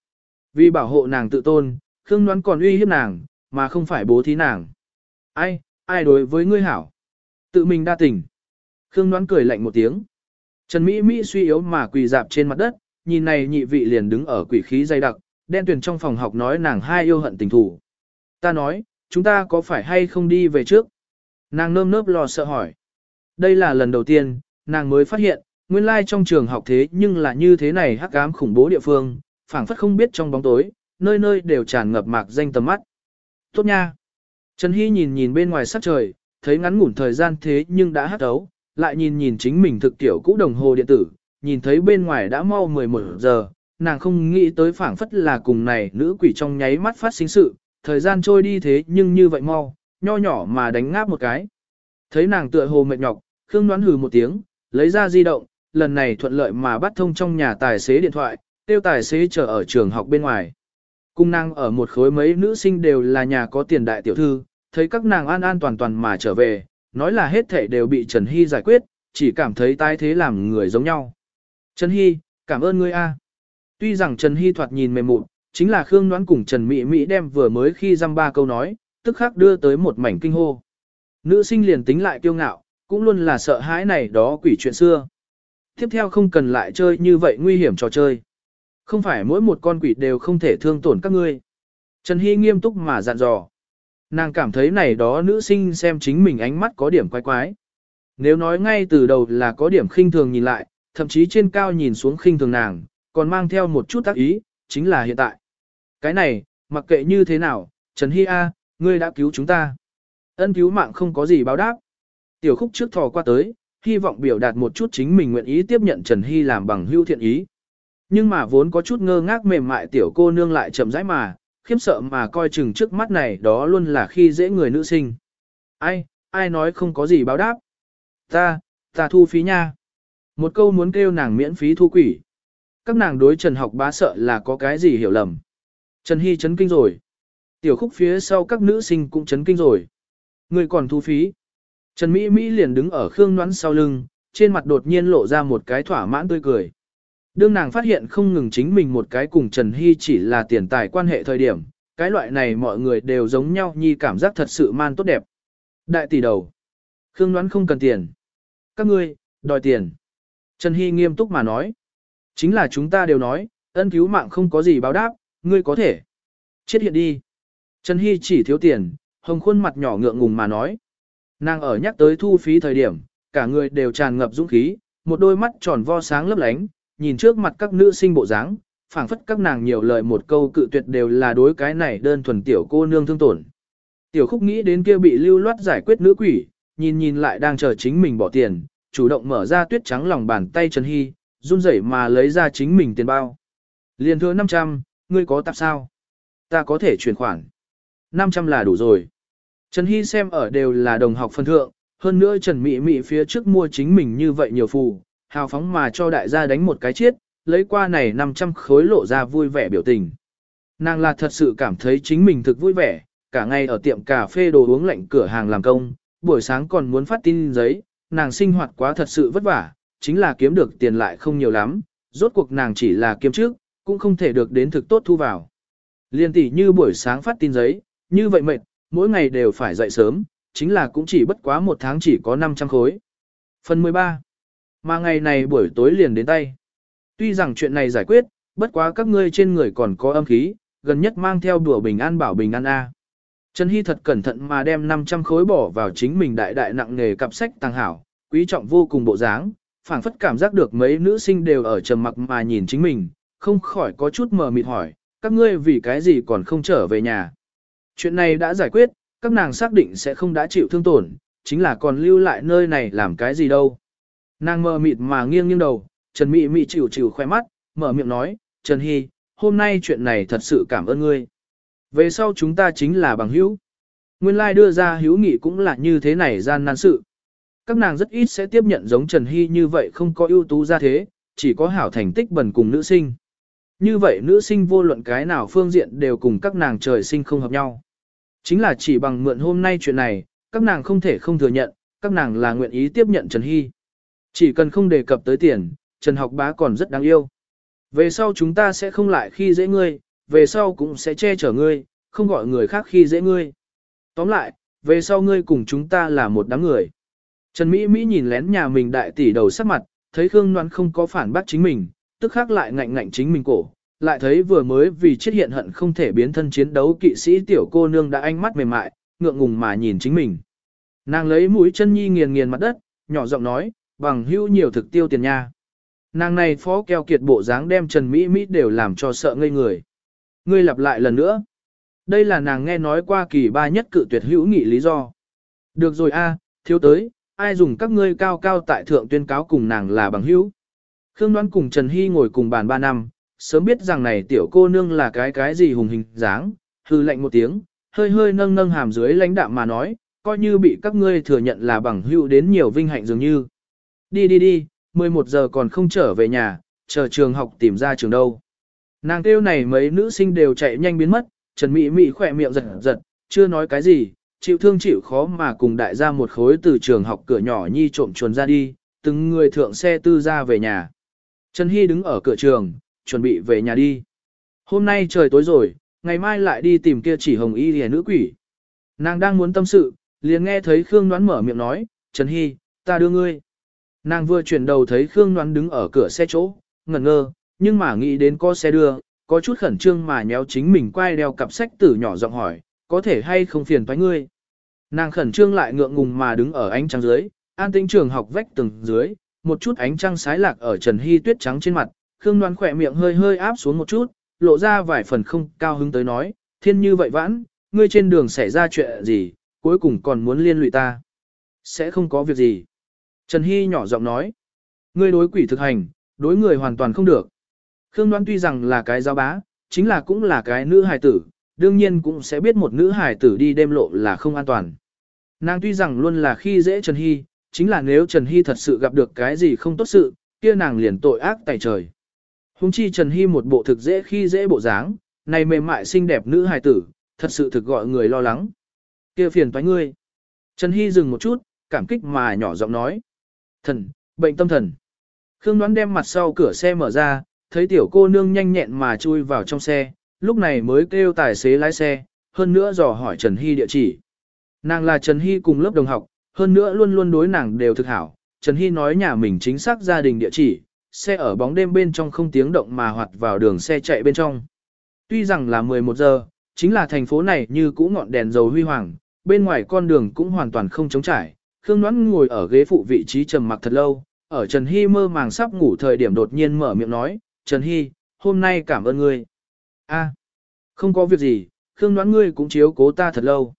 Vì bảo hộ nàng tự tôn, Khương Ngoan còn uy hiếp nàng, mà không phải bố thí nàng. Ai, ai đối với ngươi hảo? Tự mình đa tình. Khương Ngoan cười lạnh một tiếng. Trần Mỹ Mỹ suy yếu mà quỳ dạp trên mặt đất, nhìn này nhị vị liền đứng ở quỷ khí dày đặc, đen tuyển trong phòng học nói nàng hai yêu hận tình thủ. Ta nói, chúng ta có phải hay không đi về trước? Nàng nơm nớp lo sợ hỏi. Đây là lần đầu tiên, nàng mới phát hiện, nguyên lai trong trường học thế nhưng là như thế này hắc ám khủng bố địa phương, phảng phất không biết trong bóng tối, nơi nơi đều tràn ngập mạc danh tầm mắt. Tốt nha! Trần Hy nhìn nhìn bên ngoài sắc trời, thấy ngắn ngủn thời gian thế nhưng đã hắc ấu, lại nhìn nhìn chính mình thực tiểu cũ đồng hồ điện tử, nhìn thấy bên ngoài đã mau 11 giờ, nàng không nghĩ tới phảng phất là cùng này nữ quỷ trong nháy mắt phát sinh sự, thời gian trôi đi thế nhưng như vậy mau, nho nhỏ mà đánh ngáp một cái. Thấy nàng tựa hồ mệt nhọc, Khương đoán hừ một tiếng, lấy ra di động, lần này thuận lợi mà bắt thông trong nhà tài xế điện thoại, tiêu tài xế chờ ở trường học bên ngoài. Cung năng ở một khối mấy nữ sinh đều là nhà có tiền đại tiểu thư, thấy các nàng an an toàn toàn mà trở về, nói là hết thể đều bị Trần Hy giải quyết, chỉ cảm thấy tai thế làm người giống nhau. Trần Hy, cảm ơn ngươi a. Tuy rằng Trần Hy thoạt nhìn mềm mụn, chính là Khương Ngoãn cùng Trần Mỹ Mỹ đem vừa mới khi dăm ba câu nói, tức khắc đưa tới một mảnh kinh hô. Nữ sinh liền tính lại kiêu ngạo, cũng luôn là sợ hãi này đó quỷ chuyện xưa. Tiếp theo không cần lại chơi như vậy nguy hiểm trò chơi. Không phải mỗi một con quỷ đều không thể thương tổn các ngươi. Trần Hy nghiêm túc mà dặn dò. Nàng cảm thấy này đó nữ sinh xem chính mình ánh mắt có điểm quái quái. Nếu nói ngay từ đầu là có điểm khinh thường nhìn lại, thậm chí trên cao nhìn xuống khinh thường nàng, còn mang theo một chút tác ý, chính là hiện tại. Cái này, mặc kệ như thế nào, Trần Hy A, ngươi đã cứu chúng ta. Ân cứu mạng không có gì báo đáp. Tiểu khúc trước thò qua tới, hy vọng biểu đạt một chút chính mình nguyện ý tiếp nhận Trần Hy làm bằng hưu thiện ý. Nhưng mà vốn có chút ngơ ngác mềm mại tiểu cô nương lại chậm rãi mà, khiếm sợ mà coi chừng trước mắt này đó luôn là khi dễ người nữ sinh. Ai, ai nói không có gì báo đáp. Ta, ta thu phí nha. Một câu muốn kêu nàng miễn phí thu quỷ. Các nàng đối Trần học bá sợ là có cái gì hiểu lầm. Trần Hy chấn kinh rồi. Tiểu khúc phía sau các nữ sinh cũng chấn kinh rồi. Người còn thu phí. Trần Mỹ Mỹ liền đứng ở Khương Ngoãn sau lưng, trên mặt đột nhiên lộ ra một cái thỏa mãn tươi cười. Đương nàng phát hiện không ngừng chính mình một cái cùng Trần Hy chỉ là tiền tài quan hệ thời điểm, cái loại này mọi người đều giống nhau nhi cảm giác thật sự man tốt đẹp. Đại tỷ đầu. Khương Ngoãn không cần tiền. Các ngươi, đòi tiền. Trần Hy nghiêm túc mà nói. Chính là chúng ta đều nói, ân cứu mạng không có gì báo đáp, ngươi có thể. Chết hiện đi. Trần Hy chỉ thiếu tiền, hồng khuôn mặt nhỏ ngượng ngùng mà nói. Nàng ở nhắc tới thu phí thời điểm, cả người đều tràn ngập dũng khí, một đôi mắt tròn vo sáng lấp lánh, nhìn trước mặt các nữ sinh bộ dáng, phảng phất các nàng nhiều lời một câu cự tuyệt đều là đối cái này đơn thuần tiểu cô nương thương tổn. Tiểu khúc nghĩ đến kia bị lưu loát giải quyết nữ quỷ, nhìn nhìn lại đang chờ chính mình bỏ tiền, chủ động mở ra tuyết trắng lòng bàn tay Trần Hy, run rẩy mà lấy ra chính mình tiền bao. Liền thưa 500, ngươi có tạp sao? Ta có thể chuyển khoản. 500 là đủ rồi. Trần Hy xem ở đều là đồng học phân thượng, hơn nữa Trần Mị Mị phía trước mua chính mình như vậy nhiều phù, hào phóng mà cho đại gia đánh một cái chiết, lấy qua này 500 khối lộ ra vui vẻ biểu tình. Nàng là thật sự cảm thấy chính mình thực vui vẻ, cả ngày ở tiệm cà phê đồ uống lạnh cửa hàng làm công, buổi sáng còn muốn phát tin giấy, nàng sinh hoạt quá thật sự vất vả, chính là kiếm được tiền lại không nhiều lắm, rốt cuộc nàng chỉ là kiếm trước, cũng không thể được đến thực tốt thu vào. Liên tỷ như buổi sáng phát tin giấy, như vậy mệt, mỗi ngày đều phải dậy sớm, chính là cũng chỉ bất quá một tháng chỉ có 500 khối. Phần 13. Mà ngày này buổi tối liền đến tay. Tuy rằng chuyện này giải quyết, bất quá các ngươi trên người còn có âm khí, gần nhất mang theo đùa bình an bảo bình an A. Trần Hy thật cẩn thận mà đem 500 khối bỏ vào chính mình đại đại nặng nghề cặp sách tăng hảo, quý trọng vô cùng bộ dáng, phảng phất cảm giác được mấy nữ sinh đều ở trầm mặc mà nhìn chính mình, không khỏi có chút mờ mịt hỏi, các ngươi vì cái gì còn không trở về nhà. Chuyện này đã giải quyết, các nàng xác định sẽ không đã chịu thương tổn, chính là còn lưu lại nơi này làm cái gì đâu. Nàng mờ mịt mà nghiêng nghiêng đầu, Trần Mị Mị chịu chịu khoe mắt, mở miệng nói, Trần Hy, hôm nay chuyện này thật sự cảm ơn ngươi. Về sau chúng ta chính là bằng hữu. Nguyên lai like đưa ra hữu nghị cũng là như thế này gian nan sự. Các nàng rất ít sẽ tiếp nhận giống Trần Hy như vậy không có ưu tú ra thế, chỉ có hảo thành tích bẩn cùng nữ sinh. Như vậy nữ sinh vô luận cái nào phương diện đều cùng các nàng trời sinh không hợp nhau. Chính là chỉ bằng mượn hôm nay chuyện này, các nàng không thể không thừa nhận, các nàng là nguyện ý tiếp nhận Trần Hy. Chỉ cần không đề cập tới tiền, Trần học bá còn rất đáng yêu. Về sau chúng ta sẽ không lại khi dễ ngươi, về sau cũng sẽ che chở ngươi, không gọi người khác khi dễ ngươi. Tóm lại, về sau ngươi cùng chúng ta là một đám người. Trần Mỹ Mỹ nhìn lén nhà mình đại tỷ đầu sắc mặt, thấy Khương Loan không có phản bác chính mình, tức khắc lại ngạnh ngạnh chính mình cổ, lại thấy vừa mới vì chết hiện hận không thể biến thân chiến đấu kỵ sĩ tiểu cô nương đã ánh mắt mềm mại, ngượng ngùng mà nhìn chính mình. Nàng lấy mũi chân nhi nghiền nghiền mặt đất, nhỏ giọng nói, bằng hữu nhiều thực tiêu tiền nha. Nàng này phó keo kiệt bộ dáng đem Trần Mỹ Mỹ đều làm cho sợ ngây người. Ngươi lặp lại lần nữa. Đây là nàng nghe nói qua kỳ ba nhất cự tuyệt hữu nghị lý do. Được rồi a, thiếu tới, ai dùng các ngươi cao cao tại thượng tuyên cáo cùng nàng là bằng hữu. Khương Đoan cùng Trần Hy ngồi cùng bàn ba năm, sớm biết rằng này tiểu cô nương là cái cái gì hùng hình dáng, hư lạnh một tiếng, hơi hơi nâng nâng hàm dưới lãnh đạm mà nói, coi như bị các ngươi thừa nhận là bằng hữu đến nhiều vinh hạnh dường như. Đi đi đi, 11 giờ còn không trở về nhà, chờ trường học tìm ra trường đâu. Nàng kêu này mấy nữ sinh đều chạy nhanh biến mất, Trần Mỹ Mỹ khỏe miệng giật giật, chưa nói cái gì, chịu thương chịu khó mà cùng đại gia một khối từ trường học cửa nhỏ nhi trộm chuồn ra đi, từng người thượng xe tư ra về nhà. Trần Hy đứng ở cửa trường, chuẩn bị về nhà đi. Hôm nay trời tối rồi, ngày mai lại đi tìm kia chỉ hồng y hề nữ quỷ. Nàng đang muốn tâm sự, liền nghe thấy Khương Ngoãn mở miệng nói, Trần Hy, ta đưa ngươi. Nàng vừa chuyển đầu thấy Khương Ngoãn đứng ở cửa xe chỗ, ngẩn ngơ, nhưng mà nghĩ đến có xe đưa, có chút khẩn trương mà nhéo chính mình quay đeo cặp sách tử nhỏ giọng hỏi, có thể hay không phiền toái ngươi. Nàng khẩn trương lại ngượng ngùng mà đứng ở ánh trăng dưới, an tĩnh trường học vách từng dưới, một chút ánh trăng sái lạc ở Trần Hy tuyết trắng trên mặt, Khương Đoan khỏe miệng hơi hơi áp xuống một chút, lộ ra vài phần không cao hứng tới nói, thiên như vậy vãn, ngươi trên đường xảy ra chuyện gì, cuối cùng còn muốn liên lụy ta. Sẽ không có việc gì. Trần Hy nhỏ giọng nói, ngươi đối quỷ thực hành, đối người hoàn toàn không được. Khương Đoan tuy rằng là cái giáo bá, chính là cũng là cái nữ hài tử, đương nhiên cũng sẽ biết một nữ hài tử đi đêm lộ là không an toàn. Nàng tuy rằng luôn là khi dễ Trần Hy, chính là nếu Trần Hy thật sự gặp được cái gì không tốt sự, kia nàng liền tội ác tại trời. Hùng chi Trần Hy một bộ thực dễ khi dễ bộ dáng, này mềm mại xinh đẹp nữ hài tử, thật sự thực gọi người lo lắng. Kia phiền toái ngươi. Trần Hy dừng một chút, cảm kích mà nhỏ giọng nói. Thần, bệnh tâm thần. Khương đoán đem mặt sau cửa xe mở ra, thấy tiểu cô nương nhanh nhẹn mà chui vào trong xe, lúc này mới kêu tài xế lái xe, hơn nữa dò hỏi Trần Hy địa chỉ. Nàng là Trần Hy cùng lớp đồng học, hơn nữa luôn luôn đối nàng đều thực hảo. Trần Hy nói nhà mình chính xác gia đình địa chỉ, xe ở bóng đêm bên trong không tiếng động mà hoạt vào đường xe chạy bên trong. Tuy rằng là 11 giờ, chính là thành phố này như cũ ngọn đèn dầu huy hoàng, bên ngoài con đường cũng hoàn toàn không trống trải. Khương Ngoãn ngồi ở ghế phụ vị trí trầm mặc thật lâu, ở Trần Hy mơ màng sắp ngủ thời điểm đột nhiên mở miệng nói, Trần Hy, hôm nay cảm ơn ngươi. a không có việc gì, Khương Ngoãn ngươi cũng chiếu cố ta thật lâu.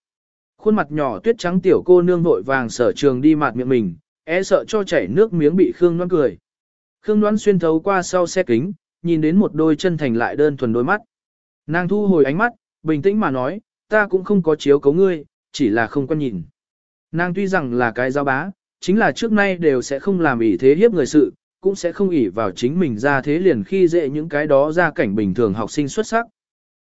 Khuôn mặt nhỏ tuyết trắng tiểu cô nương vội vàng sở trường đi mạt miệng mình, e sợ cho chảy nước miếng bị Khương Ngoãn cười. Khương đoán xuyên thấu qua sau xe kính, nhìn đến một đôi chân thành lại đơn thuần đôi mắt. Nàng thu hồi ánh mắt, bình tĩnh mà nói, ta cũng không có chiếu cấu ngươi, chỉ là không quan nhìn. Nàng tuy rằng là cái giáo bá, chính là trước nay đều sẽ không làm ỷ thế hiếp người sự, cũng sẽ không ỷ vào chính mình ra thế liền khi dễ những cái đó ra cảnh bình thường học sinh xuất sắc.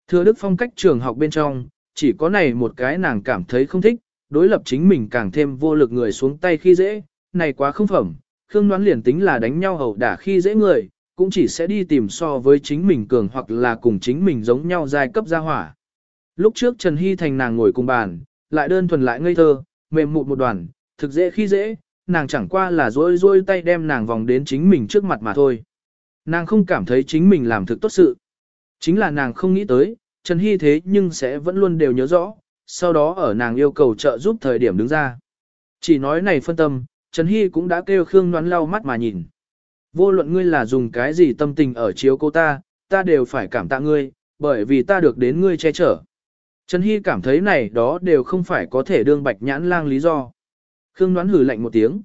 Thừa Đức phong cách trường học bên trong, chỉ có này một cái nàng cảm thấy không thích, đối lập chính mình càng thêm vô lực người xuống tay khi dễ, này quá không phẩm, Khương đoán liền tính là đánh nhau hầu đả khi dễ người, cũng chỉ sẽ đi tìm so với chính mình cường hoặc là cùng chính mình giống nhau giai cấp gia hỏa. Lúc trước Trần Hy Thành nàng ngồi cùng bàn, lại đơn thuần lại ngây thơ, mềm mụt một đoàn, thực dễ khi dễ, nàng chẳng qua là rôi rôi tay đem nàng vòng đến chính mình trước mặt mà thôi. Nàng không cảm thấy chính mình làm thực tốt sự. Chính là nàng không nghĩ tới, Trần Hy thế nhưng sẽ vẫn luôn đều nhớ rõ, sau đó ở nàng yêu cầu trợ giúp thời điểm đứng ra. Chỉ nói này phân tâm, Trần Hy cũng đã kêu Khương Ngoãn lau mắt mà nhìn. Vô luận ngươi là dùng cái gì tâm tình ở chiếu cô ta, ta đều phải cảm tạ ngươi, bởi vì ta được đến ngươi che chở. Trần Hy cảm thấy này đó đều không phải có thể đương bạch nhãn lang lý do. Khương Ngoãn hử lạnh một tiếng.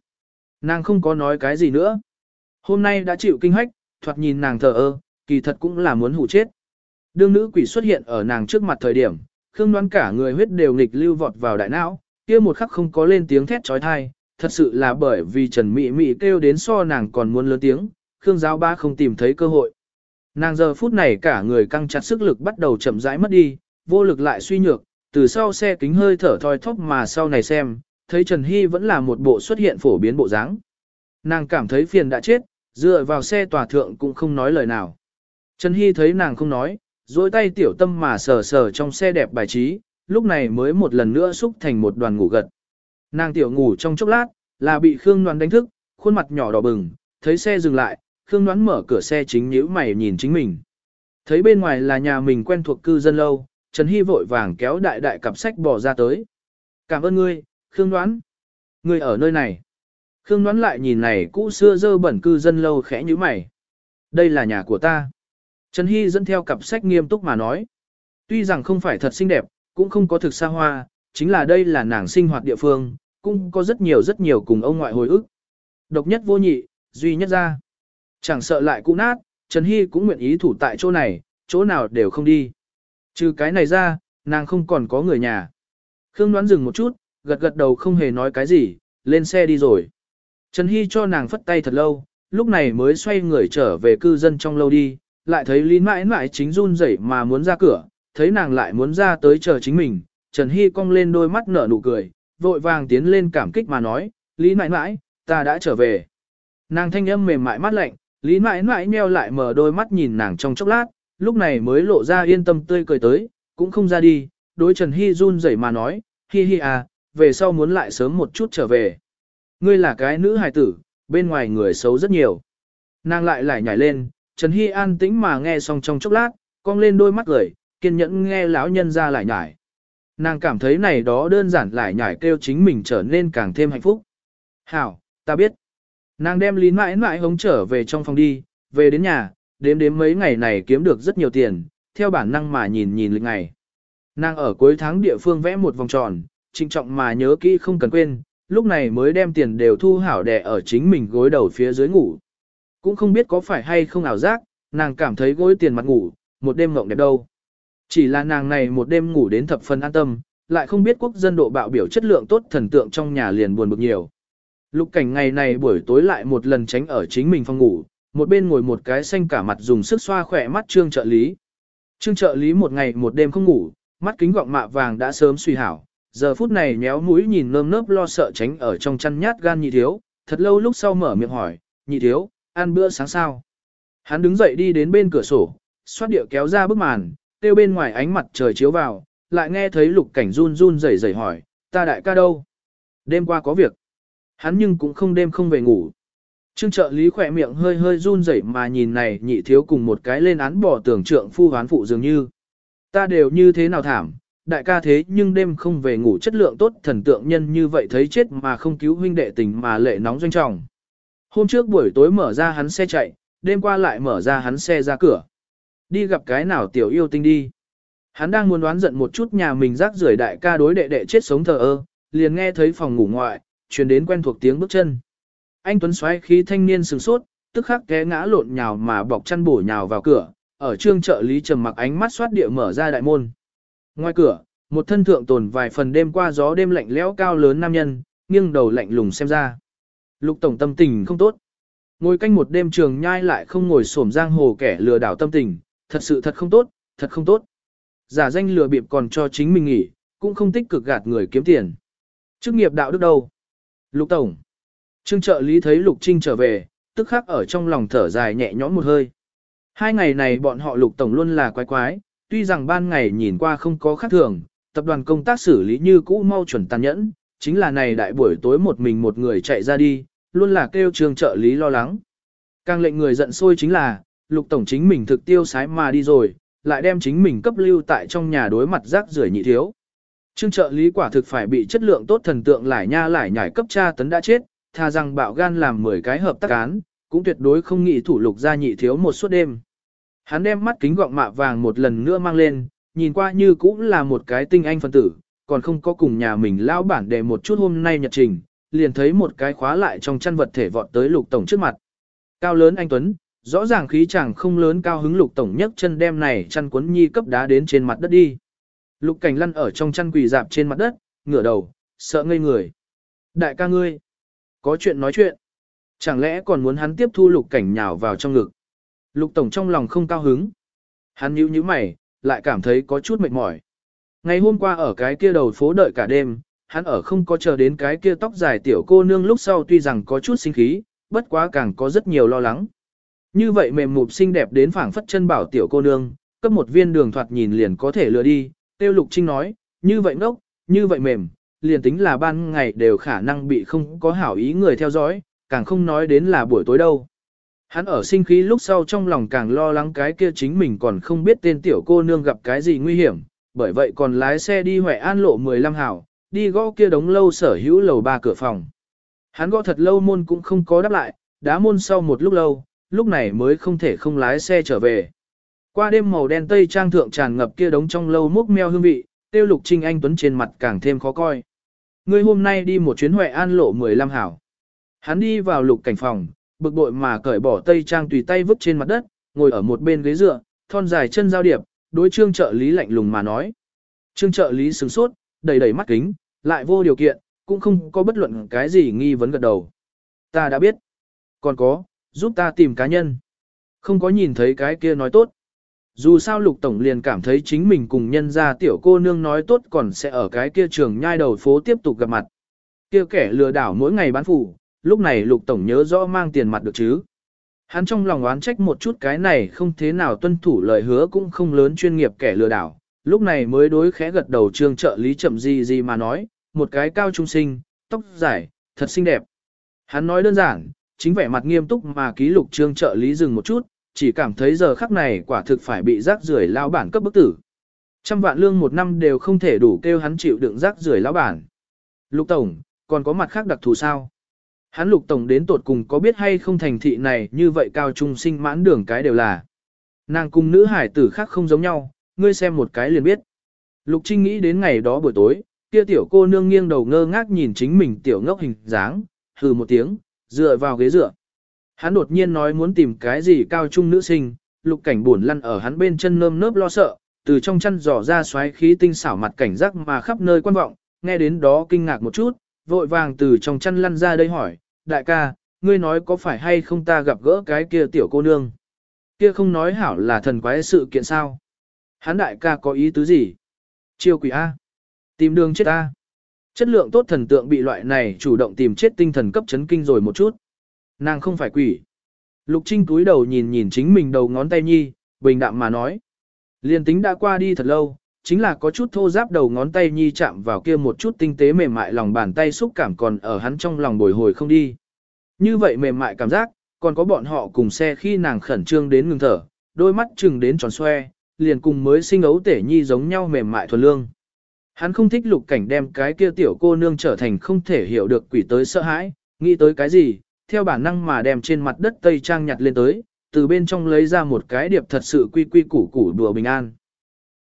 Nàng không có nói cái gì nữa. Hôm nay đã chịu kinh hách, thoạt nhìn nàng thờ ơ, kỳ thật cũng là muốn hủ chết. Đương nữ quỷ xuất hiện ở nàng trước mặt thời điểm, Khương Đoan cả người huyết đều nghịch lưu vọt vào đại não, kia một khắc không có lên tiếng thét trói thai, thật sự là bởi vì Trần Mị Mị kêu đến so nàng còn muốn lớn tiếng, Khương Giáo Ba không tìm thấy cơ hội. Nàng giờ phút này cả người căng chặt sức lực bắt đầu chậm rãi mất đi, vô lực lại suy nhược, từ sau xe kính hơi thở thoi thóp mà sau này xem, thấy Trần Hy vẫn là một bộ xuất hiện phổ biến bộ dáng. Nàng cảm thấy phiền đã chết, dựa vào xe tòa thượng cũng không nói lời nào. Trần Hy thấy nàng không nói, dối tay tiểu tâm mà sờ sờ trong xe đẹp bài trí, lúc này mới một lần nữa xúc thành một đoàn ngủ gật. Nàng tiểu ngủ trong chốc lát, là bị Khương Ngoan đánh thức, khuôn mặt nhỏ đỏ bừng, thấy xe dừng lại, Khương Ngoan mở cửa xe chính nhíu mày nhìn chính mình. Thấy bên ngoài là nhà mình quen thuộc cư dân lâu, Trần Hy vội vàng kéo đại đại cặp sách bỏ ra tới. Cảm ơn ngươi, Khương Ngoãn. Ngươi ở nơi này. Khương Ngoãn lại nhìn này cũ xưa dơ bẩn cư dân lâu khẽ nhíu mày. Đây là nhà của ta. Trần Hy dẫn theo cặp sách nghiêm túc mà nói. Tuy rằng không phải thật xinh đẹp, cũng không có thực xa hoa, chính là đây là nàng sinh hoạt địa phương, cũng có rất nhiều rất nhiều cùng ông ngoại hồi ức. Độc nhất vô nhị, duy nhất ra. Chẳng sợ lại cũ nát, Trần Hy cũng nguyện ý thủ tại chỗ này, chỗ nào đều không đi. Trừ cái này ra, nàng không còn có người nhà. Khương đoán dừng một chút, gật gật đầu không hề nói cái gì, lên xe đi rồi. Trần Hy cho nàng phất tay thật lâu, lúc này mới xoay người trở về cư dân trong lâu đi, lại thấy Lý mãi mãi chính run rẩy mà muốn ra cửa, thấy nàng lại muốn ra tới chờ chính mình, Trần Hy cong lên đôi mắt nở nụ cười, vội vàng tiến lên cảm kích mà nói, Lý mãi mãi, ta đã trở về. Nàng thanh âm mềm mại mắt lạnh, Lý mãi mãi meo lại mở đôi mắt nhìn nàng trong chốc lát, lúc này mới lộ ra yên tâm tươi cười tới, cũng không ra đi, đối Trần Hy run rẩy mà nói, hi hi à, về sau muốn lại sớm một chút trở về. Ngươi là cái nữ hài tử, bên ngoài người xấu rất nhiều. Nàng lại lại nhảy lên, Trần Hy an tĩnh mà nghe xong trong chốc lát, cong lên đôi mắt cười, kiên nhẫn nghe lão nhân ra lại nhảy. Nàng cảm thấy này đó đơn giản lại nhảy kêu chính mình trở nên càng thêm hạnh phúc. Hảo, ta biết. Nàng đem lý mãi mãi hống trở về trong phòng đi, về đến nhà, đếm đếm mấy ngày này kiếm được rất nhiều tiền, theo bản năng mà nhìn nhìn lịch ngày. Nàng ở cuối tháng địa phương vẽ một vòng tròn, trinh trọng mà nhớ kỹ không cần quên, lúc này mới đem tiền đều thu hảo đẻ ở chính mình gối đầu phía dưới ngủ. Cũng không biết có phải hay không ảo giác, nàng cảm thấy gối tiền mặt ngủ, một đêm mộng đẹp đâu. Chỉ là nàng này một đêm ngủ đến thập phần an tâm, lại không biết quốc dân độ bạo biểu chất lượng tốt thần tượng trong nhà liền buồn bực nhiều. Lục cảnh ngày này buổi tối lại một lần tránh ở chính mình phòng ngủ, một bên ngồi một cái xanh cả mặt dùng sức xoa khỏe mắt trương trợ lý. Trương trợ lý một ngày một đêm không ngủ, mắt kính gọng mạ vàng đã sớm suy hảo, giờ phút này méo mũi nhìn nơm nớp lo sợ tránh ở trong chăn nhát gan nhị thiếu, thật lâu lúc sau mở miệng hỏi, nhị thiếu, ăn bữa sáng sao? Hắn đứng dậy đi đến bên cửa sổ, xoát điệu kéo ra bức màn, kêu bên ngoài ánh mặt trời chiếu vào, lại nghe thấy lục cảnh run run rẩy rẩy hỏi, ta đại ca đâu? Đêm qua có việc. Hắn nhưng cũng không đêm không về ngủ. Trương trợ lý khỏe miệng hơi hơi run rẩy mà nhìn này nhị thiếu cùng một cái lên án bỏ tưởng trượng phu hoán phụ dường như. Ta đều như thế nào thảm, đại ca thế nhưng đêm không về ngủ chất lượng tốt thần tượng nhân như vậy thấy chết mà không cứu huynh đệ tình mà lệ nóng doanh trọng. Hôm trước buổi tối mở ra hắn xe chạy, đêm qua lại mở ra hắn xe ra cửa. Đi gặp cái nào tiểu yêu tinh đi. Hắn đang muốn đoán giận một chút nhà mình rác rưởi đại ca đối đệ đệ chết sống thờ ơ, liền nghe thấy phòng ngủ ngoại, truyền đến quen thuộc tiếng bước chân. Anh Tuấn xoay khí thanh niên sừng sốt, tức khắc té ngã lộn nhào mà bọc chăn bổ nhào vào cửa, ở trương trợ lý trầm mặc ánh mắt xoát địa mở ra đại môn. Ngoài cửa, một thân thượng tồn vài phần đêm qua gió đêm lạnh lẽo cao lớn nam nhân, nghiêng đầu lạnh lùng xem ra. Lục tổng tâm tình không tốt. Ngồi canh một đêm trường nhai lại không ngồi xổm giang hồ kẻ lừa đảo tâm tình, thật sự thật không tốt, thật không tốt. Giả danh lừa bịp còn cho chính mình nghỉ, cũng không tích cực gạt người kiếm tiền. Chức nghiệp đạo đức đâu? Lục tổng. Trương trợ lý thấy Lục Trinh trở về, tức khắc ở trong lòng thở dài nhẹ nhõm một hơi. Hai ngày này bọn họ Lục tổng luôn là quái quái, tuy rằng ban ngày nhìn qua không có khác thường, tập đoàn công tác xử lý như cũ mau chuẩn tàn nhẫn, chính là này đại buổi tối một mình một người chạy ra đi, luôn là kêu trương trợ lý lo lắng. Càng lệnh người giận sôi chính là, lục tổng chính mình thực tiêu sái mà đi rồi, lại đem chính mình cấp lưu tại trong nhà đối mặt rác rưởi nhị thiếu. Trương trợ lý quả thực phải bị chất lượng tốt thần tượng lại nha lại nhảy cấp tra tấn đã chết, tha rằng bạo gan làm 10 cái hợp tác án, cũng tuyệt đối không nghĩ thủ lục ra nhị thiếu một suốt đêm. Hắn đem mắt kính gọng mạ vàng một lần nữa mang lên, nhìn qua như cũng là một cái tinh anh phân tử, còn không có cùng nhà mình lao bản để một chút hôm nay nhật trình, liền thấy một cái khóa lại trong chăn vật thể vọt tới lục tổng trước mặt. Cao lớn anh Tuấn, rõ ràng khí chàng không lớn cao hứng lục tổng nhấc chân đem này chăn cuốn nhi cấp đá đến trên mặt đất đi. Lục cảnh lăn ở trong chăn quỳ dạp trên mặt đất, ngửa đầu, sợ ngây người. Đại ca ngươi, có chuyện nói chuyện. Chẳng lẽ còn muốn hắn tiếp thu lục cảnh nhào vào trong ngực. Lục tổng trong lòng không cao hứng. Hắn nhíu nhíu mày, lại cảm thấy có chút mệt mỏi. Ngày hôm qua ở cái kia đầu phố đợi cả đêm, hắn ở không có chờ đến cái kia tóc dài tiểu cô nương lúc sau tuy rằng có chút sinh khí, bất quá càng có rất nhiều lo lắng. Như vậy mềm mụp xinh đẹp đến phảng phất chân bảo tiểu cô nương, cấp một viên đường thoạt nhìn liền có thể lừa đi, tiêu lục trinh nói, như vậy ngốc, như vậy mềm, liền tính là ban ngày đều khả năng bị không có hảo ý người theo dõi, càng không nói đến là buổi tối đâu. Hắn ở sinh khí lúc sau trong lòng càng lo lắng cái kia chính mình còn không biết tên tiểu cô nương gặp cái gì nguy hiểm, bởi vậy còn lái xe đi Huệ An lộ 15 hảo, đi gõ kia đống lâu sở hữu lầu ba cửa phòng. Hắn gõ thật lâu môn cũng không có đáp lại, đá môn sau một lúc lâu, lúc này mới không thể không lái xe trở về. Qua đêm màu đen tây trang thượng tràn ngập kia đống trong lâu mốc meo hương vị, tiêu lục trinh anh tuấn trên mặt càng thêm khó coi. Ngươi hôm nay đi một chuyến Huệ An lộ 15 hảo. Hắn đi vào lục cảnh phòng, bực bội mà cởi bỏ tây trang tùy tay vứt trên mặt đất, ngồi ở một bên ghế dựa, thon dài chân giao điệp, đối trương trợ lý lạnh lùng mà nói. Trương trợ lý sửng sốt, đầy đầy mắt kính, lại vô điều kiện, cũng không có bất luận cái gì nghi vấn gật đầu. Ta đã biết. Còn có, giúp ta tìm cá nhân. Không có nhìn thấy cái kia nói tốt. Dù sao lục tổng liền cảm thấy chính mình cùng nhân gia tiểu cô nương nói tốt còn sẽ ở cái kia trường nhai đầu phố tiếp tục gặp mặt. Kia kẻ lừa đảo mỗi ngày bán phủ, lúc này lục tổng nhớ rõ mang tiền mặt được chứ. Hắn trong lòng oán trách một chút cái này không thế nào tuân thủ lời hứa cũng không lớn chuyên nghiệp kẻ lừa đảo, lúc này mới đối khẽ gật đầu trương trợ lý chậm gì gì mà nói, một cái cao trung sinh, tóc dài, thật xinh đẹp. Hắn nói đơn giản, chính vẻ mặt nghiêm túc mà ký lục trương trợ lý dừng một chút, chỉ cảm thấy giờ khắc này quả thực phải bị rác rưởi lao bản cấp bức tử. Trăm vạn lương một năm đều không thể đủ kêu hắn chịu đựng rác rưởi lao bản. Lục Tổng, còn có mặt khác đặc thù sao? Hắn lục tổng đến tột cùng có biết hay không thành thị này như vậy cao trung sinh mãn đường cái đều là. Nàng cùng nữ hải tử khác không giống nhau, ngươi xem một cái liền biết. Lục Trinh nghĩ đến ngày đó buổi tối, kia tiểu cô nương nghiêng đầu ngơ ngác nhìn chính mình tiểu ngốc hình dáng, hừ một tiếng, dựa vào ghế dựa. Hắn đột nhiên nói muốn tìm cái gì cao trung nữ sinh, lục cảnh buồn lăn ở hắn bên chân nơm nớp lo sợ, từ trong chân dò ra xoáy khí tinh xảo mặt cảnh giác mà khắp nơi quan vọng, nghe đến đó kinh ngạc một chút, vội vàng từ trong chăn lăn ra đây hỏi, đại ca, ngươi nói có phải hay không ta gặp gỡ cái kia tiểu cô nương? Kia không nói hảo là thần quái sự kiện sao? Hắn đại ca có ý tứ gì? Chiêu quỷ A. Tìm đường chết A. Chất lượng tốt thần tượng bị loại này chủ động tìm chết tinh thần cấp chấn kinh rồi một chút. Nàng không phải quỷ. Lục Trinh túi đầu nhìn nhìn chính mình đầu ngón tay nhi, bình đạm mà nói. Liên tính đã qua đi thật lâu, chính là có chút thô giáp đầu ngón tay nhi chạm vào kia một chút tinh tế mềm mại lòng bàn tay xúc cảm còn ở hắn trong lòng bồi hồi không đi. Như vậy mềm mại cảm giác, còn có bọn họ cùng xe khi nàng khẩn trương đến ngừng thở, đôi mắt chừng đến tròn xoe, liền cùng mới sinh ấu tể nhi giống nhau mềm mại thuần lương. Hắn không thích lục cảnh đem cái kia tiểu cô nương trở thành không thể hiểu được quỷ tới sợ hãi, nghĩ tới cái gì, theo bản năng mà đem trên mặt đất tây trang nhặt lên tới, từ bên trong lấy ra một cái điệp thật sự quy quy củ củ đùa bình an.